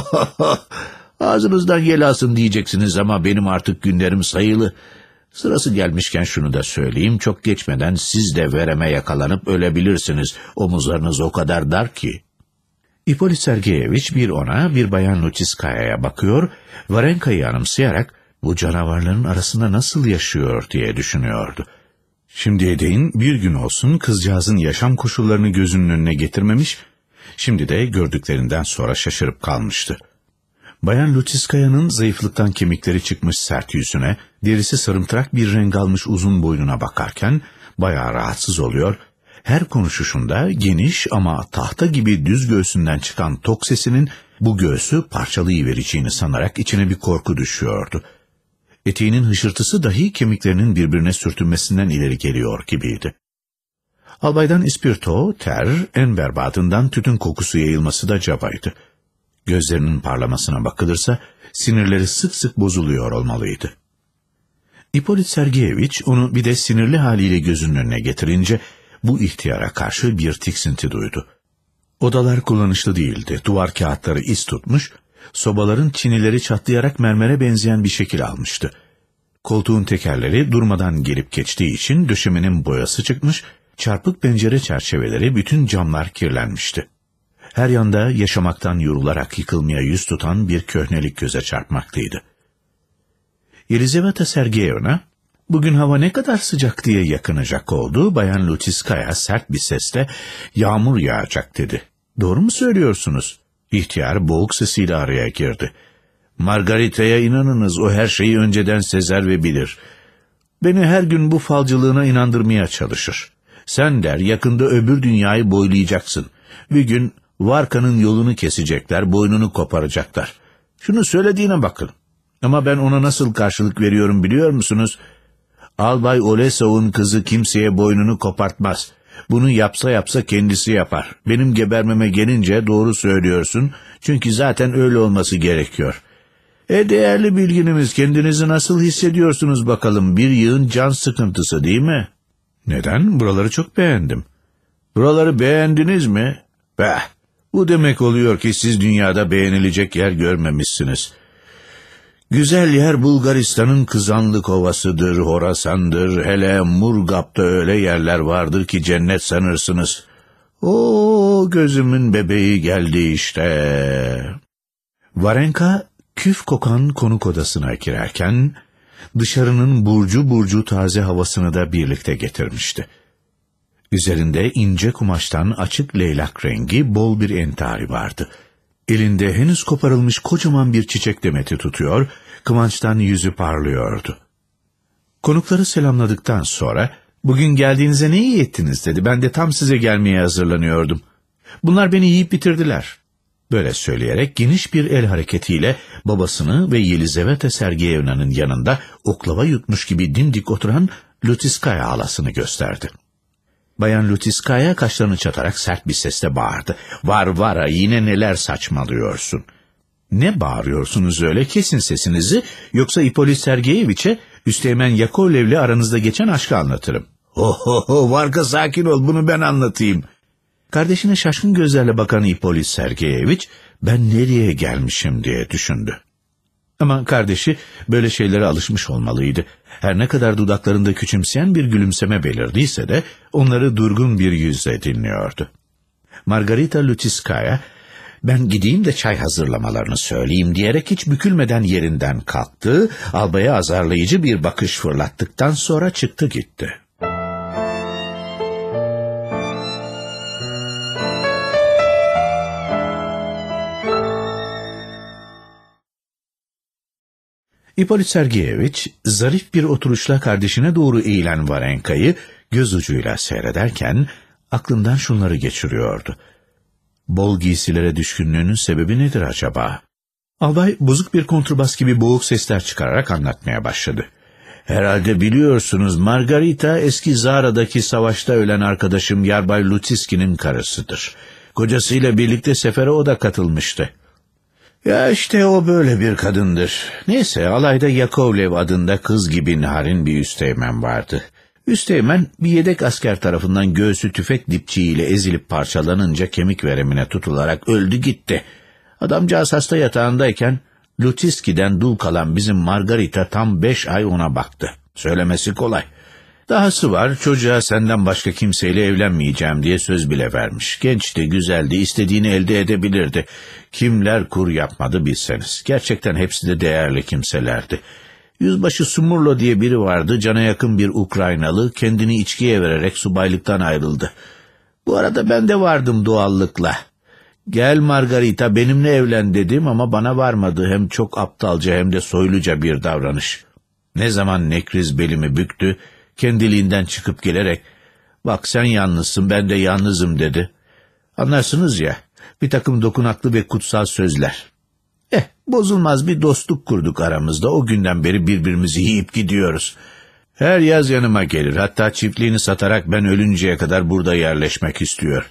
Ağzınızdan yel alsın diyeceksiniz ama benim artık günlerim sayılı. Sırası gelmişken şunu da söyleyeyim. Çok geçmeden siz de vereme yakalanıp ölebilirsiniz. Omuzlarınız o kadar dar ki. İpolit Sergeyeviç bir ona bir bayan Luciskaya'ya bakıyor, Varenka'yı anımsayarak bu canavarların arasında nasıl yaşıyor diye düşünüyordu. Şimdiye değin bir gün olsun kızcağızın yaşam koşullarını gözünün önüne getirmemiş, şimdi de gördüklerinden sonra şaşırıp kalmıştı. Bayan Luciskaya'nın zayıflıktan kemikleri çıkmış sert yüzüne, derisi sarımtırak bir renk almış uzun boynuna bakarken bayağı rahatsız oluyor, her konuşuşunda geniş ama tahta gibi düz göğsünden çıkan tok sesinin bu göğsü parçalayıvereceğini sanarak içine bir korku düşüyordu. Eteğinin hışırtısı dahi kemiklerinin birbirine sürtünmesinden ileri geliyor gibiydi. Albaydan ispirto, ter, en berbatından tütün kokusu yayılması da cabaydı. Gözlerinin parlamasına bakılırsa sinirleri sık sık bozuluyor olmalıydı. İpolit Sergeyeviç onu bir de sinirli haliyle gözünün önüne getirince bu ihtiyara karşı bir tiksinti duydu. Odalar kullanışlı değildi. Duvar kağıtları iz tutmuş, sobaların çinileri çatlayarak mermere benzeyen bir şekil almıştı. Koltuğun tekerleri durmadan gelip geçtiği için döşemenin boyası çıkmış, çarpık pencere çerçeveleri bütün camlar kirlenmişti. Her yanda yaşamaktan yorularak yıkılmaya yüz tutan bir köhnelik göze çarpmaktaydı. Yelizaveta Sergeyevna, bugün hava ne kadar sıcak diye yakınacak oldu. Bayan Lutiskaya sert bir sesle yağmur yağacak dedi. Doğru mu söylüyorsunuz? İhtiyar boğuk sesiyle araya girdi. Margarita'ya inanınız o her şeyi önceden sezer ve bilir. Beni her gün bu falcılığına inandırmaya çalışır. Sen der yakında öbür dünyayı boylayacaksın. Bir gün Varka'nın yolunu kesecekler, boynunu koparacaklar. Şunu söylediğine bakın. Ama ben ona nasıl karşılık veriyorum biliyor musunuz? Albay Olesov'un kızı kimseye boynunu kopartmaz. Bunu yapsa yapsa kendisi yapar. Benim gebermeme gelince doğru söylüyorsun. Çünkü zaten öyle olması gerekiyor. E değerli bilginimiz kendinizi nasıl hissediyorsunuz bakalım bir yığın can sıkıntısı değil mi? Neden? Buraları çok beğendim. Buraları beğendiniz mi? Beh, bu demek oluyor ki siz dünyada beğenilecek yer görmemişsiniz. Güzel yer Bulgaristan'ın Kızanlık Ovası'dır, Horasan'dır, hele Murgap'ta öyle yerler vardır ki cennet sanırsınız. O gözümün bebeği geldi işte. Varenka küf kokan konuk odasına girerken dışarının burcu burcu taze havasını da birlikte getirmişti. Üzerinde ince kumaştan açık leylak rengi bol bir entari vardı. Elinde henüz koparılmış kocaman bir çiçek demeti tutuyor, kıvançtan yüzü parlıyordu. Konukları selamladıktan sonra, ''Bugün geldiğinize ne iyi ettiniz?'' dedi. ''Ben de tam size gelmeye hazırlanıyordum. Bunlar beni yiyip bitirdiler.'' Böyle söyleyerek geniş bir el hareketiyle babasını ve Yelizaveta Sergeyevna'nın yanında oklava yutmuş gibi dimdik oturan Lutiskaya halasını gösterdi. Bayan Lutiskaya kaşlarını çatarak sert bir sesle bağırdı. Var var yine neler saçmalıyorsun. Ne bağırıyorsunuz öyle kesin sesinizi yoksa İpolit Sergeyeviç'e Üsteğmen Yakovlev'le aranızda geçen aşkı anlatırım. Ho ho ho Varka sakin ol bunu ben anlatayım. Kardeşine şaşkın gözlerle bakan İpolit Sergeyeviç ben nereye gelmişim diye düşündü. Ama kardeşi böyle şeylere alışmış olmalıydı. Her ne kadar dudaklarında küçümseyen bir gülümseme belirdiyse de onları durgun bir yüzle dinliyordu. Margarita Lutiskaya ben gideyim de çay hazırlamalarını söyleyeyim diyerek hiç bükülmeden yerinden kalktı, albaya azarlayıcı bir bakış fırlattıktan sonra çıktı gitti. İpolit Sergeyeviç zarif bir oturuşla kardeşine doğru eğilen Varenka'yı göz ucuyla seyrederken aklından şunları geçiriyordu. Bol giysilere düşkünlüğünün sebebi nedir acaba? Albay bozuk bir kontrbas gibi boğuk sesler çıkararak anlatmaya başladı. Herhalde biliyorsunuz Margarita eski Zara'daki savaşta ölen arkadaşım Yarbay Lutiski'nin karısıdır. Kocasıyla birlikte sefere o da katılmıştı. Ya işte o böyle bir kadındır. Neyse alayda Yakovlev adında kız gibi narin bir üsteğmen vardı. Üsteğmen bir yedek asker tarafından göğsü tüfek dipçiğiyle ezilip parçalanınca kemik veremine tutularak öldü gitti. Adamcağız hasta yatağındayken Lutiski'den dul kalan bizim Margarita tam beş ay ona baktı. Söylemesi kolay. Dahası var çocuğa senden başka kimseyle evlenmeyeceğim diye söz bile vermiş. Gençti, güzeldi, istediğini elde edebilirdi. Kimler kur yapmadı bilseniz. Gerçekten hepsi de değerli kimselerdi. Yüzbaşı Sumurlo diye biri vardı, cana yakın bir Ukraynalı, kendini içkiye vererek subaylıktan ayrıldı. Bu arada ben de vardım doğallıkla. Gel Margarita benimle evlen dedim ama bana varmadı. Hem çok aptalca hem de soyluca bir davranış. Ne zaman nekriz belimi büktü, kendiliğinden çıkıp gelerek bak sen yalnızsın ben de yalnızım dedi. Anlarsınız ya bir takım dokunaklı ve kutsal sözler. Eh bozulmaz bir dostluk kurduk aramızda o günden beri birbirimizi yiyip gidiyoruz. Her yaz yanıma gelir hatta çiftliğini satarak ben ölünceye kadar burada yerleşmek istiyor.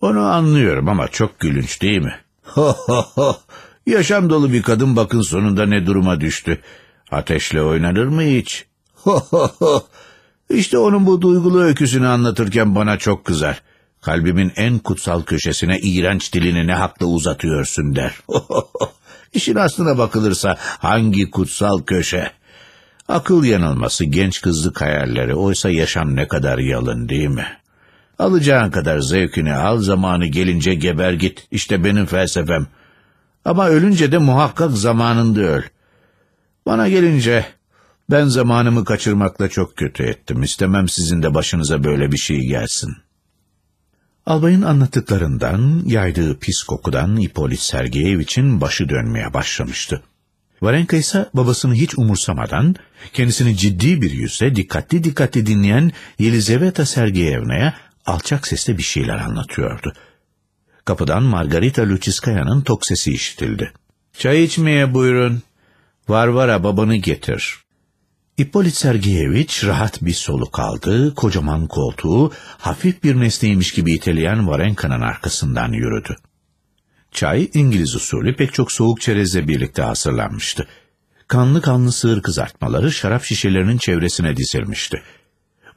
Onu anlıyorum ama çok gülünç değil mi? [laughs] Ho ho ho yaşam dolu bir kadın bakın sonunda ne duruma düştü. Ateşle oynanır mı hiç? Ho ho ho işte onun bu duygulu öyküsünü anlatırken bana çok kızar. Kalbimin en kutsal köşesine iğrenç dilini ne hakla uzatıyorsun der. [laughs] İşin aslına bakılırsa hangi kutsal köşe? Akıl yanılması, genç kızlık hayalleri, oysa yaşam ne kadar yalın değil mi? Alacağın kadar zevkini al, zamanı gelince geber git. İşte benim felsefem. Ama ölünce de muhakkak zamanında öl. Bana gelince ben zamanımı kaçırmakla çok kötü ettim. İstemem sizin de başınıza böyle bir şey gelsin. Albayın anlattıklarından, yaydığı pis kokudan İpolit Sergeyeviç'in başı dönmeye başlamıştı. Varenka ise babasını hiç umursamadan, kendisini ciddi bir yüzle dikkatli dikkatli dinleyen Yelizaveta Sergeyevna'ya alçak sesle bir şeyler anlatıyordu. Kapıdan Margarita Luciskaya'nın tok sesi işitildi. ''Çay içmeye buyurun. Varvara babanı getir.'' İppolit Sergeyeviç rahat bir soluk aldı, kocaman koltuğu hafif bir nesneymiş gibi iteleyen Varenka'nın arkasından yürüdü. Çay İngiliz usulü pek çok soğuk çerezle birlikte hazırlanmıştı. Kanlı kanlı sığır kızartmaları şarap şişelerinin çevresine dizilmişti.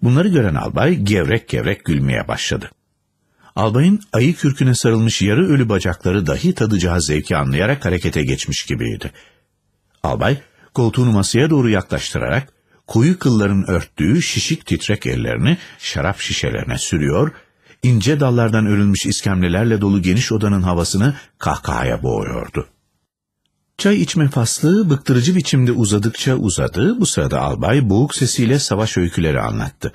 Bunları gören albay gevrek gevrek gülmeye başladı. Albayın ayı kürküne sarılmış yarı ölü bacakları dahi tadacağı zevki anlayarak harekete geçmiş gibiydi. Albay koltuğunu masaya doğru yaklaştırarak koyu kılların örttüğü şişik titrek ellerini şarap şişelerine sürüyor, ince dallardan örülmüş iskemlelerle dolu geniş odanın havasını kahkahaya boğuyordu. Çay içme faslı bıktırıcı biçimde uzadıkça uzadı, bu sırada albay boğuk sesiyle savaş öyküleri anlattı.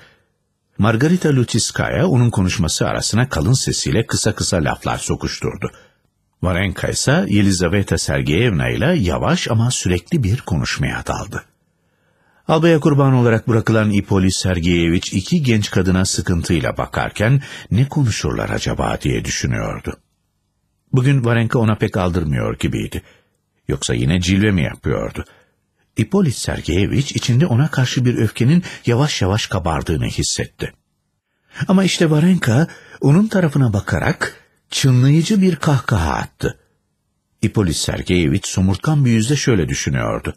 Margarita Luciskaya onun konuşması arasına kalın sesiyle kısa kısa laflar sokuşturdu. Varenka ise Yelizaveta Sergeyevna ile yavaş ama sürekli bir konuşmaya daldı. Albaya kurban olarak bırakılan İpolis Sergeyeviç iki genç kadına sıkıntıyla bakarken ne konuşurlar acaba diye düşünüyordu. Bugün Varenka ona pek aldırmıyor gibiydi. Yoksa yine cilve mi yapıyordu? İpolis Sergeyeviç içinde ona karşı bir öfkenin yavaş yavaş kabardığını hissetti. Ama işte Varenka onun tarafına bakarak çınlayıcı bir kahkaha attı. İpolis Sergeyeviç somurtkan bir yüzle şöyle düşünüyordu.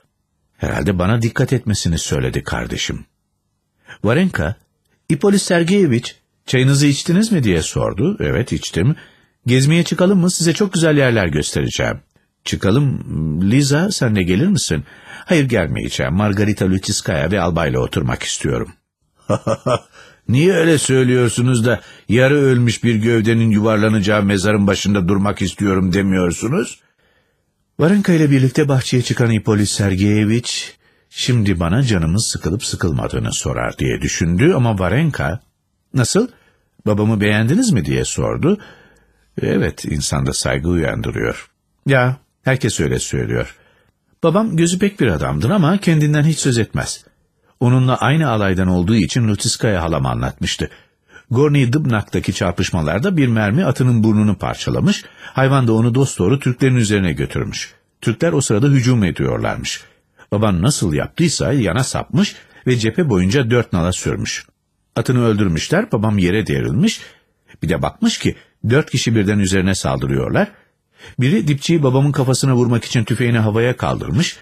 Herhalde bana dikkat etmesini söyledi kardeşim. Varenka, İpolis Sergeyeviç, çayınızı içtiniz mi diye sordu. Evet içtim. Gezmeye çıkalım mı? Size çok güzel yerler göstereceğim. Çıkalım. Liza sen de gelir misin? Hayır gelmeyeceğim. Margarita Luciskaya ve Albay'la oturmak istiyorum. [laughs] Niye öyle söylüyorsunuz da yarı ölmüş bir gövdenin yuvarlanacağı mezarın başında durmak istiyorum demiyorsunuz? Varenka ile birlikte bahçeye çıkan İpolis Sergeyeviç şimdi bana canımız sıkılıp sıkılmadığını sorar diye düşündü ama Varenka nasıl babamı beğendiniz mi diye sordu. Evet insanda saygı uyandırıyor. Ya herkes öyle söylüyor. Babam gözü pek bir adamdır ama kendinden hiç söz etmez. Onunla aynı alaydan olduğu için Lutiskaya halam anlatmıştı. Gorny Dıbnak'taki çarpışmalarda bir mermi atının burnunu parçalamış, hayvan da onu dosdoğru Türklerin üzerine götürmüş. Türkler o sırada hücum ediyorlarmış. Baban nasıl yaptıysa yana sapmış ve cephe boyunca dört nala sürmüş. Atını öldürmüşler, babam yere devrilmiş. Bir de bakmış ki dört kişi birden üzerine saldırıyorlar. Biri dipçiyi babamın kafasına vurmak için tüfeğini havaya kaldırmış.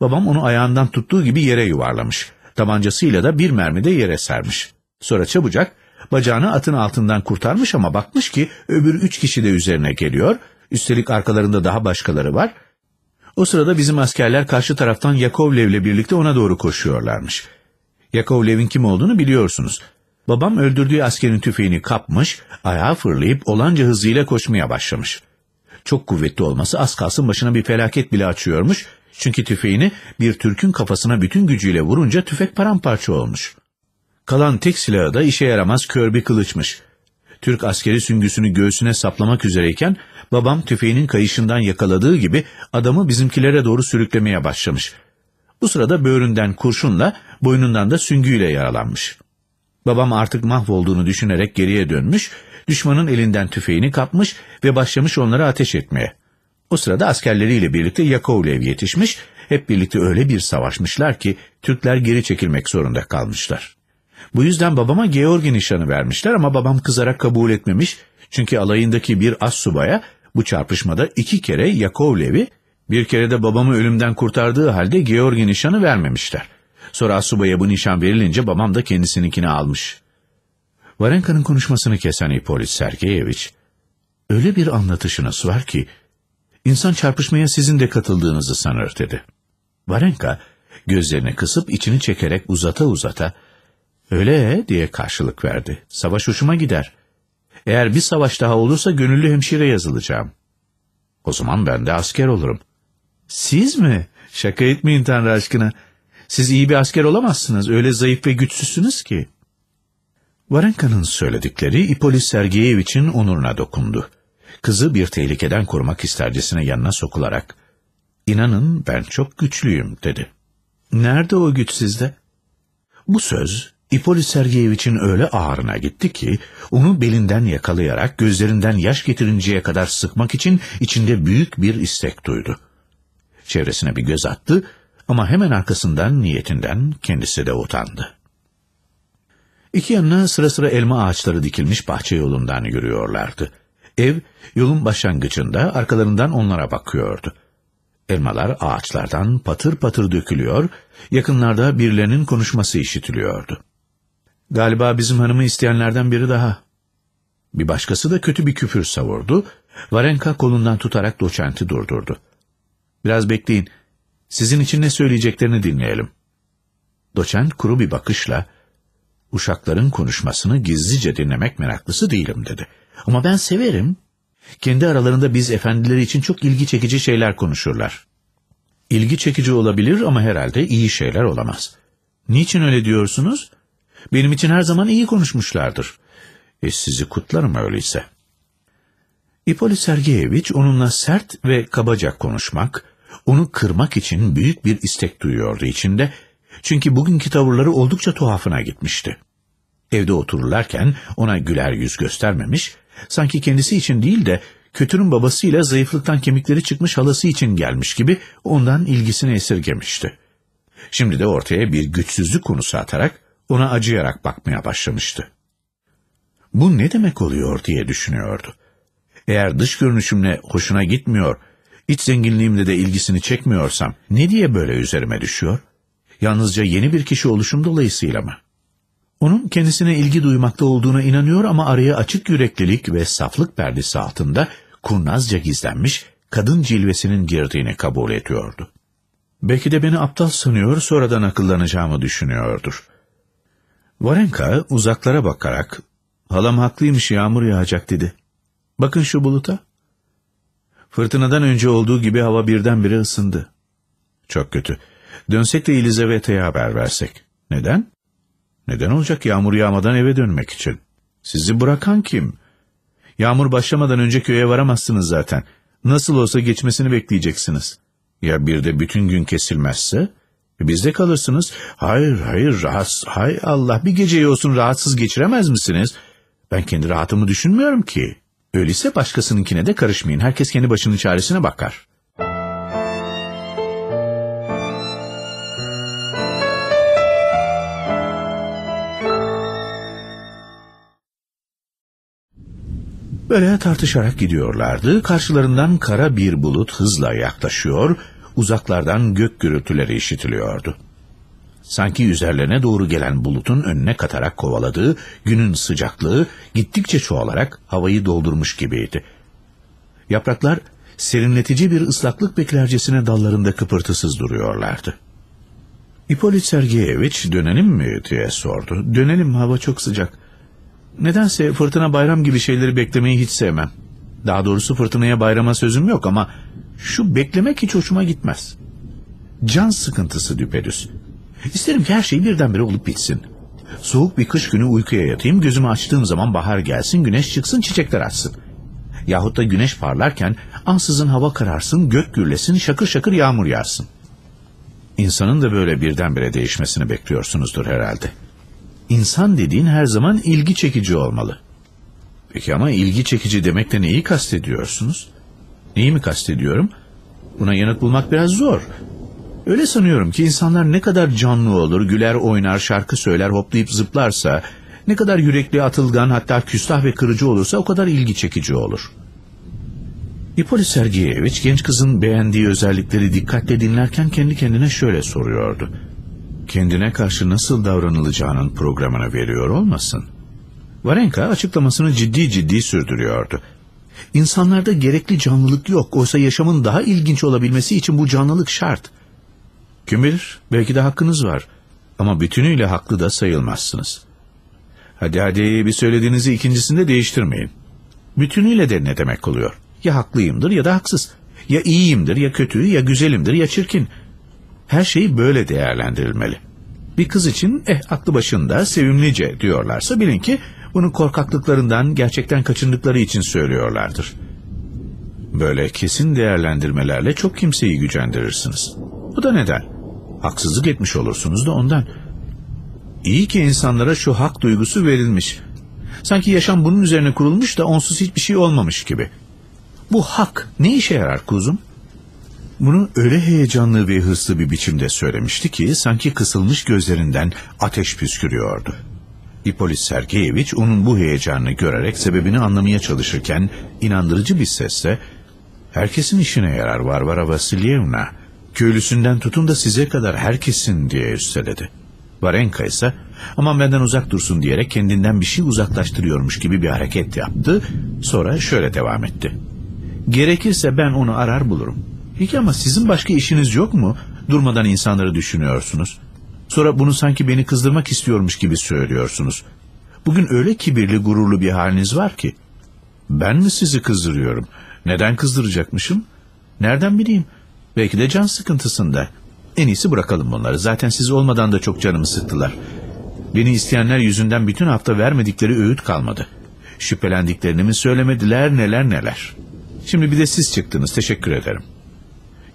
Babam onu ayağından tuttuğu gibi yere yuvarlamış. Tabancasıyla da bir mermi de yere sermiş. Sonra çabucak bacağını atın altından kurtarmış ama bakmış ki öbür üç kişi de üzerine geliyor. Üstelik arkalarında daha başkaları var. O sırada bizim askerler karşı taraftan Yakovlev'le birlikte ona doğru koşuyorlarmış. Yakovlev'in kim olduğunu biliyorsunuz. Babam öldürdüğü askerin tüfeğini kapmış, ayağa fırlayıp olanca hızıyla koşmaya başlamış. Çok kuvvetli olması az kalsın başına bir felaket bile açıyormuş. Çünkü tüfeğini bir Türk'ün kafasına bütün gücüyle vurunca tüfek paramparça olmuş. Kalan tek silahı da işe yaramaz kör bir kılıçmış. Türk askeri süngüsünü göğsüne saplamak üzereyken babam tüfeğinin kayışından yakaladığı gibi adamı bizimkilere doğru sürüklemeye başlamış. Bu sırada böğründen kurşunla boynundan da süngüyle yaralanmış. Babam artık mahvolduğunu düşünerek geriye dönmüş, düşmanın elinden tüfeğini kapmış ve başlamış onlara ateş etmeye. O sırada askerleriyle birlikte Yakovlev yetişmiş, hep birlikte öyle bir savaşmışlar ki Türkler geri çekilmek zorunda kalmışlar. Bu yüzden babama Georgi nişanı vermişler ama babam kızarak kabul etmemiş. Çünkü alayındaki bir as subaya bu çarpışmada iki kere Yakovlev'i, bir kere de babamı ölümden kurtardığı halde Georgi nişanı vermemişler. Sonra as subaya bu nişan verilince babam da kendisininkini almış. Varenka'nın konuşmasını kesen İpolit Sergeyeviç, öyle bir anlatışınız var ki, insan çarpışmaya sizin de katıldığınızı sanır dedi. Varenka, gözlerini kısıp içini çekerek uzata uzata, Öyle diye karşılık verdi. Savaş hoşuma gider. Eğer bir savaş daha olursa gönüllü hemşire yazılacağım. O zaman ben de asker olurum. Siz mi? Şaka etmeyin Tanrı aşkına. Siz iyi bir asker olamazsınız. Öyle zayıf ve güçsüzsünüz ki. Varenka'nın söyledikleri İpolis Sergeyeviç'in onuruna dokundu. Kızı bir tehlikeden korumak istercesine yanına sokularak, ''İnanın ben çok güçlüyüm.'' dedi. ''Nerede o güç sizde?'' Bu söz İpolit Sergeyeviç'in öyle ağrına gitti ki, onu belinden yakalayarak gözlerinden yaş getirinceye kadar sıkmak için içinde büyük bir istek duydu. Çevresine bir göz attı ama hemen arkasından niyetinden kendisi de utandı. İki yanına sıra sıra elma ağaçları dikilmiş bahçe yolundan yürüyorlardı. Ev yolun başlangıcında arkalarından onlara bakıyordu. Elmalar ağaçlardan patır patır dökülüyor, yakınlarda birilerinin konuşması işitiliyordu. Galiba bizim hanımı isteyenlerden biri daha. Bir başkası da kötü bir küfür savurdu. Varenka kolundan tutarak doçenti durdurdu. Biraz bekleyin. Sizin için ne söyleyeceklerini dinleyelim. Doçent kuru bir bakışla, uşakların konuşmasını gizlice dinlemek meraklısı değilim dedi. Ama ben severim. Kendi aralarında biz efendileri için çok ilgi çekici şeyler konuşurlar. İlgi çekici olabilir ama herhalde iyi şeyler olamaz. Niçin öyle diyorsunuz? Benim için her zaman iyi konuşmuşlardır. E sizi kutlarım öyleyse. İpolit Sergeyeviç onunla sert ve kabaca konuşmak, onu kırmak için büyük bir istek duyuyordu içinde. Çünkü bugünkü tavırları oldukça tuhafına gitmişti. Evde otururlarken ona güler yüz göstermemiş, sanki kendisi için değil de kötünün babasıyla zayıflıktan kemikleri çıkmış halası için gelmiş gibi ondan ilgisini esirgemişti. Şimdi de ortaya bir güçsüzlük konusu atarak ona acıyarak bakmaya başlamıştı. Bu ne demek oluyor diye düşünüyordu. Eğer dış görünüşümle hoşuna gitmiyor, iç zenginliğimle de ilgisini çekmiyorsam ne diye böyle üzerime düşüyor? Yalnızca yeni bir kişi oluşum dolayısıyla mı? Onun kendisine ilgi duymakta olduğuna inanıyor ama araya açık yüreklilik ve saflık perdesi altında kurnazca gizlenmiş kadın cilvesinin girdiğini kabul ediyordu. Belki de beni aptal sanıyor, sonradan akıllanacağımı düşünüyordur. Varenka uzaklara bakarak, halam haklıymış yağmur yağacak dedi. Bakın şu buluta. Fırtınadan önce olduğu gibi hava birdenbire ısındı. Çok kötü. Dönsek de Elizaveta'ya haber versek. Neden? Neden olacak yağmur yağmadan eve dönmek için? Sizi bırakan kim? Yağmur başlamadan önce köye varamazsınız zaten. Nasıl olsa geçmesini bekleyeceksiniz. Ya bir de bütün gün kesilmezse? E bizde kalırsınız. Hayır hayır rahatsız. Hay Allah bir geceyi olsun rahatsız geçiremez misiniz? Ben kendi rahatımı düşünmüyorum ki. Öyleyse başkasınınkine de karışmayın. Herkes kendi başının çaresine bakar. Böyle tartışarak gidiyorlardı. Karşılarından kara bir bulut hızla yaklaşıyor, uzaklardan gök gürültüleri işitiliyordu. Sanki üzerlerine doğru gelen bulutun önüne katarak kovaladığı günün sıcaklığı gittikçe çoğalarak havayı doldurmuş gibiydi. Yapraklar serinletici bir ıslaklık beklercesine dallarında kıpırtısız duruyorlardı. İpolit Sergeyeviç dönelim mi diye sordu. Dönelim hava çok sıcak. Nedense fırtına bayram gibi şeyleri beklemeyi hiç sevmem. Daha doğrusu fırtınaya bayrama sözüm yok ama şu beklemek hiç hoşuma gitmez. Can sıkıntısı düpedüz. İsterim ki her şey birdenbire olup bitsin. Soğuk bir kış günü uykuya yatayım, gözümü açtığım zaman bahar gelsin, güneş çıksın, çiçekler açsın. Yahut da güneş parlarken ansızın hava kararsın, gök gürlesin, şakır şakır yağmur yağsın. İnsanın da böyle birdenbire değişmesini bekliyorsunuzdur herhalde. İnsan dediğin her zaman ilgi çekici olmalı. Peki ama ilgi çekici demekle neyi kastediyorsunuz? Neyi mi kastediyorum? Buna yanıt bulmak biraz zor. Öyle sanıyorum ki insanlar ne kadar canlı olur, güler oynar, şarkı söyler, hoplayıp zıplarsa, ne kadar yürekli, atılgan, hatta küstah ve kırıcı olursa o kadar ilgi çekici olur. İpolis Sergeyeviç genç kızın beğendiği özellikleri dikkatle dinlerken kendi kendine şöyle soruyordu. Kendine karşı nasıl davranılacağının programını veriyor olmasın? Varenka açıklamasını ciddi ciddi sürdürüyordu. İnsanlarda gerekli canlılık yok. Oysa yaşamın daha ilginç olabilmesi için bu canlılık şart. Kim bilir belki de hakkınız var. Ama bütünüyle haklı da sayılmazsınız. Hadi hadi bir söylediğinizi ikincisinde değiştirmeyin. Bütünüyle de ne demek oluyor? Ya haklıyımdır ya da haksız. Ya iyiyimdir ya kötü ya güzelimdir ya çirkin. Her şey böyle değerlendirilmeli. Bir kız için eh aklı başında sevimlice diyorlarsa bilin ki bunu korkaklıklarından gerçekten kaçındıkları için söylüyorlardır. Böyle kesin değerlendirmelerle çok kimseyi gücendirirsiniz. Bu da neden? Haksızlık etmiş olursunuz da ondan. İyi ki insanlara şu hak duygusu verilmiş. Sanki yaşam bunun üzerine kurulmuş da onsuz hiçbir şey olmamış gibi. Bu hak ne işe yarar kuzum? Bunu öyle heyecanlı ve hırslı bir biçimde söylemişti ki sanki kısılmış gözlerinden ateş püskürüyordu. İpolis Sergeyeviç onun bu heyecanını görerek sebebini anlamaya çalışırken inandırıcı bir sesle ''Herkesin işine yarar Varvara Vasilyevna. Köylüsünden tutun da size kadar herkesin.'' diye üsteledi. Varenka ise aman benden uzak dursun diyerek kendinden bir şey uzaklaştırıyormuş gibi bir hareket yaptı. Sonra şöyle devam etti. ''Gerekirse ben onu arar bulurum. Peki ama sizin başka işiniz yok mu? Durmadan insanları düşünüyorsunuz. Sonra bunu sanki beni kızdırmak istiyormuş gibi söylüyorsunuz. Bugün öyle kibirli gururlu bir haliniz var ki. Ben mi sizi kızdırıyorum? Neden kızdıracakmışım? Nereden bileyim? Belki de can sıkıntısında. En iyisi bırakalım bunları. Zaten siz olmadan da çok canımı sıktılar. Beni isteyenler yüzünden bütün hafta vermedikleri öğüt kalmadı. Şüphelendiklerini mi söylemediler neler neler. Şimdi bir de siz çıktınız. Teşekkür ederim.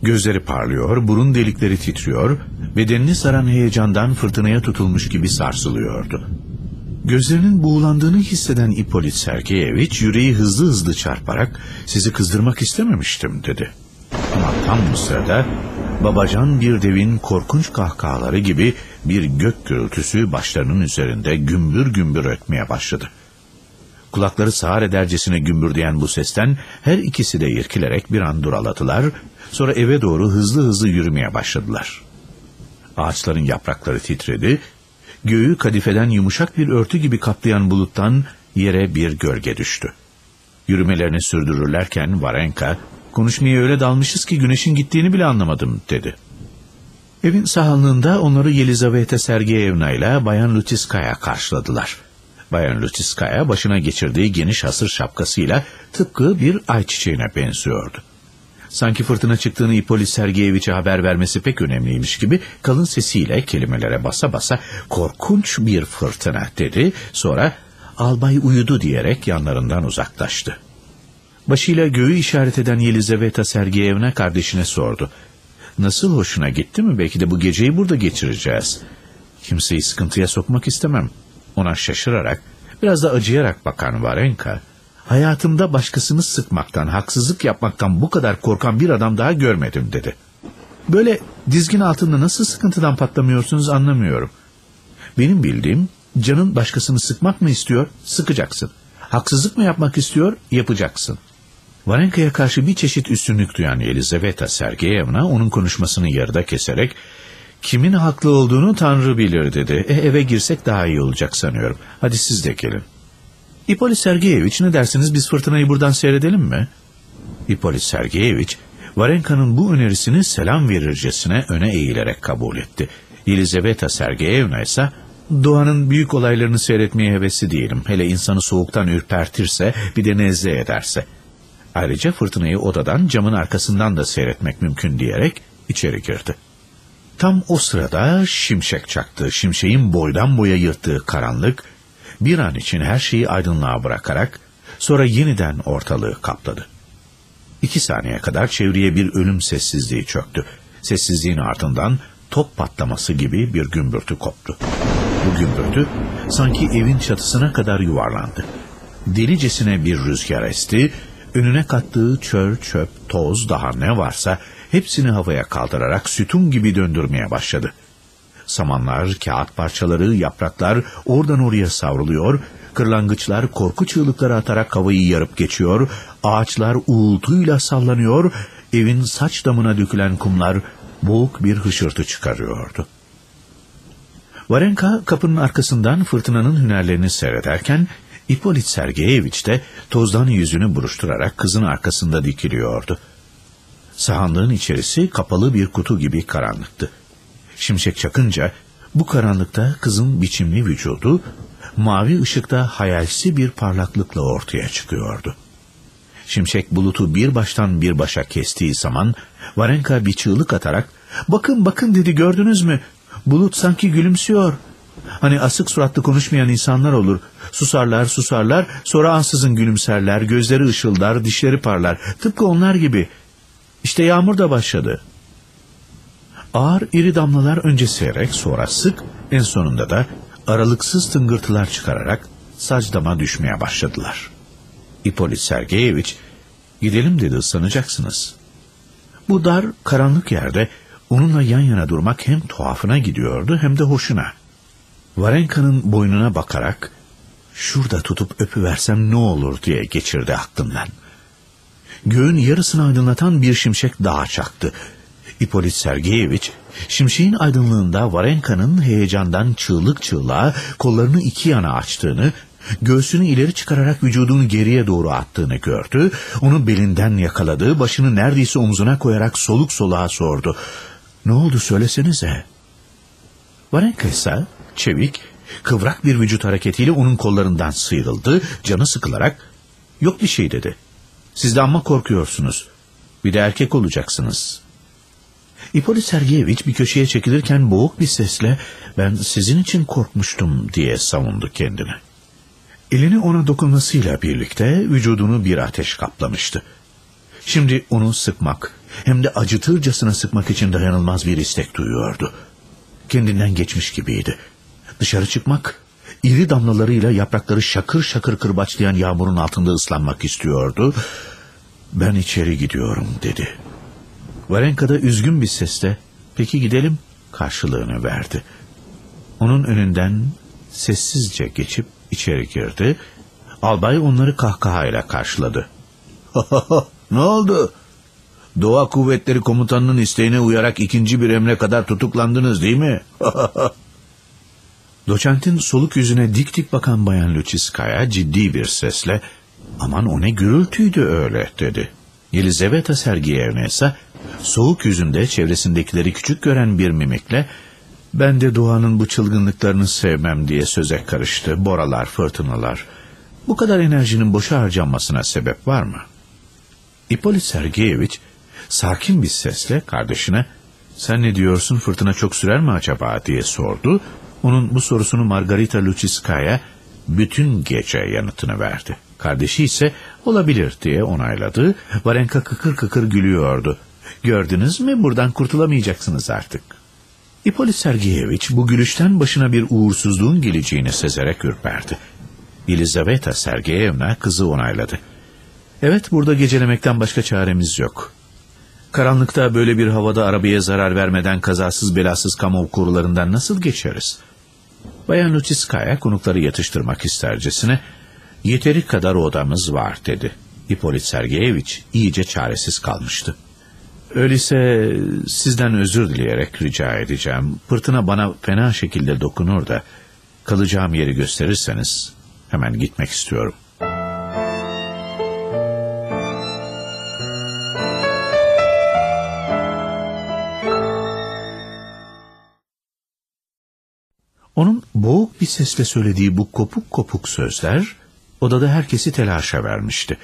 Gözleri parlıyor, burun delikleri titriyor, bedenini saran heyecandan fırtınaya tutulmuş gibi sarsılıyordu. Gözlerinin buğulandığını hisseden İpolit Sergeyeviç yüreği hızlı hızlı çarparak sizi kızdırmak istememiştim dedi. Ama tam bu sırada babacan bir devin korkunç kahkahaları gibi bir gök gürültüsü başlarının üzerinde gümbür gümbür ötmeye başladı. Kulakları sağır edercesine gümbürdeyen bu sesten her ikisi de irkilerek bir an duraladılar, sonra eve doğru hızlı hızlı yürümeye başladılar. Ağaçların yaprakları titredi, göğü kadifeden yumuşak bir örtü gibi kaplayan buluttan yere bir gölge düştü. Yürümelerini sürdürürlerken Varenka, konuşmaya öyle dalmışız ki güneşin gittiğini bile anlamadım dedi. Evin sahanlığında onları Yelizaveta Sergeyevna ile Bayan Lutiskaya karşıladılar. Bayan Lutiskaya başına geçirdiği geniş hasır şapkasıyla tıpkı bir ayçiçeğine benziyordu. Sanki fırtına çıktığını İpolis Sergeyeviç'e haber vermesi pek önemliymiş gibi kalın sesiyle kelimelere basa basa korkunç bir fırtına dedi. Sonra albay uyudu diyerek yanlarından uzaklaştı. Başıyla göğü işaret eden Yelizaveta Sergeyevna kardeşine sordu. Nasıl hoşuna gitti mi? Belki de bu geceyi burada geçireceğiz. Kimseyi sıkıntıya sokmak istemem. Ona şaşırarak, biraz da acıyarak bakan Varenka, hayatımda başkasını sıkmaktan, haksızlık yapmaktan bu kadar korkan bir adam daha görmedim dedi. Böyle dizgin altında nasıl sıkıntıdan patlamıyorsunuz anlamıyorum. Benim bildiğim canın başkasını sıkmak mı istiyor? Sıkacaksın. Haksızlık mı yapmak istiyor? Yapacaksın. Varenka'ya karşı bir çeşit üstünlük duyan Elizaveta Sergeyevna onun konuşmasını yarıda keserek kimin haklı olduğunu Tanrı bilir dedi. E, eve girsek daha iyi olacak sanıyorum. Hadi siz de gelin. İpolis Sergeyeviç ne dersiniz biz fırtınayı buradan seyredelim mi? İpolis Sergeyeviç Varenka'nın bu önerisini selam verircesine öne eğilerek kabul etti. Yelizaveta Sergeyevna ise doğanın büyük olaylarını seyretmeye hevesli değilim. Hele insanı soğuktan ürpertirse bir de nezle ederse. Ayrıca fırtınayı odadan camın arkasından da seyretmek mümkün diyerek içeri girdi. Tam o sırada şimşek çaktı. Şimşeğin boydan boya yırttığı karanlık bir an için her şeyi aydınlığa bırakarak sonra yeniden ortalığı kapladı. İki saniye kadar çevreye bir ölüm sessizliği çöktü. Sessizliğin ardından top patlaması gibi bir gümbürtü koptu. Bu gümbürtü sanki evin çatısına kadar yuvarlandı. Delicesine bir rüzgar esti, önüne kattığı çöl, çöp, toz daha ne varsa hepsini havaya kaldırarak sütun gibi döndürmeye başladı. Samanlar, kağıt parçaları, yapraklar oradan oraya savruluyor, kırlangıçlar korku çığlıkları atarak havayı yarıp geçiyor, ağaçlar uğultuyla sallanıyor, evin saç damına dökülen kumlar boğuk bir hışırtı çıkarıyordu. Varenka kapının arkasından fırtınanın hünerlerini seyrederken İpolit Sergeyeviç de tozdan yüzünü buruşturarak kızın arkasında dikiliyordu. Sahanlığın içerisi kapalı bir kutu gibi karanlıktı. Şimşek çakınca bu karanlıkta kızın biçimli vücudu mavi ışıkta hayalsi bir parlaklıkla ortaya çıkıyordu. Şimşek bulutu bir baştan bir başa kestiği zaman Varenka bir çığlık atarak ''Bakın bakın'' dedi gördünüz mü? Bulut sanki gülümsüyor. Hani asık suratlı konuşmayan insanlar olur. Susarlar susarlar sonra ansızın gülümserler, gözleri ışıldar, dişleri parlar. Tıpkı onlar gibi. İşte yağmur da başladı. Ağır iri damlalar önce seyrek sonra sık en sonunda da aralıksız tıngırtılar çıkararak sacdama düşmeye başladılar. İpolit Sergeyeviç gidelim dedi ıslanacaksınız. Bu dar karanlık yerde onunla yan yana durmak hem tuhafına gidiyordu hem de hoşuna. Varenka'nın boynuna bakarak şurada tutup öpüversem ne olur diye geçirdi aklından. Göğün yarısını aydınlatan bir şimşek daha çaktı. İpolit Sergeyeviç, şimşeğin aydınlığında Varenka'nın heyecandan çığlık çığlığa kollarını iki yana açtığını, göğsünü ileri çıkararak vücudunu geriye doğru attığını gördü, onu belinden yakaladı, başını neredeyse omzuna koyarak soluk soluğa sordu. Ne oldu söylesenize. Varenka ise çevik, kıvrak bir vücut hareketiyle onun kollarından sıyrıldı, canı sıkılarak, yok bir şey dedi. Siz de amma korkuyorsunuz. Bir de erkek olacaksınız. İpolit Sergeyeviç bir köşeye çekilirken boğuk bir sesle ben sizin için korkmuştum diye savundu kendini. Elini ona dokunmasıyla birlikte vücudunu bir ateş kaplamıştı. Şimdi onu sıkmak hem de acıtırcasına sıkmak için dayanılmaz bir istek duyuyordu. Kendinden geçmiş gibiydi. Dışarı çıkmak, iri damlalarıyla yaprakları şakır şakır kırbaçlayan yağmurun altında ıslanmak istiyordu. Ben içeri gidiyorum dedi. Varenka da üzgün bir sesle peki gidelim karşılığını verdi. Onun önünden sessizce geçip içeri girdi. Albay onları kahkahayla karşıladı. [laughs] ne oldu? Doğa Kuvvetleri Komutanı'nın isteğine uyarak ikinci bir emre kadar tutuklandınız değil mi? [laughs] Doçentin soluk yüzüne dik dik bakan bayan Luciskaya ciddi bir sesle aman o ne gürültüydü öyle dedi. Yelizaveta Sergeyevna ise soğuk yüzünde çevresindekileri küçük gören bir mimikle ben de doğanın bu çılgınlıklarını sevmem diye söze karıştı. Boralar, fırtınalar. Bu kadar enerjinin boşa harcanmasına sebep var mı? İpolit Sergeyevich sakin bir sesle kardeşine sen ne diyorsun fırtına çok sürer mi acaba diye sordu. Onun bu sorusunu Margarita Luciskaya bütün gece yanıtını verdi. Kardeşi ise olabilir diye onayladı. Varenka kıkır kıkır gülüyordu. Gördünüz mü buradan kurtulamayacaksınız artık. İpolit Sergeyevich bu gülüşten başına bir uğursuzluğun geleceğini sezerek ürperdi. Elizaveta Sergeyevna kızı onayladı. Evet burada gecelemekten başka çaremiz yok. Karanlıkta böyle bir havada arabaya zarar vermeden kazasız belasız kamu korularından nasıl geçeriz? Bayan Luciskaya konukları yatıştırmak istercesine yeteri kadar odamız var dedi. İpolit Sergeyevich iyice çaresiz kalmıştı. Öyleyse sizden özür dileyerek rica edeceğim. Fırtına bana fena şekilde dokunur da kalacağım yeri gösterirseniz hemen gitmek istiyorum. Onun boğuk bir sesle söylediği bu kopuk kopuk sözler odada herkesi telaşa vermişti.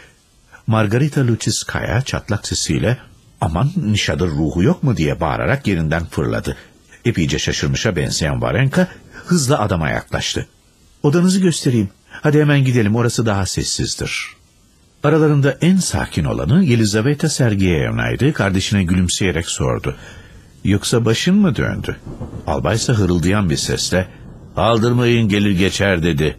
Margarita Luciskaya çatlak sesiyle aman nişadır ruhu yok mu diye bağırarak yerinden fırladı. Epeyce şaşırmışa benzeyen Varenka hızla adama yaklaştı. Odanızı göstereyim. Hadi hemen gidelim orası daha sessizdir. Aralarında en sakin olanı Yelizaveta Sergeyevna'ydı. Kardeşine gülümseyerek sordu. Yoksa başın mı döndü? Albaysa hırıldayan bir sesle aldırmayın gelir geçer dedi.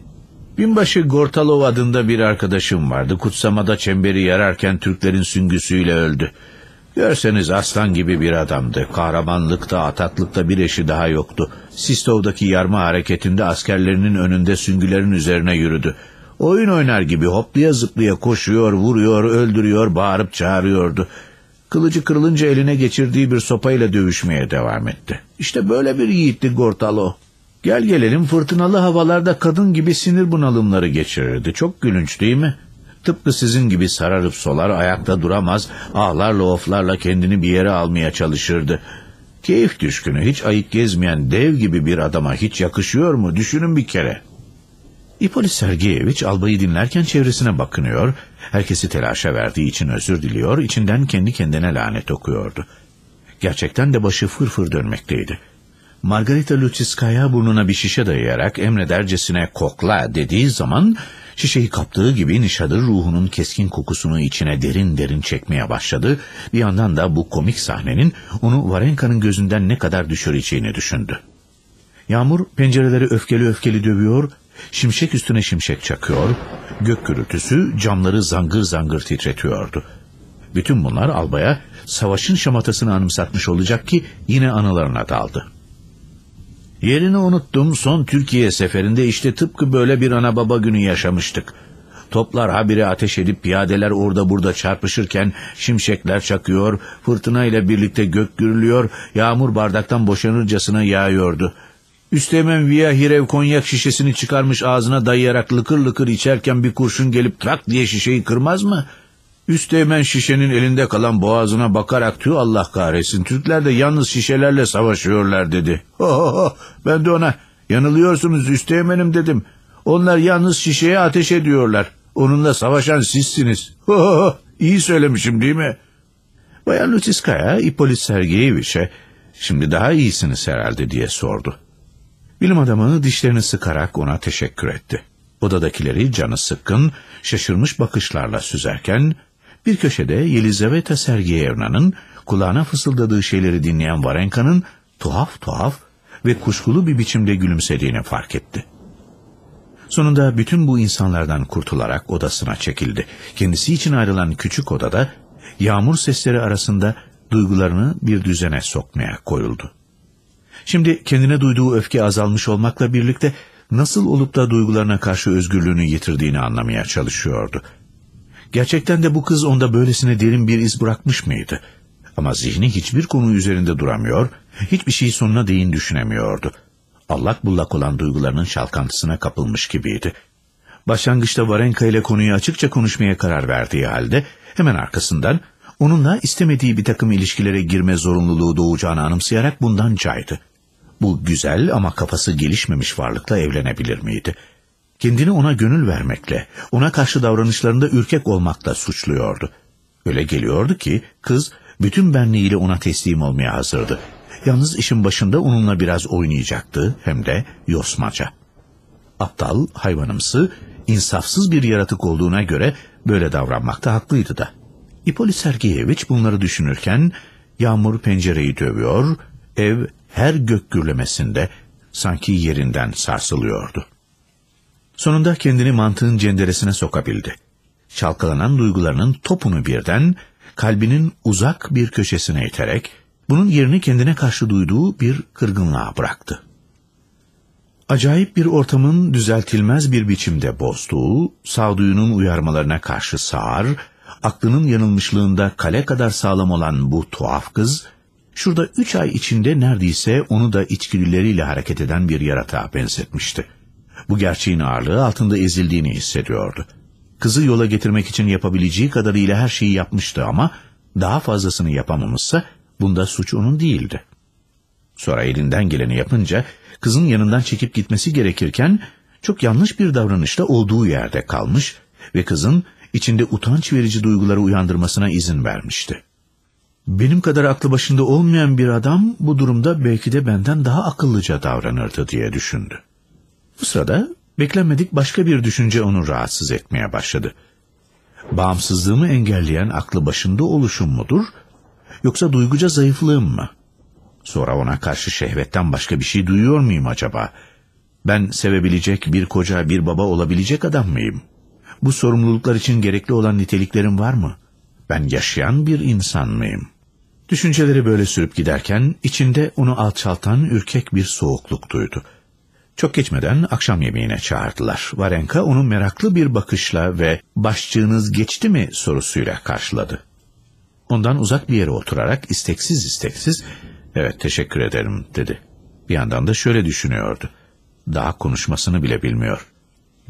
Binbaşı Gortalov adında bir arkadaşım vardı. Kutsamada çemberi yararken Türklerin süngüsüyle öldü. Görseniz aslan gibi bir adamdı. Kahramanlıkta, ataklıkta bir eşi daha yoktu. Sistov'daki yarma hareketinde askerlerinin önünde süngülerin üzerine yürüdü. Oyun oynar gibi hoplaya zıplaya koşuyor, vuruyor, öldürüyor, bağırıp çağırıyordu. Kılıcı kırılınca eline geçirdiği bir sopayla dövüşmeye devam etti. İşte böyle bir yiğitti Gortalo. Gel gelelim fırtınalı havalarda kadın gibi sinir bunalımları geçirirdi. Çok gülünç değil mi? Tıpkı sizin gibi sararıp solar ayakta duramaz, ağlarla oflarla kendini bir yere almaya çalışırdı. Keyif düşkünü, hiç ayık gezmeyen dev gibi bir adama hiç yakışıyor mu? Düşünün bir kere. İpolis Sergeyevich albayı dinlerken çevresine bakınıyor, herkesi telaşa verdiği için özür diliyor, içinden kendi kendine lanet okuyordu. Gerçekten de başı fırfır dönmekteydi. Margarita Luciskaya burnuna bir şişe dayayarak emredercesine kokla dediği zaman şişeyi kaptığı gibi Nişadır ruhunun keskin kokusunu içine derin derin çekmeye başladı. Bir yandan da bu komik sahnenin onu Varenka'nın gözünden ne kadar düşüreceğini düşündü. Yağmur pencereleri öfkeli öfkeli dövüyor, şimşek üstüne şimşek çakıyor, gök gürültüsü camları zangır zangır titretiyordu. Bütün bunlar albaya savaşın şamatasını anımsatmış olacak ki yine anılarına daldı. Yerini unuttum son Türkiye seferinde işte tıpkı böyle bir ana baba günü yaşamıştık. Toplar habire ateş edip piyadeler orada burada çarpışırken şimşekler çakıyor, fırtına ile birlikte gök gürülüyor, yağmur bardaktan boşanırcasına yağıyordu. Üsteğmen Via Hirev konyak şişesini çıkarmış ağzına dayayarak lıkır lıkır içerken bir kurşun gelip trak diye şişeyi kırmaz mı? Üsteğmen şişenin elinde kalan boğazına bakarak tüh Allah kahretsin Türkler de yalnız şişelerle savaşıyorlar dedi. Ho ho ho ben de ona yanılıyorsunuz Üsteğmen'im dedim. Onlar yalnız şişeye ateş ediyorlar. Onunla savaşan sizsiniz. Ho ho ho iyi söylemişim değil mi? Bayan Lutiskaya İpolit Sergeyeviç'e şimdi daha iyisiniz herhalde diye sordu. Bilim adamı dişlerini sıkarak ona teşekkür etti. Odadakileri canı sıkkın, şaşırmış bakışlarla süzerken bir köşede Yelizaveta Sergeyevna'nın kulağına fısıldadığı şeyleri dinleyen Varenka'nın tuhaf tuhaf ve kuşkulu bir biçimde gülümsediğini fark etti. Sonunda bütün bu insanlardan kurtularak odasına çekildi. Kendisi için ayrılan küçük odada yağmur sesleri arasında duygularını bir düzene sokmaya koyuldu. Şimdi kendine duyduğu öfke azalmış olmakla birlikte nasıl olup da duygularına karşı özgürlüğünü yitirdiğini anlamaya çalışıyordu. Gerçekten de bu kız onda böylesine derin bir iz bırakmış mıydı? Ama zihni hiçbir konu üzerinde duramıyor, hiçbir şeyi sonuna değin düşünemiyordu. Allak bullak olan duygularının şalkantısına kapılmış gibiydi. Başlangıçta Varenka ile konuyu açıkça konuşmaya karar verdiği halde hemen arkasından onunla istemediği bir takım ilişkilere girme zorunluluğu doğacağını anımsayarak bundan caydı. Bu güzel ama kafası gelişmemiş varlıkla evlenebilir miydi? Kendini ona gönül vermekle, ona karşı davranışlarında ürkek olmakla suçluyordu. Öyle geliyordu ki kız bütün benliğiyle ona teslim olmaya hazırdı. Yalnız işin başında onunla biraz oynayacaktı hem de yosmaca. Aptal, hayvanımsı, insafsız bir yaratık olduğuna göre böyle davranmakta haklıydı da. İpolit Sergeyeviç bunları düşünürken yağmur pencereyi dövüyor, ev her gök gürlemesinde sanki yerinden sarsılıyordu. Sonunda kendini mantığın cenderesine sokabildi. Çalkalanan duygularının topunu birden kalbinin uzak bir köşesine iterek bunun yerini kendine karşı duyduğu bir kırgınlığa bıraktı. Acayip bir ortamın düzeltilmez bir biçimde bozduğu, sağduyunun uyarmalarına karşı sağır, aklının yanılmışlığında kale kadar sağlam olan bu tuhaf kız, şurada üç ay içinde neredeyse onu da içgüdüleriyle hareket eden bir yaratığa benzetmişti. Bu gerçeğin ağırlığı altında ezildiğini hissediyordu. Kızı yola getirmek için yapabileceği kadarıyla her şeyi yapmıştı ama daha fazlasını yapamamışsa bunda suç onun değildi. Sonra elinden geleni yapınca kızın yanından çekip gitmesi gerekirken çok yanlış bir davranışla olduğu yerde kalmış ve kızın içinde utanç verici duyguları uyandırmasına izin vermişti. Benim kadar aklı başında olmayan bir adam bu durumda belki de benden daha akıllıca davranırdı diye düşündü. Bu sırada beklenmedik başka bir düşünce onu rahatsız etmeye başladı. Bağımsızlığımı engelleyen aklı başında oluşum mudur, yoksa duyguca zayıflığım mı? Sonra ona karşı şehvetten başka bir şey duyuyor muyum acaba? Ben sevebilecek bir koca, bir baba olabilecek adam mıyım? Bu sorumluluklar için gerekli olan niteliklerim var mı? Ben yaşayan bir insan mıyım? Düşünceleri böyle sürüp giderken içinde onu alçaltan ürkek bir soğukluk duydu. Çok geçmeden akşam yemeğine çağırdılar. Varenka onu meraklı bir bakışla ve başçığınız geçti mi sorusuyla karşıladı. Ondan uzak bir yere oturarak isteksiz isteksiz evet teşekkür ederim dedi. Bir yandan da şöyle düşünüyordu. Daha konuşmasını bile bilmiyor.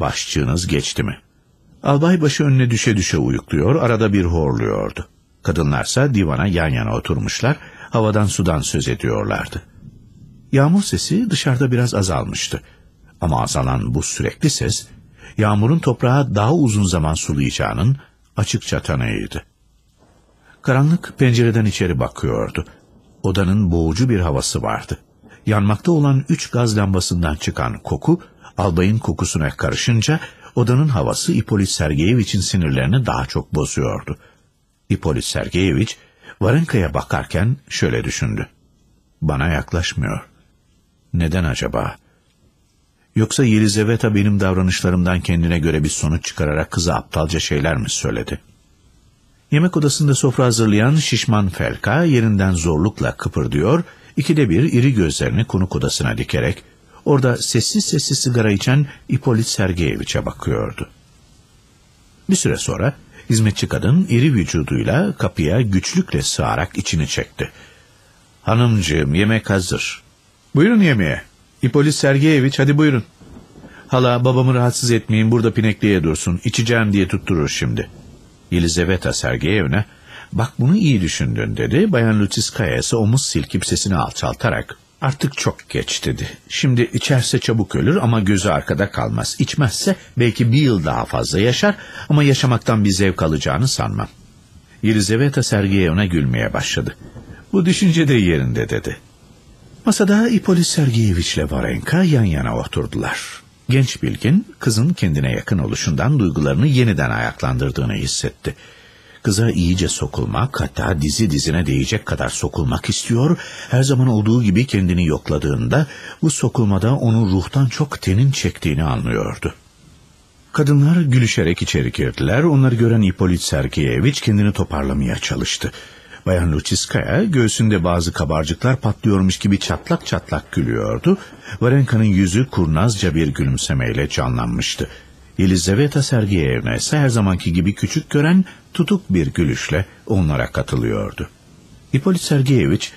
Başçığınız geçti mi? Albay başı önüne düşe düşe uyukluyor, arada bir horluyordu. Kadınlarsa divana yan yana oturmuşlar, havadan sudan söz ediyorlardı. Yağmur sesi dışarıda biraz azalmıştı. Ama azalan bu sürekli ses, yağmurun toprağa daha uzun zaman sulayacağının açıkça tanığıydı. Karanlık pencereden içeri bakıyordu. Odanın boğucu bir havası vardı. Yanmakta olan üç gaz lambasından çıkan koku, albayın kokusuna karışınca odanın havası İpolit Sergeyeviç'in sinirlerini daha çok bozuyordu. İpolit Sergeyeviç, Varenka'ya bakarken şöyle düşündü. Bana yaklaşmıyor. Neden acaba? Yoksa Yelizaveta benim davranışlarımdan kendine göre bir sonuç çıkararak kıza aptalca şeyler mi söyledi? Yemek odasında sofra hazırlayan şişman Felka yerinden zorlukla kıpırdıyor, ikide bir iri gözlerini konuk odasına dikerek orada sessiz sessiz sigara içen İpolit Sergeyeviç'e bakıyordu. Bir süre sonra hizmetçi kadın iri vücuduyla kapıya güçlükle sığarak içini çekti. Hanımcığım yemek hazır. Buyurun yemeğe. İpolit Sergeyeviç hadi buyurun. Hala babamı rahatsız etmeyin burada pinekliğe dursun. İçeceğim diye tutturur şimdi. Yelizaveta Sergeyevna bak bunu iyi düşündün dedi. Bayan Lutsiskaya ise omuz silkip sesini alçaltarak artık çok geç dedi. Şimdi içerse çabuk ölür ama gözü arkada kalmaz. İçmezse belki bir yıl daha fazla yaşar ama yaşamaktan bir zevk alacağını sanmam. Yelizaveta Sergeyevna gülmeye başladı. Bu düşünce de yerinde dedi. Masada İpolis Sergeyeviç ile Varenka yan yana oturdular. Genç bilgin kızın kendine yakın oluşundan duygularını yeniden ayaklandırdığını hissetti. Kıza iyice sokulmak hatta dizi dizine değecek kadar sokulmak istiyor. Her zaman olduğu gibi kendini yokladığında bu sokulmada onu ruhtan çok tenin çektiğini anlıyordu. Kadınlar gülüşerek içeri girdiler. Onları gören İpolit Sergeyeviç kendini toparlamaya çalıştı. Bayan Luciskaya göğsünde bazı kabarcıklar patlıyormuş gibi çatlak çatlak gülüyordu. Varenka'nın yüzü kurnazca bir gülümsemeyle canlanmıştı. Yelizaveta Sergeyevna ise her zamanki gibi küçük gören tutuk bir gülüşle onlara katılıyordu. İpolit Sergeyeviç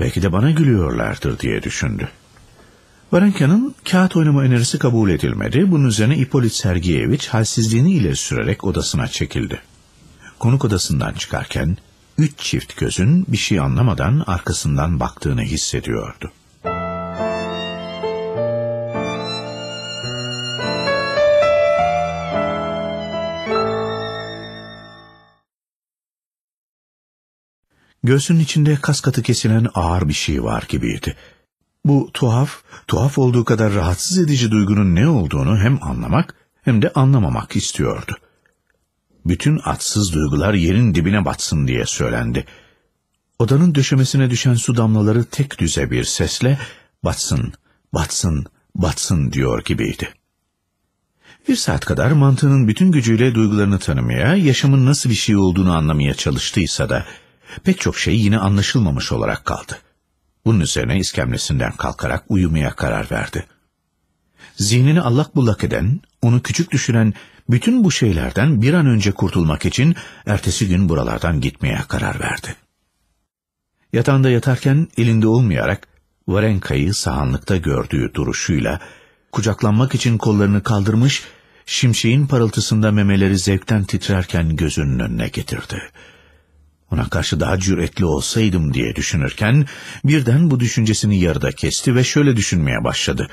belki de bana gülüyorlardır diye düşündü. Varenka'nın kağıt oynama önerisi kabul edilmedi. Bunun üzerine Ipolit Sergeyevich halsizliğini ileri sürerek odasına çekildi. Konuk odasından çıkarken üç çift gözün bir şey anlamadan arkasından baktığını hissediyordu. Göğsünün içinde kas katı kesilen ağır bir şey var gibiydi. Bu tuhaf, tuhaf olduğu kadar rahatsız edici duygunun ne olduğunu hem anlamak hem de anlamamak istiyordu. Bütün atsız duygular yerin dibine batsın diye söylendi. Odanın döşemesine düşen su damlaları tek düze bir sesle batsın, batsın, batsın diyor gibiydi. Bir saat kadar mantığının bütün gücüyle duygularını tanımaya, yaşamın nasıl bir şey olduğunu anlamaya çalıştıysa da pek çok şey yine anlaşılmamış olarak kaldı. Bunun üzerine iskemlesinden kalkarak uyumaya karar verdi. Zihnini allak bullak eden, onu küçük düşüren bütün bu şeylerden bir an önce kurtulmak için ertesi gün buralardan gitmeye karar verdi. Yatağında yatarken elinde olmayarak Varenka'yı sahanlıkta gördüğü duruşuyla kucaklanmak için kollarını kaldırmış, şimşeğin parıltısında memeleri zevkten titrerken gözünün önüne getirdi. Ona karşı daha cüretli olsaydım diye düşünürken birden bu düşüncesini yarıda kesti ve şöyle düşünmeye başladı.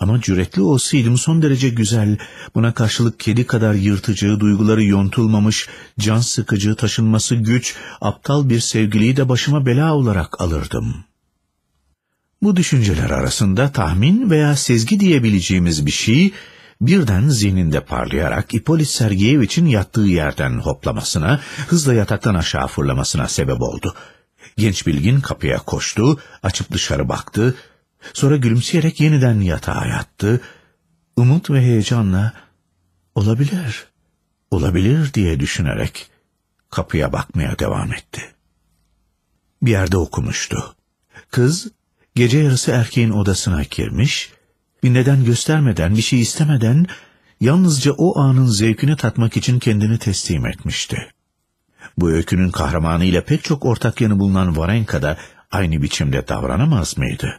Ama cüretli olsaydım son derece güzel, buna karşılık kedi kadar yırtıcı, duyguları yontulmamış, can sıkıcı, taşınması güç, aptal bir sevgiliyi de başıma bela olarak alırdım. Bu düşünceler arasında tahmin veya sezgi diyebileceğimiz bir şey, birden zihninde parlayarak İpolit Sergeyeviç'in yattığı yerden hoplamasına, hızla yataktan aşağı fırlamasına sebep oldu. Genç bilgin kapıya koştu, açıp dışarı baktı, sonra gülümseyerek yeniden yatağa yattı, umut ve heyecanla olabilir, olabilir diye düşünerek kapıya bakmaya devam etti. Bir yerde okumuştu. Kız gece yarısı erkeğin odasına girmiş, bir neden göstermeden, bir şey istemeden, yalnızca o anın zevkini tatmak için kendini teslim etmişti. Bu öykünün kahramanı ile pek çok ortak yanı bulunan Varenka da aynı biçimde davranamaz mıydı?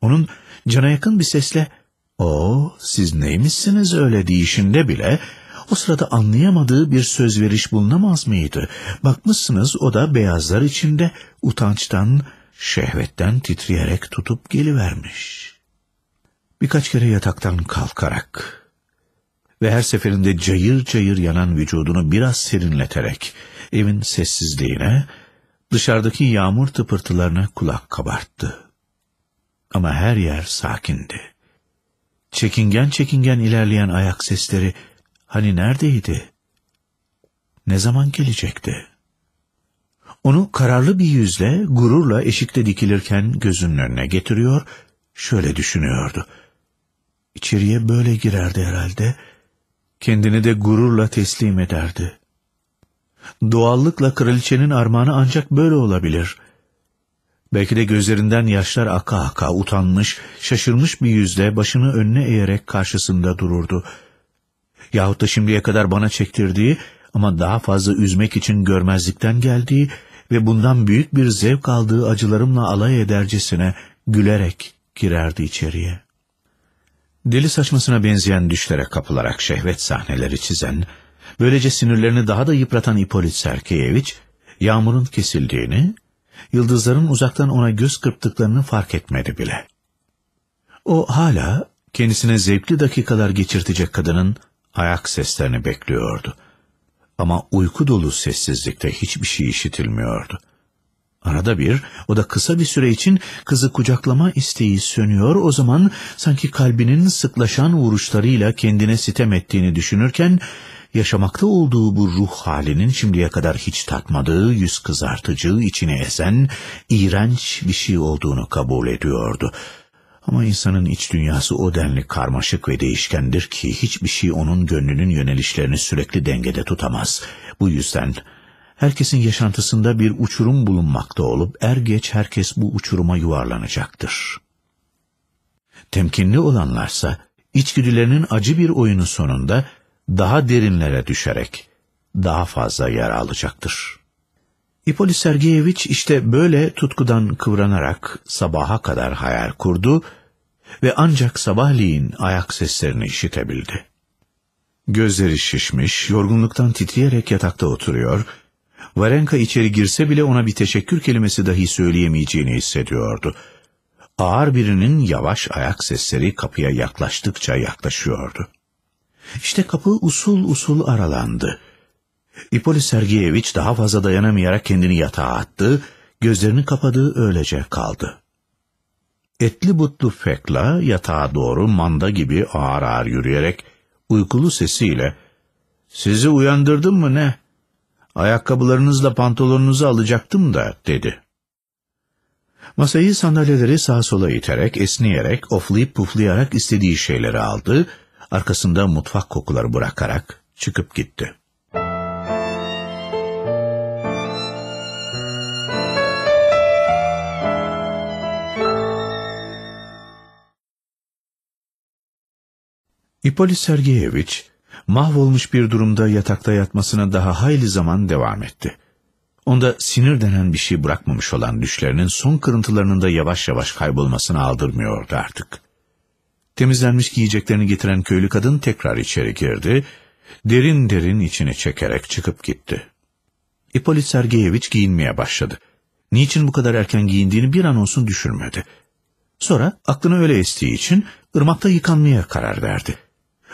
Onun cana yakın bir sesle, ''O, siz neymişsiniz öyle?'' deyişinde bile o sırada anlayamadığı bir söz veriş bulunamaz mıydı? Bakmışsınız o da beyazlar içinde utançtan, şehvetten titreyerek tutup gelivermiş. Birkaç kere yataktan kalkarak ve her seferinde cayır cayır yanan vücudunu biraz serinleterek evin sessizliğine, dışarıdaki yağmur tıpırtılarına kulak kabarttı. Ama her yer sakindi. Çekingen çekingen ilerleyen ayak sesleri hani neredeydi? Ne zaman gelecekti? Onu kararlı bir yüzle, gururla eşikte dikilirken gözünün önüne getiriyor, şöyle düşünüyordu. İçeriye böyle girerdi herhalde, kendini de gururla teslim ederdi. Doğallıkla kraliçenin armağanı ancak böyle olabilir. Belki de gözlerinden yaşlar aka aka utanmış, şaşırmış bir yüzle başını önüne eğerek karşısında dururdu. Yahut da şimdiye kadar bana çektirdiği ama daha fazla üzmek için görmezlikten geldiği ve bundan büyük bir zevk aldığı acılarımla alay edercesine gülerek girerdi içeriye. Deli saçmasına benzeyen düşlere kapılarak şehvet sahneleri çizen, böylece sinirlerini daha da yıpratan İpolit Serkeyeviç, yağmurun kesildiğini, yıldızların uzaktan ona göz kırptıklarını fark etmedi bile. O hala kendisine zevkli dakikalar geçirtecek kadının ayak seslerini bekliyordu. Ama uyku dolu sessizlikte hiçbir şey işitilmiyordu. Arada bir, o da kısa bir süre için kızı kucaklama isteği sönüyor, o zaman sanki kalbinin sıklaşan vuruşlarıyla kendine sitem ettiğini düşünürken, yaşamakta olduğu bu ruh halinin şimdiye kadar hiç tatmadığı, yüz kızartıcı, içine esen, iğrenç bir şey olduğunu kabul ediyordu. Ama insanın iç dünyası o denli karmaşık ve değişkendir ki hiçbir şey onun gönlünün yönelişlerini sürekli dengede tutamaz. Bu yüzden herkesin yaşantısında bir uçurum bulunmakta olup er geç herkes bu uçuruma yuvarlanacaktır. Temkinli olanlarsa içgüdülerinin acı bir oyunu sonunda daha derinlere düşerek daha fazla yer alacaktır. İpolis Sergeyeviç işte böyle tutkudan kıvranarak sabaha kadar hayal kurdu ve ancak sabahleyin ayak seslerini işitebildi. Gözleri şişmiş, yorgunluktan titreyerek yatakta oturuyor, Varenka içeri girse bile ona bir teşekkür kelimesi dahi söyleyemeyeceğini hissediyordu. Ağır birinin yavaş ayak sesleri kapıya yaklaştıkça yaklaşıyordu. İşte kapı usul usul aralandı. İpolis Sergeyeviç daha fazla dayanamayarak kendini yatağa attı, gözlerini kapadı öylece kaldı. Etli butlu Fekla yatağa doğru manda gibi ağır ağır yürüyerek uykulu sesiyle ''Sizi uyandırdım mı ne? Ayakkabılarınızla pantolonunuzu alacaktım da.'' dedi. Masayı sandalyeleri sağa sola iterek, esneyerek, oflayıp puflayarak istediği şeyleri aldı, arkasında mutfak kokuları bırakarak çıkıp gitti. İpolis Sergeyeviç, mahvolmuş bir durumda yatakta yatmasına daha hayli zaman devam etti. Onda sinir denen bir şey bırakmamış olan düşlerinin son kırıntılarının da yavaş yavaş kaybolmasını aldırmıyordu artık. Temizlenmiş giyeceklerini getiren köylü kadın tekrar içeri girdi, derin derin içine çekerek çıkıp gitti. İpolit Sergeyeviç giyinmeye başladı. Niçin bu kadar erken giyindiğini bir an olsun düşürmedi. Sonra aklına öyle estiği için ırmakta yıkanmaya karar verdi.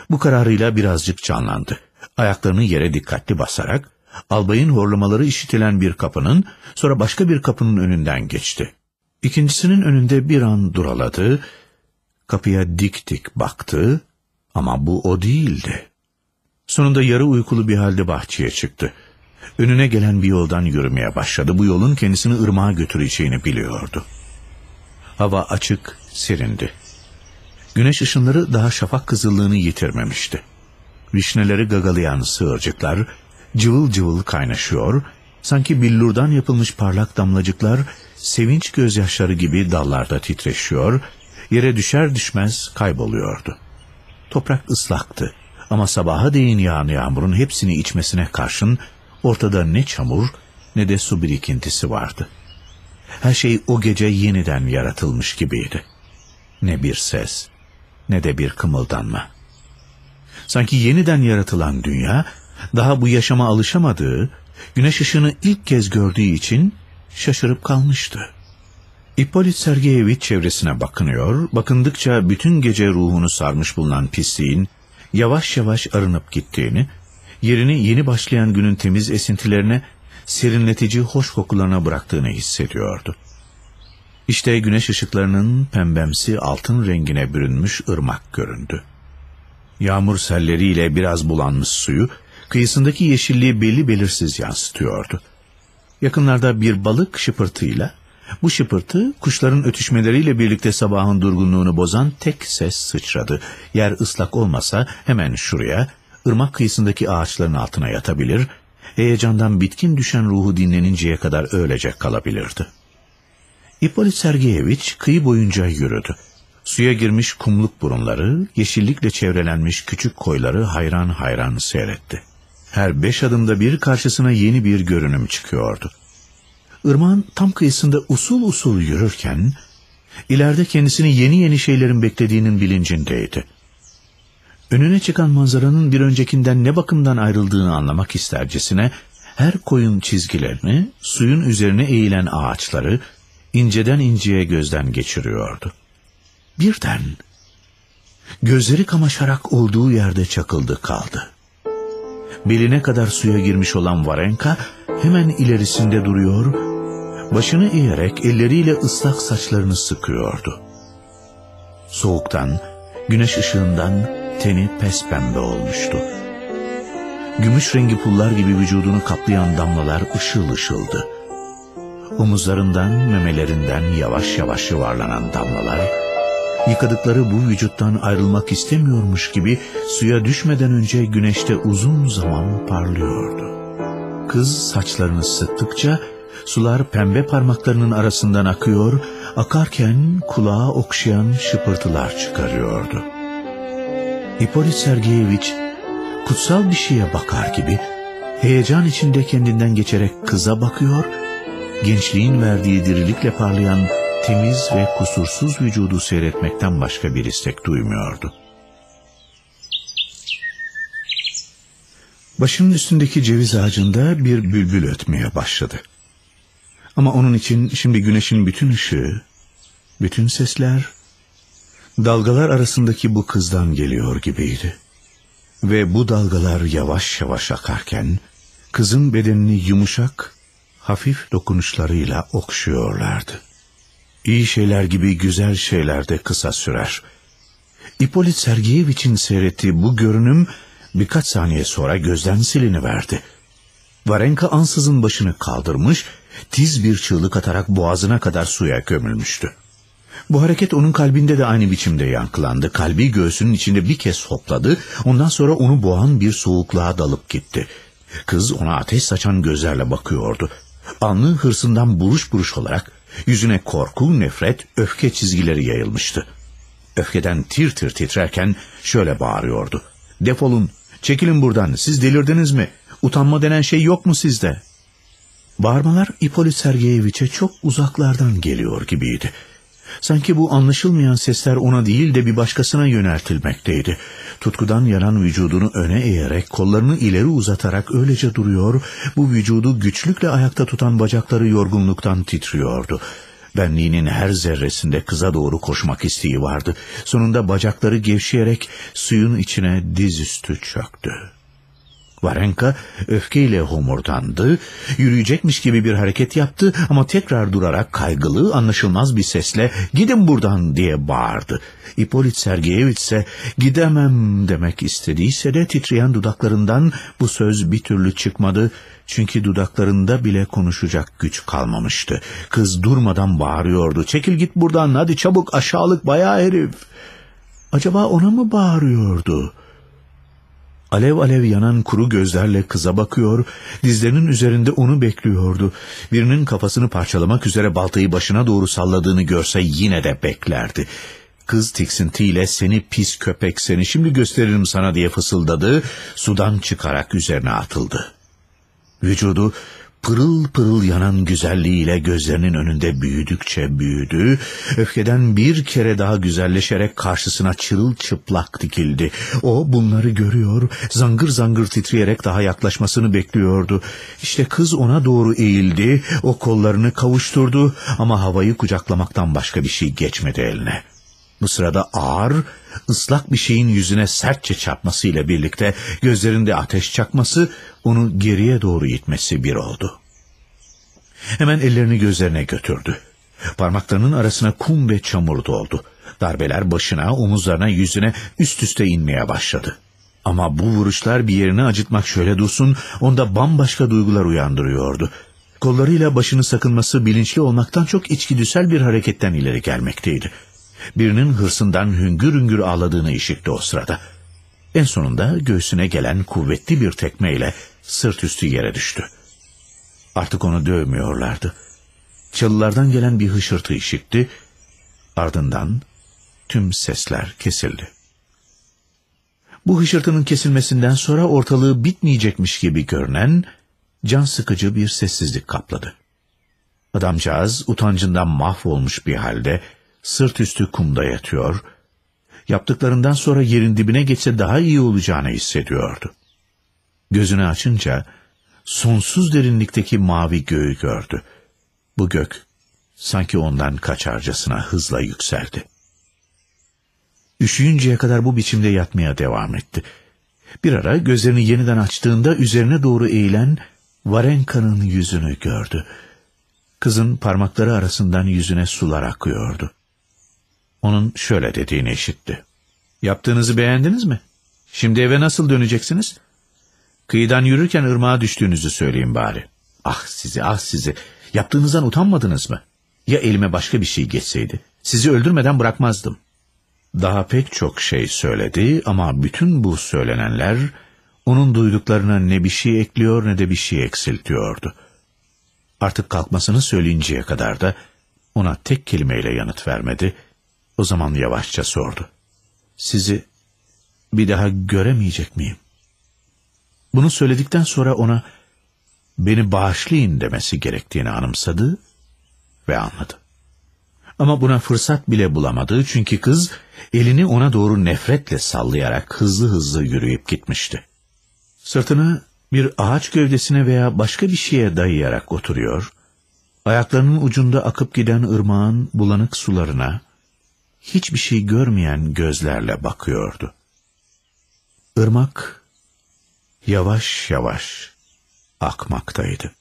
Bu kararıyla birazcık canlandı. Ayaklarını yere dikkatli basarak, albayın horlamaları işitilen bir kapının, sonra başka bir kapının önünden geçti. İkincisinin önünde bir an duraladı, kapıya dik dik baktı ama bu o değildi. Sonunda yarı uykulu bir halde bahçeye çıktı. Önüne gelen bir yoldan yürümeye başladı. Bu yolun kendisini ırmağa götüreceğini biliyordu. Hava açık, serindi. Güneş ışınları daha şafak kızıllığını yitirmemişti. Vişneleri gagalayan sığırcıklar cıvıl cıvıl kaynaşıyor, sanki billurdan yapılmış parlak damlacıklar sevinç gözyaşları gibi dallarda titreşiyor, yere düşer düşmez kayboluyordu. Toprak ıslaktı ama sabaha değin yağan yağmurun hepsini içmesine karşın ortada ne çamur ne de su birikintisi vardı. Her şey o gece yeniden yaratılmış gibiydi. Ne bir ses, ne de bir kımıldanma. Sanki yeniden yaratılan dünya, daha bu yaşama alışamadığı, güneş ışığını ilk kez gördüğü için şaşırıp kalmıştı. İppolit Sergeyeviç çevresine bakınıyor, bakındıkça bütün gece ruhunu sarmış bulunan pisliğin yavaş yavaş arınıp gittiğini, yerini yeni başlayan günün temiz esintilerine, serinletici hoş kokularına bıraktığını hissediyordu. İşte güneş ışıklarının pembemsi altın rengine bürünmüş ırmak göründü. Yağmur selleriyle biraz bulanmış suyu, kıyısındaki yeşilliği belli belirsiz yansıtıyordu. Yakınlarda bir balık şıpırtıyla, bu şıpırtı kuşların ötüşmeleriyle birlikte sabahın durgunluğunu bozan tek ses sıçradı. Yer ıslak olmasa hemen şuraya, ırmak kıyısındaki ağaçların altına yatabilir, heyecandan bitkin düşen ruhu dinleninceye kadar öylece kalabilirdi. İpolit Sergeyeviç kıyı boyunca yürüdü. Suya girmiş kumluk burunları, yeşillikle çevrelenmiş küçük koyları hayran hayran seyretti. Her beş adımda bir karşısına yeni bir görünüm çıkıyordu. Irmağın tam kıyısında usul usul yürürken, ileride kendisini yeni yeni şeylerin beklediğinin bilincindeydi. Önüne çıkan manzaranın bir öncekinden ne bakımdan ayrıldığını anlamak istercesine, her koyun çizgilerini, suyun üzerine eğilen ağaçları, inceden inceye gözden geçiriyordu. Birden gözleri kamaşarak olduğu yerde çakıldı kaldı. Beline kadar suya girmiş olan Varenka hemen ilerisinde duruyor, başını eğerek elleriyle ıslak saçlarını sıkıyordu. Soğuktan, güneş ışığından teni pes pembe olmuştu. Gümüş rengi pullar gibi vücudunu kaplayan damlalar ışıl ışıldı. Omuzlarından, memelerinden yavaş yavaş yuvarlanan damlalar, yıkadıkları bu vücuttan ayrılmak istemiyormuş gibi suya düşmeden önce güneşte uzun zaman parlıyordu. Kız saçlarını sıktıkça sular pembe parmaklarının arasından akıyor, akarken kulağa okşayan şıpırtılar çıkarıyordu. Hipolit Sergeyeviç kutsal bir şeye bakar gibi heyecan içinde kendinden geçerek kıza bakıyor gençliğin verdiği dirilikle parlayan temiz ve kusursuz vücudu seyretmekten başka bir istek duymuyordu. Başının üstündeki ceviz ağacında bir bülbül ötmeye başladı. Ama onun için şimdi güneşin bütün ışığı, bütün sesler, dalgalar arasındaki bu kızdan geliyor gibiydi. Ve bu dalgalar yavaş yavaş akarken, kızın bedenini yumuşak, hafif dokunuşlarıyla okşuyorlardı. İyi şeyler gibi güzel şeyler de kısa sürer. İpolit Sergeyeviç'in seyrettiği bu görünüm birkaç saniye sonra gözden siliniverdi. Varenka ansızın başını kaldırmış, tiz bir çığlık atarak boğazına kadar suya gömülmüştü. Bu hareket onun kalbinde de aynı biçimde yankılandı. Kalbi göğsünün içinde bir kez hopladı, ondan sonra onu boğan bir soğukluğa dalıp gitti. Kız ona ateş saçan gözlerle bakıyordu. Anlı hırsından buruş buruş olarak yüzüne korku, nefret, öfke çizgileri yayılmıştı. Öfkeden tir tir titrerken şöyle bağırıyordu. Defolun, çekilin buradan, siz delirdiniz mi? Utanma denen şey yok mu sizde? Bağırmalar İpolit Sergeyeviç'e çok uzaklardan geliyor gibiydi. Sanki bu anlaşılmayan sesler ona değil de bir başkasına yöneltilmekteydi. Tutkudan yanan vücudunu öne eğerek, kollarını ileri uzatarak öylece duruyor, bu vücudu güçlükle ayakta tutan bacakları yorgunluktan titriyordu. Benliğinin her zerresinde kıza doğru koşmak isteği vardı. Sonunda bacakları gevşeyerek suyun içine dizüstü çöktü. Varenka öfkeyle homurdandı, yürüyecekmiş gibi bir hareket yaptı ama tekrar durarak kaygılı, anlaşılmaz bir sesle gidin buradan diye bağırdı. İpolit Sergeyevich ise gidemem demek istediyse de titreyen dudaklarından bu söz bir türlü çıkmadı. Çünkü dudaklarında bile konuşacak güç kalmamıştı. Kız durmadan bağırıyordu. Çekil git buradan hadi çabuk aşağılık bayağı herif. Acaba ona mı bağırıyordu? Alev alev yanan kuru gözlerle kıza bakıyor, dizlerinin üzerinde onu bekliyordu. Birinin kafasını parçalamak üzere baltayı başına doğru salladığını görse yine de beklerdi. Kız tiksintiyle seni pis köpek seni şimdi gösteririm sana diye fısıldadı, sudan çıkarak üzerine atıldı. Vücudu pırıl pırıl yanan güzelliğiyle gözlerinin önünde büyüdükçe büyüdü, öfkeden bir kere daha güzelleşerek karşısına çırılçıplak dikildi. O bunları görüyor, zangır zangır titreyerek daha yaklaşmasını bekliyordu. İşte kız ona doğru eğildi, o kollarını kavuşturdu ama havayı kucaklamaktan başka bir şey geçmedi eline. Bu sırada ağır, ıslak bir şeyin yüzüne sertçe çarpmasıyla birlikte gözlerinde ateş çakması onu geriye doğru itmesi bir oldu. Hemen ellerini gözlerine götürdü. Parmaklarının arasına kum ve çamur doldu. Darbeler başına, omuzlarına, yüzüne üst üste inmeye başladı. Ama bu vuruşlar bir yerini acıtmak şöyle dursun, onda bambaşka duygular uyandırıyordu. Kollarıyla başını sakınması bilinçli olmaktan çok içgüdüsel bir hareketten ileri gelmekteydi. Birinin hırsından hüngür hüngür ağladığını işitti o sırada. En sonunda göğsüne gelen kuvvetli bir tekmeyle sırt üstü yere düştü. Artık onu dövmüyorlardı. Çalılardan gelen bir hışırtı işitti. Ardından tüm sesler kesildi. Bu hışırtının kesilmesinden sonra ortalığı bitmeyecekmiş gibi görünen can sıkıcı bir sessizlik kapladı. Adamcağız utancından mahvolmuş bir halde sırt üstü kumda yatıyor, yaptıklarından sonra yerin dibine geçse daha iyi olacağını hissediyordu. Gözünü açınca sonsuz derinlikteki mavi göğü gördü. Bu gök sanki ondan kaçarcasına hızla yükseldi. Üşüyünceye kadar bu biçimde yatmaya devam etti. Bir ara gözlerini yeniden açtığında üzerine doğru eğilen Varenka'nın yüzünü gördü. Kızın parmakları arasından yüzüne sular akıyordu. Onun şöyle dediğini işitti. Yaptığınızı beğendiniz mi? Şimdi eve nasıl döneceksiniz? Kıyıdan yürürken ırmağa düştüğünüzü söyleyeyim bari. Ah sizi, ah sizi. Yaptığınızdan utanmadınız mı? Ya elime başka bir şey geçseydi? Sizi öldürmeden bırakmazdım. Daha pek çok şey söyledi ama bütün bu söylenenler onun duyduklarına ne bir şey ekliyor ne de bir şey eksiltiyordu. Artık kalkmasını söyleyinceye kadar da ona tek kelimeyle yanıt vermedi. O zaman yavaşça sordu. Sizi bir daha göremeyecek miyim? Bunu söyledikten sonra ona beni bağışlayın demesi gerektiğini anımsadı ve anladı. Ama buna fırsat bile bulamadı çünkü kız elini ona doğru nefretle sallayarak hızlı hızlı yürüyüp gitmişti. Sırtını bir ağaç gövdesine veya başka bir şeye dayayarak oturuyor, ayaklarının ucunda akıp giden ırmağın bulanık sularına hiçbir şey görmeyen gözlerle bakıyordu. Irmak yavaş yavaş akmaktaydı.